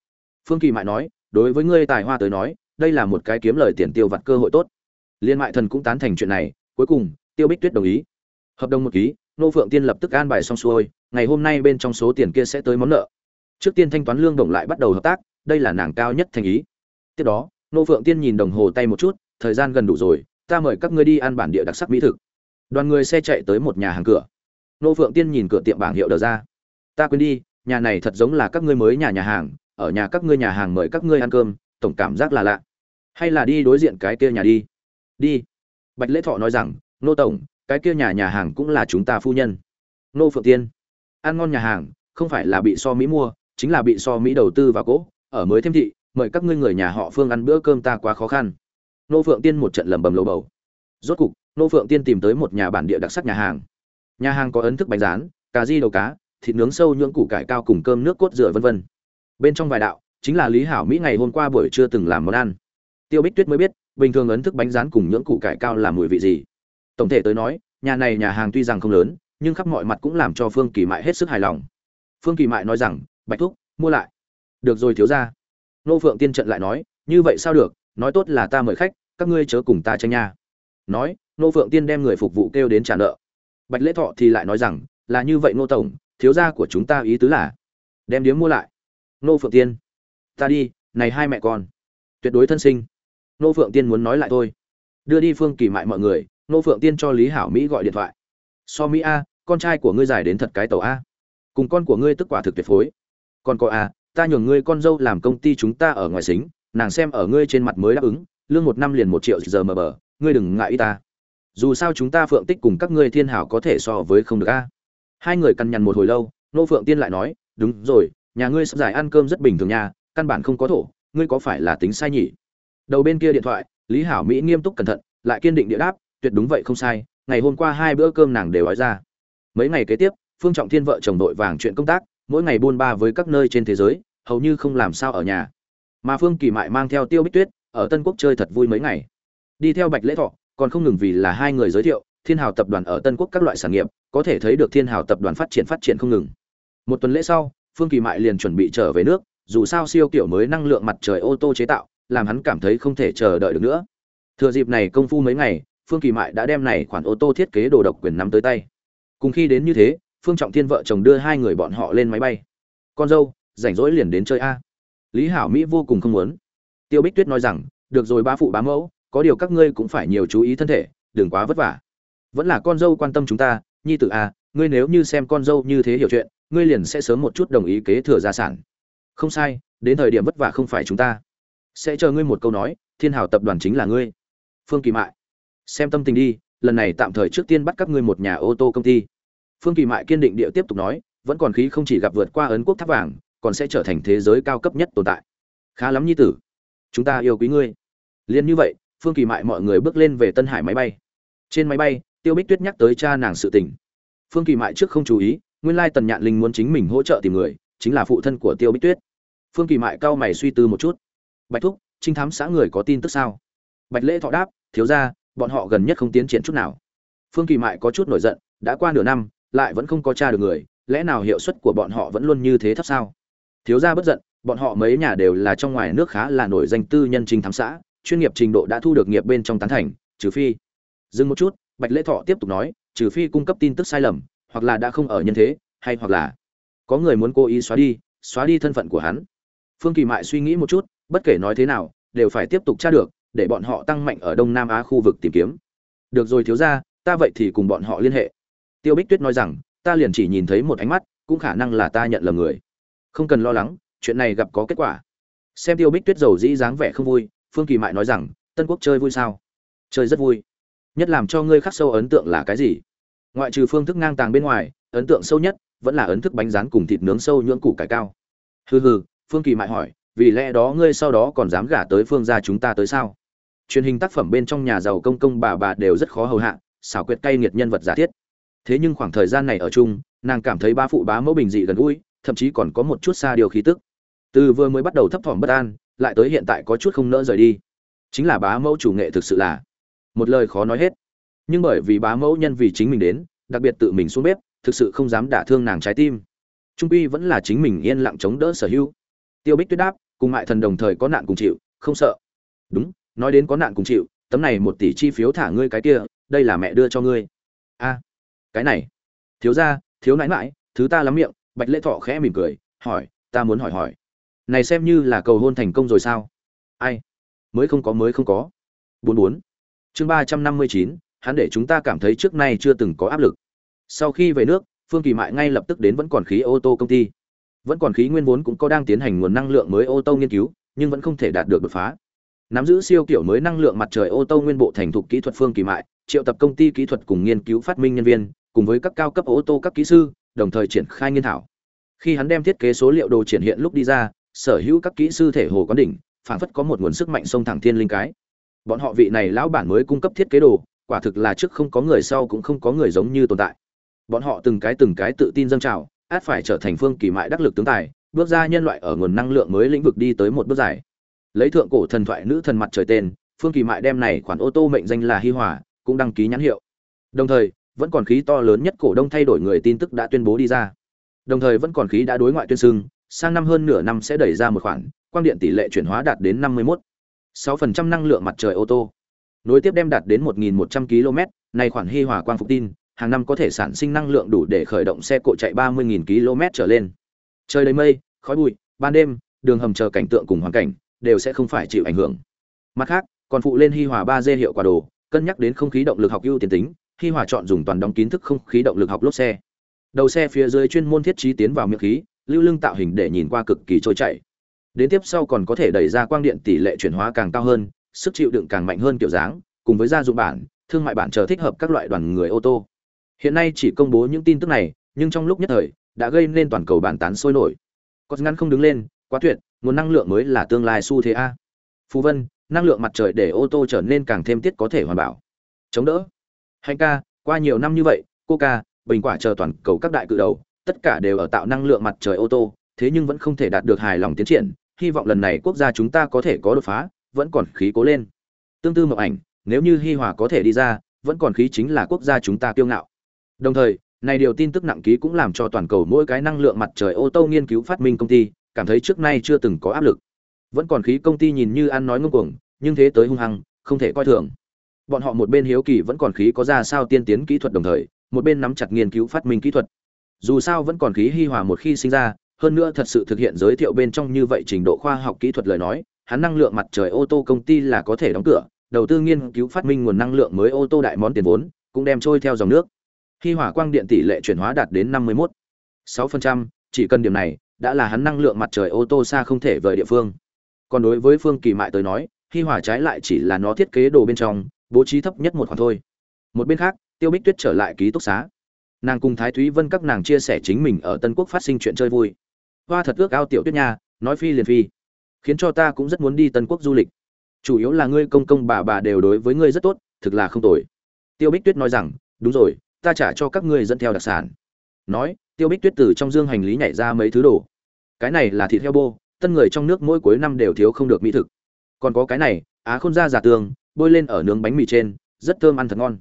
Phương kỳ mại nói, đối với ngươi tài hoa tới nói, đây là một cái kiếm lời tiền tiêu vặt cơ hội tốt. Liên mại thần cũng tán thành chuyện này, cuối cùng, tiêu bích tuyết đồng ý. Hợp đồng một ký, nô phượng tiên lập tức an bài xong xuôi, ngày hôm nay bên trong số tiền kia sẽ tới món nợ. Trước tiên thanh toán lương đồng lại bắt đầu hợp tác, đây là nàng cao nhất thành ý. Tiếp đó, nô phượng tiên nhìn đồng hồ tay một chút, thời gian gần đủ rồi, ta mời các ngươi đi ăn bản địa đặc sắc mỹ thực. Đoàn người xe chạy tới một nhà hàng cửa nô phượng tiên nhìn cửa tiệm bảng hiệu đờ ra. Ta quên đi, nhà này thật giống là các ngươi mới nhà nhà hàng, ở nhà các ngươi nhà hàng mời các ngươi ăn cơm, tổng cảm giác là lạ. Hay là đi đối diện cái kia nhà đi. Đi. Bạch lễ thọ nói rằng, nô tổng, cái kia nhà nhà hàng cũng là chúng ta phu nhân. Nô phượng tiên, ăn ngon nhà hàng, không phải là bị so mỹ mua, chính là bị so mỹ đầu tư vào cỗ, ở mới thêm thị, mời các ngươi người nhà họ phương ăn bữa cơm ta quá khó khăn. Nô phượng tiên một trận lầm bầm lầu bầu. Rốt cục, nô phượng tiên tìm tới một nhà bản địa đặc sắc nhà hàng nhà hàng có ấn thức bánh rán, cà ri đầu cá, thịt nướng sâu, nhưỡng củ cải cao cùng cơm nước cốt rửa vân vân. Bên trong vài đạo, chính là lý hảo mỹ ngày hôm qua buổi trưa từng làm món ăn. Tiêu bích tuyết mới biết, bình thường ấn thức bánh rán cùng nhưỡng củ cải cao là mùi vị gì. Tổng thể tới nói, nhà này nhà hàng tuy rằng không lớn, nhưng khắp mọi mặt cũng làm cho phương kỳ mại hết sức hài lòng. Phương kỳ mại nói rằng, bạch thúc, mua lại. Được rồi thiếu ra nô phượng tiên trận lại nói, như vậy sao được, nói tốt là ta mời khách, các ngươi chớ cùng ta tranh nha. Nói, nô phượng tiên đem người phục vụ kêu đến trả nợ bạch lễ thọ thì lại nói rằng, là như vậy nô tổng, thiếu gia của chúng ta ý tứ là, đem điếm mua lại. Nô phượng tiên, ta đi, này hai mẹ con. Tuyệt đối thân sinh. Nô phượng tiên muốn nói lại thôi. Đưa đi phương kỳ mại mọi người nô phượng tiên cho lý hảo mỹ gọi điện thoại. So mỹ a, con trai của ngươi giải đến thật cái tàu a. Cùng con của ngươi tức quả thực tuyệt phối. Còn có a, ta nhường ngươi con dâu làm công ty chúng ta ở ngoài xính, nàng xem ở ngươi trên mặt mới đáp ứng, lương một năm liền một triệu giờ mờ bờ, ngươi đừng ngại ý ta dù sao chúng ta phượng tích cùng các ngươi thiên hảo có thể so với không được a. Hai người căn nhằn một hồi lâu, nô phượng tiên lại nói, đúng rồi, nhà ngươi sắp giải ăn cơm rất bình thường nha, căn bản không có thổ, ngươi có phải là tính sai nhỉ? Đầu bên kia điện thoại, lý hảo mỹ nghiêm túc cẩn thận, lại kiên định địa đáp, tuyệt đúng vậy không sai, ngày hôm qua hai bữa cơm nàng đều nói ra. Mấy ngày kế tiếp, phương trọng thiên vợ chồng đội vàng chuyện công tác, mỗi ngày buôn ba với các nơi trên thế giới, hầu như không làm sao ở nhà. Mà phương kỳ mại mang theo tiêu bích tuyết, ở tân quốc chơi thật vui mấy ngày. Đi theo bạch lễ thọ còn không ngừng vì là hai người giới thiệu, thiên hào tập đoàn ở tân quốc các loại sản nghiệp, có thể thấy được thiên hào tập đoàn phát triển phát triển không ngừng. Một tuần lễ sau, phương kỳ mại liền chuẩn bị trở về nước, dù sao siêu kiểu mới năng lượng mặt trời ô tô chế tạo, làm hắn cảm thấy không thể chờ đợi được nữa. Thừa dịp này công phu mấy ngày, phương kỳ mại đã đem này khoản ô tô thiết kế đồ độc quyền nắm tới tay. Cùng khi đến như thế, phương trọng thiên vợ chồng đưa hai người bọn họ lên máy bay. Con dâu, rảnh rỗi liền đến chơi a. Lý hảo mỹ vô cùng không muốn. Tiêu bích tuyết nói rằng, được rồi ba phụ bá mẫu có điều các ngươi cũng phải nhiều chú ý thân thể, đừng quá vất vả. Vẫn là con dâu quan tâm chúng ta, nhi tử a ngươi nếu như xem con dâu như thế hiểu chuyện, ngươi liền sẽ sớm một chút đồng ý kế thừa gia sản. Không sai, đến thời điểm vất vả không phải chúng ta. Sẽ chờ ngươi một câu nói, thiên hào tập đoàn chính là ngươi. Phương kỳ mại, xem tâm tình đi, lần này tạm thời trước tiên bắt các ngươi một nhà ô tô công ty. Phương kỳ mại kiên định địa tiếp tục nói, vẫn còn khí không chỉ gặp vượt qua ấn quốc tháp vàng, còn sẽ trở thành thế giới cao cấp nhất tồn tại. Khá lắm nhi tử, chúng ta yêu quý ngươi. Liền như vậy phương kỳ mại mọi người bước lên về tân hải máy bay. Trên máy bay, tiêu bích tuyết nhắc tới cha nàng sự tình. Phương kỳ mại trước không chú ý, nguyên lai tần nhạn linh muốn chính mình hỗ trợ tìm người, chính là phụ thân của tiêu bích tuyết. Phương kỳ mại cao mày suy tư một chút. Bạch thúc, trinh thám xã người có tin tức sao? Bạch lễ thọ đáp, thiếu ra bọn họ gần nhất không tiến triển chút nào. Phương kỳ mại có chút nổi giận, đã qua nửa năm, lại vẫn không có t r a được người, lẽ nào hiệu suất của bọn họ vẫn luôn như thế thấp sao? Thiếu ra bất giận, bọn họ mấy nhà đều là trong ngoài nước khá là nổi danh tư nhân trinh thám xã chuyên nghiệp trình độ đã thu được nghiệp bên trong tán thành, trừ phi. Dừng một chút, bạch lễ thọ tiếp tục nói, trừ phi cung cấp tin tức sai lầm, hoặc là đã không ở nhân thế, hay hoặc là có người muốn cố ý xóa đi xóa đi thân phận của hắn. Phương kỳ mại suy nghĩ một chút, bất kể nói thế nào, đều phải tiếp tục tra được, để bọn họ tăng mạnh ở đông nam á khu vực tìm kiếm. Được rồi thiếu ra ta vậy thì cùng bọn họ liên hệ. Tiêu bích tuyết nói rằng, ta liền chỉ nhìn thấy một ánh mắt, cũng khả năng là ta nhận lầm người. Không cần lo lắng, chuyện này gặp có kết quả. Xem tiêu bích tuyết giàu dĩ dáng vẻ không vui phương kỳ mại nói rằng, tân quốc chơi vui sao? Chơi rất vui. Nhất làm cho ngươi khắc sâu ấn tượng là cái gì? Ngoại trừ phương thức ngang tàng bên ngoài, ấn tượng sâu nhất vẫn là ấn thức bánh rán cùng thịt nướng sâu nhưỡng củ cải cao. Hừ hừ, phương kỳ mại hỏi, vì lẽ đó ngươi sau đó còn dám gả tới phương gia chúng ta tới sao? Truyền hình tác phẩm bên trong nhà giàu công công bà bà đều rất khó hầu hạ, xảo quyệt cay nghiệt nhân vật giả thiết. Thế nhưng khoảng thời gian này ở chung, nàng cảm thấy ba phụ bá mẫu bình dị gần gũi, thậm chí còn có một chút xa điều khí tức. Từ vừa mới bắt đầu thấp thỏm bất an lại tới hiện tại có chút không nỡ rời đi. Chính là bá mẫu chủ nghệ thực sự là, một lời khó nói hết. Nhưng bởi vì bá mẫu nhân vì chính mình đến, đặc biệt tự mình xuống bếp, thực sự không dám đả thương nàng trái tim. Trung quy vẫn là chính mình yên lặng chống đỡ sở hữu. Tiêu bích tuyết đáp, cùng mại thần đồng thời có nạn cùng chịu, không sợ. Đúng, nói đến có nạn cùng chịu, tấm này một tỷ chi phiếu thả ngươi cái kia, đây là mẹ đưa cho ngươi. A, cái này. Thiếu ra thiếu nãi mãi thứ ta lắm miệng, bạch lễ thọ khẽ mỉm cười, hỏi, ta muốn hỏi hỏi này xem như là cầu hôn thành công rồi sao? Ai? Mới không có, mới không có. Bốn bốn. Chương ba trăm năm mươi chín, hắn để chúng ta cảm thấy trước nay chưa từng có áp lực. Sau khi về nước, phương kỳ mại ngay lập tức đến vẫn còn khí ô tô công ty. Vẫn còn khí nguyên vốn cũng có đang tiến hành nguồn năng lượng mới ô tô nghiên cứu, nhưng vẫn không thể đạt được đột phá. Nắm giữ siêu kiểu mới năng lượng mặt trời ô tô nguyên bộ thành thục kỹ thuật phương kỳ mại, triệu tập công ty kỹ thuật cùng nghiên cứu phát minh nhân viên, cùng với các cao cấp ô tô các kỹ sư, đồng thời triển khai nghiên thảo. Khi hắn đem thiết kế số liệu đồ triển hiện lúc đi ra sở hữu các kỹ sư thể hồ quán đỉnh, phảng phất có một nguồn sức mạnh sông thẳng thiên linh cái. Bọn họ vị này lão bản mới cung cấp thiết kế đồ, quả thực là trước không có người sau cũng không có người giống như tồn tại. Bọn họ từng cái từng cái tự tin dâng trào, át phải trở thành phương kỳ mại đắc lực tướng tài, bước ra nhân loại ở nguồn năng lượng mới lĩnh vực đi tới một bước dài. Lấy thượng cổ thần thoại nữ thần mặt trời tên, phương kỳ mại đem này khoản ô tô mệnh danh là hi hòa, cũng đăng ký nhãn hiệu. Đồng thời, vẫn còn khí to lớn nhất cổ đông thay đổi người tin tức đã tuyên bố đi ra. Đồng thời vẫn còn khí đã đối ngoại tuyên xưng sang năm hơn nửa năm sẽ đẩy ra một khoản, quang điện tỷ lệ chuyển hóa đạt đến 51 6% năng lượng mặt trời ô tô. Nối tiếp đem đạt đến 1.100 km, này khoản hi hòa quang phục tin, hàng năm có thể sản sinh năng lượng đủ để khởi động xe cộ chạy 30.000 km trở lên. Trời đầy mây, khói bụi, ban đêm, đường hầm chờ cảnh tượng cùng hoàn cảnh, đều sẽ không phải chịu ảnh hưởng. Mặt khác, còn phụ lên hi hòa 3D hiệu quả đồ, cân nhắc đến không khí động lực học ưu tiên tính, hi hòa chọn dùng toàn đóng kín thức không khí động lực học lốp xe. Đầu xe phía dưới chuyên môn thiết trí tiến vào miệng khí lưu lưng tạo hình để nhìn qua cực kỳ trôi chảy. Đến tiếp sau còn có thể đẩy ra quang điện tỷ lệ chuyển hóa càng cao hơn, sức chịu đựng càng mạnh hơn kiểu dáng, cùng với gia dụng bản, thương mại bản chờ thích hợp các loại đoàn người ô tô. Hiện nay chỉ công bố những tin tức này, nhưng trong lúc nhất thời, đã gây nên toàn cầu bàn tán sôi nổi. Có ngăn không đứng lên, quá tuyệt, nguồn năng lượng mới là tương lai xu thế a. Phú vân, năng lượng mặt trời để ô tô trở nên càng thêm tiết có thể hoàn bảo. Chống đỡ. Hành ca, qua nhiều năm như vậy coca bình quả chờ toàn cầu các đại cự đầu tất cả đều ở tạo năng lượng mặt trời ô tô, thế nhưng vẫn không thể đạt được hài lòng tiến triển, hy vọng lần này quốc gia chúng ta có thể có đột phá, vẫn còn khí cố lên. Tương tự mộng ảnh, nếu như hi hòa có thể đi ra, vẫn còn khí chính là quốc gia chúng ta kiêu ngạo. Đồng thời, này điều tin tức nặng ký cũng làm cho toàn cầu mỗi cái năng lượng mặt trời ô tô nghiên cứu phát minh công ty, cảm thấy trước nay chưa từng có áp lực. Vẫn còn khí công ty nhìn như ăn nói ngông cuồng, nhưng thế tới hung hăng, không thể coi thường. Bọn họ một bên hiếu kỳ vẫn còn khí có ra sao tiên tiến kỹ thuật đồng thời, một bên nắm chặt nghiên cứu phát minh kỹ thuật dù sao vẫn còn khí hi hòa một khi sinh ra hơn nữa thật sự thực hiện giới thiệu bên trong như vậy trình độ khoa học kỹ thuật lời nói hắn năng lượng mặt trời ô tô công ty là có thể đóng cửa đầu tư nghiên cứu phát minh nguồn năng lượng mới ô tô đại món tiền vốn cũng đem trôi theo dòng nước. Hi hỏa quang điện tỷ lệ chuyển hóa đạt đến 51 6%, chỉ cần điểm này đã là hắn năng lượng mặt trời ô tô xa không thể vời địa phương. Còn đối với phương kỳ mại tới nói hi hỏa trái lại chỉ là nó thiết kế đồ bên trong bố trí thấp nhất một khoản thôi. Một bên khác tiêu bích tuyết trở lại ký túc xá nàng cùng thái thúy vân các nàng chia sẻ chính mình ở tân quốc phát sinh chuyện chơi vui. Hoa thật ước ao tiểu tuyết nha, nói phi liền phi, khiến cho ta cũng rất muốn đi tân quốc du lịch. Chủ yếu là ngươi công công bà bà đều đối với ngươi rất tốt, thực là không tồi. Tiêu bích tuyết nói rằng, đúng rồi, ta trả cho các ngươi dẫn theo đặc sản. Nói, tiêu bích tuyết từ trong dương hành lý nhảy ra mấy thứ đồ. Cái này là thịt heo bô tân người trong nước mỗi cuối năm đều thiếu không được mỹ thực. Còn có cái này, á khôn ra giả tường, bôi lên ở nướng bánh mì trên, rất thơm ăn thật ngon.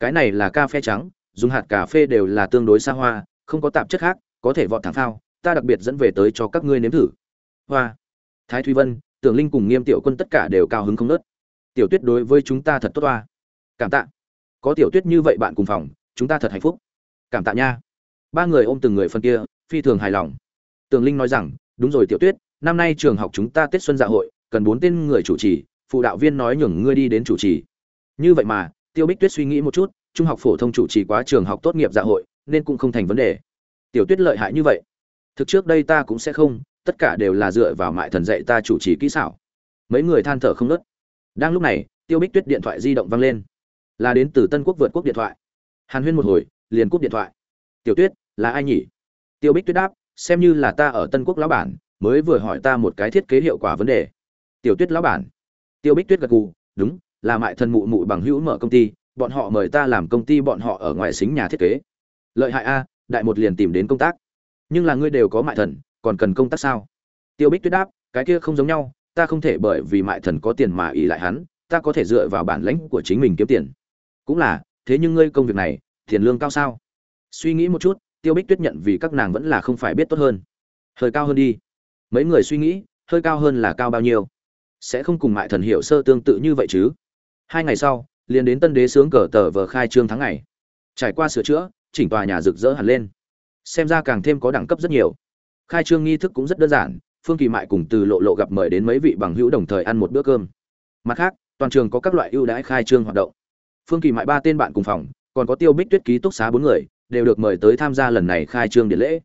Cái này là cà phê trắng dùng hạt cà phê đều là tương đối xa hoa, không có tạp chất khác, có thể vọt thẳng phao, ta đặc biệt dẫn về tới cho các ngươi nếm thử. Hoa. Thái Thủy vân, tưởng linh cùng nghiêm tiểu quân tất cả đều cao hứng không nớt tiểu tuyết đối với chúng ta thật tốt toa cảm tạ. Có tiểu tuyết như vậy bạn cùng phòng, chúng ta thật hạnh phúc. Cảm tạ nha. Ba người ôm từng người phân kia, phi thường hài lòng. Tưởng linh nói rằng, đúng rồi tiểu tuyết, năm nay trường học chúng ta tết xuân dạ hội, cần bốn tên người chủ trì, phụ đạo viên nói nhường ngươi đi đến chủ trì. Như vậy mà, tiêu bích tuyết suy nghĩ một chút trung học phổ thông chủ trì quá trường học tốt nghiệp dạ hội, nên cũng không thành vấn đề. Tiểu tuyết lợi hại như vậy. Thực trước đây ta cũng sẽ không, tất cả đều là dựa vào mại thần dạy ta chủ trì kỹ xảo. Mấy người than thở không nớt. Đang lúc này, tiêu bích tuyết điện thoại di động vang lên. Là đến từ tân quốc vượt quốc điện thoại. Hàn huyên một hồi, liền cúp điện thoại. Tiểu tuyết, là ai nhỉ? Tiêu bích tuyết đáp, xem như là ta ở tân quốc lão bản, mới vừa hỏi ta một cái thiết kế hiệu quả vấn đề. Tiểu tuyết lão bản. Tiêu bích tuyết gật gù, đúng, là mại thần mụ mụ bằng hữu mở công ty bọn họ mời ta làm công ty bọn họ ở ngoài xính nhà thiết kế. Lợi hại a, đại một liền tìm đến công tác. Nhưng là ngươi đều có mại thần, còn cần công tác sao? Tiêu bích tuyết đáp, cái kia không giống nhau, ta không thể bởi vì mại thần có tiền mà ỉ lại hắn, ta có thể dựa vào bản lãnh của chính mình kiếm tiền. Cũng là, thế nhưng ngươi công việc này, tiền lương cao sao? Suy nghĩ một chút, tiêu bích tuyết nhận vì các nàng vẫn là không phải biết tốt hơn. Hơi cao hơn đi. Mấy người suy nghĩ, hơi cao hơn là cao bao nhiêu? Sẽ không cùng mại thần hiểu sơ tương tự như vậy chứ? Hai ngày sau liền đến tân đế sướng cờ tờ vờ khai trương tháng ngày. Trải qua sửa chữa, chỉnh tòa nhà rực rỡ hẳn lên. Xem ra càng thêm có đẳng cấp rất nhiều. Khai trương nghi thức cũng rất đơn giản, phương kỳ mại cùng từ lộ lộ gặp mời đến mấy vị bằng hữu đồng thời ăn một bữa cơm. Mặt khác, toàn trường có các loại ưu đãi khai trương hoạt động. Phương kỳ mại ba tên bạn cùng phòng, còn có tiêu bích tuyết ký túc xá bốn người, đều được mời tới tham gia lần này khai trương điện lễ.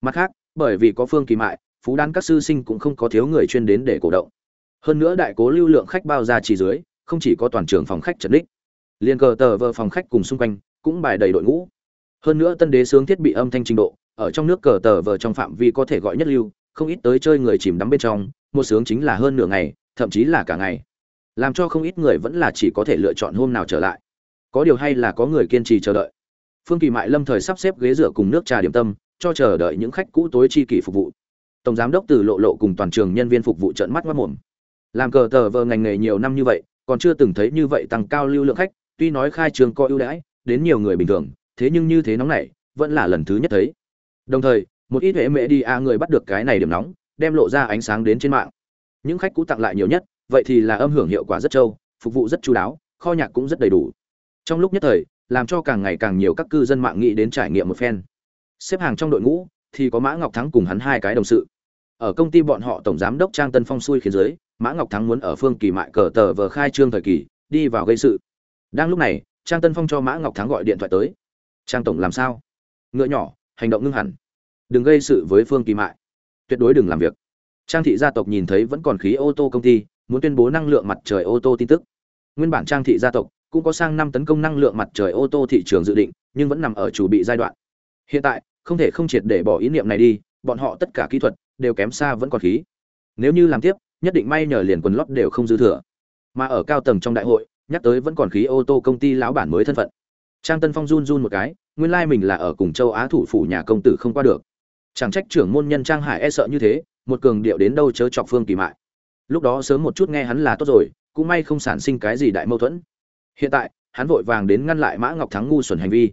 Mặt khác, bởi vì có phương kỳ mại, phú đan các sư sinh cũng không có thiếu người chuyên đến để cổ động. Hơn nữa đại cố lưu lượng khách bao ra chỉ dưới không chỉ có toàn trường phòng khách trần đích, liền cờ tờ vờ phòng khách cùng xung quanh cũng bài đầy đội ngũ. Hơn nữa tân đế sướng thiết bị âm thanh trình độ, ở trong nước cờ tờ vờ trong phạm vi có thể gọi nhất lưu, không ít tới chơi người chìm đắm bên trong, một sướng chính là hơn nửa ngày, thậm chí là cả ngày. Làm cho không ít người vẫn là chỉ có thể lựa chọn hôm nào trở lại. Có điều hay là có người kiên trì chờ đợi. Phương kỳ mại lâm thời sắp xếp ghế rửa cùng nước trà điểm tâm, cho chờ đợi những khách cũ tối chi kỷ phục vụ. Tổng giám đốc từ lộ lộ cùng toàn trường nhân viên phục vụ trận mắt mất mồm. Làm cờ tờ vờ ngành nghề nhiều năm như vậy còn chưa từng thấy như vậy tăng cao lưu lượng khách, tuy nói khai trường có ưu đãi, đến nhiều người bình thường, thế nhưng như thế nóng này, vẫn là lần thứ nhất thấy. Đồng thời, một ít hệ mẹ đi a người bắt được cái này điểm nóng, đem lộ ra ánh sáng đến trên mạng. Những khách cũ tặng lại nhiều nhất, vậy thì là âm hưởng hiệu quả rất trâu, phục vụ rất chu đáo, kho nhạc cũng rất đầy đủ. Trong lúc nhất thời, làm cho càng ngày càng nhiều các cư dân mạng nghĩ đến trải nghiệm một phen. Xếp hàng trong đội ngũ, thì có mã ngọc thắng cùng hắn hai cái đồng sự. Ở công ty bọn họ tổng giám đốc trang tân phong xui khiến dưới mã ngọc thắng muốn ở phương kỳ mại cờ tờ vờ khai trương thời kỳ, đi vào gây sự. Đang lúc này, trang tân phong cho mã ngọc thắng gọi điện thoại tới. Trang tổng làm sao? Ngựa nhỏ, hành động ngưng hẳn. Đừng gây sự với phương kỳ mại. Tuyệt đối đừng làm việc. Trang thị gia tộc nhìn thấy vẫn còn khí ô tô công ty, muốn tuyên bố năng lượng mặt trời ô tô tin tức. Nguyên bản trang thị gia tộc cũng có sang năm tấn công năng lượng mặt trời ô tô thị trường dự định, nhưng vẫn nằm ở chủ bị giai đoạn. Hiện tại, không thể không triệt để bỏ ý niệm này đi, bọn họ tất cả kỹ thuật đều kém xa vẫn còn khí. Nếu như làm tiếp nhất định may nhờ liền quần lót đều không dư thừa. Mà ở cao tầng trong đại hội, nhắc tới vẫn còn khí ô tô công ty lão bản mới thân phận. Trang tân phong run run một cái, nguyên lai mình là ở cùng châu á thủ phủ nhà công tử không qua được. Chẳng trách trưởng môn nhân trang hải e sợ như thế, một cường điệu đến đâu chớ chọc phương kỳ mại. Lúc đó sớm một chút nghe hắn là tốt rồi, cũng may không sản sinh cái gì đại mâu thuẫn. Hiện tại, hắn vội vàng đến ngăn lại mã ngọc thắng ngu xuẩn hành vi.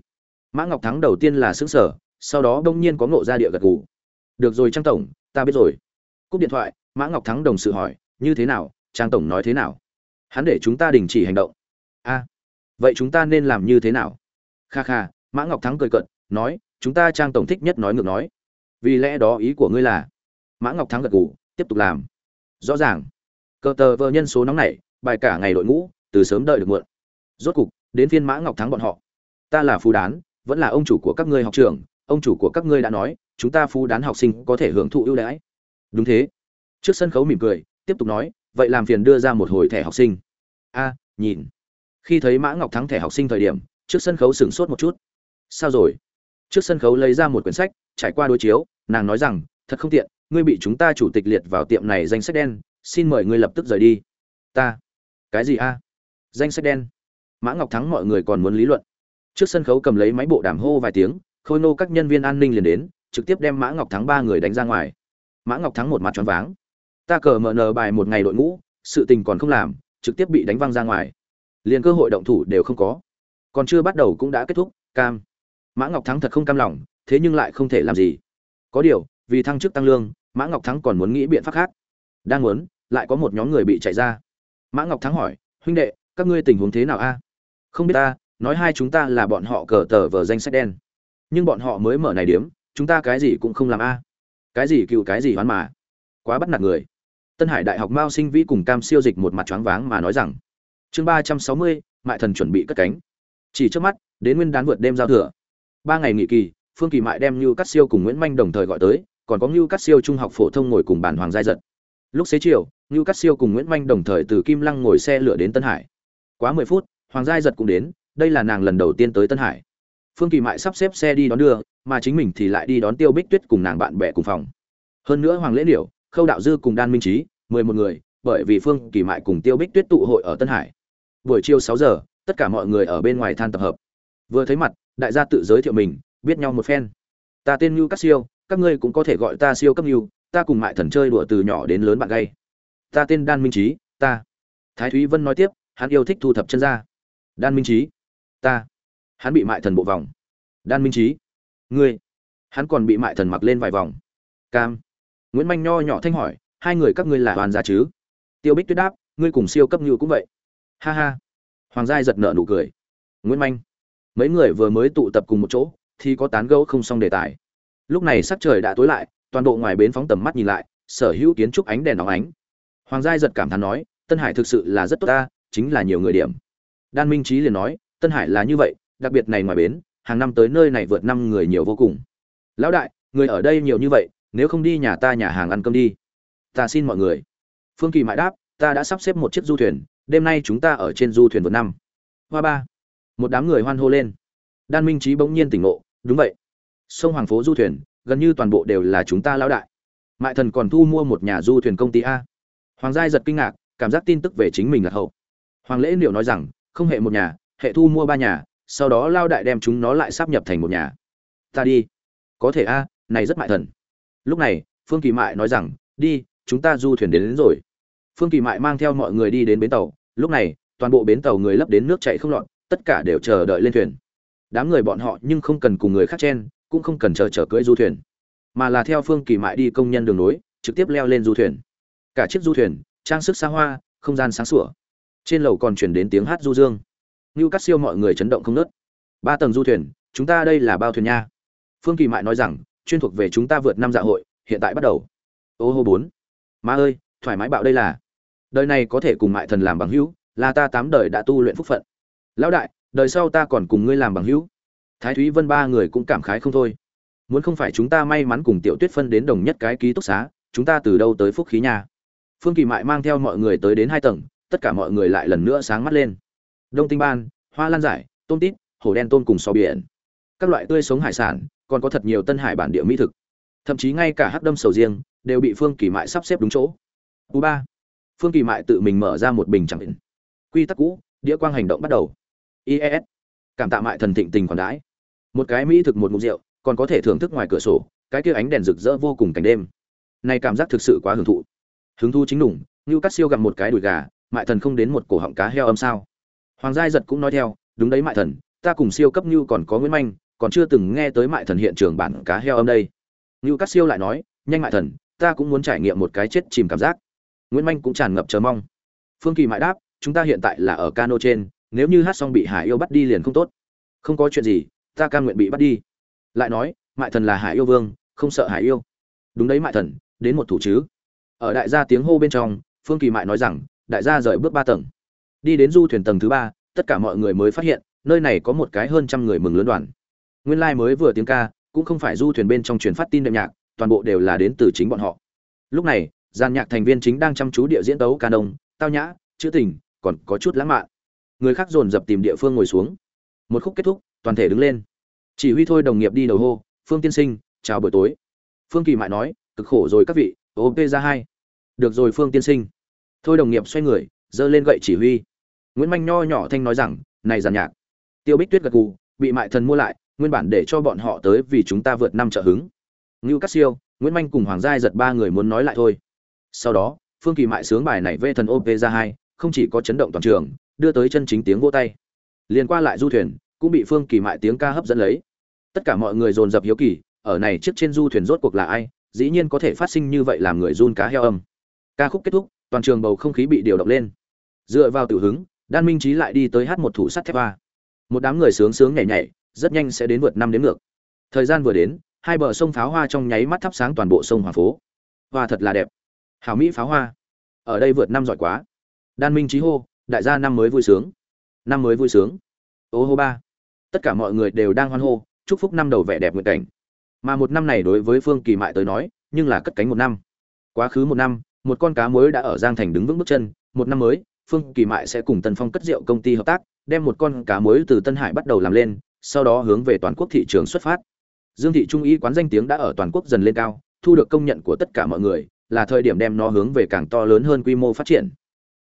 Mã ngọc thắng đầu tiên là xứng sở sau đó đông nhiên có ngộ ra địa gật gù. Được rồi trang tổng, ta biết rồi. Cúp điện thoại mã ngọc thắng đồng sự hỏi, như thế nào? Trang tổng nói thế nào? Hắn để chúng ta đình chỉ hành động. A, vậy chúng ta nên làm như thế nào? Kha kha, mã ngọc thắng cười cận nói, chúng ta trang tổng thích nhất nói ngược nói. Vì lẽ đó ý của ngươi là mã ngọc thắng gật gù, tiếp tục làm. Rõ ràng. Cờ tờ vợ nhân số nóng này bài cả ngày đội ngũ, từ sớm đợi được muộn. Rốt cục, đến phiên mã ngọc thắng bọn họ. Ta là phú đán, vẫn là ông chủ của các ngươi học trường, ông chủ của các ngươi đã nói, chúng ta phú đán học sinh có thể hưởng thụ ưu đãi. Đúng thế trước sân khấu mỉm cười, tiếp tục nói, vậy làm phiền đưa ra một hồi thẻ học sinh. A, nhìn. Khi thấy mã ngọc thắng thẻ học sinh thời điểm, trước sân khấu sửng sốt một chút. Sao rồi? Trước sân khấu lấy ra một quyển sách, trải qua đối chiếu, nàng nói rằng, thật không tiện, ngươi bị chúng ta chủ tịch liệt vào tiệm này danh sách đen, xin mời ngươi lập tức rời đi. Ta. Cái gì a? Danh sách đen. Mã ngọc thắng mọi người còn muốn lý luận. Trước sân khấu cầm lấy máy bộ đàm hô vài tiếng, khôi nô các nhân viên an ninh liền đến, trực tiếp đem mã ngọc thắng ba người đánh ra ngoài. Mã ngọc thắng một mặt choáng váng ta cờ mở nờ bài một ngày đội ngũ, sự tình còn không làm, trực tiếp bị đánh văng ra ngoài. Liền cơ hội động thủ đều không có. Còn chưa bắt đầu cũng đã kết thúc, cam. Mã ngọc thắng thật không cam lòng, thế nhưng lại không thể làm gì. Có điều, vì thăng chức tăng lương, mã ngọc thắng còn muốn nghĩ biện pháp khác. Đang muốn, lại có một nhóm người bị chạy ra. Mã ngọc thắng hỏi, huynh đệ, các ngươi tình huống thế nào a? Không biết ta, nói hai chúng ta là bọn họ cờ tờ vờ danh sách đen. Nhưng bọn họ mới mở này điếm, chúng ta cái gì cũng không làm a. Cái gì cựu cái gì hoán mà. Quá bắt nạt người tân hải đại học mao sinh vĩ cùng cam siêu dịch một mặt choáng váng mà nói rằng, chương ba trăm sáu mươi, mại thần chuẩn bị cất cánh. Chỉ trước mắt, đến nguyên đán vượt đêm giao thừa. Ba ngày nghỉ kỳ, phương kỳ mại đem Nưu Cát siêu cùng nguyễn Minh đồng thời gọi tới, còn có Nưu Cát siêu trung học phổ thông ngồi cùng bàn hoàng giai giật. Lúc xế chiều Nưu Cát siêu cùng nguyễn Minh đồng thời từ kim lăng ngồi xe lửa đến tân hải. Quá mười phút, hoàng giai giật cũng đến, đây là nàng lần đầu tiên tới tân hải. Phương kỳ mại sắp xếp xe đi đón đưa, mà chính mình thì lại đi đón tiêu bích tuyết cùng nàng bạn bè cùng phòng. Hơn nữa hoàng lễ điểu khâu đạo dư cùng đan minh trí, mười một người, bởi vì phương kỳ mại cùng tiêu bích tuyết tụ hội ở tân hải. Buổi chiều sáu giờ, tất cả mọi người ở bên ngoài than tập hợp. Vừa thấy mặt, đại gia tự giới thiệu mình, biết nhau một phen. Ta tên như các siêu, các ngươi cũng có thể gọi ta siêu cấp như ta cùng mại thần chơi đùa từ nhỏ đến lớn bạn gay. Ta tên đan minh trí, ta. Thái thúy vân nói tiếp, hắn yêu thích thu thập chân ra đan minh trí, ta. Hắn bị mại thần bộ vòng. Đan minh trí, ngươi. Hắn còn bị mại thần mặc lên vài vòng. Cam nguyễn manh nho nhỏ thanh hỏi, hai người các ngươi là hoàn gia chứ? Tiêu bích tuyết đáp, ngươi cùng siêu cấp như cũng vậy. Ha ha. Hoàng giai giật nợ nụ cười. Nguyễn manh, mấy người vừa mới tụ tập cùng một chỗ, thì có tán gẫu không xong đề tài. Lúc này sắc trời đã tối lại, toàn bộ ngoài bến phóng tầm mắt nhìn lại, sở hữu kiến trúc ánh đèn óng ánh. Hoàng giai giật cảm thán nói, tân hải thực sự là rất tốt ta, chính là nhiều người điểm. Đan minh trí liền nói, tân hải là như vậy, đặc biệt này ngoài bến, hàng năm tới nơi này vượt năm người nhiều vô cùng. Lão đại, người ở đây nhiều như vậy nếu không đi nhà ta nhà hàng ăn cơm đi. Ta xin mọi người. Phương kỳ mãi đáp, ta đã sắp xếp một chiếc du thuyền, đêm nay chúng ta ở trên du thuyền vượt năm. Hoa ba, một đám người hoan hô lên. Đan minh trí bỗng nhiên tỉnh ngộ, đúng vậy. Sông hoàng phố du thuyền, gần như toàn bộ đều là chúng ta lão đại. Mại thần còn thu mua một nhà du thuyền công ty a. Hoàng giai giật kinh ngạc, cảm giác tin tức về chính mình là hậu. Hoàng lễ liệu nói rằng, không hệ một nhà, hệ thu mua ba nhà, sau đó lao đại đem chúng nó lại sắp nhập thành một nhà. Ta đi. Có thể a, này rất mại thần lúc này phương kỳ mại nói rằng đi chúng ta du thuyền đến, đến rồi. Phương kỳ mại mang theo mọi người đi đến bến tàu. Lúc này toàn bộ bến tàu người lấp đến nước chạy không lọt tất cả đều chờ đợi lên thuyền. Đám người bọn họ nhưng không cần cùng người khác chen cũng không cần chờ chờ cưỡi du thuyền mà là theo phương kỳ mại đi công nhân đường nối trực tiếp leo lên du thuyền. Cả chiếc du thuyền trang sức xa hoa không gian sáng sủa. Trên lầu còn chuyển đến tiếng hát du dương. Như cắt siêu mọi người chấn động không nớt ba tầng du thuyền chúng ta đây là bao thuyền nha. Phương kỳ mại nói rằng chuyên thuộc về chúng ta vượt năm dạ hội, hiện tại bắt đầu. Ô hô bốn. Má ơi, thoải mái bạo đây là. Đời này có thể cùng mại thần làm bằng hữu, là ta tám đời đã tu luyện phúc phận. Lão đại, đời sau ta còn cùng ngươi làm bằng hữu. Thái thúy vân ba người cũng cảm khái không thôi. Muốn không phải chúng ta may mắn cùng tiểu tuyết phân đến đồng nhất cái ký túc xá, chúng ta từ đâu tới phúc khí nhà phương kỳ mại mang theo mọi người tới đến hai tầng, tất cả mọi người lại lần nữa sáng mắt lên. Đông tinh ban, hoa lan giải, tôm tít, hổ đen tôm cùng sò biển. Các loại tươi sống hải sản còn có thật nhiều tân hải bản địa mỹ thực. Thậm chí ngay cả hắc đâm sầu riêng đều bị phương kỳ mại sắp xếp đúng chỗ. U ba. Phương kỳ mại tự mình mở ra một bình chẳng định. Quy tắc cũ, đĩa quang hành động bắt đầu. Ies cảm tạ mại thần thịnh tình còn đãi. Một cái mỹ thực một mục rượu, còn có thể thưởng thức ngoài cửa sổ, cái kia ánh đèn rực rỡ vô cùng cảnh đêm. Này cảm giác thực sự quá hưởng thụ. Hứng thu chính đủng như cắt siêu gặm một cái đùi gà, mại thần không đến một cổ họng cá heo âm sao. Hoàng giai giật cũng nói theo, đúng đấy mại thần, ta cùng siêu cấp như còn có nguyễn manh còn chưa từng nghe tới mại thần hiện trường bản cá heo âm đây. Như Cát siêu lại nói, nhanh mại thần, ta cũng muốn trải nghiệm một cái chết chìm cảm giác. Nguyễn manh cũng tràn ngập chờ mong. Phương kỳ mại đáp, chúng ta hiện tại là ở cano trên, nếu như hát xong bị hải yêu bắt đi liền không tốt. Không có chuyện gì, ta cam nguyện bị bắt đi. Lại nói, mại thần là hải yêu vương, không sợ hải yêu. Đúng đấy mại thần, đến một thủ chứ. Ở đại gia tiếng hô bên trong, phương kỳ mại nói rằng, đại gia rời bước ba tầng. Đi đến du thuyền tầng thứ ba, tất cả mọi người mới phát hiện, nơi này có một cái hơn trăm người mừng lớn đoàn nguyên lai、like、mới vừa tiếng ca, cũng không phải du thuyền bên trong truyền phát tin đệm nhạc, toàn bộ đều là đến từ chính bọn họ. Lúc này gian nhạc thành viên chính đang chăm chú địa diễn tấu ca đông tao nhã, chữ tình, còn có chút lãng mạn. Người khác dồn dập tìm địa phương ngồi xuống. Một khúc kết thúc, toàn thể đứng lên. Chỉ huy thôi đồng nghiệp đi đầu hô, phương tiên sinh, chào buổi tối. Phương kỳ mại nói, cực khổ rồi các vị ok ra hai. Được rồi phương tiên sinh. Thôi đồng nghiệp xoay người, giơ lên gậy chỉ huy. Nguyễn manh nho nhỏ thanh nói rằng, này giàn nhạc. Tiêu bích tuyết gật gù, bị mại thần mua lại nguyên bản để cho bọn họ tới vì chúng ta vượt năm trợ hứng. Ngưu cát siêu, nguyễn manh cùng hoàng giai giật ba người muốn nói lại thôi. Sau đó, phương kỳ mại sướng bài này vê thần op ra hai, không chỉ có chấn động toàn trường, đưa tới chân chính tiếng vô tay. Liền qua lại du thuyền, cũng bị phương kỳ mại tiếng ca hấp dẫn lấy. Tất cả mọi người dồn dập hiếu kỳ, ở này trước trên du thuyền rốt cuộc là ai, dĩ nhiên có thể phát sinh như vậy làm người run cá heo âm. Ca khúc kết thúc, toàn trường bầu không khí bị điều động lên. Dựa vào tiểu hứng, đan minh trí lại đi tới hát một thủ sắt thép ba một đám người sướng sướng nhảy nhảy rất nhanh sẽ đến vượt năm đến ngược. Thời gian vừa đến, hai bờ sông pháo hoa trong nháy mắt thắp sáng toàn bộ sông hoàng phố. Hoa thật là đẹp. Hảo mỹ pháo hoa. Ở đây vượt năm giỏi quá. Đan minh trí hô, đại gia năm mới vui sướng. Năm mới vui sướng. Ô hô ba. Tất cả mọi người đều đang hoan hô, chúc phúc năm đầu vẻ đẹp nguyện cảnh. Mà một năm này đối với phương kỳ mại tới nói, nhưng là cất cánh một năm. Quá khứ một năm, một con cá mới đã ở giang thành đứng vững bước chân. Một năm mới, phương kỳ mại sẽ cùng tân phong cất rượu công ty hợp tác, đem một con cá mới từ tân hải bắt đầu làm lên sau đó hướng về toàn quốc thị trường xuất phát. Dương thị trung y quán danh tiếng đã ở toàn quốc dần lên cao, thu được công nhận của tất cả mọi người, là thời điểm đem nó hướng về càng to lớn hơn quy mô phát triển.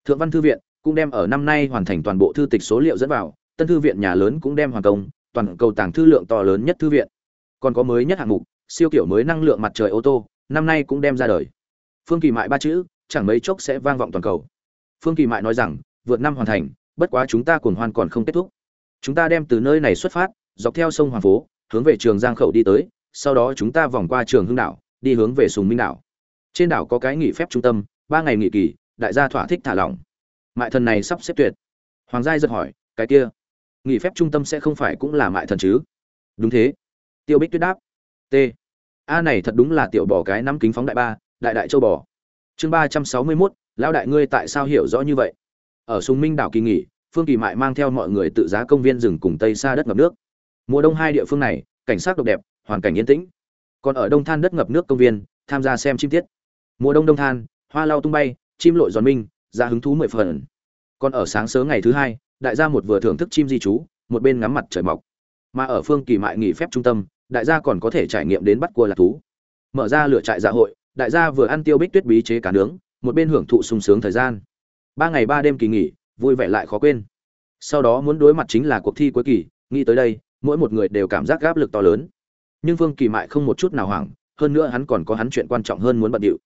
Thượng văn thư viện cũng đem ở năm nay hoàn thành toàn bộ thư tịch số liệu dẫn vào, tân thư viện nhà lớn cũng đem hoàn công, toàn cầu tàng thư lượng to lớn nhất thư viện. Còn có mới nhất hạng mục, siêu kiểu mới năng lượng mặt trời ô tô, năm nay cũng đem ra đời. Phương kỳ mại ba chữ, chẳng mấy chốc sẽ vang vọng toàn cầu. Phương kỳ mại nói rằng, vượt năm hoàn thành, bất quá chúng ta cuồng hoan còn không kết thúc chúng ta đem từ nơi này xuất phát, dọc theo sông hoàng phố, hướng về trường giang khẩu đi tới, sau đó chúng ta vòng qua trường hưng đảo, đi hướng về sùng minh đảo. Trên đảo có cái nghỉ phép trung tâm, ba ngày nghỉ kỳ, đại gia thỏa thích thả lỏng. Mại thần này sắp xếp tuyệt. Hoàng giai giật hỏi, cái kia, nghỉ phép trung tâm sẽ không phải cũng là mại thần chứ? Đúng thế. Tiêu bích tuyết đáp, t. A này thật đúng là tiểu bỏ cái năm kính phóng đại ba, đại đại châu bò. Chương ba trăm sáu mươi mốt, lão đại ngươi tại sao hiểu rõ như vậy? Ở sùng minh đảo kỳ nghỉ phương kỳ mại mang theo mọi người tự giá công viên rừng cùng tây xa đất ngập nước. Mùa đông hai địa phương này, cảnh sát độc đẹp, hoàn cảnh yên tĩnh. Còn ở đông than đất ngập nước công viên, tham gia xem chim tiết. Mùa đông đông than, hoa lau tung bay, chim lội giòn minh ra hứng thú mười phần. Còn ở sáng sớm ngày thứ hai, đại gia một vừa thưởng thức chim di trú một bên ngắm mặt trời mọc. Mà ở phương kỳ mại nghỉ phép trung tâm, đại gia còn có thể trải nghiệm đến bắt cua lạc thú. Mở ra lửa trại dạ hội, đại gia vừa ăn tiêu bích tuyết bí chế cá nướng, một bên hưởng thụ sung sướng thời gian. Ba ngày ba đêm kỳ nghỉ vui vẻ lại khó quên. Sau đó muốn đối mặt chính là cuộc thi cuối kỳ, nghĩ tới đây, mỗi một người đều cảm giác áp lực to lớn. Nhưng phương kỳ mại không một chút nào hoảng, hơn nữa hắn còn có hắn chuyện quan trọng hơn muốn bận điệu.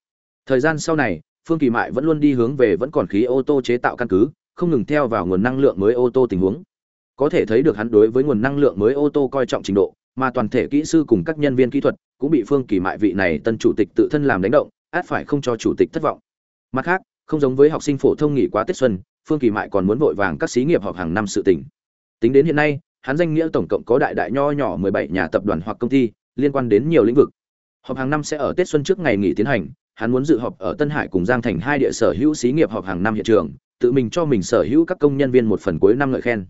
Thời gian sau này phương kỳ mại vẫn luôn đi hướng về vẫn còn khí ô tô chế tạo căn cứ, không ngừng theo vào nguồn năng lượng mới ô tô tình huống. Có thể thấy được hắn đối với nguồn năng lượng mới ô tô coi trọng trình độ, mà toàn thể kỹ sư cùng các nhân viên kỹ thuật cũng bị phương kỳ mại vị này tân chủ tịch tự thân làm đánh động, át phải không cho chủ tịch thất vọng. Mặt khác, không giống với học sinh phổ thông nghỉ quá tết xuân phương kỳ mại còn muốn vội vàng các xí nghiệp họp hàng năm sự tỉnh tính đến hiện nay, hắn danh nghĩa tổng cộng có đại đại nho nhỏ 17 nhà tập đoàn hoặc công ty, liên quan đến nhiều lĩnh vực. Họp hàng năm sẽ ở tết xuân trước ngày nghỉ tiến hành, hắn muốn dự họp ở tân hải cùng giang thành hai địa sở hữu xí nghiệp họp hàng năm hiện trường, tự mình cho mình sở hữu các công nhân viên một phần cuối năm ngợi khen.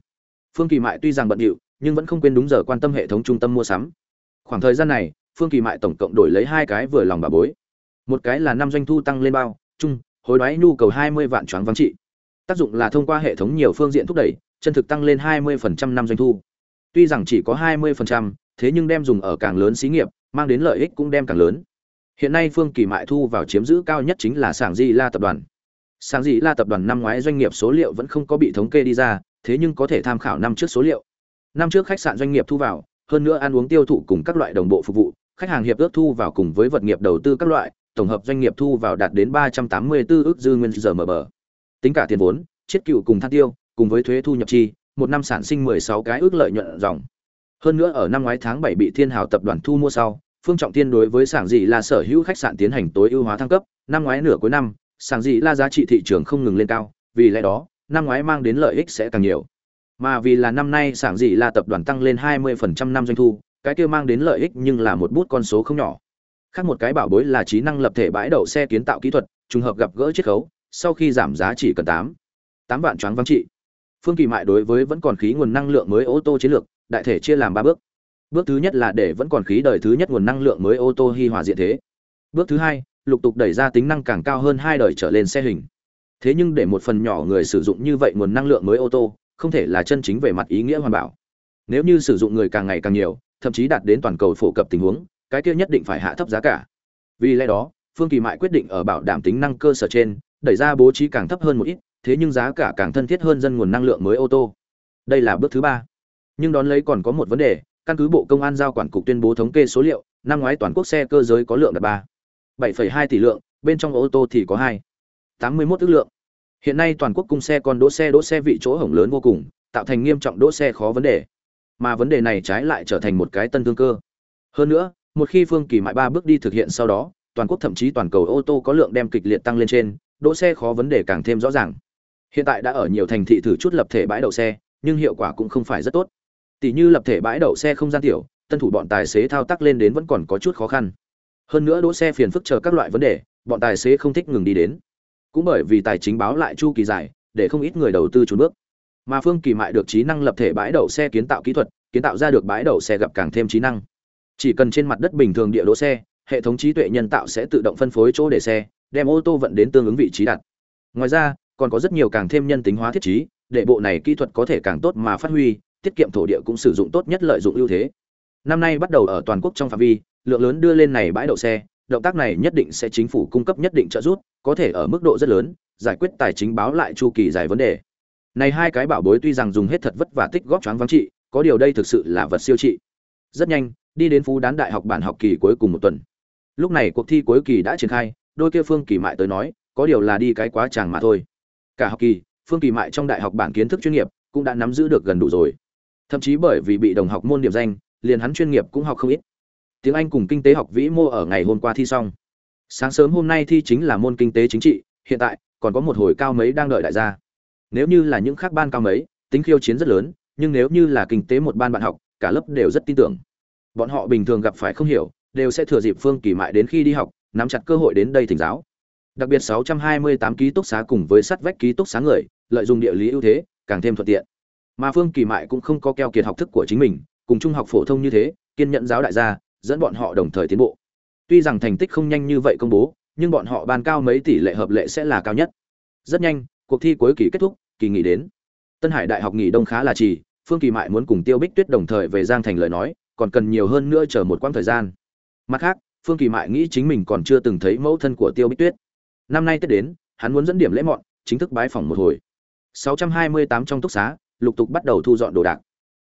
Phương kỳ mại tuy rằng bận điệu, nhưng vẫn không quên đúng giờ quan tâm hệ thống trung tâm mua sắm. Khoảng thời gian này, phương kỳ mại tổng cộng đổi lấy hai cái vừa lòng bà bối. Một cái là năm doanh thu tăng lên bao, chung, hối đoái nhu cầu 20 vạn choáng vắng trị tác dụng là thông qua hệ thống nhiều phương diện thúc đẩy chân thực tăng lên 20% năm doanh thu. Tuy rằng chỉ có 20%, thế nhưng đem dùng ở càng lớn xí nghiệp mang đến lợi ích cũng đem càng lớn. Hiện nay phương kỳ mại thu vào chiếm giữ cao nhất chính là sảng di la tập đoàn. Sảng di la tập đoàn năm ngoái doanh nghiệp số liệu vẫn không có bị thống kê đi ra thế nhưng có thể tham khảo năm trước số liệu. Năm trước khách sạn doanh nghiệp thu vào hơn nữa ăn uống tiêu thụ cùng các loại đồng bộ phục vụ khách hàng hiệp ước thu vào cùng với vật nghiệp đầu tư các loại tổng hợp doanh nghiệp thu vào đạt đến 384 ước dư nguyên giờ mở bờ tính cả tiền vốn, chiết cựu cùng than tiêu, cùng với thuế thu nhập chi, một năm sản sinh 16 cái ước lợi nhuận dòng. Hơn nữa ở năm ngoái tháng 7 bị thiên hào tập đoàn thu mua sau, phương trọng tiên đối với sảng dị là sở hữu khách sạn tiến hành tối ưu hóa thăng cấp, năm ngoái nửa cuối năm, sảng dị là giá trị thị trường không ngừng lên cao, vì lẽ đó, năm ngoái mang đến lợi ích sẽ càng nhiều. Mà vì là năm nay sảng dị là tập đoàn tăng lên 20% năm doanh thu, cái kia mang đến lợi ích nhưng là một bút con số không nhỏ. Khác một cái bảo bối là trí năng lập thể bãi đậu xe kiến tạo kỹ thuật, trùng hợp gặp gỡ chiết khấu sau khi giảm giá chỉ cần tám tám vạn choáng vắng trị. Phương kỳ mại đối với vẫn còn khí nguồn năng lượng mới ô tô chiến lược, đại thể chia làm ba bước. Bước thứ nhất là để vẫn còn khí đời thứ nhất nguồn năng lượng mới ô tô hi hòa diện thế. Bước thứ hai, lục tục đẩy ra tính năng càng cao hơn hai đời trở lên xe hình. Thế nhưng để một phần nhỏ người sử dụng như vậy nguồn năng lượng mới ô tô, không thể là chân chính về mặt ý nghĩa hoàn bảo. Nếu như sử dụng người càng ngày càng nhiều, thậm chí đạt đến toàn cầu phổ cập tình huống, cái kia nhất định phải hạ thấp giá cả. Vì lẽ đó, phương kỳ mại quyết định ở bảo đảm tính năng cơ sở trên đẩy ra bố trí càng thấp hơn một ít, thế nhưng giá cả càng thân thiết hơn dân nguồn năng lượng mới ô tô. Đây là bước thứ ba. Nhưng đón lấy còn có một vấn đề, căn cứ bộ công an giao quản cục tuyên bố thống kê số liệu, năm ngoái toàn quốc xe cơ giới có lượng đạt ba, bảy hai tỷ lượng, bên trong ô tô thì có hai, tám mươi 81 ước lượng. Hiện nay toàn quốc cung xe còn đỗ xe đỗ xe vị chỗ hổng lớn vô cùng, tạo thành nghiêm trọng đỗ xe khó vấn đề. Mà vấn đề này trái lại trở thành một cái tân thương cơ. Hơn nữa, một khi phương kỳ mại ba bước đi thực hiện sau đó, toàn quốc thậm chí toàn cầu ô tô có lượng đem kịch liệt tăng lên trên đỗ xe khó vấn đề càng thêm rõ ràng. Hiện tại đã ở nhiều thành thị thử chút lập thể bãi đậu xe, nhưng hiệu quả cũng không phải rất tốt. Tỷ như lập thể bãi đậu xe không gian tiểu, tân thủ bọn tài xế thao tác lên đến vẫn còn có chút khó khăn. Hơn nữa đỗ xe phiền phức chờ các loại vấn đề, bọn tài xế không thích ngừng đi đến. Cũng bởi vì tài chính báo lại chu kỳ dài, để không ít người đầu tư trốn bước. Mà phương kỳ mại được trí năng lập thể bãi đậu xe kiến tạo kỹ thuật, kiến tạo ra được bãi đậu xe gặp càng thêm trí năng. Chỉ cần trên mặt đất bình thường địa đỗ xe, hệ thống trí tuệ nhân tạo sẽ tự động phân phối chỗ để xe đem ô tô vận đến tương ứng vị trí đặt. Ngoài ra, còn có rất nhiều càng thêm nhân tính hóa thiết trí, để bộ này kỹ thuật có thể càng tốt mà phát huy, tiết kiệm thổ địa cũng sử dụng tốt nhất lợi dụng ưu thế. Năm nay bắt đầu ở toàn quốc trong phạm vi, lượng lớn đưa lên này bãi đậu xe, động tác này nhất định sẽ chính phủ cung cấp nhất định trợ giúp, có thể ở mức độ rất lớn, giải quyết tài chính báo lại chu kỳ dài vấn đề. Này hai cái bảo bối tuy rằng dùng hết thật vất vả tích góp choáng vắng trị, có điều đây thực sự là vật siêu trị. Rất nhanh, đi đến phú đán đại học bản học kỳ cuối cùng một tuần. Lúc này cuộc thi cuối kỳ đã triển khai đôi kia phương kỳ mại tới nói, có điều là đi cái quá chàng mà thôi. Cả học kỳ, phương kỳ mại trong đại học bản kiến thức chuyên nghiệp cũng đã nắm giữ được gần đủ rồi. Thậm chí bởi vì bị đồng học môn điểm danh, liền hắn chuyên nghiệp cũng học không ít. Tiếng anh cùng kinh tế học vĩ mô ở ngày hôm qua thi xong. Sáng sớm hôm nay thi chính là môn kinh tế chính trị, hiện tại còn có một hồi cao mấy đang đợi đại gia. Nếu như là những khác ban cao mấy, tính khiêu chiến rất lớn, nhưng nếu như là kinh tế một ban bạn học, cả lớp đều rất tin tưởng. Bọn họ bình thường gặp phải không hiểu, đều sẽ thừa dịp phương kỳ mại đến khi đi học nắm chặt cơ hội đến đây thỉnh giáo. Đặc biệt 628 ký túc xá cùng với sắt vách ký túc xá người, lợi dụng địa lý ưu thế, càng thêm thuận tiện. Mà phương kỳ mại cũng không có keo kiệt học thức của chính mình, cùng trung học phổ thông như thế, kiên nhẫn giáo đại gia, dẫn bọn họ đồng thời tiến bộ. Tuy rằng thành tích không nhanh như vậy công bố, nhưng bọn họ ban cao mấy tỷ lệ hợp lệ sẽ là cao nhất. Rất nhanh, cuộc thi cuối kỳ kết thúc, kỳ nghỉ đến. Tân hải đại học nghỉ đông khá là trì, phương kỳ mại muốn cùng tiêu bích tuyết đồng thời về giang thành lời nói, còn cần nhiều hơn nữa chờ một quãng thời gian. Mặt khác phương kỳ mại nghĩ chính mình còn chưa từng thấy mẫu thân của tiêu bích tuyết. Năm nay tết đến, hắn muốn dẫn điểm lễ mọn, chính thức bái phỏng một hồi. 628 trong túc xá, lục tục bắt đầu thu dọn đồ đạc.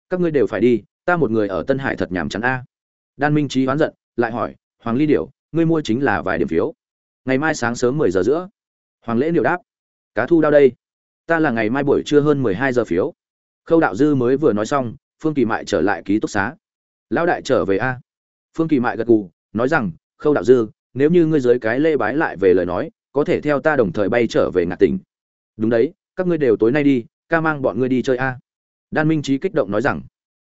Các ngươi đều phải đi, ta một người ở tân hải thật nhàm chán a. Đan minh trí oán giận, lại hỏi, hoàng ly điểu, ngươi mua chính là vài điểm phiếu? Ngày mai sáng sớm 10 giờ giữa. Hoàng lễ điệu đáp, cá thu đao đây. Ta là ngày mai buổi trưa hơn 12 giờ phiếu. Khâu đạo dư mới vừa nói xong, phương kỳ mại trở lại ký túc xá. Lão đại trở về a. Phương kỳ mại gật gù nói rằng, khâu đạo dư, nếu như ngươi dưới cái lê bái lại về lời nói, có thể theo ta đồng thời bay trở về ngạt tỉnh. Đúng đấy, các ngươi đều tối nay đi, ca mang bọn ngươi đi chơi a. Đan minh trí kích động nói rằng.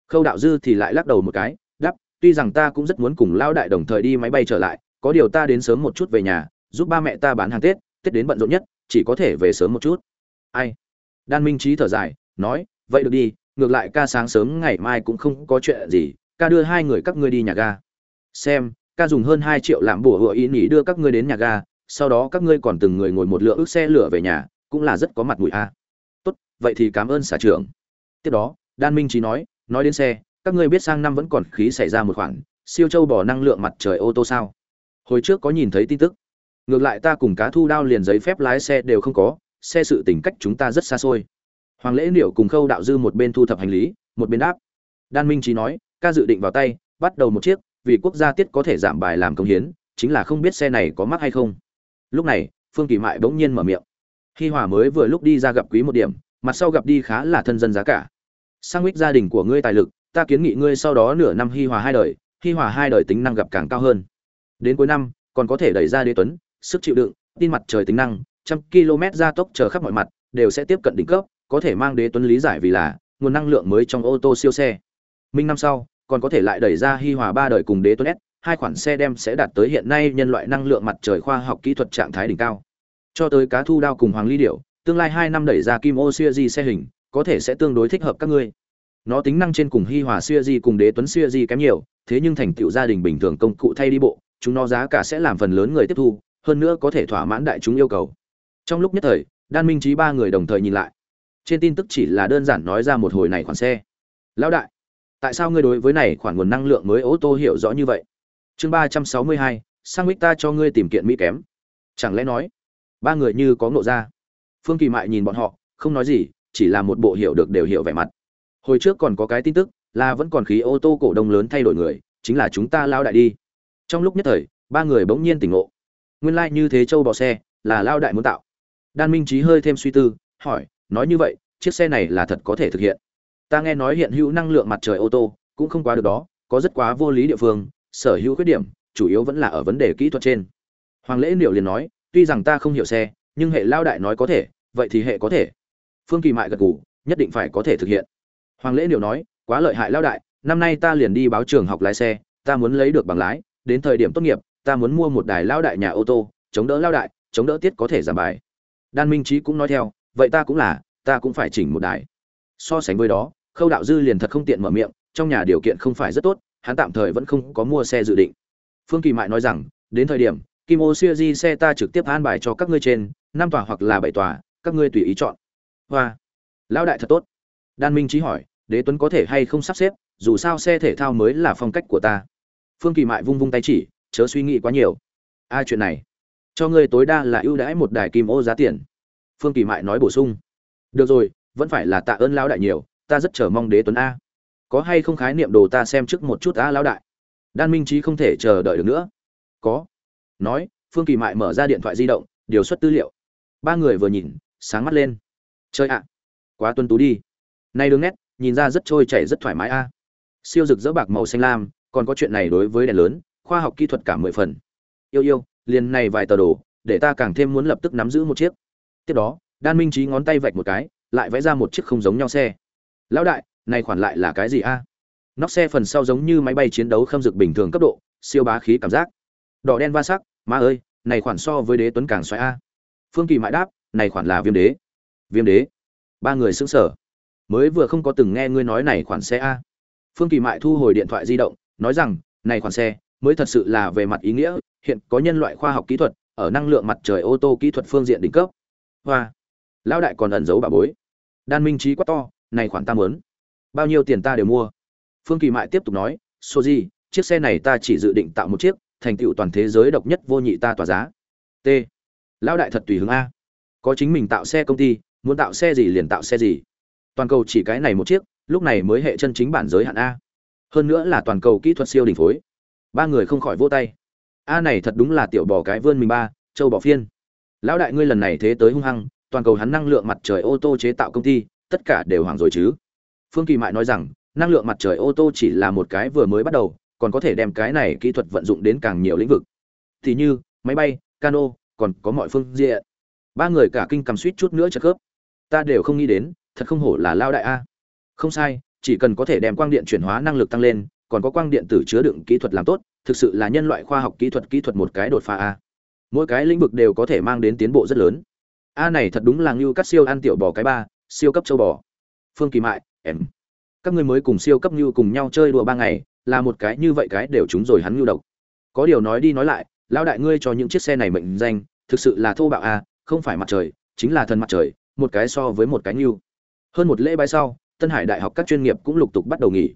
Khâu đạo dư thì lại lắc đầu một cái đắp tuy rằng ta cũng rất muốn cùng lao đại đồng thời đi máy bay trở lại, có điều ta đến sớm một chút về nhà, giúp ba mẹ ta bán hàng tết tết đến bận rộn nhất, chỉ có thể về sớm một chút. Ai? Đan minh trí thở dài, nói, vậy được đi, ngược lại ca sáng sớm ngày mai cũng không có chuyện gì, ca đưa hai người các ngươi đi nhà ga. Xem ca dùng hơn hai triệu làm bùa hựa ý nghỉ đưa các ngươi đến nhà ga, sau đó các ngươi còn từng người ngồi một lượng ước xe lửa về nhà, cũng là rất có mặt mũi a. Tốt, vậy thì cảm ơn xã trưởng. Tiếp đó, đan minh trí nói nói đến xe, các ngươi biết sang năm vẫn còn khí xảy ra một khoản, siêu châu bỏ năng lượng mặt trời ô tô sao? Hồi trước có nhìn thấy tin tức. Ngược lại ta cùng cá thu đao liền giấy phép lái xe đều không có, xe sự tình cách chúng ta rất xa xôi. Hoàng lễ liệu cùng khâu đạo dư một bên thu thập hành lý, một bên đáp. Đan minh trí nói, ca dự định vào tay, bắt đầu một chiếc vì quốc gia tiết có thể giảm bài làm công hiến, chính là không biết xe này có mắc hay không. Lúc này, phương kỳ mại bỗng nhiên mở miệng. Hi hòa mới vừa lúc đi ra gặp quý một điểm, mặt sau gặp đi khá là thân dân giá cả. Sang ích gia đình của ngươi tài lực, ta kiến nghị ngươi sau đó nửa năm hi hòa hai đời, hi hòa hai đời tính năng gặp càng cao hơn. Đến cuối năm, còn có thể đẩy ra đế tuấn, sức chịu đựng, tin mặt trời tính năng, trăm km gia tốc chờ khắp mọi mặt, đều sẽ tiếp cận đỉnh cấp, có thể mang đế tuấn lý giải vì là, nguồn năng lượng mới trong ô tô siêu xe. Minh năm sau còn có thể lại đẩy ra hi hòa ba đời cùng đế tuấn s, hai khoản xe đem sẽ đạt tới hiện nay nhân loại năng lượng mặt trời khoa học kỹ thuật trạng thái đỉnh cao. Cho tới cá thu đao cùng hoàng ly điệu tương lai hai năm đẩy ra kim ô siêu di xe hình, có thể sẽ tương đối thích hợp các ngươi. Nó tính năng trên cùng hi hòa siêu di cùng đế tuấn siêu di kém nhiều, thế nhưng thành tựu gia đình bình thường công cụ thay đi bộ, chúng nó giá cả sẽ làm phần lớn người tiếp thu, hơn nữa có thể thỏa mãn đại chúng yêu cầu. Trong lúc nhất thời, đan minh trí ba người đồng thời nhìn lại. Trên tin tức chỉ là đơn giản nói ra một hồi này khoản xe. Lão đại tại sao ngươi đối với này khoản nguồn năng lượng mới ô tô hiểu rõ như vậy? Chương ba trăm sáu mươi hai, sang mít ta cho ngươi tìm kiện mỹ kém. Chẳng lẽ nói, ba người như có ngộ ra? Phương kỳ mại nhìn bọn họ, không nói gì, chỉ là một bộ hiểu được đều hiểu vẻ mặt. Hồi trước còn có cái tin tức, là vẫn còn khí ô tô cổ đông lớn thay đổi người, chính là chúng ta lao đại đi. Trong lúc nhất thời, ba người bỗng nhiên tỉnh ngộ. Nguyên lai、like、như thế châu bò xe, là lao đại muốn tạo. Đan minh trí hơi thêm suy tư, hỏi, nói như vậy, chiếc xe này là thật có thể thực hiện ta nghe nói hiện hữu năng lượng mặt trời ô tô, cũng không quá được đó, có rất quá vô lý địa phương, sở hữu khuyết điểm, chủ yếu vẫn là ở vấn đề kỹ thuật trên. Hoàng lễ liệu liền nói, tuy rằng ta không hiểu xe, nhưng hệ lao đại nói có thể, vậy thì hệ có thể. Phương kỳ mại gật gù, nhất định phải có thể thực hiện. Hoàng lễ liệu nói, quá lợi hại lao đại, năm nay ta liền đi báo trường học lái xe, ta muốn lấy được bằng lái, đến thời điểm tốt nghiệp, ta muốn mua một đài lao đại nhà ô tô, chống đỡ lao đại, chống đỡ tiết có thể giảm bài. Đan minh trí cũng nói theo, vậy ta cũng là, ta cũng phải chỉnh một đài so sánh với đó, khâu đạo dư liền thật không tiện mở miệng, trong nhà điều kiện không phải rất tốt, hắn tạm thời vẫn không có mua xe dự định. Phương kỳ mại nói rằng, đến thời điểm, kim ô siêu di xe ta trực tiếp an bài cho các ngươi trên, năm tòa hoặc là bảy tòa, các ngươi tùy ý chọn. Hoa. Lão đại thật tốt. Đan minh trí hỏi, đế tuấn có thể hay không sắp xếp, dù sao xe thể thao mới là phong cách của ta. Phương kỳ mại vung vung tay chỉ, chớ suy nghĩ quá nhiều. Ai chuyện này, cho ngươi tối đa là ưu đãi một đài kim ô giá tiền. Phương kỳ mại nói bổ sung. Được rồi vẫn phải là tạ ơn lão đại nhiều, ta rất chờ mong đế tuấn a. Có hay không khái niệm đồ ta xem trước một chút a lão đại? Đan minh trí không thể chờ đợi được nữa. Có. Nói, phương kỳ mại mở ra điện thoại di động, điều xuất tư liệu. Ba người vừa nhìn, sáng mắt lên. Chơi ạ. Quá tuân tú đi. Nay đường nét, nhìn ra rất trôi chảy rất thoải mái a. Siêu rực rỡ bạc màu xanh lam, còn có chuyện này đối với đèn lớn, khoa học kỹ thuật cả mười phần. Yêu yêu, liền này vài tờ đồ, để ta càng thêm muốn lập tức nắm giữ một chiếc. Tiếp đó, đan minh trí ngón tay vạch một cái lại vẽ ra một chiếc không giống nhau xe. Lão đại, này khoản lại là cái gì a? Nóc xe phần sau giống như máy bay chiến đấu khâm dực bình thường cấp độ, siêu bá khí cảm giác. Đỏ đen va sắc, má ơi, này khoản so với đế tuấn càng xoáy a. Phương kỳ mãi đáp, này khoản là viêm đế. Viêm đế. Ba người sững sờ. Mới vừa không có từng nghe ngươi nói này khoản xe a. Phương kỳ mại thu hồi điện thoại di động, nói rằng, này khoản xe mới thật sự là về mặt ý nghĩa, hiện có nhân loại khoa học kỹ thuật, ở năng lượng mặt trời ô tô kỹ thuật phương diện đỉnh cấp. Hoa. Lão đại còn ẩn giấu bà bối đan minh trí quá to, này khoản ta mớn bao nhiêu tiền ta đều mua. Phương kỳ mại tiếp tục nói số gì chiếc xe này ta chỉ dự định tạo một chiếc, thành tựu toàn thế giới độc nhất vô nhị ta tỏa giá. T. Lão đại thật tùy hướng a. Có chính mình tạo xe công ty, muốn tạo xe gì liền tạo xe gì. Toàn cầu chỉ cái này một chiếc, lúc này mới hệ chân chính bản giới hạn a. Hơn nữa là toàn cầu kỹ thuật siêu đỉnh phối. Ba người không khỏi vỗ tay. A này thật đúng là tiểu bò cái vươn mình ba, châu bò phiên. Lão đại ngươi lần này thế tới hung hăng toàn cầu hắn năng lượng mặt trời ô tô chế tạo công ty, tất cả đều hoàng rồi chứ. Phương kỳ mại nói rằng, năng lượng mặt trời ô tô chỉ là một cái vừa mới bắt đầu, còn có thể đem cái này kỹ thuật vận dụng đến càng nhiều lĩnh vực. Thì như, máy bay, cano, còn có mọi phương diện. Ba người cả kinh cầm suýt chút nữa chật khớp. Ta đều không nghĩ đến, thật không hổ là lao đại a. Không sai, chỉ cần có thể đem quang điện chuyển hóa năng lực tăng lên, còn có quang điện tử chứa đựng kỹ thuật làm tốt, thực sự là nhân loại khoa học kỹ thuật kỹ thuật một cái đột phá a. Mỗi cái lĩnh vực đều có thể mang đến tiến bộ rất lớn a này thật đúng là ngưu cắt siêu ăn tiểu bò cái ba, siêu cấp châu bò. Phương kỳ mại, em. Các ngươi mới cùng siêu cấp ngưu cùng nhau chơi đùa ba ngày, là một cái như vậy cái đều chúng rồi hắn ngưu độc. Có điều nói đi nói lại lao đại ngươi cho những chiếc xe này mệnh danh, thực sự là thô bạo a, không phải mặt trời, chính là thần mặt trời, một cái so với một cái ngưu. Hơn một lễ bay sau, tân hải đại học các chuyên nghiệp cũng lục tục bắt đầu nghỉ.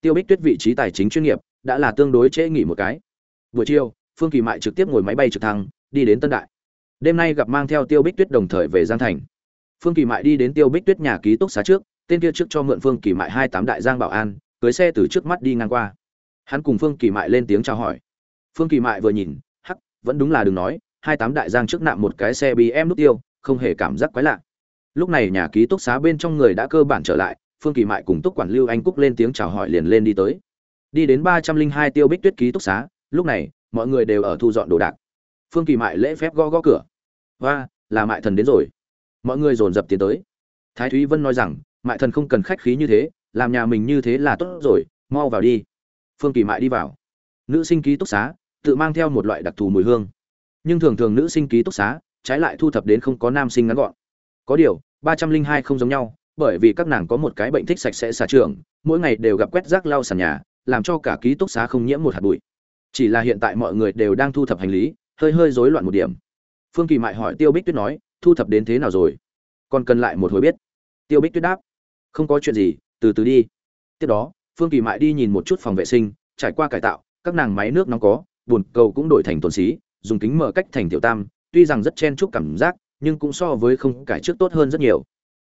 Tiêu bích tuyết vị trí tài chính chuyên nghiệp, đã là tương đối trễ nghỉ một cái. Buổi chiều, phương kỳ mại trực tiếp ngồi máy bay trực thăng, đi đến tân đại đêm nay gặp mang theo tiêu bích tuyết đồng thời về giang thành. Phương kỳ mại đi đến tiêu bích tuyết nhà ký túc xá trước, tên kia trước cho mượn phương kỳ mại hai tám đại giang bảo an, cưới xe từ trước mắt đi ngang qua. Hắn cùng phương kỳ mại lên tiếng chào hỏi. Phương kỳ mại vừa nhìn, hắc, vẫn đúng là đừng nói, hai tám đại giang trước nạm một cái xe bị em nút tiêu, không hề cảm giác quái lạ. Lúc này nhà ký túc xá bên trong người đã cơ bản trở lại, phương kỳ mại cùng túc quản lưu anh cúc lên tiếng chào hỏi liền lên đi tới. Đi đến ba trăm linh hai tiêu bích tuyết ký túc xá, lúc này, mọi người đều ở thu dọn đồ đạc phương kỳ mại lễ phép gõ gõ cửa. Và là mại thần đến rồi. Mọi người dồn dập tiến tới. Thái thúy vân nói rằng, mại thần không cần khách khí như thế, làm nhà mình như thế là tốt rồi, mau vào đi. Phương kỳ mại đi vào. Nữ sinh ký túc xá, tự mang theo một loại đặc thù mùi hương. Nhưng thường thường nữ sinh ký túc xá, trái lại thu thập đến không có nam sinh ngắn gọn. Có điều, ba trăm linh hai không giống nhau, bởi vì các nàng có một cái bệnh thích sạch sẽ xả trường, mỗi ngày đều gặp quét rác lau sàn nhà, làm cho cả ký túc xá không nhiễm một hạt bụi. Chỉ là hiện tại mọi người đều đang thu thập hành lý hơi hơi rối loạn một điểm. Phương kỳ mại hỏi tiêu bích tuyết nói, thu thập đến thế nào rồi? Còn cần lại một hồi biết. Tiêu bích tuyết đáp, không có chuyện gì, từ từ đi. Tiếp đó, phương kỳ mại đi nhìn một chút phòng vệ sinh, trải qua cải tạo, các nàng máy nước nóng có bồn cầu cũng đổi thành tuần xí, dùng kính mở cách thành tiểu tam, tuy rằng rất chen chúc cảm giác, nhưng cũng so với không cải trước tốt hơn rất nhiều.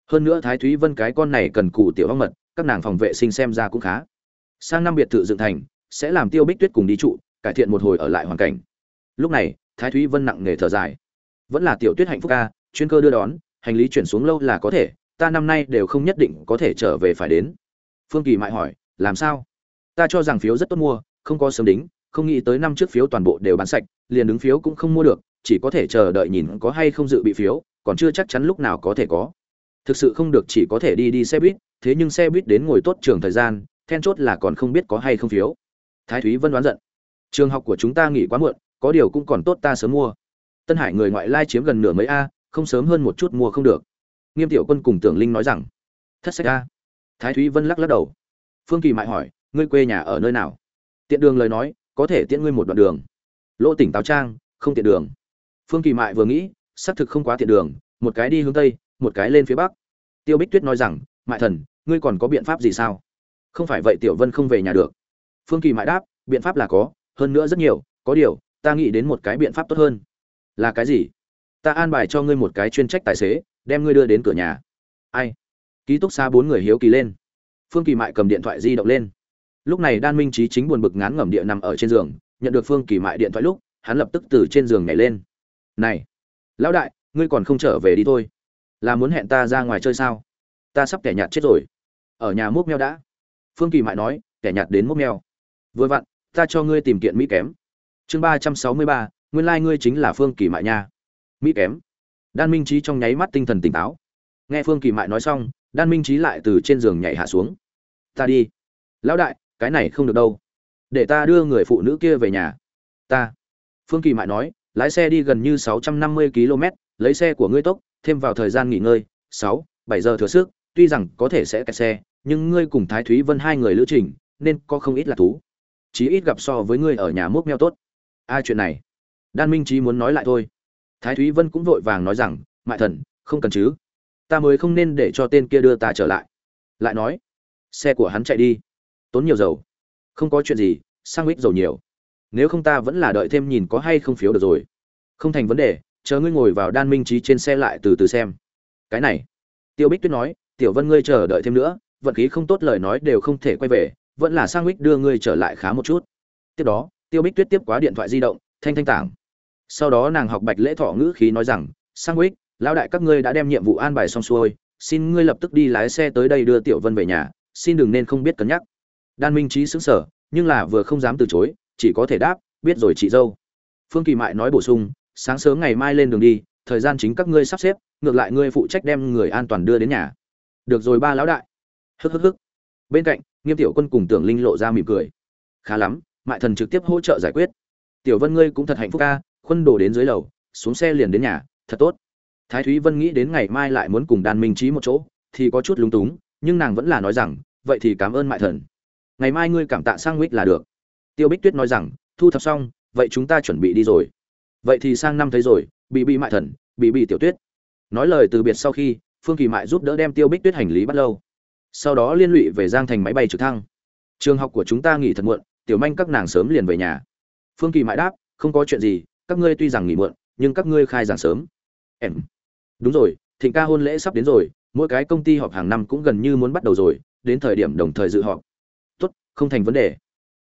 Hơn nữa thái thúy vân cái con này cần cù tiểu ong mật, các nàng phòng vệ sinh xem ra cũng khá. Sang năm biệt thự dựng thành, sẽ làm tiêu bích tuyết cùng đi trụ, cải thiện một hồi ở lại hoàn cảnh lúc này, thái thúy vân nặng nề thở dài. Vẫn là tiểu tuyết hạnh phúc ca, chuyên cơ đưa đón, hành lý chuyển xuống lâu là có thể, ta năm nay đều không nhất định có thể trở về phải đến. Phương kỳ mại hỏi, làm sao? Ta cho rằng phiếu rất tốt mua, không có sớm đính, không nghĩ tới năm trước phiếu toàn bộ đều bán sạch, liền đứng phiếu cũng không mua được, chỉ có thể chờ đợi nhìn có hay không dự bị phiếu, còn chưa chắc chắn lúc nào có thể có. Thực sự không được, chỉ có thể đi đi xe buýt, thế nhưng xe buýt đến ngồi tốt trường thời gian, then chốt là còn không biết có hay không phiếu. Thái thúy vân đoán giận, trường học của chúng ta nghỉ quá muộn có điều cũng còn tốt ta sớm mua. Tân hải người ngoại lai chiếm gần nửa mấy a, không sớm hơn một chút mua không được. Nghiêm tiểu quân cùng tưởng linh nói rằng, thất sách a. Thái thúy vân lắc lắc đầu. Phương kỳ mại hỏi, ngươi quê nhà ở nơi nào? Tiện đường lời nói, có thể tiễn ngươi một đoạn đường. Lỗ tỉnh táo trang, không tiện đường. Phương kỳ mại vừa nghĩ, xác thực không quá tiện đường, một cái đi hướng tây, một cái lên phía bắc. Tiêu bích tuyết nói rằng, mại thần, ngươi còn có biện pháp gì sao? Không phải vậy tiểu vân không về nhà được. Phương kỳ mại đáp, biện pháp là có, hơn nữa rất nhiều, có điều ta nghĩ đến một cái biện pháp tốt hơn. Là cái gì? Ta an bài cho ngươi một cái chuyên trách tài xế, đem ngươi đưa đến cửa nhà. Ai? Ký túc xa bốn người hiếu kỳ lên. Phương kỳ mại cầm điện thoại di động lên. Lúc này đan minh trí chính buồn bực ngán ngẩm địa nằm ở trên giường, nhận được phương kỳ mại điện thoại lúc, hắn lập tức từ trên giường nhảy lên. Này, lão đại, ngươi còn không trở về đi thôi. Là muốn hẹn ta ra ngoài chơi sao? Ta sắp kẻ nhạt chết rồi. Ở nhà múc meo đã. Phương kỳ mại nói, kẻ nhạt đến múc meo vừa vặn, ta cho ngươi tìm kiện mỹ kém chương ba trăm sáu mươi ba, nguyên lai、like、ngươi chính là phương kỳ mại nha. Mỹ kém. Đan minh trí trong nháy mắt tinh thần tỉnh táo. Nghe phương kỳ mại nói xong, đan minh trí lại từ trên giường nhảy hạ xuống. Ta đi. Lão đại, cái này không được đâu. Để ta đưa người phụ nữ kia về nhà. Ta. Phương kỳ mại nói, lái xe đi gần như sáu trăm năm mươi km, lấy xe của ngươi tốc, thêm vào thời gian nghỉ ngơi, sáu, bảy giờ thừa sức, tuy rằng có thể sẽ kẹt xe, nhưng ngươi cùng thái thúy vân hai người lữ trình, nên có không ít là thú. Chí ít gặp so với ngươi ở nhà múc meo tốt ai chuyện này. Đan minh trí muốn nói lại thôi. Thái thúy vân cũng vội vàng nói rằng, mại thần, không cần chứ. Ta mới không nên để cho tên kia đưa ta trở lại. Lại nói, xe của hắn chạy đi. Tốn nhiều dầu. Không có chuyện gì sang ích dầu nhiều. Nếu không ta vẫn là đợi thêm nhìn có hay không phiếu được rồi. Không thành vấn đề, chờ ngươi ngồi vào đan minh trí trên xe lại từ từ xem. Cái này, tiêu bích tuyết nói, tiểu vân ngươi chờ đợi thêm nữa, vận khí không tốt lời nói đều không thể quay về, vẫn là sang ích đưa ngươi trở lại khá một chút. Tiếp đó tiêu bích tuyết tiếp quá điện thoại di động, thanh thanh tảng. Sau đó nàng học bạch lễ thọ ngữ khí nói rằng sang quýt lão đại các ngươi đã đem nhiệm vụ an bài xong xuôi, xin ngươi lập tức đi lái xe tới đây đưa tiểu vân về nhà, xin đừng nên không biết cân nhắc. Đan minh trí xứng sở nhưng là vừa không dám từ chối, chỉ có thể đáp, biết rồi chị dâu. Phương kỳ mại nói bổ sung, sáng sớm ngày mai lên đường đi, thời gian chính các ngươi sắp xếp, ngược lại ngươi phụ trách đem người an toàn đưa đến nhà. Được rồi ba lão đại. Hức hức hức. Bên cạnh, nghiêm tiểu quân cùng tưởng linh lộ ra mỉm cười. Khá lắm mại thần trực tiếp hỗ trợ giải quyết. Tiểu vân ngươi cũng thật hạnh phúc ca, khuân đồ đến dưới lầu, xuống xe liền đến nhà, thật tốt. Thái thúy vân nghĩ đến ngày mai lại muốn cùng đàn minh trí một chỗ, thì có chút lúng túng, nhưng nàng vẫn là nói rằng, vậy thì cảm ơn mại thần. Ngày mai ngươi cảm tạ sang nguyết là được. Tiêu bích tuyết nói rằng, thu thập xong, vậy chúng ta chuẩn bị đi rồi. Vậy thì sang năm thấy rồi, bị bị mại thần, bị bị tiểu tuyết. Nói lời từ biệt sau khi, phương kỳ mại giúp đỡ đem tiêu bích tuyết hành lý bắt lâu. Sau đó liên lụy về giang thành máy bay trực thăng. Trường học của chúng ta nghỉ thật muộn tiểu manh các nàng sớm liền về nhà. Phương kỳ mại đáp, không có chuyện gì, các ngươi tuy rằng nghỉ muộn, nhưng các ngươi khai giảng sớm. Em. Đúng rồi, thịnh ca hôn lễ sắp đến rồi, mỗi cái công ty họp hàng năm cũng gần như muốn bắt đầu rồi, đến thời điểm đồng thời dự họp. Tốt, không thành vấn đề.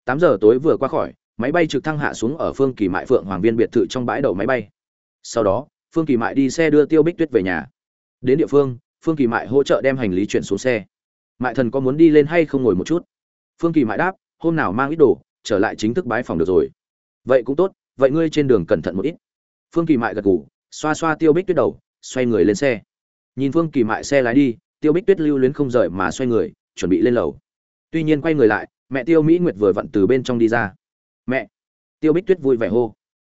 Tám giờ tối vừa qua khỏi, máy bay trực thăng hạ xuống ở phương kỳ mại phượng hoàng viên biệt thự trong bãi đậu máy bay. Sau đó, phương kỳ mại đi xe đưa tiêu bích tuyết về nhà. Đến địa phương phương kỳ mại hỗ trợ đem hành lý chuyển xuống xe. Mại thần có muốn đi lên hay không ngồi một chút? Phương kỳ mại đáp hôm nào mang ít đồ, trở lại chính thức bái phòng được rồi. Vậy cũng tốt, vậy ngươi trên đường cẩn thận một ít. Phương kỳ mại gật ngủ xoa xoa tiêu bích tuyết đầu, xoay người lên xe. Nhìn phương kỳ mại xe lái đi, tiêu bích tuyết lưu luyến không rời mà xoay người, chuẩn bị lên lầu. Tuy nhiên quay người lại, mẹ tiêu mỹ nguyệt vừa vặn từ bên trong đi ra. Mẹ. Tiêu bích tuyết vui vẻ hô.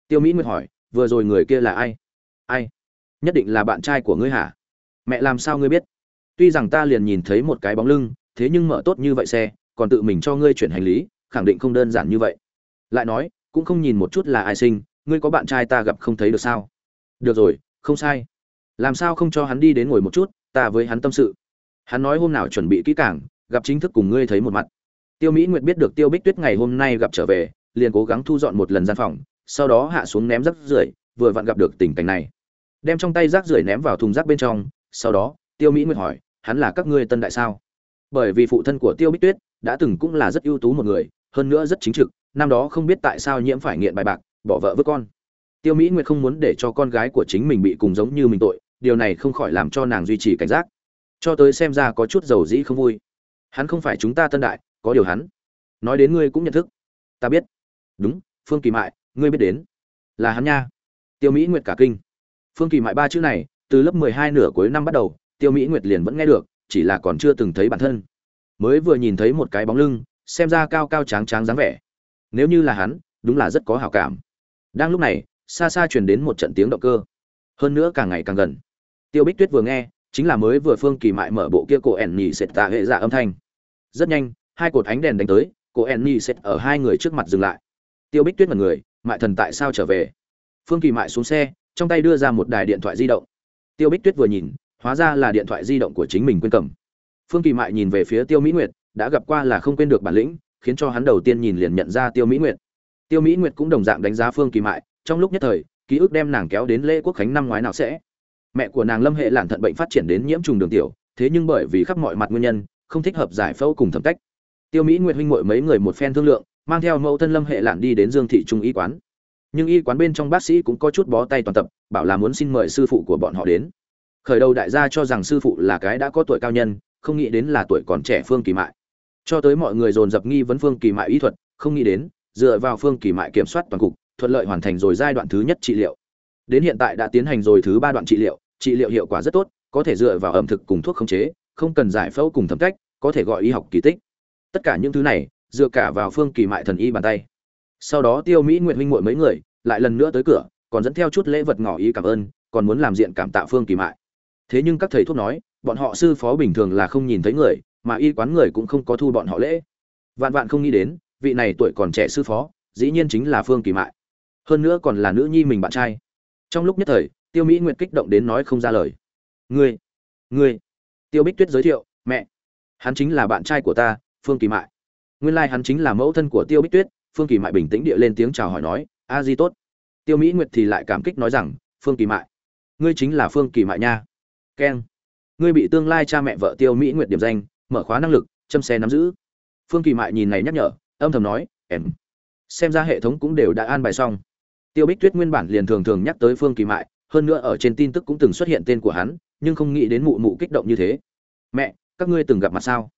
Tiêu mỹ nguyệt hỏi, vừa rồi người kia là ai? Ai? Nhất định là bạn trai của ngươi hả? Mẹ, làm sao ngươi biết? Tuy rằng ta liền nhìn thấy một cái bóng lưng, thế nhưng mở tốt như vậy xe còn tự mình cho ngươi chuyển hành lý, khẳng định không đơn giản như vậy. Lại nói, cũng không nhìn một chút là ai sinh, ngươi có bạn trai ta gặp không thấy được sao? Được rồi, không sai. Làm sao không cho hắn đi đến ngồi một chút, ta với hắn tâm sự. Hắn nói hôm nào chuẩn bị kỹ càng, gặp chính thức cùng ngươi thấy một mặt. Tiêu mỹ nguyệt biết được tiêu bích tuyết ngày hôm nay gặp trở về, liền cố gắng thu dọn một lần gian phòng, sau đó hạ xuống ném rác rưởi, vừa vặn gặp được tình cảnh này. Đem trong tay rác rưởi ném vào thùng rác bên trong, sau đó, tiêu mỹ nguyệt hỏi, hắn là các ngươi tân đại sao? Bởi vì phụ thân của tiêu bích tuyết đã từng cũng là rất ưu tú một người, hơn nữa rất chính trực, năm đó không biết tại sao nhiễm phải nghiện bài bạc, bỏ vợ với con. Tiêu mỹ nguyệt không muốn để cho con gái của chính mình bị cùng giống như mình tội, điều này không khỏi làm cho nàng duy trì cảnh giác. Cho tới xem ra có chút dầu dĩ không vui. Hắn không phải chúng ta tân đại, có điều hắn nói đến ngươi cũng nhận thức. Ta biết. Đúng, phương kỳ mại, ngươi biết đến. Là hắn nha. Tiêu mỹ nguyệt cả kinh. Phương kỳ mại ba chữ này, từ lớp mười hai nửa cuối năm bắt đầu, tiêu mỹ nguyệt liền vẫn nghe được, chỉ là còn chưa từng thấy bản thân mới vừa nhìn thấy một cái bóng lưng, xem ra cao cao tráng tráng dáng vẻ. Nếu như là hắn, đúng là rất có hảo cảm. Đang lúc này, xa xa truyền đến một trận tiếng động cơ. Hơn nữa càng ngày càng gần. Tiêu bích tuyết vừa nghe, chính là mới vừa phương kỳ mại mở bộ kia cổ ẻn nhì sệt tạ hệ dạ âm thanh. Rất nhanh, hai cột ánh đèn đánh tới, cổ ẻn nhì sệt ở hai người trước mặt dừng lại. Tiêu bích tuyết mật người, mại thần tại sao trở về? Phương kỳ mại xuống xe, trong tay đưa ra một đài điện thoại di động. Tiêu bích tuyết vừa nhìn, hóa ra là điện thoại di động của chính mình quên cầm phương kỳ mại nhìn về phía tiêu mỹ nguyệt, đã gặp qua là không quên được bản lĩnh, khiến cho hắn đầu tiên nhìn liền nhận ra tiêu mỹ nguyệt. Tiêu mỹ nguyệt cũng đồng dạng đánh giá phương kỳ mại, trong lúc nhất thời, ký ức đem nàng kéo đến lễ quốc khánh năm ngoái nào sẽ. Mẹ của nàng lâm hệ lản thận bệnh phát triển đến nhiễm trùng đường tiểu, thế nhưng bởi vì khắp mọi mặt nguyên nhân, không thích hợp giải phẫu cùng thẩm cách. Tiêu mỹ nguyệt huynh muội mấy người một phen thương lượng, mang theo mẫu thân lâm hệ lản đi đến dương thị trung y quán. Nhưng y quán bên trong bác sĩ cũng có chút bó tay toàn tập, bảo là muốn xin mời sư phụ của bọn họ đến. Khởi đầu đại gia cho rằng sư phụ là cái đã có tuổi cao nhân không nghĩ đến là tuổi còn trẻ phương kỳ mại. Cho tới mọi người dồn dập nghi vấn phương kỳ mại y thuật, không nghĩ đến, dựa vào phương kỳ mại kiểm soát toàn cục, thuận lợi hoàn thành rồi giai đoạn thứ nhất trị liệu. Đến hiện tại đã tiến hành rồi thứ ba đoạn trị liệu trị liệu hiệu quả rất tốt, có thể dựa vào ẩm thực cùng thuốc khống chế, không cần giải phẫu cùng thẩm cách, có thể gọi y học kỳ tích. Tất cả những thứ này, dựa cả vào phương kỳ mại thần y bàn tay. Sau đó tiêu mỹ nguyện huynh muội mấy người, lại lần nữa tới cửa, còn dẫn theo chút lễ vật ngỏ ý cảm ơn, còn muốn làm diện cảm tạ phương kỳ mại. Thế nhưng các thầy thuốc nói bọn họ sư phó bình thường là không nhìn thấy người, mà y quán người cũng không có thu bọn họ lễ. Vạn vạn không nghĩ đến, vị này tuổi còn trẻ sư phó, dĩ nhiên chính là phương kỳ mại. Hơn nữa còn là nữ nhi mình bạn trai. Trong lúc nhất thời, tiêu mỹ nguyệt kích động đến nói không ra lời. Ngươi ngươi. Tiêu bích tuyết giới thiệu, mẹ, hắn chính là bạn trai của ta, phương kỳ mại. Nguyên lai、like、hắn chính là mẫu thân của tiêu bích tuyết, phương kỳ mại bình tĩnh địa lên tiếng chào hỏi nói, a di tốt. Tiêu mỹ nguyệt thì lại cảm kích nói rằng, phương kỳ mại, ngươi chính là phương kỳ mại nha. Keng ngươi bị tương lai cha mẹ vợ tiêu mỹ nguyệt điểm danh, mở khóa năng lực, châm xe nắm giữ. Phương kỳ mại nhìn này nhắc nhở, âm thầm nói, em, xem ra hệ thống cũng đều đã an bài xong. Tiêu bích tuyết nguyên bản liền thường thường nhắc tới phương kỳ mại, hơn nữa ở trên tin tức cũng từng xuất hiện tên của hắn, nhưng không nghĩ đến mụ mụ kích động như thế. Mẹ, các ngươi từng gặp mặt sao?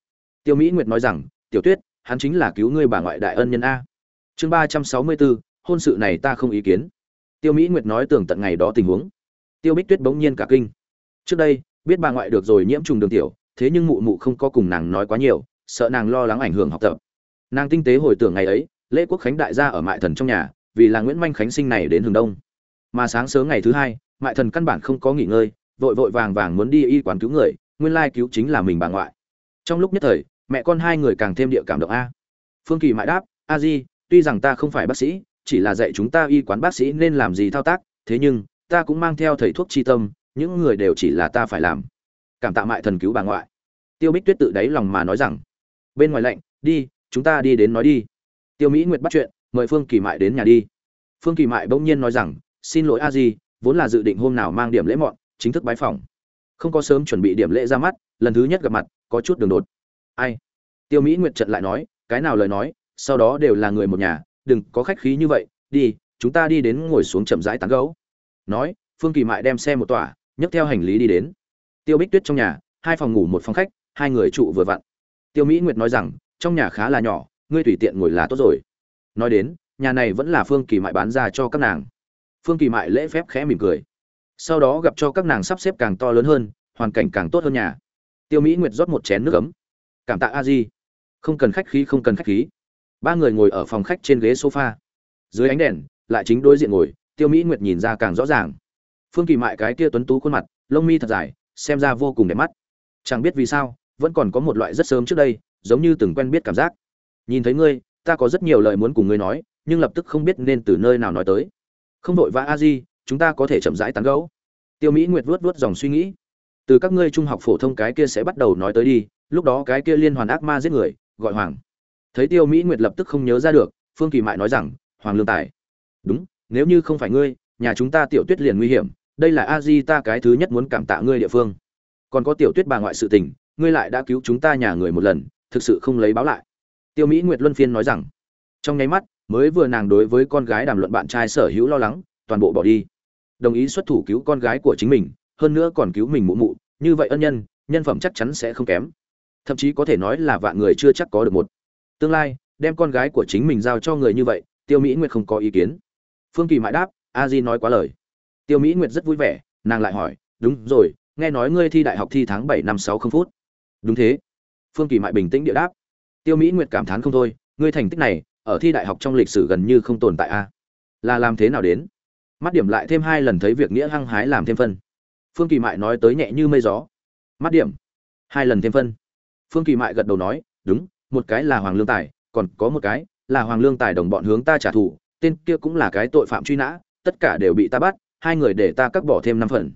Tiêu mỹ nguyệt nói rằng, tiểu tuyết, hắn chính là cứu ngươi bà ngoại đại ân nhân a. Chương ba trăm sáu mươi bốn, hôn sự này ta không ý kiến. Tiêu mỹ nguyệt nói tường tận ngày đó tình huống. Tiêu bích tuyết bỗng nhiên cả kinh. Trước đây biết bà ngoại được rồi nhiễm trùng đường tiểu, thế nhưng mụ mụ không có cùng nàng nói quá nhiều, sợ nàng lo lắng ảnh hưởng học tập. Nàng tinh tế hồi tưởng ngày ấy, lễ quốc khánh đại gia ở mại thần trong nhà, vì là nguyễn manh khánh sinh này đến hướng đông. Mà sáng sớm ngày thứ hai, mại thần căn bản không có nghỉ ngơi, vội vội vàng vàng muốn đi y quán cứu người, nguyên lai cứu chính là mình bà ngoại. Trong lúc nhất thời, mẹ con hai người càng thêm địa cảm động a. Phương kỳ mại đáp, a di, tuy rằng ta không phải bác sĩ, chỉ là dạy chúng ta y quán bác sĩ nên làm gì thao tác, thế nhưng, ta cũng mang theo thầy thuốc chi tâm những người đều chỉ là ta phải làm. Cảm tạ mại thần cứu bà ngoại. Tiêu bích tuyết tự đáy lòng mà nói rằng. Bên ngoài lạnh, đi, chúng ta đi đến nói đi. Tiêu mỹ nguyệt bắt chuyện, mời phương kỳ mại đến nhà đi. Phương kỳ mại bỗng nhiên nói rằng, xin lỗi a di, vốn là dự định hôm nào mang điểm lễ mọn, chính thức bái phỏng. Không có sớm chuẩn bị điểm lễ ra mắt, lần thứ nhất gặp mặt, có chút đường đột. Ai? Tiêu mỹ nguyệt trận lại nói, cái nào lời nói, sau đó đều là người một nhà, đừng có khách khí như vậy, đi, chúng ta đi đến ngồi xuống chậm rãi tán gấu nói, phương kỳ mại đem xe một tỏa nhấc theo hành lý đi đến. Tiêu bích tuyết trong nhà, hai phòng ngủ một phòng khách, hai người trụ vừa vặn. Tiêu mỹ nguyệt nói rằng, trong nhà khá là nhỏ, ngươi tùy tiện ngồi là tốt rồi. Nói đến, nhà này vẫn là phương kỳ mại bán ra cho các nàng. Phương kỳ mại lễ phép khẽ mỉm cười. Sau đó gặp cho các nàng sắp xếp càng to lớn hơn, hoàn cảnh càng tốt hơn nhà. Tiêu mỹ nguyệt rót một chén nước ấm. Cảm tạ a di. Không cần khách khí, không cần khách khí. Ba người ngồi ở phòng khách trên ghế sofa. Dưới ánh đèn, lại chính đối diện ngồi, tiêu mỹ nguyệt nhìn ra càng rõ ràng phương kỳ mại cái kia tuấn tú khuôn mặt, lông mi thật dài, xem ra vô cùng đẹp mắt. Chẳng biết vì sao, vẫn còn có một loại rất sớm trước đây, giống như từng quen biết cảm giác. Nhìn thấy ngươi, ta có rất nhiều lời muốn cùng ngươi nói, nhưng lập tức không biết nên từ nơi nào nói tới. Không đội vã a di, chúng ta có thể chậm rãi tán gẫu. Tiêu mỹ nguyệt vuốt vuốt dòng suy nghĩ. Từ các ngươi trung học phổ thông cái kia sẽ bắt đầu nói tới đi, lúc đó cái kia liên hoàn ác ma giết người, gọi hoàng. Thấy tiêu mỹ nguyệt lập tức không nhớ ra được, phương kỳ mại nói rằng, hoàng lương tài. Đúng, nếu như không phải ngươi, nhà chúng ta tiểu tuyết liền nguy hiểm đây là a di ta cái thứ nhất muốn cảm tạ ngươi địa phương. Còn có tiểu tuyết bà ngoại sự tình, ngươi lại đã cứu chúng ta nhà người một lần, thực sự không lấy báo lại. Tiêu mỹ nguyệt luân phiên nói rằng, trong nháy mắt, mới vừa nàng đối với con gái đàm luận bạn trai sở hữu lo lắng, toàn bộ bỏ đi. Đồng ý xuất thủ cứu con gái của chính mình, hơn nữa còn cứu mình mụ mụ, như vậy ân nhân nhân phẩm chắc chắn sẽ không kém. Thậm chí có thể nói là vạn người chưa chắc có được một. Tương lai, đem con gái của chính mình giao cho người như vậy, tiêu mỹ nguyệt không có ý kiến. Phương kỳ mãi đáp, a di nói quá lời tiêu mỹ nguyệt rất vui vẻ, nàng lại hỏi, đúng rồi, nghe nói ngươi thi đại học thi tháng bảy năm sáu không phút. Đúng thế. Phương kỳ mại bình tĩnh địa đáp. Tiêu mỹ nguyệt cảm thán không thôi, ngươi thành tích này, ở thi đại học trong lịch sử gần như không tồn tại a. Là làm thế nào đến? Mắt điểm lại thêm hai lần thấy việc nghĩa hăng hái làm thêm phân. Phương kỳ mại nói tới nhẹ như mây gió. Mắt điểm, hai lần thêm phân. Phương kỳ mại gật đầu nói, đúng, một cái là hoàng lương tài, còn có một cái là hoàng lương tài đồng bọn hướng ta trả thù, tên kia cũng là cái tội phạm truy nã, tất cả đều bị ta bắt hai người để ta cắt bỏ thêm năm phần.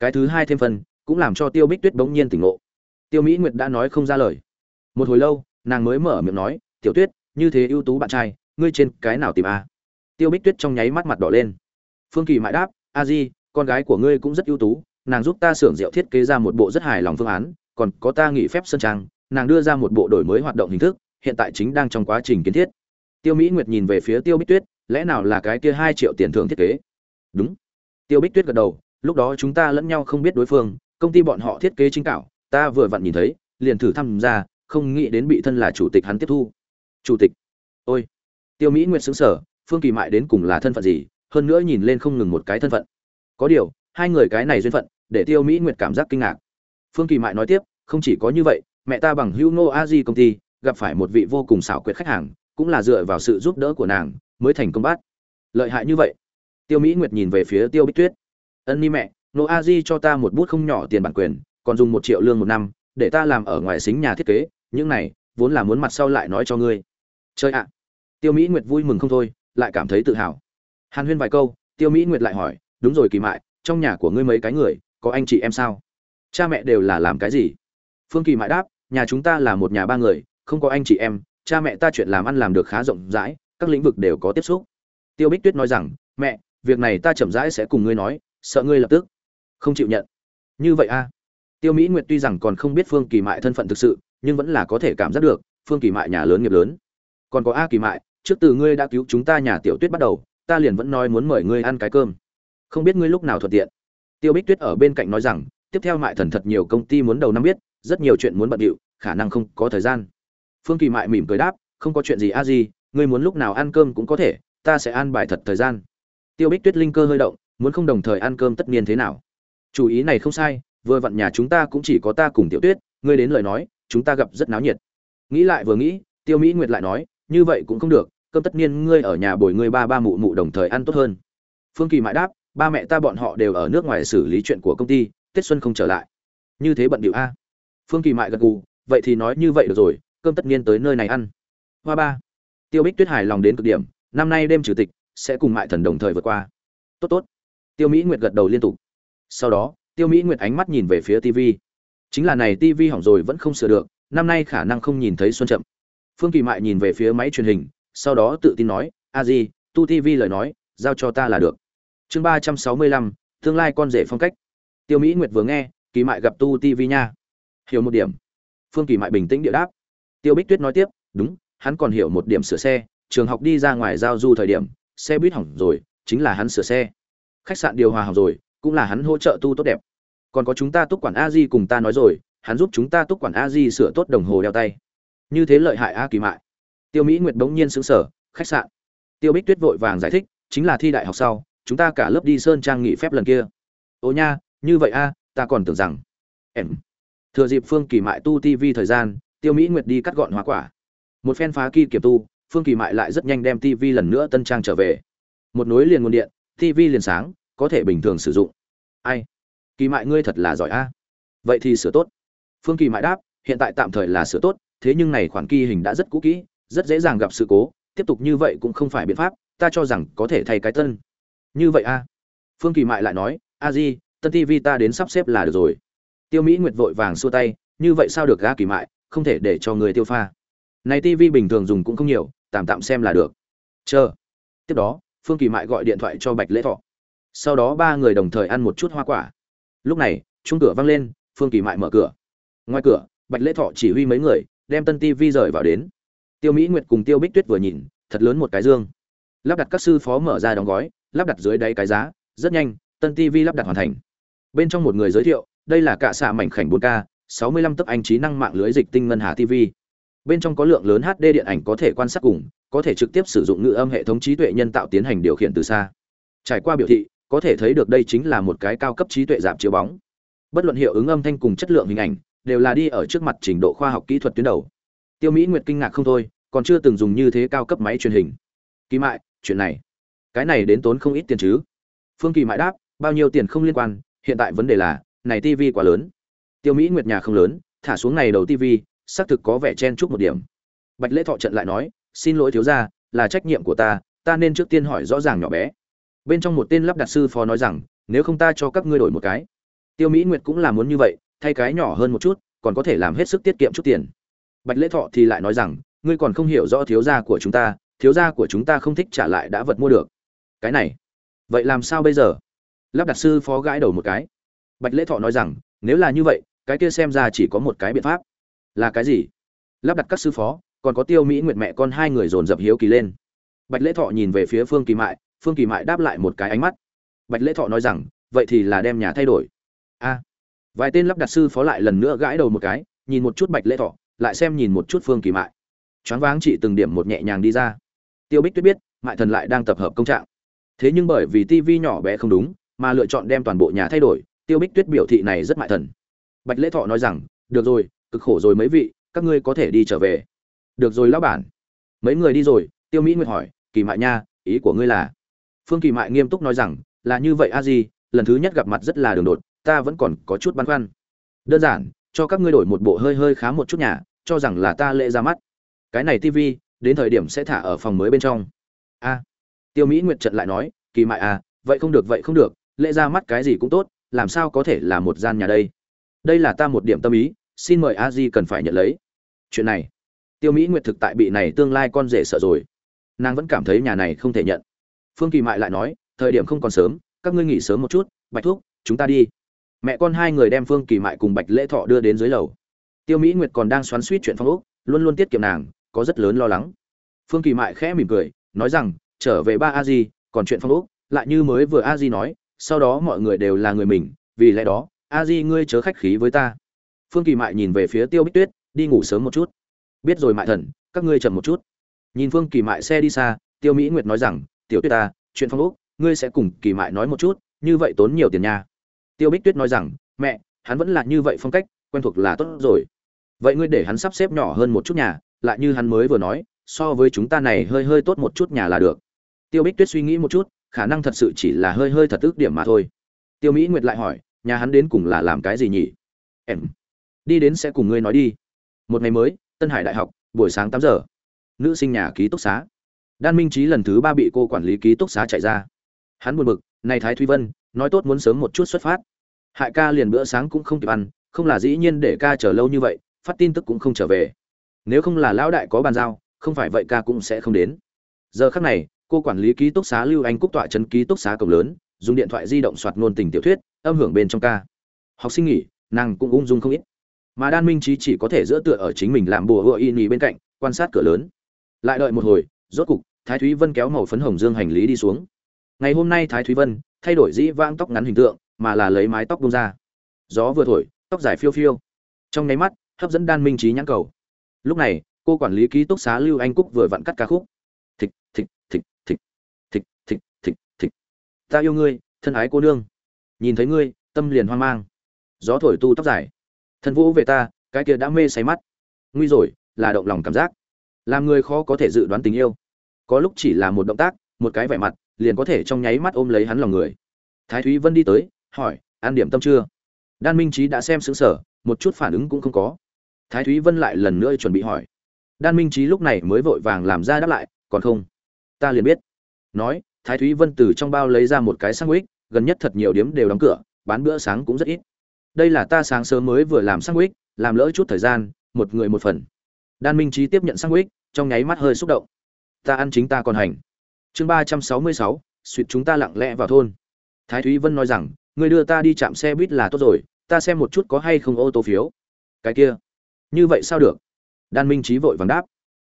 Cái thứ hai thêm phần, cũng làm cho tiêu bích tuyết bỗng nhiên tỉnh ngộ. Tiêu mỹ nguyệt đã nói không ra lời. Một hồi lâu, nàng mới mở miệng nói, tiểu tuyết, như thế ưu tú bạn trai, ngươi trên cái nào tìm a? Tiêu bích tuyết trong nháy mắt mặt đỏ lên. Phương kỳ mãi đáp, a di, con gái của ngươi cũng rất ưu tú, nàng giúp ta xưởng rượu thiết kế ra một bộ rất hài lòng phương án, còn có ta nghỉ phép sân trang, nàng đưa ra một bộ đổi mới hoạt động hình thức, hiện tại chính đang trong quá trình kiến thiết. Tiêu mỹ nguyệt nhìn về phía tiêu bích tuyết, lẽ nào là cái kia hai triệu tiền thưởng thiết kế? Đúng tiêu bích tuyết gật đầu, lúc đó chúng ta lẫn nhau không biết đối phương, công ty bọn họ thiết kế chính cảo ta vừa vặn nhìn thấy, liền thử tham gia không nghĩ đến bị thân là chủ tịch hắn tiếp thu. Chủ tịch. Ôi. Tiêu mỹ nguyệt xứng sở phương kỳ mại đến cùng là thân phận gì, hơn nữa nhìn lên không ngừng một cái thân phận. Có điều, hai người cái này duyên phận, để tiêu mỹ nguyệt cảm giác kinh ngạc. Phương kỳ mại nói tiếp, không chỉ có như vậy, mẹ ta bằng hữu ngô a di công ty, gặp phải một vị vô cùng xảo quyệt khách hàng, cũng là dựa vào sự giúp đỡ của nàng, mới thành công bát lợi hại như vậy tiêu mỹ nguyệt nhìn về phía tiêu bích tuyết. Ân ni mẹ, nô a di cho ta một bút không nhỏ tiền bản quyền, còn dùng một triệu lương một năm, để ta làm ở ngoài xính nhà thiết kế, những này, vốn là muốn mặt sau lại nói cho ngươi. Chơi ạ. Tiêu mỹ nguyệt vui mừng không thôi, lại cảm thấy tự hào. Hàn huyên vài câu, tiêu mỹ nguyệt lại hỏi, đúng rồi kỳ mại, trong nhà của ngươi mấy cái người, có anh chị em sao? Cha mẹ đều là làm cái gì? Phương kỳ mại đáp, nhà chúng ta là một nhà ba người, không có anh chị em, cha mẹ ta chuyện làm ăn làm được khá rộng rãi, các lĩnh vực đều có tiếp xúc. Tiêu bích tuyết nói rằng, mẹ việc này ta chậm rãi sẽ cùng ngươi nói, sợ ngươi lập tức không chịu nhận. Như vậy a? Tiêu mỹ nguyệt tuy rằng còn không biết phương kỳ mại thân phận thực sự, nhưng vẫn là có thể cảm giác được, phương kỳ mại nhà lớn nghiệp lớn. Còn có a kỳ mại, trước từ ngươi đã cứu chúng ta nhà tiểu tuyết bắt đầu, ta liền vẫn nói muốn mời ngươi ăn cái cơm. Không biết ngươi lúc nào thuận tiện. Tiêu bích tuyết ở bên cạnh nói rằng, tiếp theo mại thần thật nhiều công ty muốn đầu năm biết, rất nhiều chuyện muốn bận điệu, khả năng không có thời gian. Phương kỳ mại mỉm cười đáp, không có chuyện gì a gì ngươi muốn lúc nào ăn cơm cũng có thể, ta sẽ ăn bài thật thời gian tiêu bích tuyết linh cơ hơi động, muốn không đồng thời ăn cơm tất nhiên thế nào? Chủ ý này không sai, vừa vặn nhà chúng ta cũng chỉ có ta cùng tiểu tuyết, ngươi đến lời nói, chúng ta gặp rất náo nhiệt. Nghĩ lại vừa nghĩ, tiêu mỹ nguyệt lại nói, như vậy cũng không được, cơm tất nhiên ngươi ở nhà bồi ngươi ba ba mụ mụ đồng thời ăn tốt hơn. Phương kỳ mãi đáp, ba mẹ ta bọn họ đều ở nước ngoài xử lý chuyện của công ty, tết xuân không trở lại. Như thế bận điệu a. Phương kỳ mại gật gù, vậy thì nói như vậy được rồi, cơm tất nhiên tới nơi này ăn. Hoa ba. Tiêu bích tuyết hài lòng đến cực điểm, năm nay đêm chủ tịch sẽ cùng mại thần đồng thời vượt qua. Tốt tốt. Tiêu mỹ nguyệt gật đầu liên tục. Sau đó, tiêu mỹ nguyệt ánh mắt nhìn về phía tv chính là này tv hỏng rồi vẫn không sửa được, năm nay khả năng không nhìn thấy xuân chậm phương kỳ mại nhìn về phía máy truyền hình, sau đó tự tin nói, a di, tu tv lời nói, giao cho ta là được. Chương ba trăm sáu mươi lăm, tương lai con rể phong cách. Tiêu mỹ nguyệt vừa nghe, kỳ mại gặp tu tv nha. Hiểu một điểm. Phương kỳ mại bình tĩnh địa đáp. Tiêu bích tuyết nói tiếp, đúng, hắn còn hiểu một điểm sửa xe, trường học đi ra ngoài giao du thời điểm xe buýt hỏng rồi, chính là hắn sửa xe. Khách sạn điều hòa hỏng rồi, cũng là hắn hỗ trợ tu tốt đẹp. Còn có chúng ta túc quản a di cùng ta nói rồi, hắn giúp chúng ta túc quản a di sửa tốt đồng hồ đeo tay. Như thế lợi hại a kỳ mại. Tiêu mỹ nguyệt bỗng nhiên xứng sở khách sạn. Tiêu bích tuyết vội vàng giải thích, chính là thi đại học sau, chúng ta cả lớp đi sơn trang nghỉ phép lần kia. Ồ nha, như vậy a, ta còn tưởng rằng. Em. Thừa dịp phương kỳ mại tu tv thời gian, tiêu mỹ nguyệt đi cắt gọn hoa quả. Một phen phá kỳ kiểm tu phương kỳ mại lại rất nhanh đem tv lần nữa tân trang trở về. Một nối liền nguồn điện tv liền sáng, có thể bình thường sử dụng. Ai? Kỳ mại ngươi thật là giỏi a. Vậy thì sửa tốt. Phương kỳ mại đáp, hiện tại tạm thời là sửa tốt, thế nhưng này khoản kỳ hình đã rất cũ kỹ, rất dễ dàng gặp sự cố, tiếp tục như vậy cũng không phải biện pháp, ta cho rằng có thể thay cái tân. Như vậy a. Phương kỳ mại lại nói, a di, tân tv ta đến sắp xếp là được rồi. Tiêu mỹ nguyệt vội vàng xua tay, như vậy sao được ga kỳ mại, không thể để cho người tiêu pha. Này tv bình thường dùng cũng không nhiều tạm tạm xem là được. Chờ. Tiếp đó, phương kỳ mại gọi điện thoại cho bạch lễ thọ. Sau đó ba người đồng thời ăn một chút hoa quả. Lúc này chung cửa văng lên, phương kỳ mại mở cửa. Ngoài cửa, bạch lễ thọ chỉ huy mấy người, đem tân tv rời vào đến. Tiêu mỹ nguyệt cùng tiêu bích tuyết vừa nhìn, thật lớn một cái dương. Lắp đặt các sư phó mở ra đóng gói, lắp đặt dưới đáy cái giá, rất nhanh, tân tv lắp đặt hoàn thành. Bên trong một người giới thiệu, đây là cả xạ mảnh khảnh 4K 65 tấc anh trí năng mạng lưới dịch tinh ngân hà TV bên trong có lượng lớn HD điện ảnh có thể quan sát cùng có thể trực tiếp sử dụng ngữ âm hệ thống trí tuệ nhân tạo tiến hành điều khiển từ xa. Trải qua biểu thị có thể thấy được đây chính là một cái cao cấp trí tuệ giảm chiếu bóng. Bất luận hiệu ứng âm thanh cùng chất lượng hình ảnh đều là đi ở trước mặt trình độ khoa học kỹ thuật tuyến đầu. Tiêu mỹ nguyệt kinh ngạc không thôi còn chưa từng dùng như thế cao cấp máy truyền hình. Kỳ mại chuyện này cái này đến tốn không ít tiền chứ. Phương kỳ mại đáp bao nhiêu tiền không liên quan hiện tại vấn đề là này TV quá lớn. Tiêu mỹ nguyệt nhà không lớn thả xuống này đầu TV, xác thực có vẻ chen chúc một điểm. Bạch lễ thọ trận lại nói, xin lỗi thiếu gia, là trách nhiệm của ta ta nên trước tiên hỏi rõ ràng nhỏ bé. Bên trong một tên lắp đặt sư phó nói rằng, nếu không ta cho các ngươi đổi một cái. Tiêu mỹ nguyệt cũng là muốn như vậy, thay cái nhỏ hơn một chút, còn có thể làm hết sức tiết kiệm chút tiền. Bạch lễ thọ thì lại nói rằng, ngươi còn không hiểu rõ thiếu gia của chúng ta, thiếu gia của chúng ta không thích trả lại đã vật mua được. Cái này, vậy làm sao bây giờ? Lắp đặt sư phó gãi đầu một cái. Bạch lễ thọ nói rằng, nếu là như vậy, cái kia xem ra chỉ có một cái biện pháp là cái gì? Lắp đặt các sư phó, còn có tiêu mỹ nguyệt mẹ con hai người dồn dập hiếu kỳ lên. Bạch lễ thọ nhìn về phía phương kỳ mại, phương kỳ mại đáp lại một cái ánh mắt. Bạch lễ thọ nói rằng, vậy thì là đem nhà thay đổi. A. Vài tên lắp đặt sư phó lại lần nữa gãi đầu một cái, nhìn một chút bạch lễ thọ, lại xem nhìn một chút phương kỳ mại. Choáng váng chị từng điểm một nhẹ nhàng đi ra. Tiêu bích tuyết biết, mại thần lại đang tập hợp công trạng. Thế nhưng bởi vì tivi nhỏ bé không đúng, mà lựa chọn đem toàn bộ nhà thay đổi, tiêu bích tuyết biểu thị này rất mại thần. Bạch lễ thọ nói rằng, được rồi cực khổ rồi mấy vị, các ngươi có thể đi trở về. Được rồi lão bản. Mấy người đi rồi, tiêu mỹ nguyệt hỏi, kỳ mại nha, ý của ngươi là? Phương kỳ mại nghiêm túc nói rằng, là như vậy a di, lần thứ nhất gặp mặt rất là đường đột, ta vẫn còn có chút băn khoăn. Đơn giản, cho các ngươi đổi một bộ hơi hơi khá một chút nhà, cho rằng là ta lệ ra mắt. Cái này tv đến thời điểm sẽ thả ở phòng mới bên trong. A. Tiêu mỹ nguyệt trận lại nói, kỳ mại à vậy không được, vậy không được lệ ra mắt cái gì cũng tốt, làm sao có thể là một gian nhà đây? Đây là ta một điểm tâm ý xin mời a di cần phải nhận lấy. Chuyện này, tiêu mỹ nguyệt thực tại bị này tương lai con rể sợ rồi. Nàng vẫn cảm thấy nhà này không thể nhận. Phương kỳ mại lại nói, thời điểm không còn sớm, các ngươi nghỉ sớm một chút, bạch thuốc chúng ta đi. Mẹ con hai người đem phương kỳ mại cùng bạch lễ thọ đưa đến dưới lầu. Tiêu mỹ nguyệt còn đang xoắn suýt chuyện phong úc luôn luôn tiết kiệm nàng, có rất lớn lo lắng. Phương kỳ mại khẽ mỉm cười, nói rằng, trở về ba a di, còn chuyện phong úc lại như mới vừa a di nói, sau đó mọi người đều là người mình, vì lẽ đó, a di ngươi chớ khách khí với ta phương kỳ mại nhìn về phía tiêu bích tuyết, đi ngủ sớm một chút. Biết rồi mại thần, các ngươi chậm một chút. Nhìn phương kỳ mại xe đi xa, tiêu mỹ nguyệt nói rằng, tiểu tuyết ta chuyện phong úc ngươi sẽ cùng kỳ mại nói một chút, như vậy tốn nhiều tiền nha. Tiêu bích tuyết nói rằng, mẹ, hắn vẫn là như vậy phong cách, quen thuộc là tốt rồi. Vậy ngươi để hắn sắp xếp nhỏ hơn một chút nhà, lại như hắn mới vừa nói, so với chúng ta này hơi hơi tốt một chút nhà là được. Tiêu bích tuyết suy nghĩ một chút, khả năng thật sự chỉ là hơi hơi thật ước điểm mà thôi. Tiêu mỹ nguyệt lại hỏi, nhà hắn đến cùng là làm cái gì nhỉ? Em đi đến sẽ cùng ngươi nói đi. Một ngày mới, tân hải đại học, buổi sáng tám giờ. Nữ sinh nhà ký túc xá. Đan minh trí lần thứ ba bị cô quản lý ký túc xá chạy ra. Hắn buồn bực, này thái thúy vân, nói tốt muốn sớm một chút xuất phát. Hại ca liền bữa sáng cũng không kịp ăn, không là dĩ nhiên để ca chờ lâu như vậy, phát tin tức cũng không trở về. Nếu không là lão đại có bàn giao, không phải vậy ca cũng sẽ không đến. Giờ khắc này, cô quản lý ký túc xá lưu anh cúc tọa trấn ký túc xá cổng lớn, dùng điện thoại di động soạt ngôn tình tiểu thuyết, âm hưởng bên trong ca. Học sinh nghỉ, nàng cũng ung dung không ít mà đan minh trí chỉ có thể giữa tựa ở chính mình làm bùa hựa y nhì bên cạnh, quan sát cửa lớn. Lại đợi một hồi, rốt cục, thái thúy vân kéo màu phấn hồng dương hành lý đi xuống. Ngày hôm nay thái thúy vân thay đổi dĩ vãng tóc ngắn hình tượng, mà là lấy mái tóc bông ra. Gió vừa thổi, tóc dài phiêu phiêu. Trong nháy mắt, hấp dẫn đan minh trí nhãn cầu. Lúc này, cô quản lý ký túc xá lưu anh cúc vừa vặn cắt ca khúc. Thịch thịch thịch thịch thịch thịch thịch thịch. Ta yêu ngươi, thân ái cô nương. Nhìn thấy ngươi, tâm liền hoang mang. Gió thổi tu tóc dài thân vũ về ta, cái kia đã mê say mắt. Nguy rồi, là động lòng cảm giác. Làm người khó có thể dự đoán tình yêu. Có lúc chỉ là một động tác, một cái vẻ mặt, liền có thể trong nháy mắt ôm lấy hắn lòng người. Thái thúy vân đi tới, hỏi ăn điểm tâm chưa? Đan minh trí đã xem xứng sở một chút phản ứng cũng không có. Thái thúy vân lại lần nữa chuẩn bị hỏi. Đan minh trí lúc này mới vội vàng làm ra đáp lại, còn không? Ta liền biết. Nói, thái thúy vân từ trong bao lấy ra một cái sang ích gần nhất thật nhiều điếm đều đóng cửa, bán bữa sáng cũng rất ít đây là ta sáng sớm mới vừa làm sang ích làm lỡ chút thời gian, một người một phần. Đan minh trí tiếp nhận sang ích trong nháy mắt hơi xúc động. Ta ăn chính ta còn hành. Chương ba trăm sáu mươi sáu, suýt chúng ta lặng lẽ vào thôn. Thái thúy vân nói rằng người đưa ta đi chạm xe buýt là tốt rồi, ta xem một chút có hay không ô tô phiếu. Cái kia. Như vậy sao được? Đan minh trí vội vàng đáp.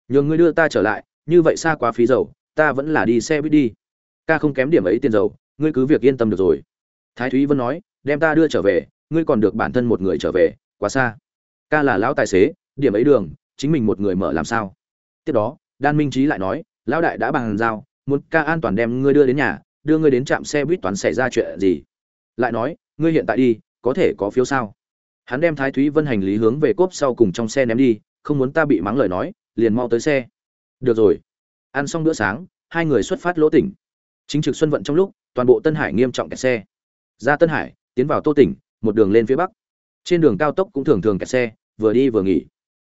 Nhường ngươi đưa ta trở lại, như vậy xa quá phí dầu, ta vẫn là đi xe buýt đi. Ca không kém điểm ấy tiền dầu, ngươi cứ việc yên tâm được rồi. Thái thúy vân nói, đem ta đưa trở về ngươi còn được bản thân một người trở về, quá xa. Ca là lão tài xế, điểm ấy đường, chính mình một người mở làm sao? Tiếp đó, đan minh trí lại nói, lão đại đã bàn giao, muốn ca an toàn đem ngươi đưa đến nhà, đưa ngươi đến trạm xe buýt toán xảy ra chuyện gì? Lại nói, ngươi hiện tại đi, có thể có phiếu sao? Hắn đem thái thúy vân hành lý hướng về cốp sau cùng trong xe ném đi, không muốn ta bị mắng lời nói, liền mau tới xe. Được rồi. Ăn xong bữa sáng, hai người xuất phát lỗ tỉnh. Chính trực xuân vận trong lúc, toàn bộ tân hải nghiêm trọng kẹt xe. Ra tân hải, tiến vào tô tỉnh một đường lên phía bắc. Trên đường cao tốc cũng thường thường kẹt xe, vừa đi vừa nghỉ.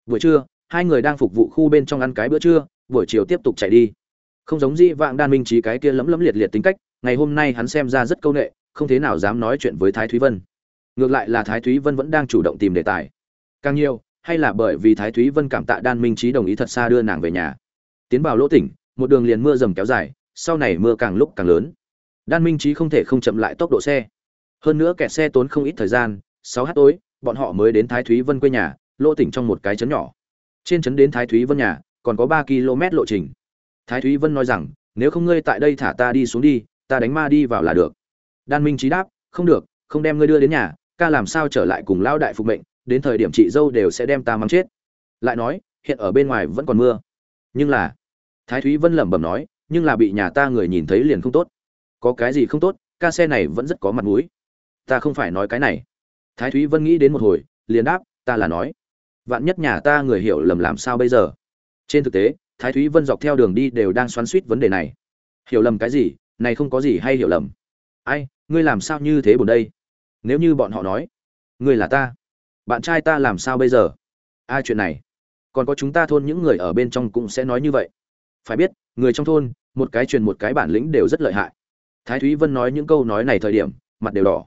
Buổi trưa, hai người đang phục vụ khu bên trong ăn cái bữa trưa, buổi chiều tiếp tục chạy đi. Không giống di vạng đan minh trí cái kia lấm lấm liệt liệt tính cách, ngày hôm nay hắn xem ra rất câu nệ, không thế nào dám nói chuyện với thái thúy vân. Ngược lại là thái thúy vân vẫn đang chủ động tìm đề tài. Càng nhiều, hay là bởi vì thái thúy vân cảm tạ đan minh trí đồng ý thật xa đưa nàng về nhà. Tiến vào lỗ tỉnh, một đường liền mưa dầm kéo dài, sau này mưa càng lúc càng lớn. Đan minh trí không thể không chậm lại tốc độ xe hơn nữa kẹt xe tốn không ít thời gian, sáu h tối, bọn họ mới đến thái thúy vân quê nhà lỗ tỉnh trong một cái trấn nhỏ. Trên trấn đến thái thúy vân nhà, còn có ba km lộ trình. Thái thúy vân nói rằng, nếu không ngươi tại đây thả ta đi xuống đi, ta đánh ma đi vào là được. Đan minh trí đáp, không được, không đem ngươi đưa đến nhà, ca làm sao trở lại cùng lão đại phục mệnh, đến thời điểm chị dâu đều sẽ đem ta mắng chết. Lại nói, hiện ở bên ngoài vẫn còn mưa. Nhưng là, thái thúy vân lẩm bẩm nói, nhưng là bị nhà ta người nhìn thấy liền không tốt. Có cái gì không tốt, ca xe này vẫn rất có mặt mũi ta không phải nói cái này. Thái thúy vân nghĩ đến một hồi, liền đáp, ta là nói. Vạn nhất nhà ta người hiểu lầm làm sao bây giờ? Trên thực tế, thái thúy vân dọc theo đường đi đều đang xoắn suýt vấn đề này. Hiểu lầm cái gì? Này không có gì hay hiểu lầm. Ai, ngươi làm sao như thế buồn đây? Nếu như bọn họ nói, ngươi là ta. Bạn trai ta làm sao bây giờ? Ai chuyện này. Còn có chúng ta thôn những người ở bên trong cũng sẽ nói như vậy. Phải biết, người trong thôn, một cái truyền một cái bản lĩnh đều rất lợi hại. Thái thúy vân nói những câu nói này thời điểm, mặt đều đỏ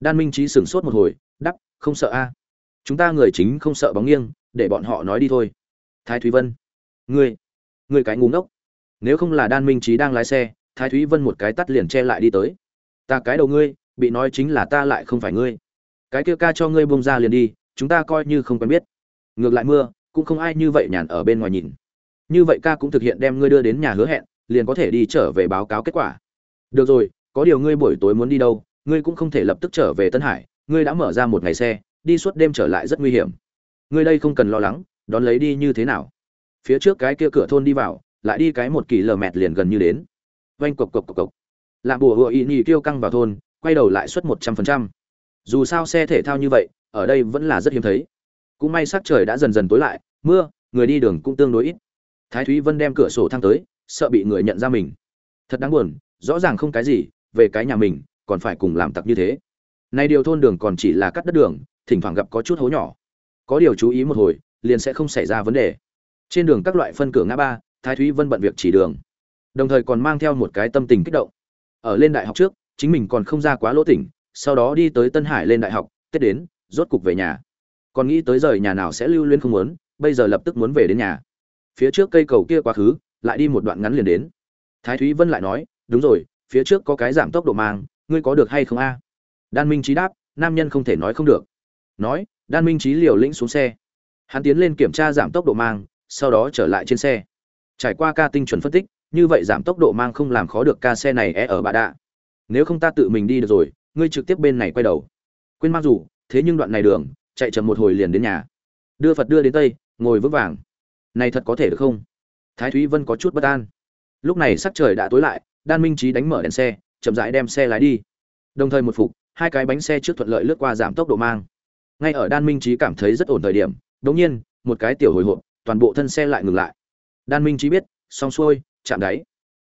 đan minh trí sửng sốt một hồi đắp không sợ a. Chúng ta người chính không sợ bóng nghiêng, để bọn họ nói đi thôi. Thái thúy vân, ngươi ngươi cái ngu ngốc. Nếu không là đan minh trí đang lái xe, thái thúy vân một cái tắt liền che lại đi tới. Ta cái đầu ngươi, bị nói chính là ta lại không phải ngươi. Cái kia ca cho ngươi bông ra liền đi, chúng ta coi như không quen biết. Ngược lại mưa, cũng không ai như vậy nhàn ở bên ngoài nhìn. Như vậy ca cũng thực hiện đem ngươi đưa đến nhà hứa hẹn, liền có thể đi trở về báo cáo kết quả. Được rồi, có điều ngươi buổi tối muốn đi đâu ngươi cũng không thể lập tức trở về tân hải, ngươi đã mở ra một ngày xe, đi suốt đêm trở lại rất nguy hiểm. Ngươi đây không cần lo lắng, đón lấy đi như thế nào? Phía trước cái kia cửa thôn đi vào, lại đi cái một kỳ lờ mẹt liền gần như đến. Vanh cộc cộc cộc cộc. Làm bùa hựa ý nhì tiêu căng vào thôn, quay đầu lại suất một trăm phần trăm. Dù sao xe thể thao như vậy, ở đây vẫn là rất hiếm thấy. Cũng may sắc trời đã dần dần tối lại, mưa, người đi đường cũng tương đối ít. Thái thúy vân đem cửa sổ thang tới, sợ bị người nhận ra mình. Thật đáng buồn, rõ ràng không cái gì, về cái nhà mình còn phải cùng làm tặc như thế. Nay điều thôn đường còn chỉ là cắt đất đường, thỉnh thoảng gặp có chút hố nhỏ. Có điều chú ý một hồi, liền sẽ không xảy ra vấn đề. Trên đường các loại phân cửa ngã ba, thái thúy vân bận việc chỉ đường. Đồng thời còn mang theo một cái tâm tình kích động. Ở lên đại học trước, chính mình còn không ra quá lỗ tỉnh, sau đó đi tới tân hải lên đại học, tết đến, rốt cục về nhà. Còn nghĩ tới rời nhà nào sẽ lưu luyến không muốn, bây giờ lập tức muốn về đến nhà. Phía trước cây cầu kia quá khứ, lại đi một đoạn ngắn liền đến. Thái thúy vân lại nói, đúng rồi, phía trước có cái giảm tốc độ mang ngươi có được hay không a? Đan minh trí đáp, nam nhân không thể nói không được. Nói, đan minh trí liều lĩnh xuống xe. Hắn tiến lên kiểm tra giảm tốc độ mang, sau đó trở lại trên xe. Trải qua ca tinh chuẩn phân tích, như vậy giảm tốc độ mang không làm khó được ca xe này é ở bà đạ. Nếu không ta tự mình đi được rồi, ngươi trực tiếp bên này quay đầu. Quên mang dù, thế nhưng đoạn này đường, chạy chậm một hồi liền đến nhà. Đưa phật đưa đến tây, ngồi vững vàng. Này thật có thể được không? Thái thúy vân có chút bất an. Lúc này sắc trời đã tối lại, đan minh trí đánh mở đèn xe chậm rãi đem xe lái đi. Đồng thời một phục, hai cái bánh xe trước thuận lợi lướt qua giảm tốc độ mang. Ngay ở đan minh trí cảm thấy rất ổn thời điểm đống nhiên, một cái tiểu hồi hộp, toàn bộ thân xe lại ngừng lại. Đan minh trí biết, xong xuôi, chạm đáy.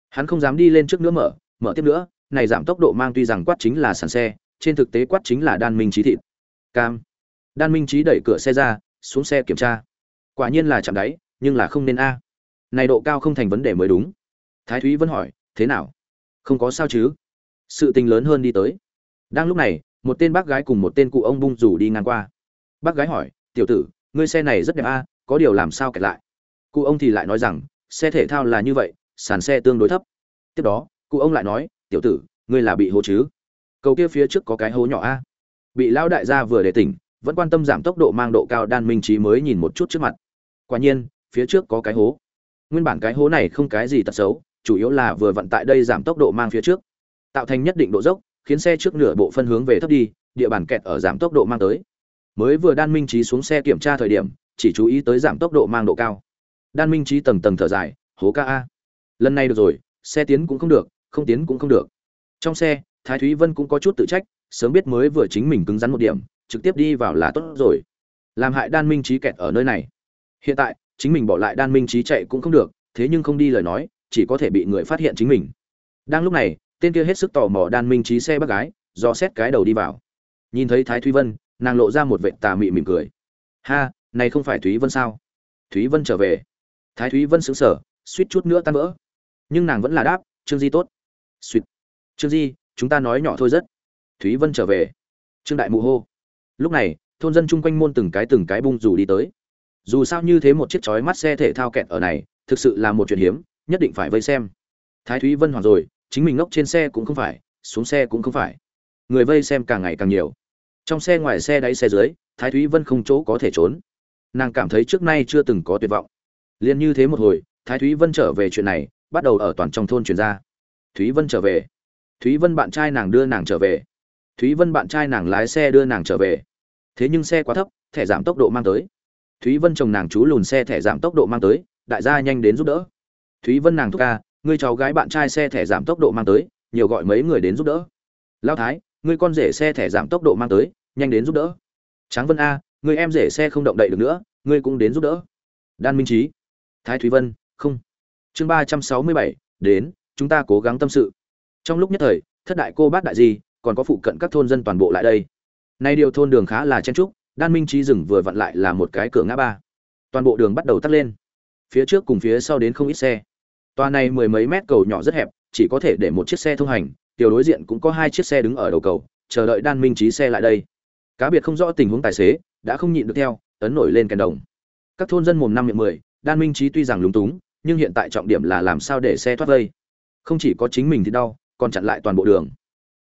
Hắn không dám đi lên trước nữa mở mở tiếp nữa, này giảm tốc độ mang tuy rằng quát chính là sàn xe, trên thực tế quát chính là đan minh trí thịt. Cam. Đan minh trí đẩy cửa xe ra, xuống xe kiểm tra. Quả nhiên là chạm đáy, nhưng là không nên a. Này độ cao không thành vấn đề mới đúng. Thái thúy vẫn hỏi, thế nào? Không có sao chứ? Sự tình lớn hơn đi tới. Đang lúc này, một tên bác gái cùng một tên cụ ông bung rủ đi ngang qua. Bác gái hỏi, tiểu tử, ngươi xe này rất đẹp a, có điều làm sao kẹt lại? Cụ ông thì lại nói rằng, xe thể thao là như vậy, sàn xe tương đối thấp. Tiếp đó, cụ ông lại nói, tiểu tử, ngươi là bị hố chứ? Cầu kia phía trước có cái hố nhỏ a. Bị lão đại gia vừa để tỉnh, vẫn quan tâm giảm tốc độ mang độ cao đan minh trí mới nhìn một chút trước mặt. Quả nhiên, phía trước có cái hố. Nguyên bản cái hố này không cái gì tật xấu, chủ yếu là vừa vận tại đây giảm tốc độ mang phía trước tạo thành nhất định độ dốc, khiến xe trước nửa bộ phân hướng về thấp đi, địa bàn kẹt ở giảm tốc độ mang tới. Mới vừa đan minh trí xuống xe kiểm tra thời điểm, chỉ chú ý tới giảm tốc độ mang độ cao. Đan minh trí tầng tầng thở dài, hố ca a. Lần này được rồi, xe tiến cũng không được, không tiến cũng không được. Trong xe, thái thúy vân cũng có chút tự trách, sớm biết mới vừa chính mình cứng rắn một điểm, trực tiếp đi vào là tốt rồi. Làm hại đan minh trí kẹt ở nơi này. Hiện tại, chính mình bỏ lại đan minh trí chạy cũng không được, thế nhưng không đi lời nói, chỉ có thể bị người phát hiện chính mình. Đang lúc này tên kia hết sức tò mò đan minh trí xe bác gái, do xét cái đầu đi vào. Nhìn thấy thái thúy vân, nàng lộ ra một vệ tà mị mỉm cười. Ha, này không phải thúy vân sao? Thúy vân trở về. Thái thúy vân sững sờ, suýt chút nữa tan vỡ. Nhưng nàng vẫn là đáp, trương di tốt. Suýt. Trương di, chúng ta nói nhỏ thôi rất. Thúy vân trở về. Trương đại mụ hô. Lúc này, thôn dân chung quanh môn từng cái từng cái bung rủ đi tới. Dù sao như thế một chiếc chói mắt xe thể thao kẹt ở này, thực sự là một chuyện hiếm, nhất định phải vây xem. Thái thúy vân hoàng rồi chính mình ngốc trên xe cũng không phải, xuống xe cũng không phải. Người vây xem càng ngày càng nhiều. Trong xe ngoài xe đáy xe dưới, thái thúy vân không chỗ có thể trốn. Nàng cảm thấy trước nay chưa từng có tuyệt vọng. Liền như thế một hồi, thái thúy vân trở về chuyện này, bắt đầu ở toàn trong thôn truyền ra. Thúy vân trở về. Thúy vân bạn trai nàng đưa nàng trở về. Thúy vân bạn trai nàng lái xe đưa nàng trở về. Thế nhưng xe quá thấp, thẻ giảm tốc độ mang tới. Thúy vân chồng nàng chú lùn xe thẻ giảm tốc độ mang tới, đại gia nhanh đến giúp đỡ. Thúy vân nàng thúc ca ngươi cháu gái bạn trai xe thẻ giảm tốc độ mang tới, nhiều gọi mấy người đến giúp đỡ. Lao thái, ngươi con rể xe thẻ giảm tốc độ mang tới, nhanh đến giúp đỡ. Tráng vân a người em rể xe không động đậy được nữa, ngươi cũng đến giúp đỡ. Đan minh trí thái thúy vân, không. Chương ba trăm sáu mươi bảy, đến, chúng ta cố gắng tâm sự. Trong lúc nhất thời, thất đại cô bát đại di, còn có phụ cận các thôn dân toàn bộ lại đây. Nay điều thôn đường khá là chen trúc, đan minh trí dừng vừa vặn lại là một cái cửa ngã ba. Toàn bộ đường bắt đầu tắt lên. Phía trước cùng phía sau đến không ít xe toa này mười mấy mét cầu nhỏ rất hẹp, chỉ có thể để một chiếc xe thông hành, tiểu đối diện cũng có hai chiếc xe đứng ở đầu cầu, chờ đợi đan minh Chí xe lại đây. Cá biệt không rõ tình huống tài xế, đã không nhịn được theo, ấn nổi lên kèn đồng. Các thôn dân mồm năm miệng mười, đan minh Chí tuy rằng lúng túng, nhưng hiện tại trọng điểm là làm sao để xe thoát vây. Không chỉ có chính mình thì đau, còn chặn lại toàn bộ đường.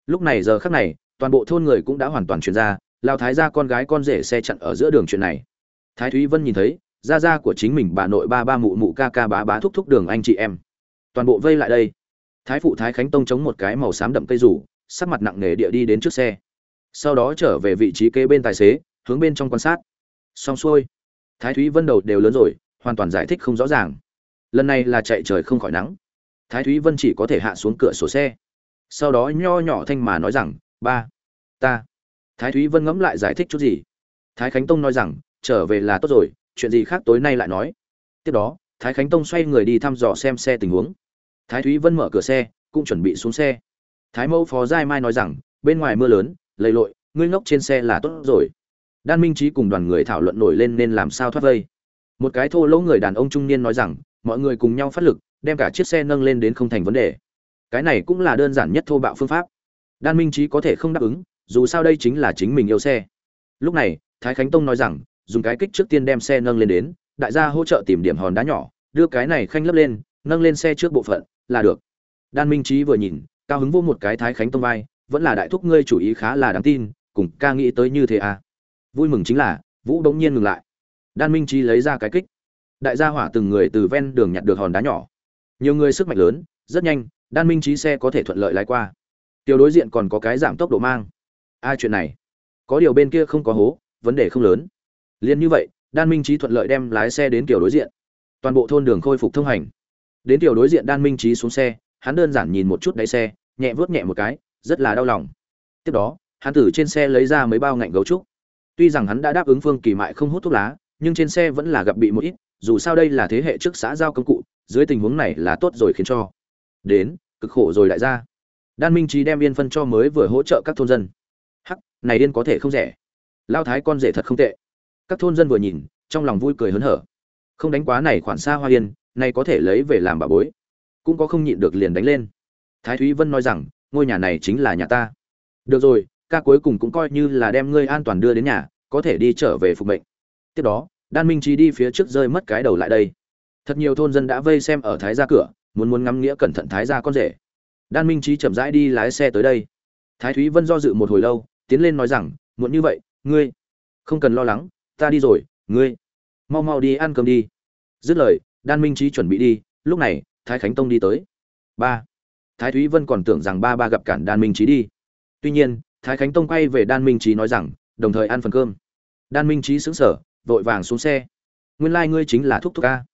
Lúc này giờ khắc này, toàn bộ thôn người cũng đã hoàn toàn chuyển ra, lao thái ra con gái con rể xe chặn ở giữa đường chuyện này. Thái thúy vân nhìn thấy gia gia của chính mình bà nội ba ba mụ mụ ca ca bá bá thúc thúc đường anh chị em. Toàn bộ vây lại đây. Thái phụ thái khánh tông chống một cái màu xám đậm cây rủ, sắc mặt nặng nề địa đi đến trước xe. Sau đó trở về vị trí kế bên tài xế, hướng bên trong quan sát. Xong xuôi, thái thúy vân đầu đều lớn rồi, hoàn toàn giải thích không rõ ràng. Lần này là chạy trời không khỏi nắng. Thái thúy vân chỉ có thể hạ xuống cửa sổ xe. Sau đó nho nhỏ thanh mà nói rằng, ba, ta. Thái thúy vân ngẫm lại giải thích chút gì. Thái khánh tông nói rằng, trở về là tốt rồi chuyện gì khác tối nay lại nói. Tiếp đó, thái khánh tông xoay người đi thăm dò xem xe tình huống. Thái thúy vân mở cửa xe, cũng chuẩn bị xuống xe. Thái mẫu phó giai mai nói rằng, bên ngoài mưa lớn, lầy lội, ngươi ngốc trên xe là tốt rồi. Đan minh trí cùng đoàn người thảo luận nổi lên nên làm sao thoát vây. Một cái thô lỗ người đàn ông trung niên nói rằng, mọi người cùng nhau phát lực, đem cả chiếc xe nâng lên đến không thành vấn đề. Cái này cũng là đơn giản nhất thô bạo phương pháp. Đan minh trí có thể không đáp ứng, dù sao đây chính là chính mình yêu xe. Lúc này, thái khánh tông nói rằng dùng cái kích trước tiên đem xe nâng lên đến, đại gia hỗ trợ tìm điểm hòn đá nhỏ, đưa cái này khanh lấp lên, nâng lên xe trước bộ phận, là được. Đan minh trí vừa nhìn, cao hứng vô một cái thái khánh tông vai, vẫn là đại thúc ngươi chủ ý khá là đáng tin, cùng ca nghĩ tới như thế à. Vui mừng chính là, vũ bỗng nhiên ngừng lại. Đan minh trí lấy ra cái kích. Đại gia hỏa từng người từ ven đường nhặt được hòn đá nhỏ. Nhiều người sức mạnh lớn, rất nhanh, đan minh trí xe có thể thuận lợi lái qua. Tiểu đối diện còn có cái giảm tốc độ mang. Ai chuyện này, có điều bên kia không có hố, vấn đề không lớn liên như vậy đan minh Chí thuận lợi đem lái xe đến tiểu đối diện. Toàn bộ thôn đường khôi phục thông hành. Đến tiểu đối diện đan minh Chí xuống xe hắn đơn giản nhìn một chút đáy xe nhẹ vớt nhẹ một cái rất là đau lòng. Tiếp đó hắn từ trên xe lấy ra mấy bao ngạnh gấu trúc. Tuy rằng hắn đã đáp ứng phương kỳ mại không hút thuốc lá nhưng trên xe vẫn là gặp bị một ít dù sao đây là thế hệ trước xã giao công cụ dưới tình huống này là tốt rồi khiến cho. Đến cực khổ rồi lại ra, đan minh Chí đem yên phân cho mới vừa hỗ trợ các thôn dân. Hắc này điên có thể không rẻ. Lao thái con rể thật không tệ các thôn dân vừa nhìn, trong lòng vui cười hớn hở. Không đánh quá này khoản xa hoa yên, nay có thể lấy về làm bà bối. Cũng có không nhịn được liền đánh lên. Thái thúy vân nói rằng, ngôi nhà này chính là nhà ta. Được rồi, ca cuối cùng cũng coi như là đem ngươi an toàn đưa đến nhà, có thể đi trở về phục mệnh. Tiếp đó, đan minh trí đi phía trước rơi mất cái đầu lại đây. Thật nhiều thôn dân đã vây xem ở thái gia cửa, muốn muốn ngắm nghĩa cẩn thận thái gia con rể. Đan minh trí chậm rãi đi lái xe tới đây. Thái thúy vân do dự một hồi lâu, tiến lên nói rằng, muộn như vậy, ngươi không cần lo lắng ta đi rồi, ngươi, mau mau đi ăn cơm đi. Dứt lời, đan minh trí chuẩn bị đi, lúc này, thái khánh tông đi tới. Ba, thái thúy vân còn tưởng rằng ba ba gặp cản đan minh trí đi. Tuy nhiên, thái khánh tông quay về đan minh trí nói rằng, đồng thời ăn phần cơm. Đan minh trí xứng sở vội vàng xuống xe. Nguyên lai、like、ngươi chính là thúc thúc a.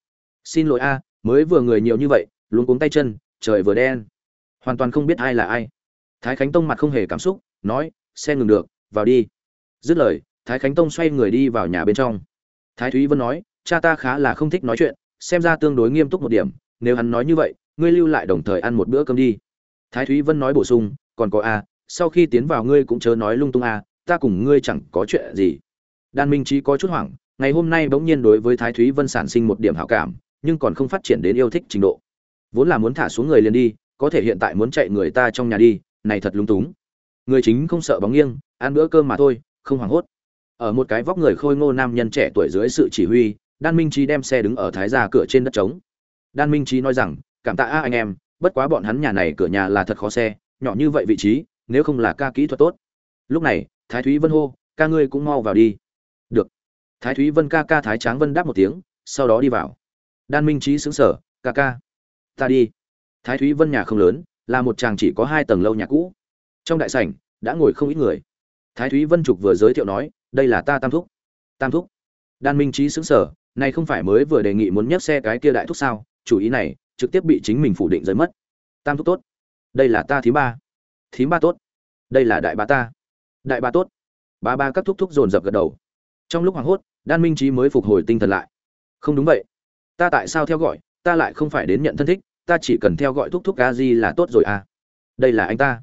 Xin lỗi a, mới vừa người nhiều như vậy luôn cuống tay chân, trời vừa đen. Hoàn toàn không biết ai là ai. Thái khánh tông mặt không hề cảm xúc, nói, xe ngừng được, vào đi. Dứt lời thái khánh tông xoay người đi vào nhà bên trong. Thái thúy vân nói, cha ta khá là không thích nói chuyện, xem ra tương đối nghiêm túc một điểm, nếu hắn nói như vậy, ngươi lưu lại đồng thời ăn một bữa cơm đi. Thái thúy vân nói bổ sung, còn có a, sau khi tiến vào ngươi cũng chớ nói lung tung a, ta cùng ngươi chẳng có chuyện gì. Đan minh trí có chút hoảng, ngày hôm nay bỗng nhiên đối với thái thúy vân sản sinh một điểm hảo cảm, nhưng còn không phát triển đến yêu thích trình độ. Vốn là muốn thả xuống người liền đi, có thể hiện tại muốn chạy người ta trong nhà đi, này thật lung túng. Người chính không sợ bóng nghiêng, ăn bữa cơm mà thôi, không hoảng hốt ở một cái vóc người khôi ngô nam nhân trẻ tuổi dưới sự chỉ huy, đan minh trí đem xe đứng ở thái gia cửa trên đất trống. Đan minh trí nói rằng, cảm tạ a anh em, bất quá bọn hắn nhà này cửa nhà là thật khó xe, nhỏ như vậy vị trí, nếu không là ca kỹ thuật tốt. Lúc này, thái thúy vân hô, ca ngươi cũng mau vào đi. Được. Thái thúy vân ca ca thái tráng vân đáp một tiếng, sau đó đi vào. Đan minh trí xứng sở ca ca, ta đi. Thái thúy vân nhà không lớn, là một chàng chỉ có hai tầng lâu nhà cũ. Trong đại sảnh, đã ngồi không ít người. Thái thúy vân trục vừa giới thiệu nói đây là ta tam thúc. Tam thúc. Đan minh trí xứng sở này không phải mới vừa đề nghị muốn nhấc xe cái kia đại thúc sao? Chủ ý này, trực tiếp bị chính mình phủ định rơi mất. Tam thúc tốt. Đây là ta thím ba. Thím ba tốt. Đây là đại ba ta. Đại ba tốt. Ba ba các thúc thúc dồn dập gật đầu. Trong lúc hoảng hốt, đan minh trí mới phục hồi tinh thần lại. Không đúng vậy. Ta tại sao theo gọi? Ta lại không phải đến nhận thân thích. Ta chỉ cần theo gọi thúc thúc a di là tốt rồi à. Đây là anh ta.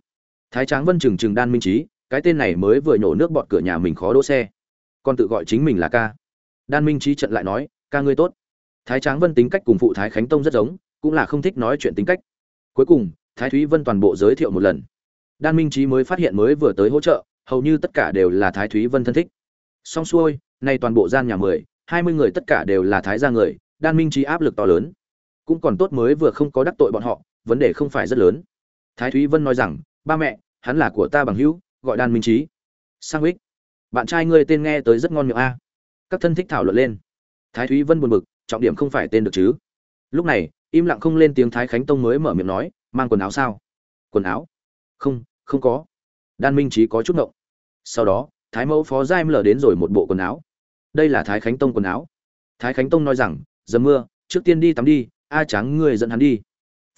Thái tráng vân trừng trừng đan minh trí cái tên này mới vừa nhổ nước bọt cửa nhà mình khó đỗ xe. Còn tự gọi chính mình là ca. Đan minh trí trận lại nói, ca ngươi tốt. Thái tráng vân tính cách cùng phụ thái khánh tông rất giống, cũng là không thích nói chuyện tính cách. Cuối cùng, thái thúy vân toàn bộ giới thiệu một lần. Đan minh trí mới phát hiện mới vừa tới hỗ trợ, hầu như tất cả đều là thái thúy vân thân thích. Xong xuôi, nay toàn bộ gian nhà mười, hai mươi người tất cả đều là thái gia người, đan minh trí áp lực to lớn. Cũng còn tốt mới vừa không có đắc tội bọn họ, vấn đề không phải rất lớn. Thái thúy vân nói rằng, ba mẹ, hắn là của ta bằng hữu gọi đan minh trí. Sang ích bạn trai ngươi tên nghe tới rất ngon miệng a. Các thân thích thảo luận lên. Thái thúy vân buồn bực, trọng điểm không phải tên được chứ. Lúc này, im lặng không lên tiếng thái khánh tông mới mở miệng nói, mang quần áo sao? Quần áo? Không không có. Đan minh trí có chút ngộng. Sau đó, thái mẫu phó giai lờ đến rồi một bộ quần áo. Đây là thái khánh tông quần áo. Thái khánh tông nói rằng, dầm mưa, trước tiên đi tắm đi, a Tráng ngươi dẫn hắn đi.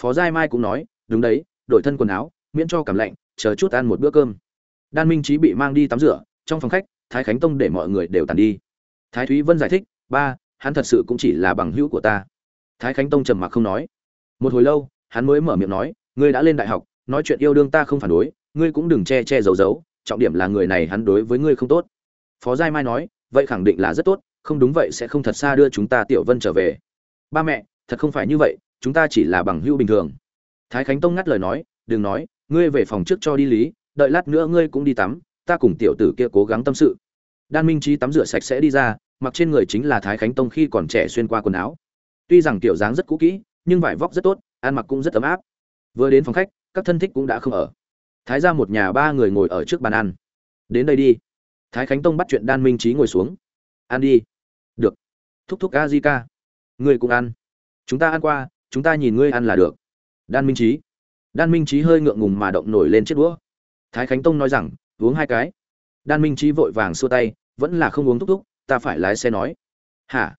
Phó giai mai cũng nói, đúng đấy, đổi thân quần áo, miễn cho cảm lạnh, chờ chút ăn một bữa cơm đan minh trí bị mang đi tắm rửa, trong phòng khách, thái khánh tông để mọi người đều tàn đi. Thái thúy vân giải thích, ba, hắn thật sự cũng chỉ là bằng hữu của ta. Thái khánh tông trầm mặc không nói. Một hồi lâu, hắn mới mở miệng nói, ngươi đã lên đại học, nói chuyện yêu đương ta không phản đối, ngươi cũng đừng che che giấu giấu, trọng điểm là người này hắn đối với ngươi không tốt. Phó giai mai nói, vậy khẳng định là rất tốt, không đúng vậy sẽ không thật xa đưa chúng ta tiểu vân trở về. Ba mẹ, thật không phải như vậy, chúng ta chỉ là bằng hữu bình thường. Thái khánh tông ngắt lời nói, đừng nói, ngươi về phòng trước cho đi lý đợi lát nữa ngươi cũng đi tắm, ta cùng tiểu tử kia cố gắng tâm sự. Đan minh trí tắm rửa sạch sẽ đi ra, mặc trên người chính là thái khánh tông khi còn trẻ xuyên qua quần áo. Tuy rằng tiểu dáng rất cũ kỹ, nhưng vải vóc rất tốt, ăn mặc cũng rất ấm áp. Vừa đến phòng khách, các thân thích cũng đã không ở. Thái ra một nhà ba người ngồi ở trước bàn ăn. Đến đây đi. Thái khánh tông bắt chuyện đan minh trí ngồi xuống. Ăn đi. Được. Thúc thúc a di ca. Ngươi cũng ăn. Chúng ta ăn qua, chúng ta nhìn ngươi ăn là được. Đan minh trí đan minh trí hơi ngượng ngùng mà động nổi lên chiếc đũa thái khánh tông nói rằng, uống hai cái. Đan minh trí vội vàng xua tay, vẫn là không uống thúc thúc, ta phải lái xe nói. Hả?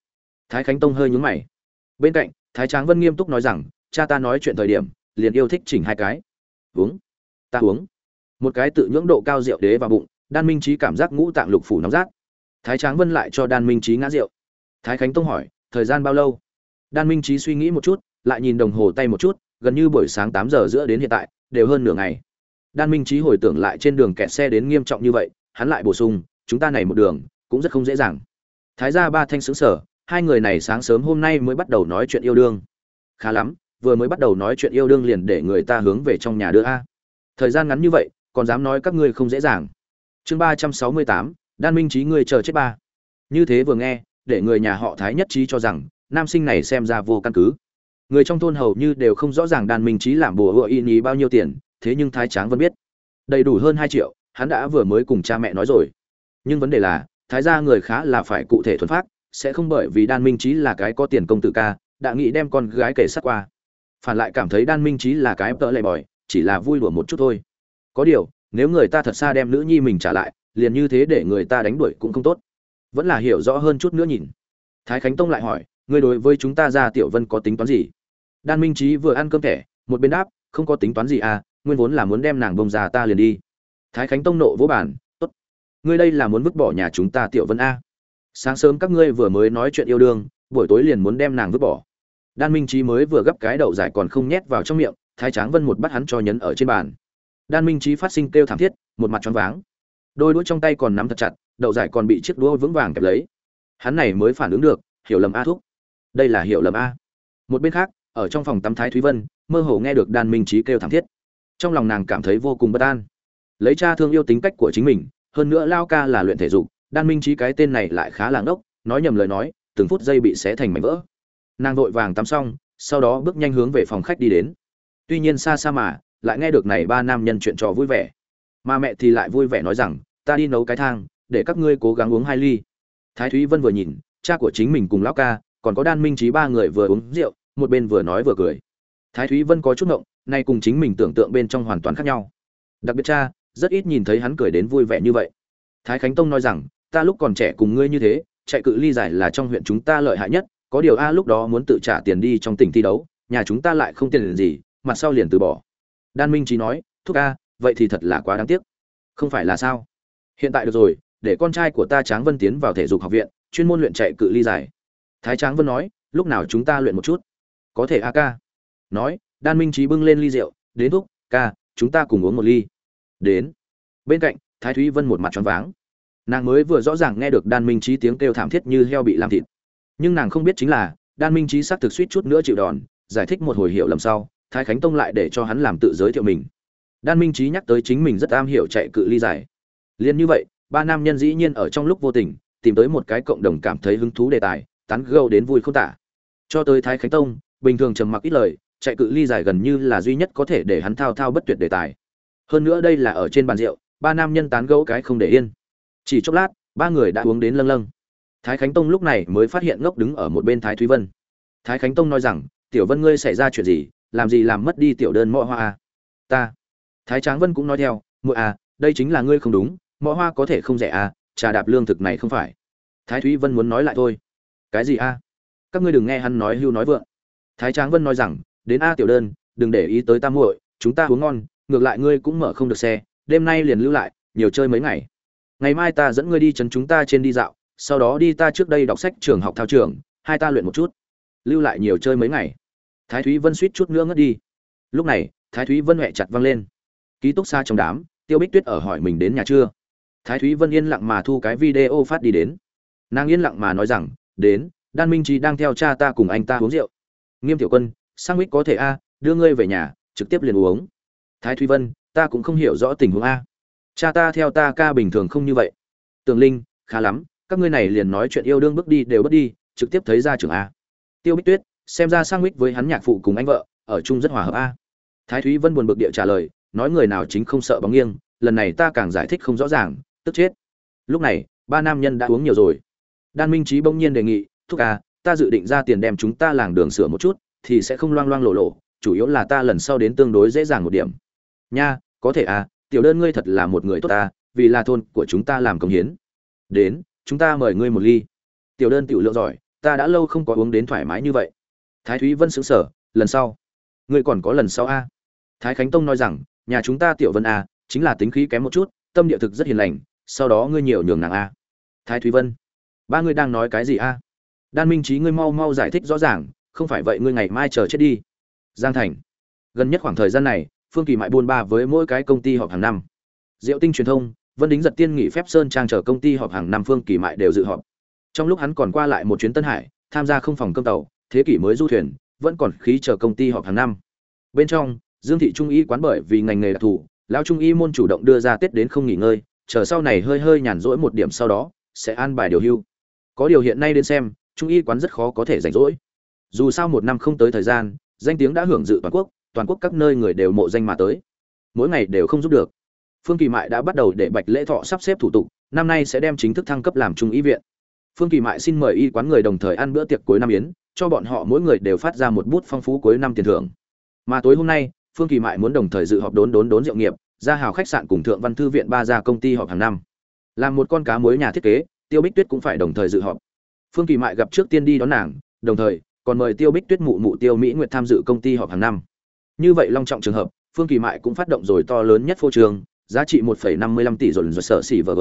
Thái khánh tông hơi nhúng mày. Bên cạnh, thái tráng vân nghiêm túc nói rằng, cha ta nói chuyện thời điểm, liền yêu thích chỉnh hai cái. Uống. Ta uống. Một cái tự nhưỡng độ cao rượu đế vào bụng, đan minh trí cảm giác ngũ tạng lục phủ nóng rát. Thái tráng vân lại cho đan minh trí ngã rượu. Thái khánh tông hỏi, thời gian bao lâu? Đan minh trí suy nghĩ một chút, lại nhìn đồng hồ tay một chút, gần như buổi sáng tám giờ giữa đến hiện tại, đều hơn nửa ngày đan minh trí hồi tưởng lại trên đường kẹt xe đến nghiêm trọng như vậy, hắn lại bổ sung, chúng ta này một đường, cũng rất không dễ dàng. Thái gia ba thanh xứng sở hai người này sáng sớm hôm nay mới bắt đầu nói chuyện yêu đương. Khá lắm, vừa mới bắt đầu nói chuyện yêu đương liền để người ta hướng về trong nhà đưa a. Thời gian ngắn như vậy, còn dám nói các ngươi không dễ dàng. Chương ba trăm sáu mươi tám, đan minh trí ngươi chờ chết ba. Như thế vừa nghe, để người nhà họ thái nhất trí cho rằng, nam sinh này xem ra vô căn cứ. Người trong thôn hầu như đều không rõ ràng đan minh trí làm bùa hựa y ní bao nhiêu tiền thế nhưng thái tráng vẫn biết. Đầy đủ hơn hai triệu, hắn đã vừa mới cùng cha mẹ nói rồi. Nhưng vấn đề là, thái gia người khá là phải cụ thể thuần phát sẽ không bởi vì đan minh trí là cái có tiền công tử ca, đã nghĩ đem con gái kể sát qua. Phản lại cảm thấy đan minh trí là cái tợ lệ bòi, chỉ là vui đùa một chút thôi. Có điều, nếu người ta thật xa đem nữ nhi mình trả lại, liền như thế để người ta đánh đuổi cũng không tốt. Vẫn là hiểu rõ hơn chút nữa nhìn. Thái khánh tông lại hỏi, ngươi đối với chúng ta ra tiểu vân có tính toán gì? Đan minh trí vừa ăn cơm thẻ, một bên đáp, không có tính toán gì à nguyên vốn là muốn đem nàng bông già ta liền đi. Thái khánh tông nộ vỗ bản tốt, ngươi đây là muốn vứt bỏ nhà chúng ta tiểu vân a. Sáng sớm các ngươi vừa mới nói chuyện yêu đương, buổi tối liền muốn đem nàng vứt bỏ. Đan minh trí mới vừa gấp cái đậu giải còn không nhét vào trong miệng, thái tráng vân một bắt hắn cho nhấn ở trên bàn. Đan minh trí phát sinh kêu thảm thiết, một mặt choáng váng. Đôi đũa trong tay còn nắm thật chặt, đậu giải còn bị chiếc đũa vững vàng kẹp lấy. Hắn này mới phản ứng được, hiểu lầm a thúc. Đây là hiểu lầm a. Một bên khác, ở trong phòng tắm thái thúy vân, mơ hồ nghe được đan minh trí kêu thảm thiết trong lòng nàng cảm thấy vô cùng bất an. Lấy cha thương yêu tính cách của chính mình, hơn nữa lao ca là luyện thể dục, đan minh trí cái tên này lại khá là ngốc, nói nhầm lời nói, từng phút giây bị xé thành mảnh vỡ. Nàng vội vàng tắm xong, sau đó bước nhanh hướng về phòng khách đi đến. Tuy nhiên xa xa mà, lại nghe được này ba nam nhân chuyện trò vui vẻ. Mà mẹ thì lại vui vẻ nói rằng, ta đi nấu cái thang, để các ngươi cố gắng uống hai ly. Thái thúy vân vừa nhìn, cha của chính mình cùng lão ca, còn có đan minh trí ba người vừa uống rượu, một bên vừa nói vừa cười. Thái thúy vân có chút ngộng nay cùng chính mình tưởng tượng bên trong hoàn toàn khác nhau. Đặc biệt cha, rất ít nhìn thấy hắn cười đến vui vẻ như vậy. Thái khánh tông nói rằng, ta lúc còn trẻ cùng ngươi như thế, chạy cự ly giải là trong huyện chúng ta lợi hại nhất, có điều a lúc đó muốn tự trả tiền đi trong tỉnh thi đấu, nhà chúng ta lại không tiền gì, mặt sau liền từ bỏ. Đan minh trí nói, thúc a, vậy thì thật là quá đáng tiếc. Không phải là sao? Hiện tại được rồi, để con trai của ta tráng vân tiến vào thể dục học viện, chuyên môn luyện chạy cự ly giải thái tráng vân nói, lúc nào chúng ta luyện một chút? Có thể a ca. Nói đan minh trí bưng lên ly rượu đến thúc ca chúng ta cùng uống một ly. Đến. Bên cạnh thái thúy vân một mặt tròn váng. Nàng mới vừa rõ ràng nghe được đan minh trí tiếng kêu thảm thiết như heo bị làm thịt. Nhưng nàng không biết chính là đan minh trí xác thực suýt chút nữa chịu đòn giải thích một hồi hiệu lầm sau thái khánh tông lại để cho hắn làm tự giới thiệu mình. Đan minh trí nhắc tới chính mình rất am hiểu chạy cự ly dài. Liên như vậy, ba nam nhân dĩ nhiên ở trong lúc vô tình tìm tới một cái cộng đồng cảm thấy hứng thú đề tài, tán gẫu đến vui không tả. Cho tới Thái Khánh Tông, bình thường trầm mặc ít lời, chạy cự ly dài gần như là duy nhất có thể để hắn thao thao bất tuyệt đề tài. Hơn nữa đây là ở trên bàn rượu, ba nam nhân tán gẫu cái không để yên. Chỉ chốc lát, ba người đã uống đến lâng lâng. Thái Khánh Tông lúc này mới phát hiện ngốc đứng ở một bên Thái Thúy Vân. Thái Khánh Tông nói rằng, "Tiểu Vân ngươi xảy ra chuyện gì, làm gì làm mất đi tiểu đơn mọ hoa à? Ta." Thái Tráng Vân cũng nói theo, "Muội à, đây chính là ngươi không đúng, mọ hoa có thể không rẻ à, trà đạp lương thực này không phải." Thái Thúy Vân muốn nói lại thôi. "Cái gì a? À? Các ngươi đừng nghe hắn nói hưu nói vượng." Thái Tráng Vân nói rằng, "Đến a tiểu đơn, đừng để ý tới ta muội, chúng ta uống ngon, ngược lại ngươi cũng mở không được xe, đêm nay liền lưu lại, nhiều chơi mấy ngày. Ngày mai ta dẫn ngươi đi trấn chúng ta trên đi dạo, sau đó đi ta trước đây đọc sách trường học thao trường hai ta luyện một chút. Lưu lại nhiều chơi mấy ngày. Thái thúy vân suýt chút nữa ngất đi. Lúc này thái thúy vân huệ chặt văng lên. Ký túc xa trong đám tiêu bích tuyết ở hỏi mình đến nhà chưa? Thái thúy vân yên lặng mà thu cái video phát đi đến. Nàng yên lặng mà nói rằng đến đan minh trí đang theo cha ta cùng anh ta uống rượu. Nghiêm tiểu quân sang mít có thể a đưa ngươi về nhà trực tiếp liền uống. Thái thúy vân ta cũng không hiểu rõ tình huống a. Cha ta theo ta ca bình thường không như vậy. Tường linh khá lắm các ngươi này liền nói chuyện yêu đương bước đi đều bước đi trực tiếp thấy ra trường a. Tiêu bích tuyết xem ra sang mít với hắn nhạc phụ cùng anh vợ ở chung rất hòa hợp a. Thái thúy vân buồn bực địa trả lời nói người nào chính không sợ bóng nghiêng lần này ta càng giải thích không rõ ràng tức chết. Lúc này ba nam nhân đã uống nhiều rồi. Đan minh trí bỗng nhiên đề nghị thúc à, ta dự định ra tiền đem chúng ta làng đường sửa một chút thì sẽ không loang loang lộ lộ, chủ yếu là ta lần sau đến tương đối dễ dàng một điểm. Nha, có thể à tiểu đơn ngươi thật là một người tốt ta, vì là thôn của chúng ta làm công hiến. Đến, chúng ta mời ngươi một ly. Tiểu đơn tiểu lượng giỏi, ta đã lâu không có uống đến thoải mái như vậy. Thái thúy vân xứng sở lần sau. Ngươi còn có lần sau a? Thái khánh tông nói rằng, nhà chúng ta tiểu vân a, chính là tính khí kém một chút, tâm địa thực rất hiền lành, sau đó ngươi nhiều nhường nàng a. Thái thúy vân, ba ngươi đang nói cái gì a? Đan minh trí ngươi mau mau giải thích rõ ràng không phải vậy ngươi ngày mai chờ chết đi giang thành gần nhất khoảng thời gian này phương kỳ mại buôn ba với mỗi cái công ty họp hàng năm diệu tinh truyền thông Vân Đính giật tiên nghỉ phép sơn trang chờ công ty họp hàng năm phương kỳ mại đều dự họp. Trong lúc hắn còn qua lại một chuyến Tân Hải, tham gia không phòng cơm tàu, thế kỷ mới du thuyền, vẫn còn khí chờ công ty họp hàng năm. Bên trong, Dương thị trung y quán bởi vì ngành nghề đặc thù, lão trung y môn chủ động đưa ra Tết đến không nghỉ ngơi, chờ sau này hơi hơi nhàn rỗi một điểm sau đó, sẽ an bài điều hưu. Có điều hiện nay đến xem, trung y quán rất khó có thể rảnh rỗi. Dù sao một năm không tới thời gian, danh tiếng đã hưởng dự toàn quốc, toàn quốc các nơi người đều mộ danh mà tới. Mỗi ngày đều không giúp được. Phương kỳ mại đã bắt đầu để bạch lễ thọ sắp xếp thủ tục năm nay sẽ đem chính thức thăng cấp làm trung y viện. Phương kỳ mại xin mời y quán người đồng thời ăn bữa tiệc cuối năm yến cho bọn họ mỗi người đều phát ra một bút phong phú cuối năm tiền thưởng. Mà tối hôm nay phương kỳ mại muốn đồng thời dự họp đốn đốn đốn rượu nghiệp ra hào khách sạn cùng thượng văn thư viện ba gia công ty họp hàng năm. Làm một con cá mối nhà thiết kế tiêu bích tuyết cũng phải đồng thời dự họp. Phương kỳ mại gặp trước tiên đi đón nàng đồng thời còn mời tiêu bích tuyết mụ mụ tiêu mỹ nguyệt tham dự công ty họp hàng năm như vậy long trọng trường hợp phương kỳ mại cũng phát động rồi to lớn nhất phô trường giá trị 1,55 tỷ rồi rồi sở xỉ vợ.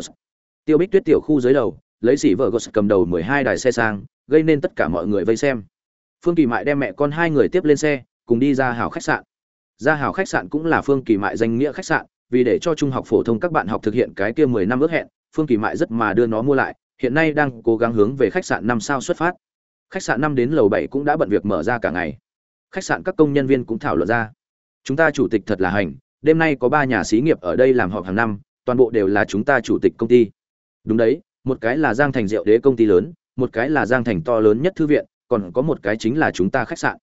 Tiêu Bích Tuyết tiểu khu dưới đầu, lấy xỉ vợ cầm đầu 12 đài xe sang, gây nên tất cả mọi người vây xem. Phương Kỳ Mại đem mẹ con hai người tiếp lên xe, cùng đi ra hào khách sạn. Ra hào khách sạn cũng là Phương Kỳ Mại danh nghĩa khách sạn, vì để cho trung học phổ thông các bạn học thực hiện cái kia 10 năm ước hẹn, Phương Kỳ Mại rất mà đưa nó mua lại, hiện nay đang cố gắng hướng về khách sạn năm sao xuất phát. Khách sạn năm đến lầu bảy cũng đã bận việc mở ra cả ngày. Khách sạn các công nhân viên cũng thảo luận ra. Chúng ta chủ tịch thật là hành, đêm nay có ba nhà xí nghiệp ở đây làm họp hàng năm toàn bộ đều là chúng ta chủ tịch công ty. Đúng đấy một cái là giang thành rượu đế công ty lớn một cái là giang thành to lớn nhất thư viện còn có một cái chính là chúng ta khách sạn.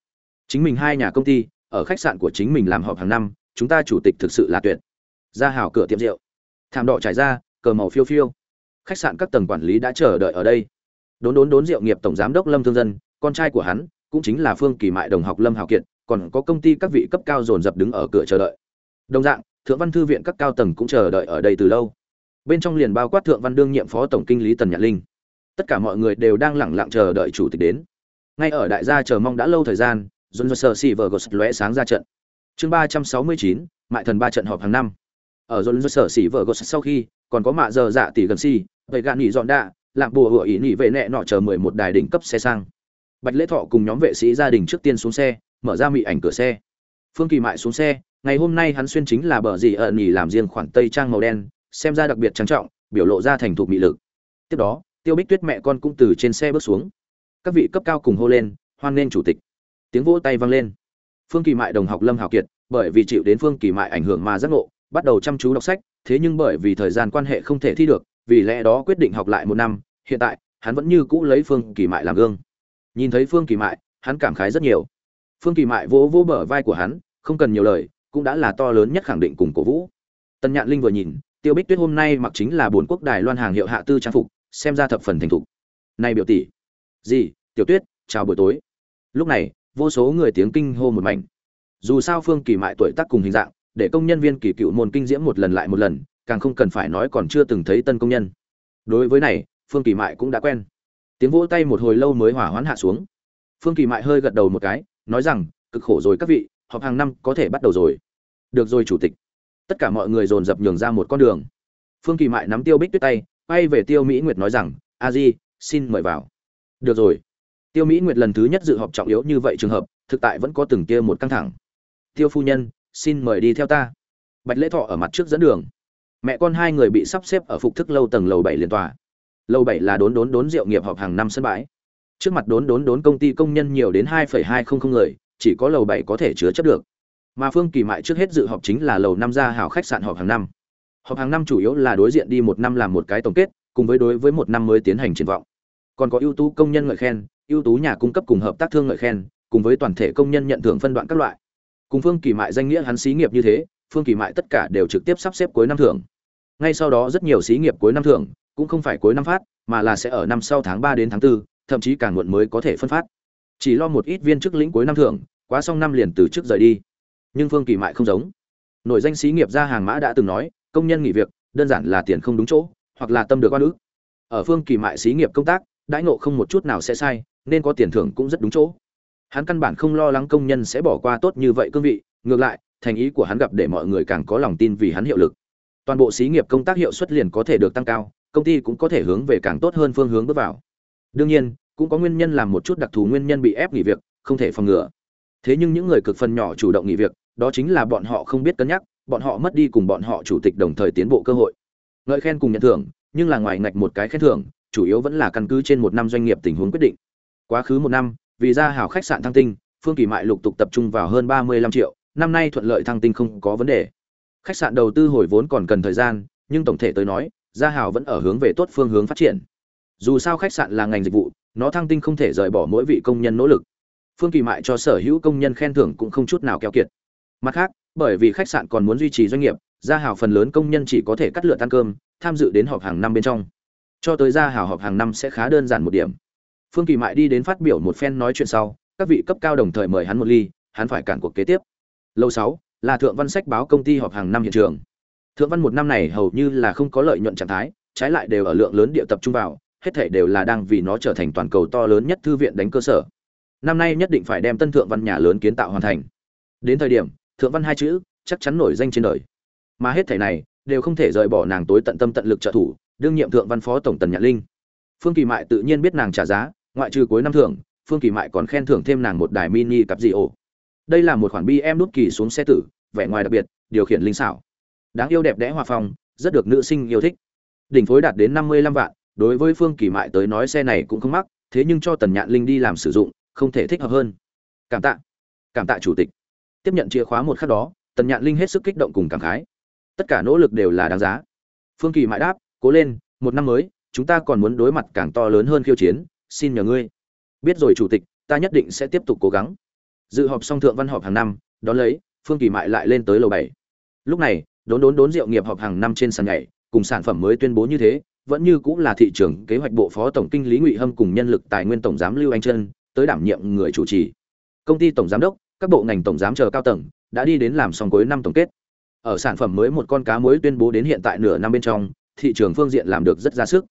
Chính mình hai nhà công ty ở khách sạn của chính mình làm họp hàng năm chúng ta chủ tịch thực sự là tuyệt. Ra hào cửa tiệm rượu. Thảm đỏ trải ra cờ màu phiêu phiêu. Khách sạn các tầng quản lý đã chờ đợi ở đây đốn đốn đốn rượu nghiệp tổng giám đốc lâm thương dân, con trai của hắn, cũng chính là phương kỳ mại đồng học lâm hào kiệt, còn có công ty các vị cấp cao dồn dập đứng ở cửa chờ đợi. Đồng dạng, thượng văn thư viện các cao tầng cũng chờ đợi ở đây từ lâu. Bên trong liền bao quát thượng văn đương nhiệm phó tổng kinh lý tần nhạn linh. Tất cả mọi người đều đang lẳng lặng chờ đợi chủ tịch đến. Ngay ở đại gia chờ mong đã lâu thời gian dồn dơ sơ xì vờ gos lóe sáng ra trận. Chương ba trăm sáu mươi chín, mại thần ba trận họp hàng năm. Ở dồn dơ sơ xì vờ gos sau khi, còn có mạ giờ dạ tỷ gần si vậy gạn nghỉ dọn đạ lạng bùa hựa ý nghỉ vệ nẹ nọ chờ mười một đài đỉnh cấp xe sang. Bạch lễ thọ cùng nhóm vệ sĩ gia đình trước tiên xuống xe, mở ra mị ảnh cửa xe. Phương kỳ mại xuống xe, ngày hôm nay hắn xuyên chính là bờ gì ẩn nhỉ làm riêng khoản tây trang màu đen, xem ra đặc biệt trang trọng, biểu lộ ra thành thục mị lực. Tiếp đó, tiêu bích tuyết mẹ con cũng từ trên xe bước xuống. Các vị cấp cao cùng hô lên, hoan nghênh chủ tịch. Tiếng vỗ tay vang lên. Phương kỳ mại đồng học lâm hào kiệt, bởi vì chịu đến phương kỳ mại ảnh hưởng mà giác ngộ, bắt đầu chăm chú đọc sách, thế nhưng bởi vì thời gian quan hệ không thể thi được vì lẽ đó quyết định học lại một năm, hiện tại, hắn vẫn như cũ lấy phương kỳ mại làm gương. Nhìn thấy phương kỳ mại, hắn cảm khái rất nhiều. Phương kỳ mại vỗ vỗ bờ vai của hắn, không cần nhiều lời, cũng đã là to lớn nhất khẳng định cùng cổ vũ. Tần nhạn linh vừa nhìn, tiêu bích tuyết hôm nay mặc chính là bốn quốc đài loan hàng hiệu hạ tư trang phục, xem ra thập phần thành thục. Này biểu tỷ. Gì, tiểu tuyết, chào buổi tối. Lúc này, vô số người tiếng kinh hô một mảnh. Dù sao phương kỳ mại tuổi tác cùng hình dạng, để công nhân viên kỳ cựu môn kinh diễm một lần lại một lần càng không cần phải nói còn chưa từng thấy tân công nhân. Đối với này, phương kỳ mại cũng đã quen. Tiếng vỗ tay một hồi lâu mới hỏa hoãn hạ xuống. Phương kỳ mại hơi gật đầu một cái, nói rằng, cực khổ rồi các vị, họp hàng năm có thể bắt đầu rồi. Được rồi, chủ tịch. Tất cả mọi người dồn dập nhường ra một con đường. Phương kỳ mại nắm tiêu bích tuyết tay, quay về tiêu mỹ nguyệt nói rằng, a di, xin mời vào. Được rồi. Tiêu mỹ nguyệt lần thứ nhất dự họp trọng yếu như vậy trường hợp, thực tại vẫn có từng kia một căng thẳng. Tiêu phu nhân, xin mời đi theo ta. Bạch lễ thọ ở mặt trước dẫn đường mẹ con hai người bị sắp xếp ở phục thức lâu tầng lầu bảy liên tòa. Lầu bảy là đốn đốn đốn rượu nghiệp họp hàng năm sân bãi. Trước mặt đốn đốn đốn công ty công nhân nhiều đến hai hai không không người, chỉ có lầu bảy có thể chứa chấp được. Mà phương kỳ mại trước hết dự họp chính là lầu năm gia hảo khách sạn họp hàng năm. Họp hàng năm chủ yếu là đối diện đi một năm làm một cái tổng kết, cùng với đối với một năm mới tiến hành triển vọng. Còn có ưu tú công nhân ngợi khen, ưu tú nhà cung cấp cùng hợp tác thương ngợi khen, cùng với toàn thể công nhân nhận thưởng phân đoạn các loại. Cùng phương kỳ mại danh nghĩa hắn xí nghiệp như thế, phương kỳ mại tất cả đều trực tiếp sắp xếp cuối năm thưởng ngay sau đó rất nhiều xí nghiệp cuối năm thưởng cũng không phải cuối năm phát mà là sẽ ở năm sau tháng ba đến tháng 4, thậm chí càng muộn mới có thể phân phát. Chỉ lo một ít viên chức lĩnh cuối năm thưởng quá xong năm liền từ chức rời đi. Nhưng phương kỳ mại không giống. Nội danh xí nghiệp ra hàng mã đã từng nói công nhân nghỉ việc đơn giản là tiền không đúng chỗ hoặc là tâm được oan ức. Ở phương kỳ mại xí nghiệp công tác đãi ngộ không một chút nào sẽ sai nên có tiền thưởng cũng rất đúng chỗ. Hắn căn bản không lo lắng công nhân sẽ bỏ qua tốt như vậy cương vị ngược lại thành ý của hắn gặp để mọi người càng có lòng tin vì hắn hiệu lực toàn bộ xí nghiệp công tác hiệu suất liền có thể được tăng cao, công ty cũng có thể hướng về càng tốt hơn phương hướng bước vào. Đương nhiên, cũng có nguyên nhân làm một chút đặc thù nguyên nhân bị ép nghỉ việc, không thể phòng ngừa. Thế nhưng những người cực phần nhỏ chủ động nghỉ việc, đó chính là bọn họ không biết cân nhắc, bọn họ mất đi cùng bọn họ chủ tịch đồng thời tiến bộ cơ hội. Ngợi khen cùng nhận thưởng, nhưng là ngoài ngạch một cái khen thưởng, chủ yếu vẫn là căn cứ trên một năm doanh nghiệp tình huống quyết định. Quá khứ một năm, vì ra hào khách sạn thăng tinh, phương kỳ mại lục tục tập trung vào hơn ba mươi năm triệu, năm nay thuận lợi thăng tinh không có vấn đề khách sạn đầu tư hồi vốn còn cần thời gian, nhưng tổng thể tới nói, gia hào vẫn ở hướng về tốt phương hướng phát triển. Dù sao khách sạn là ngành dịch vụ, nó thăng tinh không thể rời bỏ mỗi vị công nhân nỗ lực. Phương kỳ mại cho sở hữu công nhân khen thưởng cũng không chút nào keo kiệt. Mặt khác, bởi vì khách sạn còn muốn duy trì doanh nghiệp, gia hào phần lớn công nhân chỉ có thể cắt lựa ăn cơm, tham dự đến họp hàng năm bên trong. Cho tới gia hào họp hàng năm sẽ khá đơn giản một điểm. Phương kỳ mại đi đến phát biểu một phen nói chuyện sau, các vị cấp cao đồng thời mời hắn một ly, hắn phải cản cuộc kế tiếp. Lâu sáu là thượng văn sách báo công ty họp hàng năm hiện trường. Thượng văn một năm này hầu như là không có lợi nhuận trạng thái, trái lại đều ở lượng lớn địa tập trung vào, hết thể đều là đang vì nó trở thành toàn cầu to lớn nhất thư viện đánh cơ sở. Năm nay nhất định phải đem tân thượng văn nhà lớn kiến tạo hoàn thành. Đến thời điểm, thượng văn hai chữ chắc chắn nổi danh trên đời. Mà hết thể này đều không thể rời bỏ nàng tối tận tâm tận lực trợ thủ, đương nhiệm thượng văn phó tổng tần nhạn linh. Phương kỳ mại tự nhiên biết nàng trả giá, ngoại trừ cuối năm thưởng, phương kỳ mại còn khen thưởng thêm nàng một đài mini cặp dị ổ đây là một khoản bi em đút kỳ xuống xe tử, vẻ ngoài đặc biệt, điều khiển linh xảo. Đáng yêu đẹp đẽ hòa phong, rất được nữ sinh yêu thích. Đỉnh phối đạt đến năm mươi lăm vạn, đối với phương kỳ mại tới nói xe này cũng không mắc, thế nhưng cho tần nhạn linh đi làm sử dụng, không thể thích hợp hơn. Cảm tạ. Cảm tạ chủ tịch. Tiếp nhận chìa khóa một khắc đó, tần nhạn linh hết sức kích động cùng cảm khái. Tất cả nỗ lực đều là đáng giá. Phương kỳ mại đáp, cố lên, một năm mới, chúng ta còn muốn đối mặt càng to lớn hơn khiêu chiến, xin nhờ ngươi. Biết rồi chủ tịch, ta nhất định sẽ tiếp tục cố gắng dự họp xong thượng văn họp hàng năm, đón lấy, phương kỳ mại lại lên tới lầu bảy. Lúc này, đốn đốn đốn rượu nghiệp họp hàng năm trên sàn nhảy, cùng sản phẩm mới tuyên bố như thế, vẫn như cũng là thị trường kế hoạch bộ phó tổng kinh lý ngụy hâm cùng nhân lực tài nguyên tổng giám lưu anh trân, tới đảm nhiệm người chủ trì. Công ty tổng giám đốc, các bộ ngành tổng giám chờ cao tầng, đã đi đến làm xong cuối năm tổng kết. Ở sản phẩm mới một con cá mới tuyên bố đến hiện tại nửa năm bên trong, thị trường phương diện làm được rất ra sức.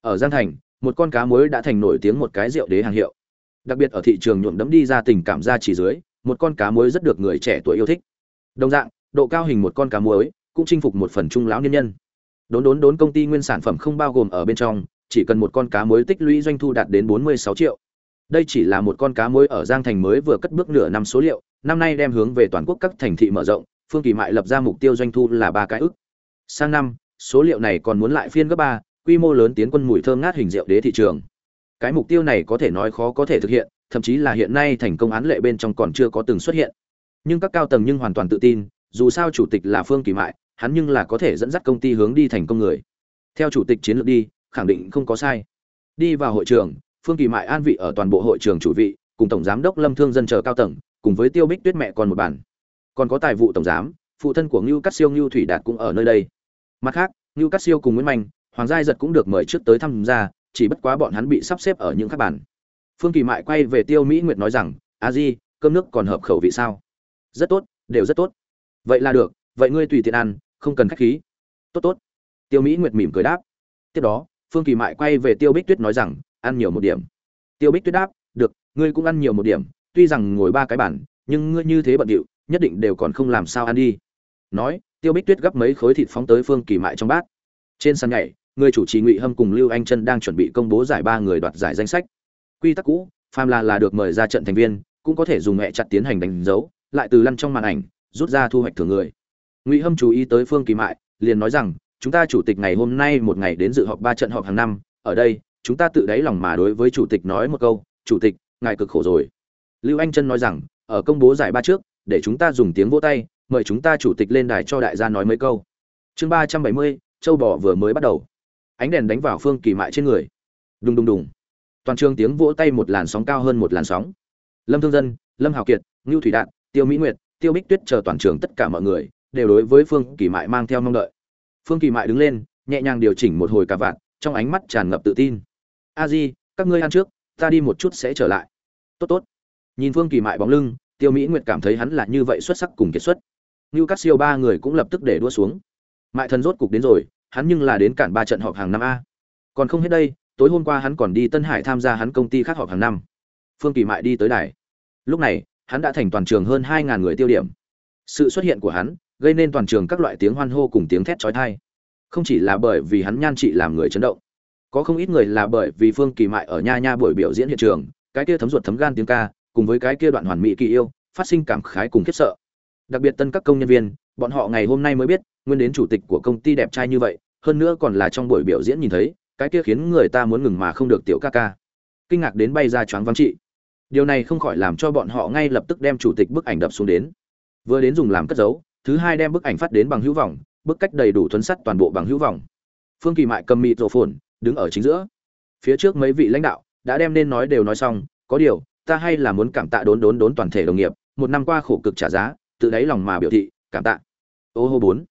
Ở giang thành, một con cá mới đã thành nổi tiếng một cái rượu đế hàng hiệu đặc biệt ở thị trường nhuộm đấm đi ra tình cảm ra chỉ dưới, một con cá muối rất được người trẻ tuổi yêu thích. Đồng dạng, độ cao hình một con cá muối cũng chinh phục một phần trung lão nhân nhân. Đốn đốn đốn công ty nguyên sản phẩm không bao gồm ở bên trong, chỉ cần một con cá muối tích lũy doanh thu đạt đến 46 triệu. Đây chỉ là một con cá muối ở giang thành mới vừa cất bước nửa năm số liệu, năm nay đem hướng về toàn quốc các thành thị mở rộng, phương kỳ mại lập ra mục tiêu doanh thu là ba cái ức. Sang năm, số liệu này còn muốn lại phiên gấp ba, quy mô lớn tiến quân mùi thơm ngát hình rượu đế thị trường cái mục tiêu này có thể nói khó có thể thực hiện, thậm chí là hiện nay thành công án lệ bên trong còn chưa có từng xuất hiện. Nhưng các cao tầng nhưng hoàn toàn tự tin, dù sao chủ tịch là phương kỳ mại, hắn nhưng là có thể dẫn dắt công ty hướng đi thành công người. Theo chủ tịch chiến lược đi, khẳng định không có sai. Đi vào hội trường, phương kỳ mại an vị ở toàn bộ hội trường chủ vị, cùng tổng giám đốc lâm thương dân chờ cao tầng, cùng với tiêu bích tuyết mẹ còn một bản còn có tài vụ tổng giám, phụ thân của ngưu cát siêu ngưu thủy đạt cũng ở nơi đây. Mặt khác, ngưu cát siêu cùng nguyễn Mạnh, hoàng giai giật cũng được mời trước tới tham gia chỉ bất quá bọn hắn bị sắp xếp ở những các bàn. phương kỳ mại quay về tiêu mỹ nguyệt nói rằng, a di, cơm nước còn hợp khẩu vị sao? Rất tốt, đều rất tốt. Vậy là được, vậy ngươi tùy tiện ăn, không cần khách khí. Tốt tốt. Tiêu mỹ nguyệt mỉm cười đáp. Tiếp đó, phương kỳ mại quay về tiêu bích tuyết nói rằng, ăn nhiều một điểm. Tiêu bích tuyết đáp, được, ngươi cũng ăn nhiều một điểm, tuy rằng ngồi ba cái bản nhưng ngươi như thế bận điệu, nhất định đều còn không làm sao ăn đi. Nói, tiêu bích tuyết gấp mấy khối thịt phóng tới phương kỳ mại trong bát. Trên sân nhảy người chủ trì ngụy hâm cùng lưu anh chân đang chuẩn bị công bố giải ba người đoạt giải danh sách. Quy tắc cũ, phàm là là được mời ra trận thành viên, cũng có thể dùng mẹ chặt tiến hành đánh dấu, lại từ lăn trong màn ảnh, rút ra thu hoạch thưởng người. Ngụy hâm chú ý tới phương kỳ mại, liền nói rằng, chúng ta chủ tịch ngày hôm nay một ngày đến dự họp ba trận họp hàng năm, ở đây, chúng ta tự đáy lòng mà đối với chủ tịch nói một câu, chủ tịch, ngài cực khổ rồi lưu anh chân nói rằng, ở công bố giải ba trước, để chúng ta dùng tiếng vỗ tay, mời chúng ta chủ tịch lên đài cho đại gia nói mấy câu. Chương ba trăm bảy mươi, châu bò vừa mới bắt đầu ánh đèn đánh vào phương kỳ mại trên người. Đùng đùng đùng. Toàn trường tiếng vỗ tay một làn sóng cao hơn một làn sóng. Lâm thương dân, lâm hào kiệt, ngưu thủy đạn tiêu mỹ nguyệt, tiêu bích tuyết chờ toàn trường tất cả mọi người đều đối với phương kỳ mại mang theo mong đợi. Phương kỳ mại đứng lên, nhẹ nhàng điều chỉnh một hồi cả vạn trong ánh mắt tràn ngập tự tin. A di, các ngươi ăn trước, ta đi một chút sẽ trở lại. Tốt tốt. Nhìn phương kỳ mại bóng lưng, tiêu mỹ nguyệt cảm thấy hắn là như vậy xuất sắc cùng kiệt xuất. Như các siêu ba người cũng lập tức để đua xuống. Mại thần rốt cục đến rồi hắn nhưng là đến cản ba trận họp hàng năm a. Còn không hết đây, tối hôm qua hắn còn đi tân hải tham gia hắn công ty khác họp hàng năm. Phương kỳ mại đi tới đài. Lúc này, hắn đã thành toàn trường hơn hai ngàn người tiêu điểm. Sự xuất hiện của hắn gây nên toàn trường các loại tiếng hoan hô cùng tiếng thét trói thai không chỉ là bởi vì hắn nhan trị làm người chấn động, có không ít người là bởi vì phương kỳ mại ở nha nha buổi biểu diễn hiện trường, cái kia thấm ruột thấm gan tiếng ca, cùng với cái kia đoạn hoàn mỹ kỳ yêu, phát sinh cảm khái cùng khiếp sợ. Đặc biệt tân các công nhân viên bọn họ ngày hôm nay mới biết, nguyên đến chủ tịch của công ty đẹp trai như vậy, hơn nữa còn là trong buổi biểu diễn nhìn thấy, cái kia khiến người ta muốn ngừng mà không được tiểu ca ca. Kinh ngạc đến bay ra choáng vắng trị. Điều này không khỏi làm cho bọn họ ngay lập tức đem chủ tịch bức ảnh đập xuống đến. Vừa đến dùng làm cất giấu, thứ hai đem bức ảnh phát đến bằng hữu vọng, bức cách đầy đủ thuấn sắt toàn bộ bằng hữu vọng. Phương kỳ mại cầm mịt rổ phồn đứng ở chính giữa. Phía trước mấy vị lãnh đạo đã đem nên nói đều nói xong, có điều, ta hay là muốn cảm tạ đốn đốn đốn toàn thể đồng nghiệp, một năm qua khổ cực trả giá, tự đáy lòng mà biểu thị, cảm tạ ô hô bốn.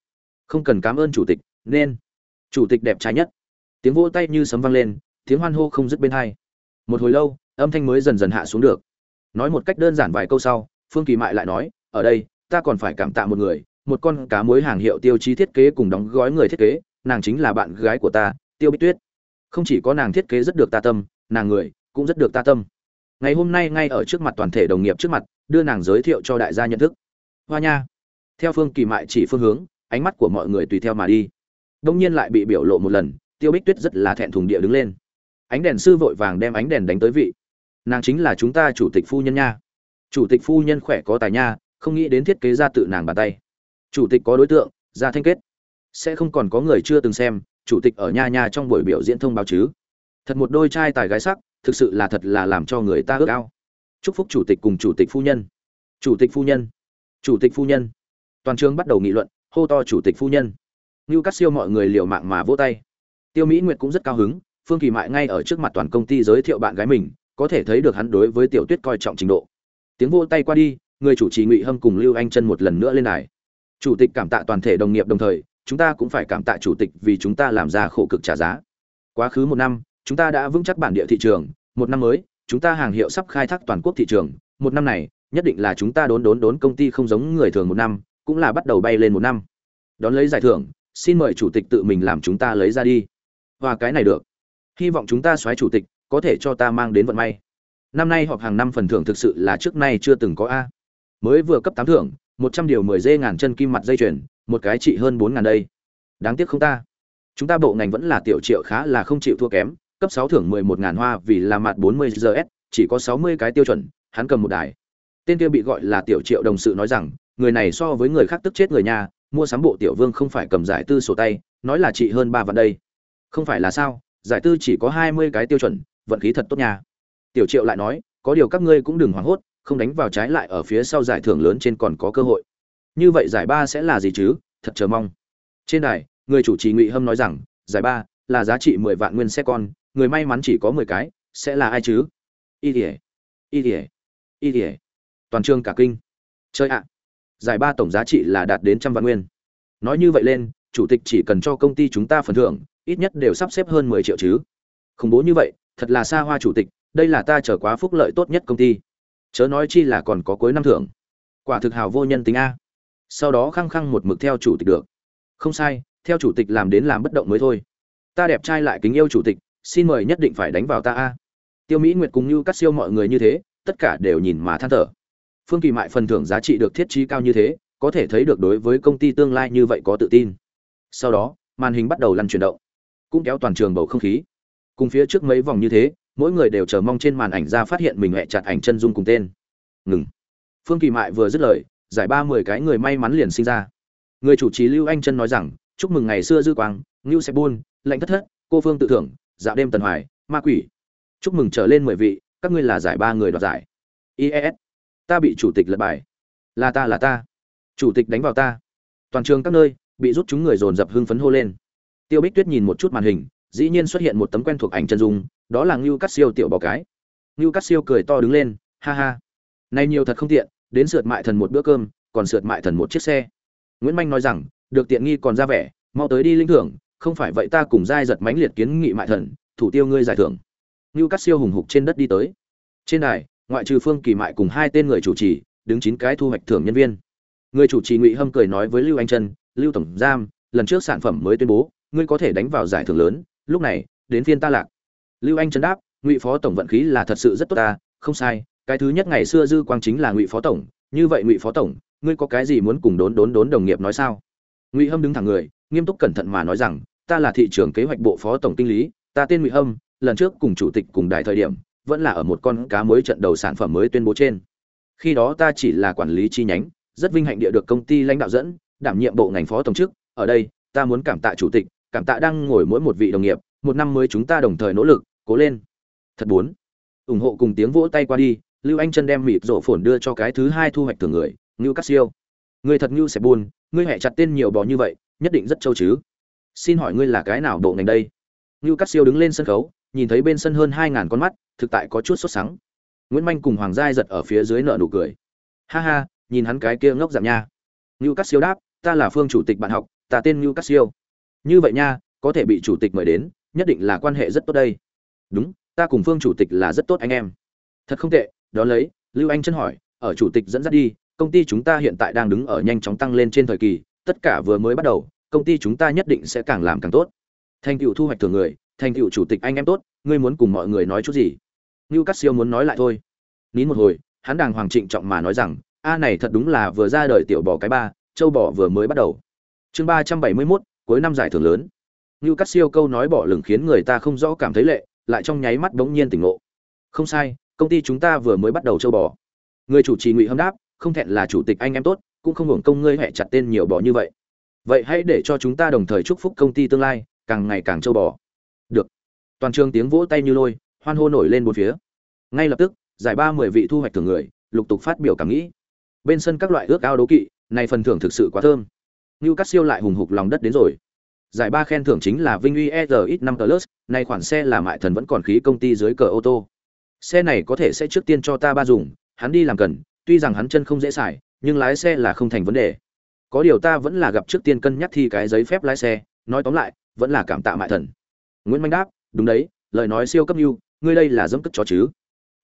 Không cần cảm ơn chủ tịch, nên. Chủ tịch đẹp trai nhất. Tiếng vỗ tay như sấm vang lên, tiếng hoan hô không dứt bên hai. Một hồi lâu, âm thanh mới dần dần hạ xuống được. Nói một cách đơn giản vài câu sau, phương kỳ mại lại nói, ở đây, ta còn phải cảm tạ một người, một con cá mối hàng hiệu tiêu chí thiết kế cùng đóng gói người thiết kế, nàng chính là bạn gái của ta, tiêu bích tuyết. Không chỉ có nàng thiết kế rất được ta tâm, nàng người cũng rất được ta tâm. Ngày hôm nay ngay ở trước mặt toàn thể đồng nghiệp trước mặt, đưa nàng giới thiệu cho đại gia nhận thức. Hoa nha theo phương kỳ mại chỉ phương hướng, ánh mắt của mọi người tùy theo mà đi. Đông nhiên lại bị biểu lộ một lần, tiêu bích tuyết rất là thẹn thùng địa đứng lên. Ánh đèn sư vội vàng đem ánh đèn đánh tới vị. Nàng chính là chúng ta chủ tịch phu nhân nha. Chủ tịch phu nhân khỏe có tài nha, không nghĩ đến thiết kế ra tự nàng bàn tay. Chủ tịch có đối tượng, ra thanh kết. Sẽ không còn có người chưa từng xem, chủ tịch ở nha nha trong buổi biểu diễn thông báo chứ. Thật một đôi trai tài gái sắc, thực sự là thật là làm cho người ta ước ao. Chúc phúc chủ tịch cùng chủ tịch phu nhân. Chủ tịch phu nhân. Chủ tịch phu nhân toàn trường bắt đầu nghị luận, hô to chủ tịch phu nhân. Như cắt siêu mọi người liều mạng mà vỗ tay. Tiêu mỹ nguyệt cũng rất cao hứng, phương kỳ mại ngay ở trước mặt toàn công ty giới thiệu bạn gái mình, có thể thấy được hắn đối với tiểu tuyết coi trọng trình độ. Tiếng vô tay qua đi, người chủ trì ngụy hâm cùng lưu anh chân một lần nữa lên đài. Chủ tịch cảm tạ toàn thể đồng nghiệp đồng thời, chúng ta cũng phải cảm tạ chủ tịch vì chúng ta làm ra khổ cực trả giá. Quá khứ một năm, chúng ta đã vững chắc bản địa thị trường, một năm mới, chúng ta hàng hiệu sắp khai thác toàn quốc thị trường, một năm này, nhất định là chúng ta đốn đốn đốn công ty không giống người thường một năm cũng là bắt đầu bay lên một năm. Đón lấy giải thưởng, xin mời chủ tịch tự mình làm chúng ta lấy ra đi. Và cái này được. Hy vọng chúng ta xoáy chủ tịch, có thể cho ta mang đến vận may. Năm nay họp hàng năm phần thưởng thực sự là trước nay chưa từng có a. Mới vừa cấp tám thưởng, một trăm điều mười dê ngàn chân kim mặt dây chuyền, một cái trị hơn bốn ngàn đây. Đáng tiếc không ta. Chúng ta bộ ngành vẫn là tiểu triệu khá là không chịu thua kém, cấp sáu thưởng mười một ngàn hoa vì là mặt bốn mươi gs chỉ có sáu mươi cái tiêu chuẩn, hắn cầm một đài. Tên kia bị gọi là tiểu triệu đồng sự nói rằng người này so với người khác tức chết người nhà, mua sắm bộ tiểu vương không phải cầm giải tư sổ tay, nói là trị hơn ba vạn đây. Không phải là sao, giải tư chỉ có hai mươi cái tiêu chuẩn, vận khí thật tốt nha. Tiểu triệu lại nói, có điều các ngươi cũng đừng hoảng hốt, không đánh vào trái lại ở phía sau giải thưởng lớn trên còn có cơ hội. Như vậy giải ba sẽ là gì chứ, thật chờ mong. Trên đài, người chủ trì ngụy hâm nói rằng, giải ba là giá trị mười vạn nguyên xe con người may mắn chỉ có mười cái, sẽ là ai chứ? Y ỉa y ỉa y ỉa toàn trường cả kinh. Chơi ạ giải ba tổng giá trị là đạt đến trăm vạn nguyên. Nói như vậy lên, chủ tịch chỉ cần cho công ty chúng ta phần thưởng, ít nhất đều sắp xếp hơn mười triệu chứ. Khủng bố như vậy, thật là xa hoa chủ tịch, đây là ta trở quá phúc lợi tốt nhất công ty. Chớ nói chi là còn có cuối năm thưởng. Quả thực hào vô nhân tính a. Sau đó khăng khăng một mực theo chủ tịch được. Không sai, theo chủ tịch làm đến làm bất động mới thôi. Ta đẹp trai lại kính yêu chủ tịch, xin mời nhất định phải đánh vào ta a. Tiêu mỹ nguyệt cùng như cắt siêu mọi người như thế, tất cả đều nhìn mà than thở phương kỳ mại phần thưởng giá trị được thiết trí cao như thế, có thể thấy được đối với công ty tương lai như vậy có tự tin. Sau đó, màn hình bắt đầu lăn chuyển động, cũng kéo toàn trường bầu không khí. Cùng phía trước mấy vòng như thế, mỗi người đều chờ mong trên màn ảnh ra phát hiện mình hẹ chặt ảnh chân dung cùng tên. Ngừng. Phương kỳ mại vừa dứt lời, giải ba mười cái người may mắn liền sinh ra. Người chủ trì lưu anh chân nói rằng, chúc mừng ngày xưa dư quang, ngưu xe buôn lệnh thất thất, cô phương tự thưởng dạo đêm tần hoài, ma quỷ. Chúc mừng trở lên mười vị, các ngươi là giải ba người đoạt giải. Ies ta bị chủ tịch lật bài. Là ta là ta. Chủ tịch đánh vào ta. Toàn trường các nơi bị rút chúng người dồn dập hưng phấn hô lên. Tiêu bích tuyết nhìn một chút màn hình, dĩ nhiên xuất hiện một tấm quen thuộc ảnh chân dung, đó là ngưu cắt siêu tiểu bò cái. Ngưu cắt siêu cười to đứng lên, ha ha. Nay nhiều thật không tiện, đến sượt mại thần một bữa cơm, còn sượt mại thần một chiếc xe. Nguyễn manh nói rằng, được tiện nghi còn ra vẻ, mau tới đi linh thưởng, không phải vậy ta cùng giai giật mãnh liệt kiến nghị mại thần, thủ tiêu ngươi giải thưởng. Ngưu cắt siêu hùng hục trên đất đi tới. Trên đài ngoại trừ phương kỳ mại cùng hai tên người chủ trì, đứng chín cái thu hoạch thưởng nhân viên. Người chủ trì ngụy hâm cười nói với lưu anh trân, lưu tổng giam, lần trước sản phẩm mới tuyên bố, ngươi có thể đánh vào giải thưởng lớn, lúc này, đến phiên ta lạc. Lưu anh trân đáp, ngụy phó tổng vận khí là thật sự rất tốt ta, không sai, cái thứ nhất ngày xưa dư quang chính là ngụy phó tổng, như vậy ngụy phó tổng, ngươi có cái gì muốn cùng đốn đốn đốn đồng nghiệp nói sao? Ngụy hâm đứng thẳng người, nghiêm túc cẩn thận mà nói rằng, ta là thị trường kế hoạch bộ phó tổng kinh lý, ta tên ngụy hâm, lần trước cùng chủ tịch cùng đại thời điểm vẫn là ở một con cá mới trận đầu sản phẩm mới tuyên bố trên. Khi đó ta chỉ là quản lý chi nhánh, rất vinh hạnh địa được công ty lãnh đạo dẫn, đảm nhiệm bộ ngành phó tổng chức. Ở đây, ta muốn cảm tạ chủ tịch, cảm tạ đang ngồi mỗi một vị đồng nghiệp, một năm mới chúng ta đồng thời nỗ lực, cố lên. Thật bốn ủng hộ cùng tiếng vỗ tay qua đi, lưu anh chân đem mịt rổ phồn đưa cho cái thứ hai thu hoạch thưởng người, ngưu cắt siêu. Người thật ngưu sẽ buồn, ngươi hẹ chặt tên nhiều bò như vậy, nhất định rất châu chứ. Xin hỏi ngươi là cái nào bộ ngành đây? Ngưu cắt siêu đứng lên sân khấu, nhìn thấy bên sân hơn hai ngàn con mắt thực tại có chút sốt sắng. Nguyễn manh cùng hoàng giai giật ở phía dưới nợ nụ cười. Ha ha, nhìn hắn cái kia ngốc giảm nha. Ngưu cắt siêu đáp, ta là phương chủ tịch bạn học, ta tên ngưu cắt siêu như vậy nha, có thể bị chủ tịch mời đến, nhất định là quan hệ rất tốt đây. Đúng, ta cùng phương chủ tịch là rất tốt anh em. Thật không tệ, đó lấy, lưu anh chân hỏi, ở chủ tịch dẫn dắt đi, công ty chúng ta hiện tại đang đứng ở nhanh chóng tăng lên trên thời kỳ, tất cả vừa mới bắt đầu, công ty chúng ta nhất định sẽ càng làm càng tốt. Thành tựu thu hoạch thường người, thành tựu chủ tịch anh em tốt, ngươi muốn cùng mọi người nói chút gì? Như Cát siêu muốn nói lại thôi. Nín một hồi hắn đàng hoàng trịnh trọng mà nói rằng a này thật đúng là vừa ra đời tiểu bò cái ba châu bò vừa mới bắt đầu. Chương ba trăm bảy mươi 371, cuối năm giải thưởng lớn. Như Cát siêu câu nói bỏ lửng khiến người ta không rõ cảm thấy lệ lại trong nháy mắt bỗng nhiên tỉnh ngộ. Không sai công ty chúng ta vừa mới bắt đầu châu bò. Người chủ trì ngụy hâm đáp không thẹn là chủ tịch anh em tốt cũng không hưởng công ngươi hẹ chặt tên nhiều bò như vậy. Vậy hãy để cho chúng ta đồng thời chúc phúc công ty tương lai càng ngày càng châu bò. Được. Toàn trường tiếng vỗ tay như lôi hoan hô nổi lên bốn phía. Ngay lập tức, giải ba mười vị thu hoạch thưởng người, lục tục phát biểu cảm nghĩ. Bên sân các loại ước ao đấu kỵ này phần thưởng thực sự quá thơm. Như cắt siêu lại hùng hục lòng đất đến rồi. Giải ba khen thưởng chính là vinh uy erx năm plus này khoản xe là mại thần vẫn còn khí công ty dưới cờ ô tô. Xe này có thể sẽ trước tiên cho ta ba dùng, hắn đi làm cần, tuy rằng hắn chân không dễ xài, nhưng lái xe là không thành vấn đề. Có điều ta vẫn là gặp trước tiên cân nhắc thi cái giấy phép lái xe, nói tóm lại, vẫn là cảm tạ mại thần. Nguyễn Minh đáp, đúng đấy, lời nói siêu cấp nhu ngươi đây là dẫm cất chó chứ?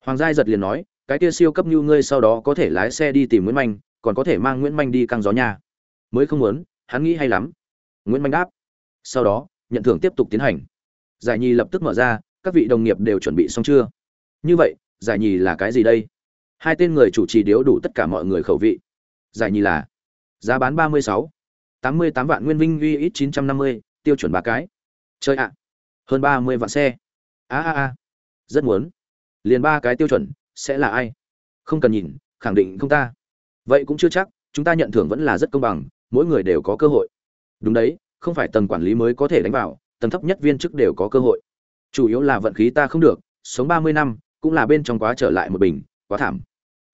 Hoàng giai giật liền nói, cái kia siêu cấp như ngươi sau đó có thể lái xe đi tìm nguyễn manh, còn có thể mang nguyễn manh đi căng gió nhà mới không muốn, hắn nghĩ hay lắm. Nguyễn manh đáp. Sau đó, nhận thưởng tiếp tục tiến hành. Giải nhì lập tức mở ra, các vị đồng nghiệp đều chuẩn bị xong chưa? Như vậy, giải nhì là cái gì đây? Hai tên người chủ trì điếu đủ tất cả mọi người khẩu vị. Giải nhì là giá bán ba mươi sáu, tám mươi tám vạn nguyên vinh uy ít chín trăm năm mươi, tiêu chuẩn ba cái. Chơi ạ. Hơn ba mươi vạn xe. A a a rất muốn. Liền ba cái tiêu chuẩn, sẽ là ai? Không cần nhìn, khẳng định không ta. Vậy cũng chưa chắc, chúng ta nhận thưởng vẫn là rất công bằng, mỗi người đều có cơ hội. Đúng đấy, không phải tầng quản lý mới có thể đánh vào, tầng thấp nhất viên chức đều có cơ hội. Chủ yếu là vận khí ta không được, sống ba mươi năm, cũng là bên trong quá trở lại một bình, quá thảm.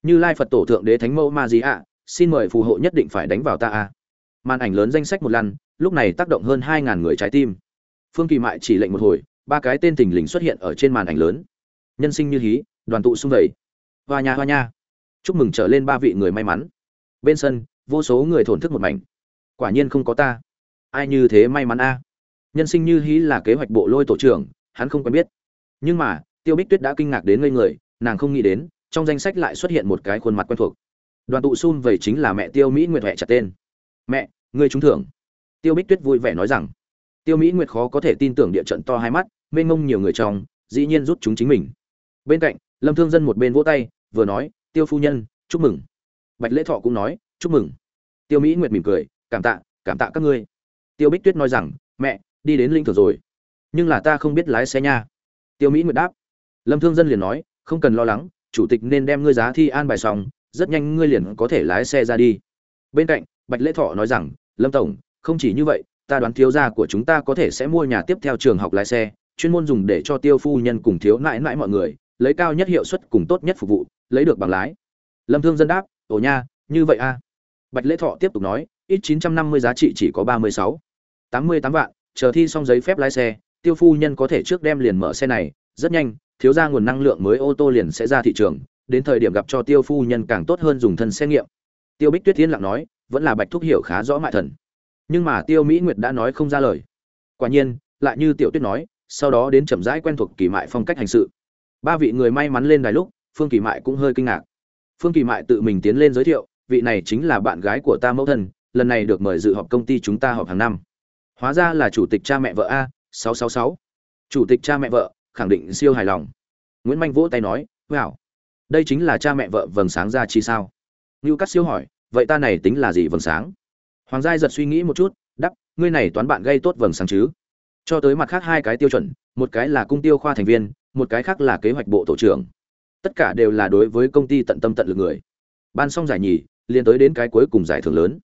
Như lai phật tổ thượng đế thánh mẫu ma gì ạ xin mời phù hộ nhất định phải đánh vào ta a. Màn ảnh lớn danh sách một lần, lúc này tác động hơn hai ngàn người trái tim. Phương kỳ mại chỉ lệnh một hồi ba cái tên thình lình xuất hiện ở trên màn ảnh lớn. Nhân sinh như hí, đoàn tụ xung vầy. Hoa nha hoa nha. Chúc mừng trở lên ba vị người may mắn. Bên sân, vô số người thổn thức một mảnh. Quả nhiên không có ta. Ai như thế may mắn a? Nhân sinh như hí là kế hoạch bộ lôi tổ trưởng, hắn không quen biết. Nhưng mà, tiêu bích tuyết đã kinh ngạc đến ngây người, nàng không nghĩ đến, trong danh sách lại xuất hiện một cái khuôn mặt quen thuộc. Đoàn tụ xun vầy chính là mẹ tiêu mỹ nguyệt huệ chặt tên. Mẹ, ngươi trúng thưởng. Tiêu bích tuyết vui vẻ nói rằng. Tiêu mỹ nguyệt khó có thể tin tưởng địa trận to hai mắt mênh mông nhiều người trong, dĩ nhiên rút chúng chính mình. Bên cạnh, lâm thương dân một bên vỗ tay, vừa nói, tiêu phu nhân, chúc mừng. Bạch lễ thọ cũng nói, chúc mừng. Tiêu mỹ nguyệt mỉm cười, cảm tạ cảm tạ các ngươi. Tiêu bích tuyết nói rằng, mẹ, đi đến linh thưởng rồi, nhưng là ta không biết lái xe nha. Tiêu mỹ nguyệt đáp. Lâm thương dân liền nói, không cần lo lắng, chủ tịch nên đem ngươi giá thi an bài xong, rất nhanh ngươi liền có thể lái xe ra đi. Bên cạnh, bạch lễ thọ nói rằng, lâm tổng, không chỉ như vậy, ta đoán thiếu gia của chúng ta có thể sẽ mua nhà tiếp theo trường học lái xe chuyên môn dùng để cho tiêu phu nhân cùng thiếu nãi nãi mọi người, lấy cao nhất hiệu suất cùng tốt nhất phục vụ, lấy được bằng lái. Lâm thương dân đáp, ồ nha, như vậy a bạch lễ thọ tiếp tục nói, ít chín trăm năm mươi giá trị chỉ có ba mươi sáu. tám mươi tám vạn, chờ thi xong giấy phép lái xe, tiêu phu nhân có thể trước đem liền mở xe này, rất nhanh, thiếu ra nguồn năng lượng mới ô tô liền sẽ ra thị trường, đến thời điểm gặp cho tiêu phu nhân càng tốt hơn dùng thân xét nghiệm. Tiêu bích tuyết thiên lặng nói, vẫn là bạch thúc hiểu khá rõ mại thần. Nhưng mà tiêu mỹ nguyệt đã nói không ra lời. Quả nhiên, lại như tiểu tuyết nói sau đó đến chậm rãi quen thuộc kỳ mại phong cách hành sự. Ba vị người may mắn lên đài lúc, phương kỳ mại cũng hơi kinh ngạc. Phương kỳ mại tự mình tiến lên giới thiệu, vị này chính là bạn gái của ta mẫu thân, lần này được mời dự họp công ty chúng ta họp hàng năm. Hóa ra là chủ tịch cha mẹ vợ a 666. chủ tịch cha mẹ vợ, khẳng định siêu hài lòng. Nguyễn manh vỗ tay nói, wow, đây chính là cha mẹ vợ vầng sáng ra chi sao? Ngưu cắt siêu hỏi, vậy ta này tính là gì vầng sáng? Hoàng giai giật suy nghĩ một chút đắp ngươi này toán bạn gây tốt vầng sáng chứ? Cho tới mặt khác hai cái tiêu chuẩn, một cái là cung tiêu khoa thành viên, một cái khác là kế hoạch bộ tổ trưởng. Tất cả đều là đối với công ty tận tâm tận lực người. Ban xong giải nhì, liền tới đến cái cuối cùng giải thưởng lớn.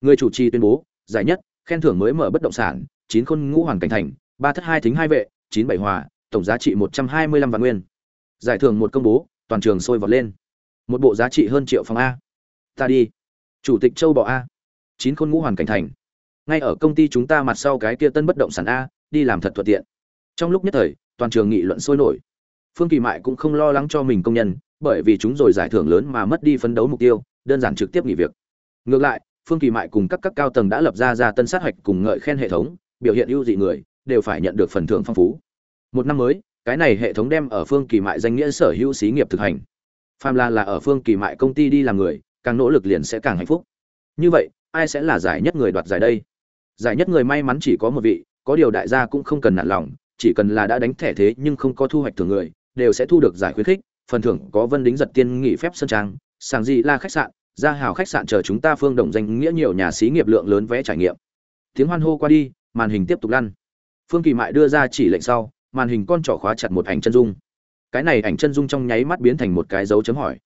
Người chủ trì tuyên bố, giải nhất, khen thưởng mới mở bất động sản, chín khôn ngũ hoàn cảnh thành, ba thất hai thính hai vệ, chín bảy hòa, tổng giá trị một trăm hai mươi lăm vạn nguyên. Giải thưởng một công bố, toàn trường sôi vọt lên. Một bộ giá trị hơn triệu phòng a. Ta đi. Chủ tịch châu bọ a. Chín khôn ngũ hoàn cảnh thành. Ngay ở công ty chúng ta mặt sau cái kia tân bất động sản a đi làm thật thuận tiện. Trong lúc nhất thời, toàn trường nghị luận sôi nổi. Phương kỳ mại cũng không lo lắng cho mình công nhân, bởi vì chúng rồi giải thưởng lớn mà mất đi phấn đấu mục tiêu, đơn giản trực tiếp nghỉ việc. Ngược lại, phương kỳ mại cùng các cấp cao tầng đã lập ra ra tân sát hạch cùng ngợi khen hệ thống, biểu hiện ưu dị người, đều phải nhận được phần thưởng phong phú. Một năm mới, cái này hệ thống đem ở phương kỳ mại danh nghĩa sở hữu xí nghiệp thực hành. Phàm là là ở phương kỳ mại công ty đi làm người, càng nỗ lực liền sẽ càng hạnh phúc. Như vậy, ai sẽ là giải nhất người đoạt giải đây? Giải nhất người may mắn chỉ có một vị có điều đại gia cũng không cần nản lòng, chỉ cần là đã đánh thẻ thế nhưng không có thu hoạch thưởng người, đều sẽ thu được giải khuyến khích. Phần thưởng có vân đính giật tiên nghỉ phép sân trang, sàng gì là khách sạn, gia hào khách sạn chờ chúng ta phương đồng danh nghĩa nhiều nhà xí nghiệp lượng lớn vé trải nghiệm. Tiếng hoan hô qua đi, màn hình tiếp tục lăn. Phương kỳ mại đưa ra chỉ lệnh sau, màn hình con trỏ khóa chặt một ảnh chân dung. Cái này ảnh chân dung trong nháy mắt biến thành một cái dấu chấm hỏi.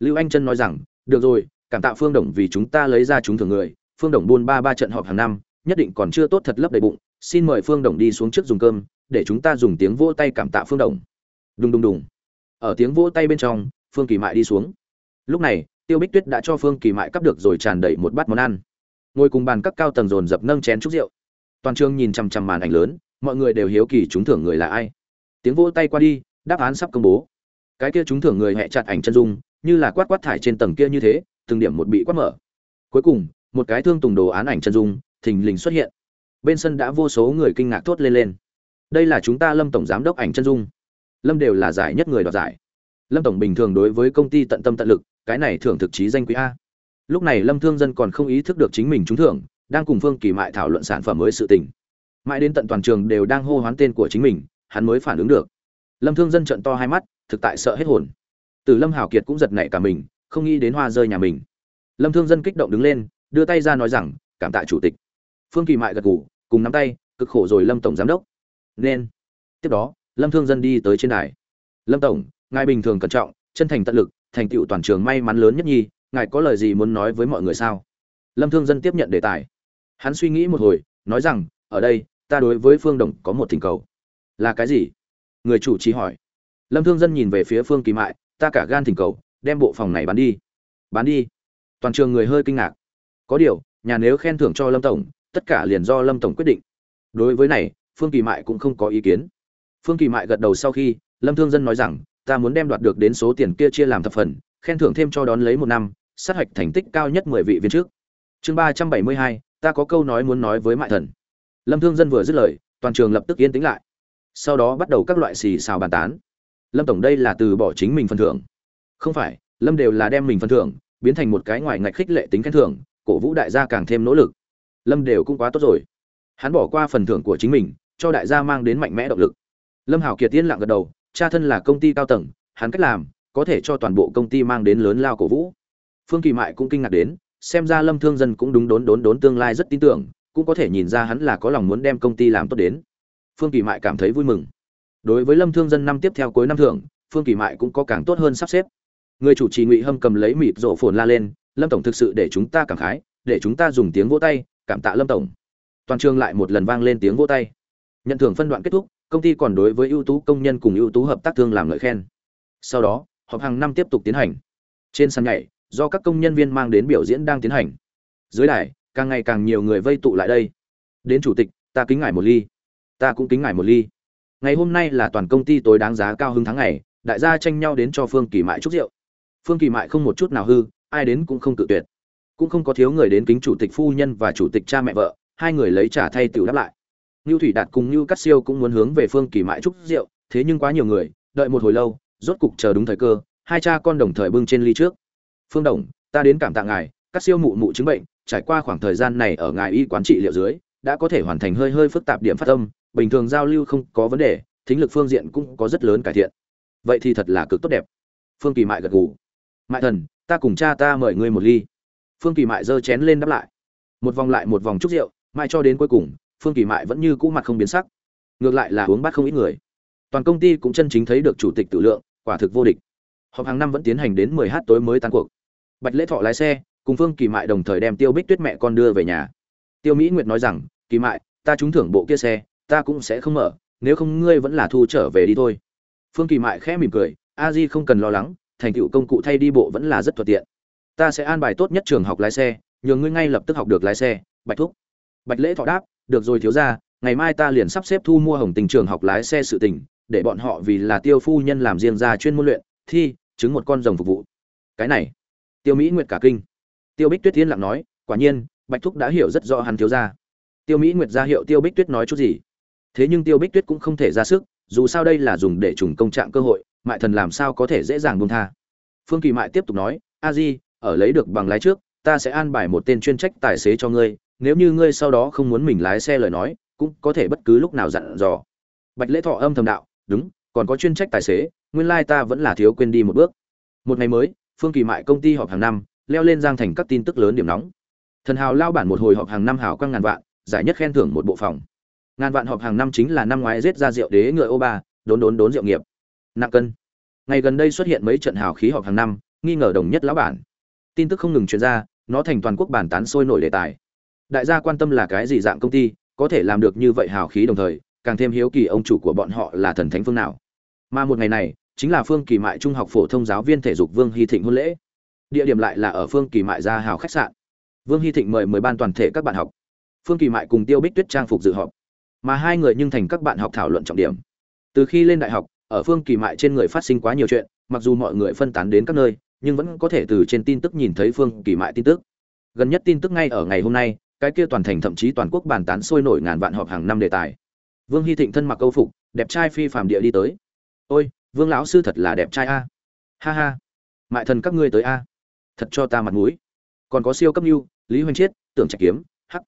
Lưu anh chân nói rằng, được rồi, cảm tạ phương đồng vì chúng ta lấy ra chúng thường người. Phương đồng buôn ba ba trận họp hàng năm, nhất định còn chưa tốt thật lấp đầy bụng xin mời phương đồng đi xuống trước dùng cơm, để chúng ta dùng tiếng vỗ tay cảm tạ phương đồng. Đùng đùng đùng. Ở tiếng vỗ tay bên trong, phương kỳ mại đi xuống. Lúc này, tiêu bích tuyết đã cho phương kỳ mại cắp được rồi tràn đầy một bát món ăn. Ngồi cùng bàn các cao tầng dồn dập nâng chén chúc rượu. Toàn trường nhìn chằm chằm màn ảnh lớn, mọi người đều hiếu kỳ chúng thưởng người là ai. Tiếng vỗ tay qua đi, đáp án sắp công bố. Cái kia chúng thưởng người hẹ chặt ảnh chân dung, như là quát quát thải trên tầng kia như thế, từng điểm một bị quát mở. Cuối cùng, một cái thương tùng đồ án ảnh chân dung, thình lình xuất hiện bên sân đã vô số người kinh ngạc thốt lên lên. Đây là chúng ta lâm tổng giám đốc ảnh chân dung. Lâm đều là giải nhất người đoạt giải. Lâm tổng bình thường đối với công ty tận tâm tận lực, cái này thưởng thực chí danh quý a. Lúc này lâm thương dân còn không ý thức được chính mình trúng thưởng, đang cùng phương kỳ mại thảo luận sản phẩm mới sự tình. Mãi đến tận toàn trường đều đang hô hoán tên của chính mình, hắn mới phản ứng được. Lâm thương dân trận to hai mắt, thực tại sợ hết hồn. Từ lâm hảo kiệt cũng giật nảy cả mình, không nghĩ đến hoa rơi nhà mình. Lâm thương dân kích động đứng lên, đưa tay ra nói rằng, cảm tạ chủ tịch. Phương kỳ mại gật gù cùng nắm tay, cực khổ rồi lâm tổng giám đốc. Nên, tiếp đó, lâm thương dân đi tới trên đài. Lâm tổng, ngài bình thường cẩn trọng, chân thành tận lực, thành tựu toàn trường may mắn lớn nhất nhi ngài có lời gì muốn nói với mọi người sao? Lâm thương dân tiếp nhận đề tài. Hắn suy nghĩ một hồi, nói rằng, ở đây, ta đối với phương đồng có một thỉnh cầu. Là cái gì? Người chủ trì hỏi. Lâm thương dân nhìn về phía phương kỳ mại, ta cả gan thỉnh cầu, đem bộ phòng này bán đi. Bán đi? Toàn trường người hơi kinh ngạc. Có điều, nhà nếu khen thưởng cho lâm tổng tất cả liền do lâm tổng quyết định. Đối với này, phương kỳ mại cũng không có ý kiến. Phương kỳ mại gật đầu sau khi, lâm thương dân nói rằng, ta muốn đem đoạt được đến số tiền kia chia làm thập phần, khen thưởng thêm cho đón lấy một năm, sát hạch thành tích cao nhất mười vị viên trước. Chương ba trăm bảy mươi hai, ta có câu nói muốn nói với mại thần. Lâm thương dân vừa dứt lời, toàn trường lập tức yên tĩnh lại. Sau đó bắt đầu các loại xì xào bàn tán. Lâm tổng đây là từ bỏ chính mình phần thưởng. Không phải, lâm đều là đem mình phần thưởng, biến thành một cái ngoài ngạch khích lệ tính khen thưởng, cổ vũ đại gia càng thêm nỗ lực lâm đều cũng quá tốt rồi. Hắn bỏ qua phần thưởng của chính mình, cho đại gia mang đến mạnh mẽ động lực. Lâm hảo kiệt tiên lặng gật đầu, cha thân là công ty cao tầng, hắn cách làm, có thể cho toàn bộ công ty mang đến lớn lao cổ vũ. Phương kỳ mại cũng kinh ngạc đến, xem ra lâm thương dân cũng đúng đốn đốn đốn tương lai rất tin tưởng, cũng có thể nhìn ra hắn là có lòng muốn đem công ty làm tốt đến. Phương kỳ mại cảm thấy vui mừng. Đối với lâm thương dân năm tiếp theo cuối năm thưởng, phương kỳ mại cũng có càng tốt hơn sắp xếp. Người chủ trì ngụy hâm cầm lấy mịt rổ phồn la lên, lâm tổng thực sự để chúng ta cảm khái, để chúng ta dùng tiếng vỗ tay cảm tạ lâm tổng. Toàn trường lại một lần vang lên tiếng vỗ tay. Nhận thưởng phân đoạn kết thúc, công ty còn đối với ưu tú công nhân cùng ưu tú hợp tác thương làm lợi khen. Sau đó, họp hàng năm tiếp tục tiến hành. Trên sân nhảy, do các công nhân viên mang đến biểu diễn đang tiến hành. Dưới đài, càng ngày càng nhiều người vây tụ lại đây. Đến chủ tịch, ta kính ngài một ly. Ta cũng kính ngài một ly. Ngày hôm nay là toàn công ty tối đáng giá cao hứng tháng ngày, đại gia tranh nhau đến cho phương kỳ mại chúc rượu. Phương kỳ mại không một chút nào hư, ai đến cũng không tự tuyệt cũng không có thiếu người đến kính chủ tịch phu nhân và chủ tịch cha mẹ vợ hai người lấy trả thay tiểu đáp lại Nưu Thủy Đạt cùng Nưu Cát Siêu cũng muốn hướng về Phương Kỳ Mại chúc rượu, thế nhưng quá nhiều người, đợi một hồi lâu, rốt cục chờ đúng thời cơ, hai cha con đồng thời bưng trên ly trước. "Phương Đồng, ta đến cảm tạ ngài, Cát Siêu mụ mụ chứng bệnh, trải qua khoảng thời gian này ở ngài y quán trị liệu dưới, đã có thể hoàn thành hơi hơi phức tạp điểm phát âm, bình thường giao lưu không có vấn đề, thính lực phương diện cũng có rất lớn cải thiện. Vậy thì thật là cực tốt đẹp." Phương Kỳ Mại gật gù. "Mại thần, ta cùng cha ta mời ngươi một ly." Phương Kỳ Mại giơ chén lên đáp lại. Một vòng lại một vòng chúc rượu, mãi cho đến cuối cùng, phương kỳ mại vẫn như cũ mặt không biến sắc. Ngược lại là uống bát không ít người. Toàn công ty cũng chân chính thấy được chủ tịch tự lượng quả thực vô địch. Họp hàng năm vẫn tiến hành đến 10 h tối mới tan cuộc. Bạch lễ thọ lái xe cùng phương kỳ mại đồng thời đem tiêu bích tuyết mẹ con đưa về nhà. Tiêu mỹ nguyệt nói rằng kỳ mại ta trúng thưởng bộ kia xe ta cũng sẽ không mở nếu không ngươi vẫn là thu trở về đi thôi. Phương kỳ mại khẽ mỉm cười a di không cần lo lắng thành tựu công cụ thay đi bộ vẫn là rất thuận tiện ta sẽ an bài tốt nhất trường học lái xe, nhờ ngươi ngay lập tức học được lái xe, bạch thúc. Bạch lễ thọ đáp, được rồi thiếu gia, ngày mai ta liền sắp xếp thu mua hồng tình trường học lái xe sự tình, để bọn họ vì là tiêu phu nhân làm riêng ra chuyên môn luyện, thi, chứng một con rồng phục vụ. Cái này, tiêu mỹ nguyệt cả kinh. Tiêu bích tuyết tiên lặng nói, quả nhiên, bạch thúc đã hiểu rất rõ hắn thiếu gia. Tiêu mỹ nguyệt ra hiệu tiêu bích tuyết nói chút gì? Thế nhưng tiêu bích tuyết cũng không thể ra sức, dù sao đây là dùng để trùng công trạng cơ hội, mại thần làm sao có thể dễ dàng buông tha. Phương kỳ mại tiếp tục nói, a di ở lấy được bằng lái trước, ta sẽ an bài một tên chuyên trách tài xế cho ngươi, nếu như ngươi sau đó không muốn mình lái xe lời nói, cũng có thể bất cứ lúc nào dặn dò. Bạch lễ thọ âm thầm đạo, đúng, còn có chuyên trách tài xế, nguyên lai ta vẫn là thiếu quên đi một bước. Một ngày mới, phương kỳ mại công ty họp hàng năm, leo lên giang thành các tin tức lớn điểm nóng. Thần hào lao bản một hồi họp hàng năm hào quang ngàn vạn, giải nhất khen thưởng một bộ phòng. Ngàn vạn họp hàng năm chính là năm ngoái giết ra rượu đế người ô ba, đốn đốn đốn rượu nghiệp. Nặng cân. Ngày gần đây xuất hiện mấy trận hào khí họp hàng năm, nghi ngờ đồng nhất lão bản tin tức không ngừng truyền ra, nó thành toàn quốc bản tán sôi nổi đề tài. Đại gia quan tâm là cái gì dạng công ty, có thể làm được như vậy hào khí đồng thời, càng thêm hiếu kỳ ông chủ của bọn họ là thần thánh phương nào. Mà một ngày này, chính là phương kỳ mại trung học phổ thông giáo viên thể dục vương hy thịnh hôn lễ. Địa điểm lại là ở phương kỳ mại gia hào khách sạn. Vương hy thịnh mời mười ban toàn thể các bạn học. Phương kỳ mại cùng tiêu bích tuyết trang phục dự họp. Mà hai người nhưng thành các bạn học thảo luận trọng điểm. Từ khi lên đại học, ở phương kỳ mại trên người phát sinh quá nhiều chuyện, mặc dù mọi người phân tán đến các nơi nhưng vẫn có thể từ trên tin tức nhìn thấy phương kỳ mại tin tức. Gần nhất tin tức ngay ở ngày hôm nay, cái kia toàn thành thậm chí toàn quốc bàn tán sôi nổi ngàn vạn họp hàng năm đề tài. Vương hy thịnh thân mặc câu phục, đẹp trai phi phàm địa đi tới. Ôi, vương lão sư thật là đẹp trai a. Ha ha, mại thần các ngươi tới a. Thật cho ta mặt mũi. Còn có siêu cấp mưu lý hoành chiết, tưởng trạch kiếm, hắc.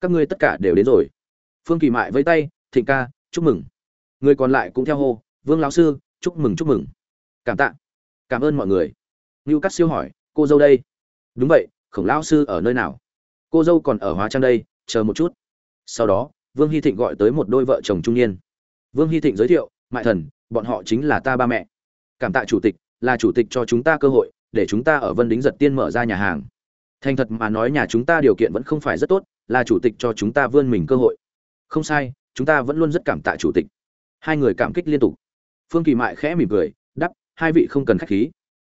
Các ngươi tất cả đều đến rồi. Phương kỳ mại với tay, thịnh ca, chúc mừng. Người còn lại cũng theo hô, vương lão sư, chúc mừng chúc mừng. Cảm tạ. Cảm ơn mọi người ngưu cắt siêu hỏi, cô dâu đây? Đúng vậy, khổng lão sư ở nơi nào? Cô dâu còn ở hóa trang đây, chờ một chút. Sau đó, vương hy thịnh gọi tới một đôi vợ chồng trung niên. Vương hy thịnh giới thiệu, mại thần, bọn họ chính là ta ba mẹ. Cảm tạ chủ tịch, là chủ tịch cho chúng ta cơ hội, để chúng ta ở vân đính giật tiên mở ra nhà hàng. Thành thật mà nói nhà chúng ta điều kiện vẫn không phải rất tốt, là chủ tịch cho chúng ta vươn mình cơ hội. Không sai, chúng ta vẫn luôn rất cảm tạ chủ tịch. Hai người cảm kích liên tục. Phương kỳ mại khẽ mỉm cười đắp hai vị không cần khách khí.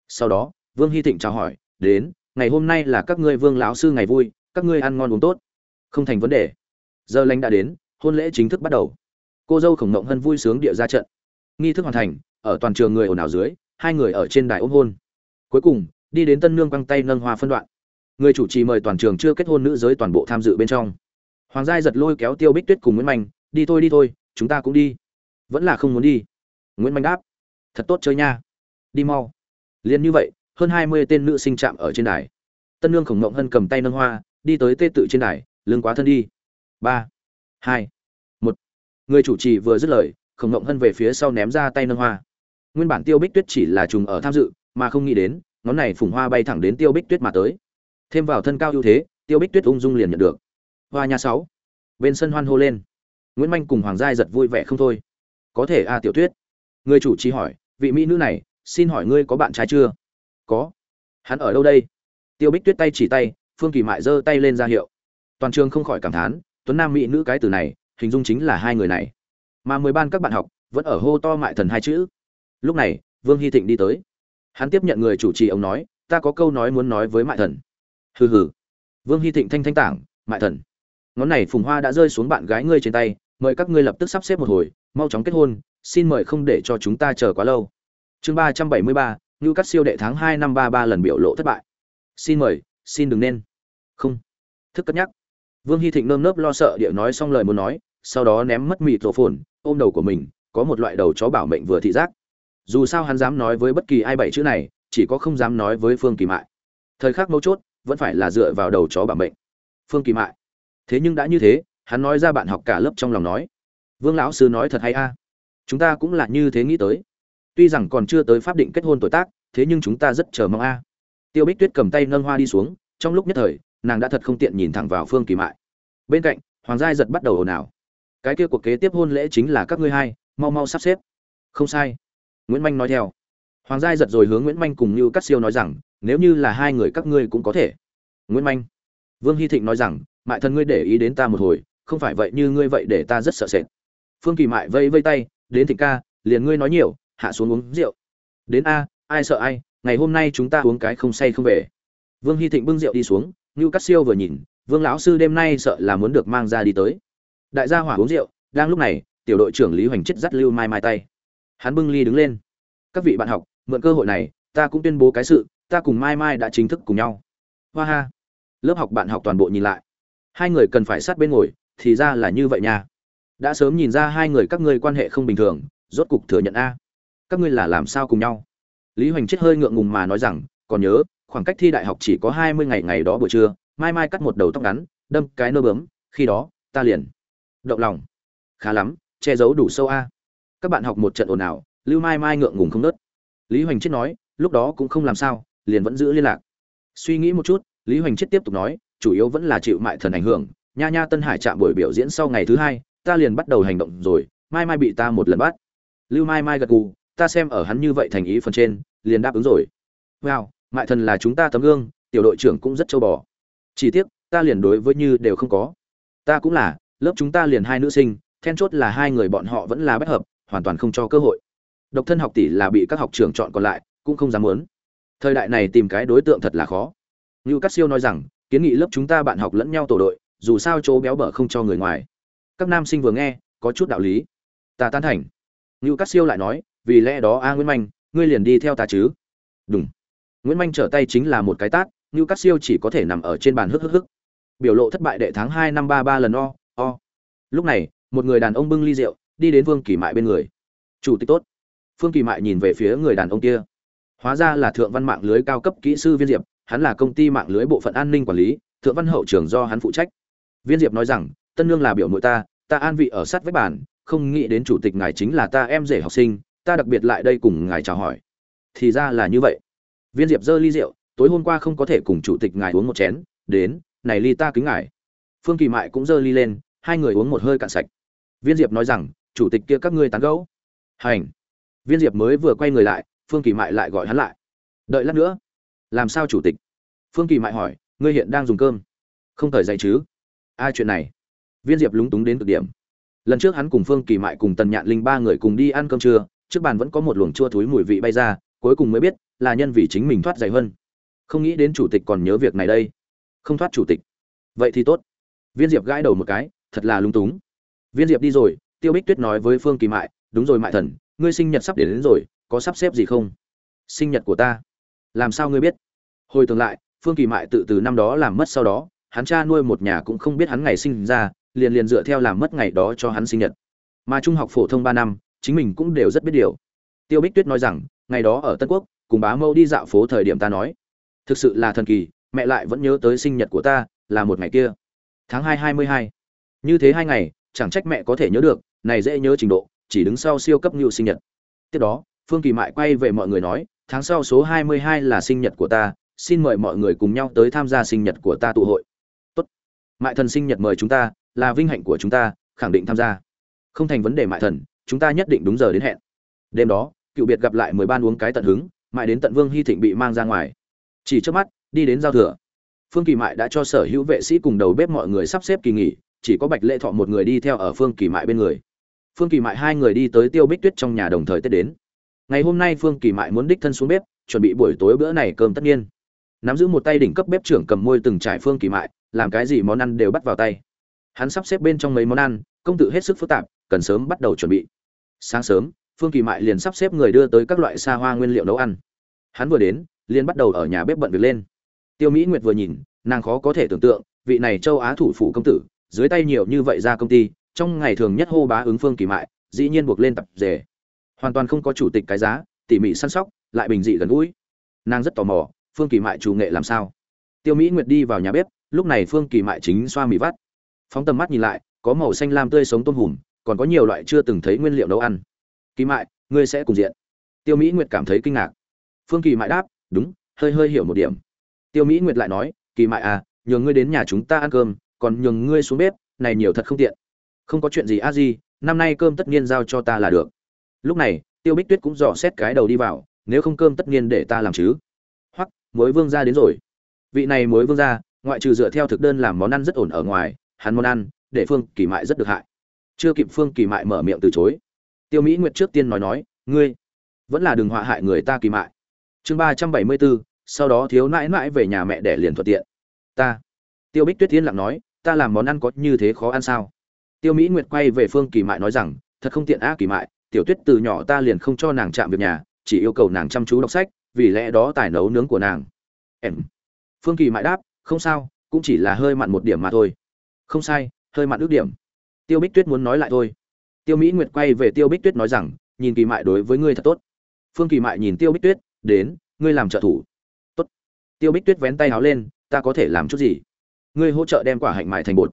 Sau đó vương hy thịnh chào hỏi, đến, ngày hôm nay là các ngươi vương lão sư ngày vui, các ngươi ăn ngon uống tốt. Không thành vấn đề. Giờ lành đã đến, hôn lễ chính thức bắt đầu. Cô dâu khổng ngộng hân vui sướng địa ra trận. Nghi thức hoàn thành, ở toàn trường người ồn ào dưới, hai người ở trên đài ôm hôn. Cuối cùng, đi đến tân nương quăng tay nâng hoa phân đoạn. Người chủ trì mời toàn trường chưa kết hôn nữ giới toàn bộ tham dự bên trong. Hoàng giai giật lôi kéo tiêu bích tuyết cùng nguyễn mạnh, đi thôi đi thôi, chúng ta cũng đi. Vẫn là không muốn đi. Nguyễn mạnh đáp, thật tốt chơi nha. Đi mau. Liền như vậy hơn hai mươi tên nữ sinh chạm ở trên đài. Tân nương khổng ngộng hân cầm tay nâng hoa, đi tới tê tự trên đài, lưng quá thân đi. Ba, hai, một. Người chủ trì vừa dứt lời, khổng ngộng hân về phía sau ném ra tay nâng hoa. Nguyên bản tiêu bích tuyết chỉ là trùng ở tham dự, mà không nghĩ đến, ngón này phùng hoa bay thẳng đến tiêu bích tuyết mà tới. Thêm vào thân cao ưu thế, tiêu bích tuyết ung dung liền nhận được. Hoa nhà sáu. Bên sân hoan hô lên. Nguyễn manh cùng hoàng giai giật vui vẻ không thôi. Có thể a tiểu tuyết? Người chủ trì hỏi, vị mỹ nữ này, xin hỏi ngươi có bạn trai chưa? Có. Hắn ở đâu đây? Tiêu bích tuyết tay chỉ tay, phương kỳ mại giơ tay lên ra hiệu. Toàn trường không khỏi cảm thán, tuấn nam mỹ nữ cái từ này, hình dung chính là hai người này. Mà mười ban các bạn học vẫn ở hô to mại thần hai chữ. Lúc này, vương hy thịnh đi tới. Hắn tiếp nhận người chủ trì ông nói, ta có câu nói muốn nói với mại thần. Hừ hừ. Vương hy thịnh thanh thanh tảng, mại thần, ngón này phùng hoa đã rơi xuống bạn gái ngươi trên tay, mời các ngươi lập tức sắp xếp một hồi, mau chóng kết hôn, xin mời không để cho chúng ta chờ quá lâu. Chương ba trăm bảy mươi ba ngưu cắt siêu đệ tháng hai năm ba ba lần biểu lộ thất bại. Xin mời, xin đừng nên. Không. Thức cất nhắc. Vương hy thịnh nơm nớp lo sợ địa nói xong lời muốn nói, sau đó ném mất mịt rổ phồn, ôm đầu của mình, có một loại đầu chó bảo mệnh vừa thị giác. Dù sao hắn dám nói với bất kỳ ai bảy chữ này, chỉ có không dám nói với phương kỳ mại. Thời khắc mấu chốt, vẫn phải là dựa vào đầu chó bảo mệnh. Phương kỳ mại. Thế nhưng đã như thế, hắn nói ra bạn học cả lớp trong lòng nói. Vương lão sư nói thật hay a? Chúng ta cũng là như thế nghĩ tới tuy rằng còn chưa tới pháp định kết hôn tuổi tác, thế nhưng chúng ta rất chờ mong a. Tiêu bích tuyết cầm tay nâng hoa đi xuống, trong lúc nhất thời, nàng đã thật không tiện nhìn thẳng vào phương kỳ mại. Bên cạnh, hoàng giai giật bắt đầu ồn ào. Cái kia cuộc kế tiếp hôn lễ chính là các ngươi hai, mau mau sắp xếp. Không sai. Nguyễn manh nói theo. Hoàng giai giật rồi hướng nguyễn manh cùng như cắt siêu nói rằng, nếu như là hai người các ngươi cũng có thể. Nguyễn manh. Vương hy thịnh nói rằng, mại thân ngươi để ý đến ta một hồi, không phải vậy như ngươi vậy để ta rất sợ sệt. Phương kỳ mại vây vây tay, đến thịnh ca, liền ngươi nói nhiều hạ xuống uống rượu. Đến a, ai sợ ai, ngày hôm nay chúng ta uống cái không say không về. Vương hy thịnh bưng rượu đi xuống như cắt siêu vừa nhìn, vương lão sư đêm nay sợ là muốn được mang ra đi tới. Đại gia hỏa uống rượu, đang lúc này, tiểu đội trưởng lý hoành chết dắt lưu mai mai tay. Hắn bưng ly đứng lên. Các vị bạn học, mượn cơ hội này, ta cũng tuyên bố cái sự, ta cùng mai mai đã chính thức cùng nhau. Hoa ha. Lớp học bạn học toàn bộ nhìn lại. Hai người cần phải sát bên ngồi, thì ra là như vậy nha. Đã sớm nhìn ra hai người các ngươi quan hệ không bình thường, rốt cục thừa nhận a các ngươi là làm sao cùng nhau? Lý hoành chết hơi ngượng ngùng mà nói rằng, còn nhớ, khoảng cách thi đại học chỉ có hai mươi ngày ngày đó buổi trưa, mai mai cắt một đầu tóc ngắn, đâm cái nơ bướm, khi đó, ta liền động lòng. Khá lắm, che giấu đủ sâu a. Các bạn học một trận ồn ào, lưu mai mai ngượng ngùng không nớt. Lý hoành chết nói, lúc đó cũng không làm sao, liền vẫn giữ liên lạc. Suy nghĩ một chút, lý hoành chết tiếp tục nói, chủ yếu vẫn là chịu mại thần ảnh hưởng, nha nha tân hải chạm buổi biểu diễn sau ngày thứ hai, ta liền bắt đầu hành động rồi, mai mai bị ta một lần bắt. Lưu mai mai gật gù ta xem ở hắn như vậy thành ý phần trên, liền đáp ứng rồi. Wow, mại thần là chúng ta tấm gương, tiểu đội trưởng cũng rất châu bò. Chỉ tiếc, ta liền đối với như đều không có. Ta cũng là, lớp chúng ta liền hai nữ sinh, then chốt là hai người bọn họ vẫn là bất hợp, hoàn toàn không cho cơ hội. Độc thân học tỷ là bị các học trường chọn còn lại, cũng không dám muốn. Thời đại này tìm cái đối tượng thật là khó. Như cát siêu nói rằng, kiến nghị lớp chúng ta bạn học lẫn nhau tổ đội, dù sao chỗ béo bở không cho người ngoài. Các nam sinh vừa nghe, có chút đạo lý. Ta tán thành. Như cát siêu lại nói vì lẽ đó a nguyễn manh, ngươi liền đi theo ta chứ? Đúng nguyễn manh trở tay chính là một cái tát như cát siêu chỉ có thể nằm ở trên bàn hức hức hức. Biểu lộ thất bại đệ tháng hai năm ba ba lần o o. Lúc này, một người đàn ông bưng ly rượu, đi đến vương kỳ mại bên người. Chủ tịch tốt. Phương kỳ mại nhìn về phía người đàn ông kia. Hóa ra là thượng văn mạng lưới cao cấp kỹ sư viên diệp, hắn là công ty mạng lưới bộ phận an ninh quản lý, thượng văn hậu trường do hắn phụ trách. Viên diệp nói rằng, tân nương là biểu nội ta ta an vị ở sát vách bàn, không nghĩ đến chủ tịch ngài chính là ta em rể học sinh ta đặc biệt lại đây cùng ngài chào hỏi. Thì ra là như vậy. Viên diệp giơ ly rượu, tối hôm qua không có thể cùng chủ tịch ngài uống một chén, đến, này ly ta kính ngài. Phương kỳ mại cũng giơ ly lên, hai người uống một hơi cạn sạch. Viên diệp nói rằng, chủ tịch kia các ngươi tán gẫu. Hành. Viên diệp mới vừa quay người lại, phương kỳ mại lại gọi hắn lại. Đợi lát nữa. Làm sao chủ tịch? Phương kỳ mại hỏi, ngươi hiện đang dùng cơm. Không thời dậy chứ? Ai chuyện này? Viên diệp lúng túng đến cực điểm. Lần trước hắn cùng phương kỳ mại cùng tần nhạn linh ba người cùng đi ăn cơm trưa trước bàn vẫn có một luồng chua thúi mùi vị bay ra cuối cùng mới biết là nhân vì chính mình thoát dày hơn. Không nghĩ đến chủ tịch còn nhớ việc này đây. Không thoát chủ tịch. Vậy thì tốt. Viên diệp gãi đầu một cái thật là lung túng. Viên diệp đi rồi tiêu bích tuyết nói với phương kỳ mại đúng rồi mại thần ngươi sinh nhật sắp đến, đến rồi có sắp xếp gì không? Sinh nhật của ta. Làm sao ngươi biết? Hồi tưởng lại phương kỳ mại tự từ năm đó làm mất sau đó hắn cha nuôi một nhà cũng không biết hắn ngày sinh ra liền liền dựa theo làm mất ngày đó cho hắn sinh nhật. Mà trung học phổ thông ba năm chính mình cũng đều rất biết điều. Tiêu bích tuyết nói rằng, ngày đó ở tân quốc, cùng bá mẫu đi dạo phố thời điểm ta nói, thực sự là thần kỳ, mẹ lại vẫn nhớ tới sinh nhật của ta, là một ngày kia. Tháng hai hai mươi hai. Như thế hai ngày, chẳng trách mẹ có thể nhớ được, này dễ nhớ trình độ, chỉ đứng sau siêu cấp nhu sinh nhật. Tiếp đó, phương kỳ mại quay về mọi người nói, tháng sau số hai mươi hai là sinh nhật của ta, xin mời mọi người cùng nhau tới tham gia sinh nhật của ta tụ hội. Tốt. Mại thần sinh nhật mời chúng ta, là vinh hạnh của chúng ta, khẳng định tham gia. Không thành vấn đề mại thần chúng ta nhất định đúng giờ đến hẹn. Đêm đó, cựu biệt gặp lại mười ban uống cái tận hứng, mãi đến tận vương hy thịnh bị mang ra ngoài. Chỉ trước mắt, đi đến giao thừa. Phương kỳ mại đã cho sở hữu vệ sĩ cùng đầu bếp mọi người sắp xếp kỳ nghỉ, chỉ có bạch lệ thọ một người đi theo ở phương kỳ mại bên người. Phương kỳ mại hai người đi tới tiêu bích tuyết trong nhà đồng thời tết đến. Ngày hôm nay phương kỳ mại muốn đích thân xuống bếp, chuẩn bị buổi tối bữa này cơm tất nhiên. Nắm giữ một tay đỉnh cấp bếp trưởng cầm môi từng trải phương kỳ mại, làm cái gì món ăn đều bắt vào tay. Hắn sắp xếp bên trong mấy món ăn, công tự hết sức phức tạp, cần sớm bắt đầu chuẩn bị sáng sớm, phương kỳ mại liền sắp xếp người đưa tới các loại xa hoa nguyên liệu nấu ăn. Hắn vừa đến, liền bắt đầu ở nhà bếp bận việc lên. Tiêu mỹ nguyệt vừa nhìn, nàng khó có thể tưởng tượng, vị này châu á thủ phủ công tử, dưới tay nhiều như vậy ra công ty, trong ngày thường nhất hô bá ứng phương kỳ mại, dĩ nhiên buộc lên tập rể hoàn toàn không có chủ tịch cái giá, tỉ mỉ săn sóc, lại bình dị gần gũi. Nàng rất tò mò, phương kỳ mại chủ nghệ làm sao? Tiêu mỹ nguyệt đi vào nhà bếp, lúc này phương kỳ mại chính xoa mì vắt. Phóng tầm mắt nhìn lại, có màu xanh lam tươi sống tôm hùm còn có nhiều loại chưa từng thấy nguyên liệu nấu ăn. Kỳ mại, ngươi sẽ cùng diện. Tiêu mỹ nguyệt cảm thấy kinh ngạc. Phương kỳ mại đáp, đúng, hơi hơi hiểu một điểm. Tiêu mỹ nguyệt lại nói, kỳ mại à nhường ngươi đến nhà chúng ta ăn cơm, còn nhường ngươi xuống bếp, này nhiều thật không tiện. Không có chuyện gì a di, năm nay cơm tất nhiên giao cho ta là được. Lúc này, tiêu bích tuyết cũng dò xét cái đầu đi vào, nếu không cơm tất nhiên để ta làm chứ? Hoặc mối vương gia đến rồi. Vị này mối vương gia, ngoại trừ dựa theo thực đơn làm món ăn rất ổn ở ngoài, hắn món ăn để phương kỳ mại rất được hại chưa kịp phương kỳ mại mở miệng từ chối. Tiêu mỹ nguyệt trước tiên nói nói, ngươi vẫn là đừng họa hại người ta kỳ mại. Chương ba trăm bảy mươi bốn, sau đó thiếu nãi nãi về nhà mẹ để liền thuận tiện. Ta. Tiêu bích tuyết tiên lặng nói, ta làm món ăn có như thế khó ăn sao? Tiêu mỹ nguyệt quay về phương kỳ mại nói rằng, thật không tiện á kỳ mại, tiểu tuyết từ nhỏ ta liền không cho nàng chạm việc nhà, chỉ yêu cầu nàng chăm chú đọc sách, vì lẽ đó tài nấu nướng của nàng. Em. Phương kỳ mại đáp, không sao, cũng chỉ là hơi mặn một điểm mà thôi. Không sai, hơi mặn ước điểm tiêu bích tuyết muốn nói lại thôi. Tiêu mỹ nguyệt quay về tiêu bích tuyết nói rằng, nhìn kỳ mại đối với ngươi thật tốt. Phương kỳ mại nhìn tiêu bích tuyết, đến, ngươi làm trợ thủ. Tốt. Tiêu bích tuyết vén tay áo lên, ta có thể làm chút gì? Ngươi hỗ trợ đem quả hạnh mại thành bột.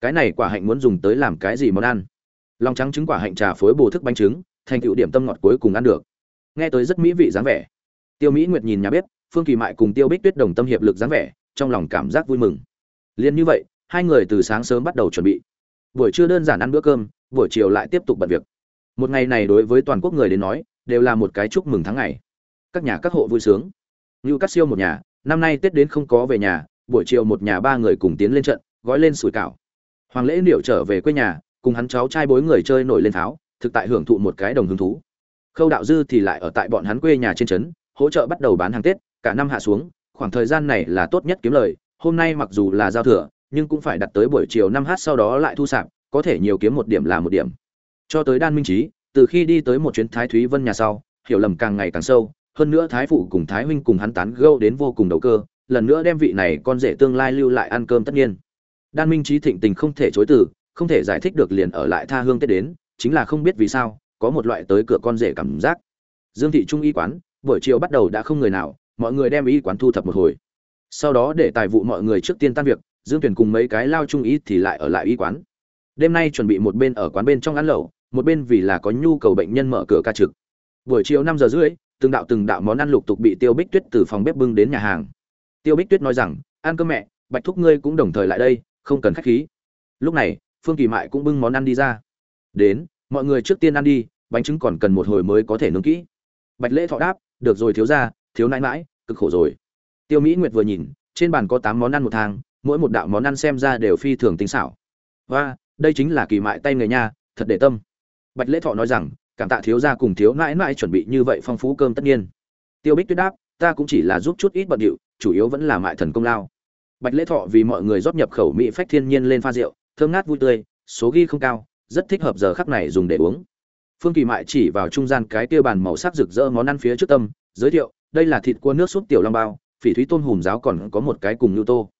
Cái này quả hạnh muốn dùng tới làm cái gì món ăn? Lòng trắng trứng quả hạnh trà phối bồ thức bánh trứng, thành tựu điểm tâm ngọt cuối cùng ăn được. Nghe tới rất mỹ vị dáng vẻ, tiêu mỹ nguyệt nhìn nhà bếp, phương kỳ mại cùng tiêu bích tuyết đồng tâm hiệp lực dáng vẻ, trong lòng cảm giác vui mừng. Liền như vậy, hai người từ sáng sớm bắt đầu chuẩn bị buổi trưa đơn giản ăn bữa cơm, buổi chiều lại tiếp tục bận việc. Một ngày này đối với toàn quốc người đến nói, đều là một cái chúc mừng tháng ngày. Các nhà các hộ vui sướng. Như cắt siêu một nhà, năm nay tết đến không có về nhà, buổi chiều một nhà ba người cùng tiến lên trận, gói lên sủi cảo. Hoàng lễ liệu trở về quê nhà, cùng hắn cháu trai bối người chơi nổi lên tháo thực tại hưởng thụ một cái đồng hứng thú. Khâu đạo dư thì lại ở tại bọn hắn quê nhà trên trấn, hỗ trợ bắt đầu bán hàng tết, cả năm hạ xuống, khoảng thời gian này là tốt nhất kiếm lời, hôm nay mặc dù là giao thừa nhưng cũng phải đặt tới buổi chiều năm h sau đó lại thu sạp, có thể nhiều kiếm một điểm là một điểm. Cho tới đan minh Chí, từ khi đi tới một chuyến thái thúy vân nhà sau, hiểu lầm càng ngày càng sâu, hơn nữa thái phụ cùng thái huynh cùng hắn tán gẫu đến vô cùng đầu cơ, lần nữa đem vị này con rể tương lai lưu lại ăn cơm tất nhiên. Đan minh Chí thịnh tình không thể chối từ, không thể giải thích được liền ở lại tha hương tết đến, chính là không biết vì sao, có một loại tới cửa con rể cảm giác. Dương thị trung y quán, buổi chiều bắt đầu đã không người nào, mọi người đem y quán thu thập một hồi. Sau đó để tài vụ mọi người trước tiên tan việc dương tuyển cùng mấy cái lao trung ý thì lại ở lại y quán. Đêm nay chuẩn bị một bên ở quán bên trong ăn lẩu, một bên vì là có nhu cầu bệnh nhân mở cửa ca trực. Buổi chiều năm giờ rưỡi, từng đạo từng đạo món ăn lục tục bị tiêu bích tuyết từ phòng bếp bưng đến nhà hàng. Tiêu bích tuyết nói rằng, ăn cơm mẹ, bạch thúc ngươi cũng đồng thời lại đây, không cần khách khí. Lúc này, phương kỳ mại cũng bưng món ăn đi ra. Đến, mọi người trước tiên ăn đi, bánh trứng còn cần một hồi mới có thể nướng kỹ. Bạch lễ thọ đáp, được rồi thiếu ra thiếu nãi mãi, cực khổ rồi. Tiêu mỹ nguyệt vừa nhìn, trên bàn có tám món ăn một thang mỗi một đạo món ăn xem ra đều phi thường tinh xảo. Và, đây chính là kỳ mại tay người nha, thật để tâm. Bạch lễ thọ nói rằng, cảm tạ thiếu gia cùng thiếu nãi nãi chuẩn bị như vậy phong phú cơm tất nhiên. Tiêu bích tuyết đáp, ta cũng chỉ là giúp chút ít bận điệu, chủ yếu vẫn là mại thần công lao. Bạch lễ thọ vì mọi người rót nhập khẩu mỹ phách thiên nhiên lên pha rượu, thơm ngát vui tươi, số ghi không cao, rất thích hợp giờ khắc này dùng để uống. Phương kỳ mại chỉ vào trung gian cái kia bàn màu sắc rực rỡ món ăn phía trước tâm, giới thiệu, đây là thịt cua nước súp tiểu long bao, phỉ thúy tôm hùm giáo còn có một cái cùng nhu tô.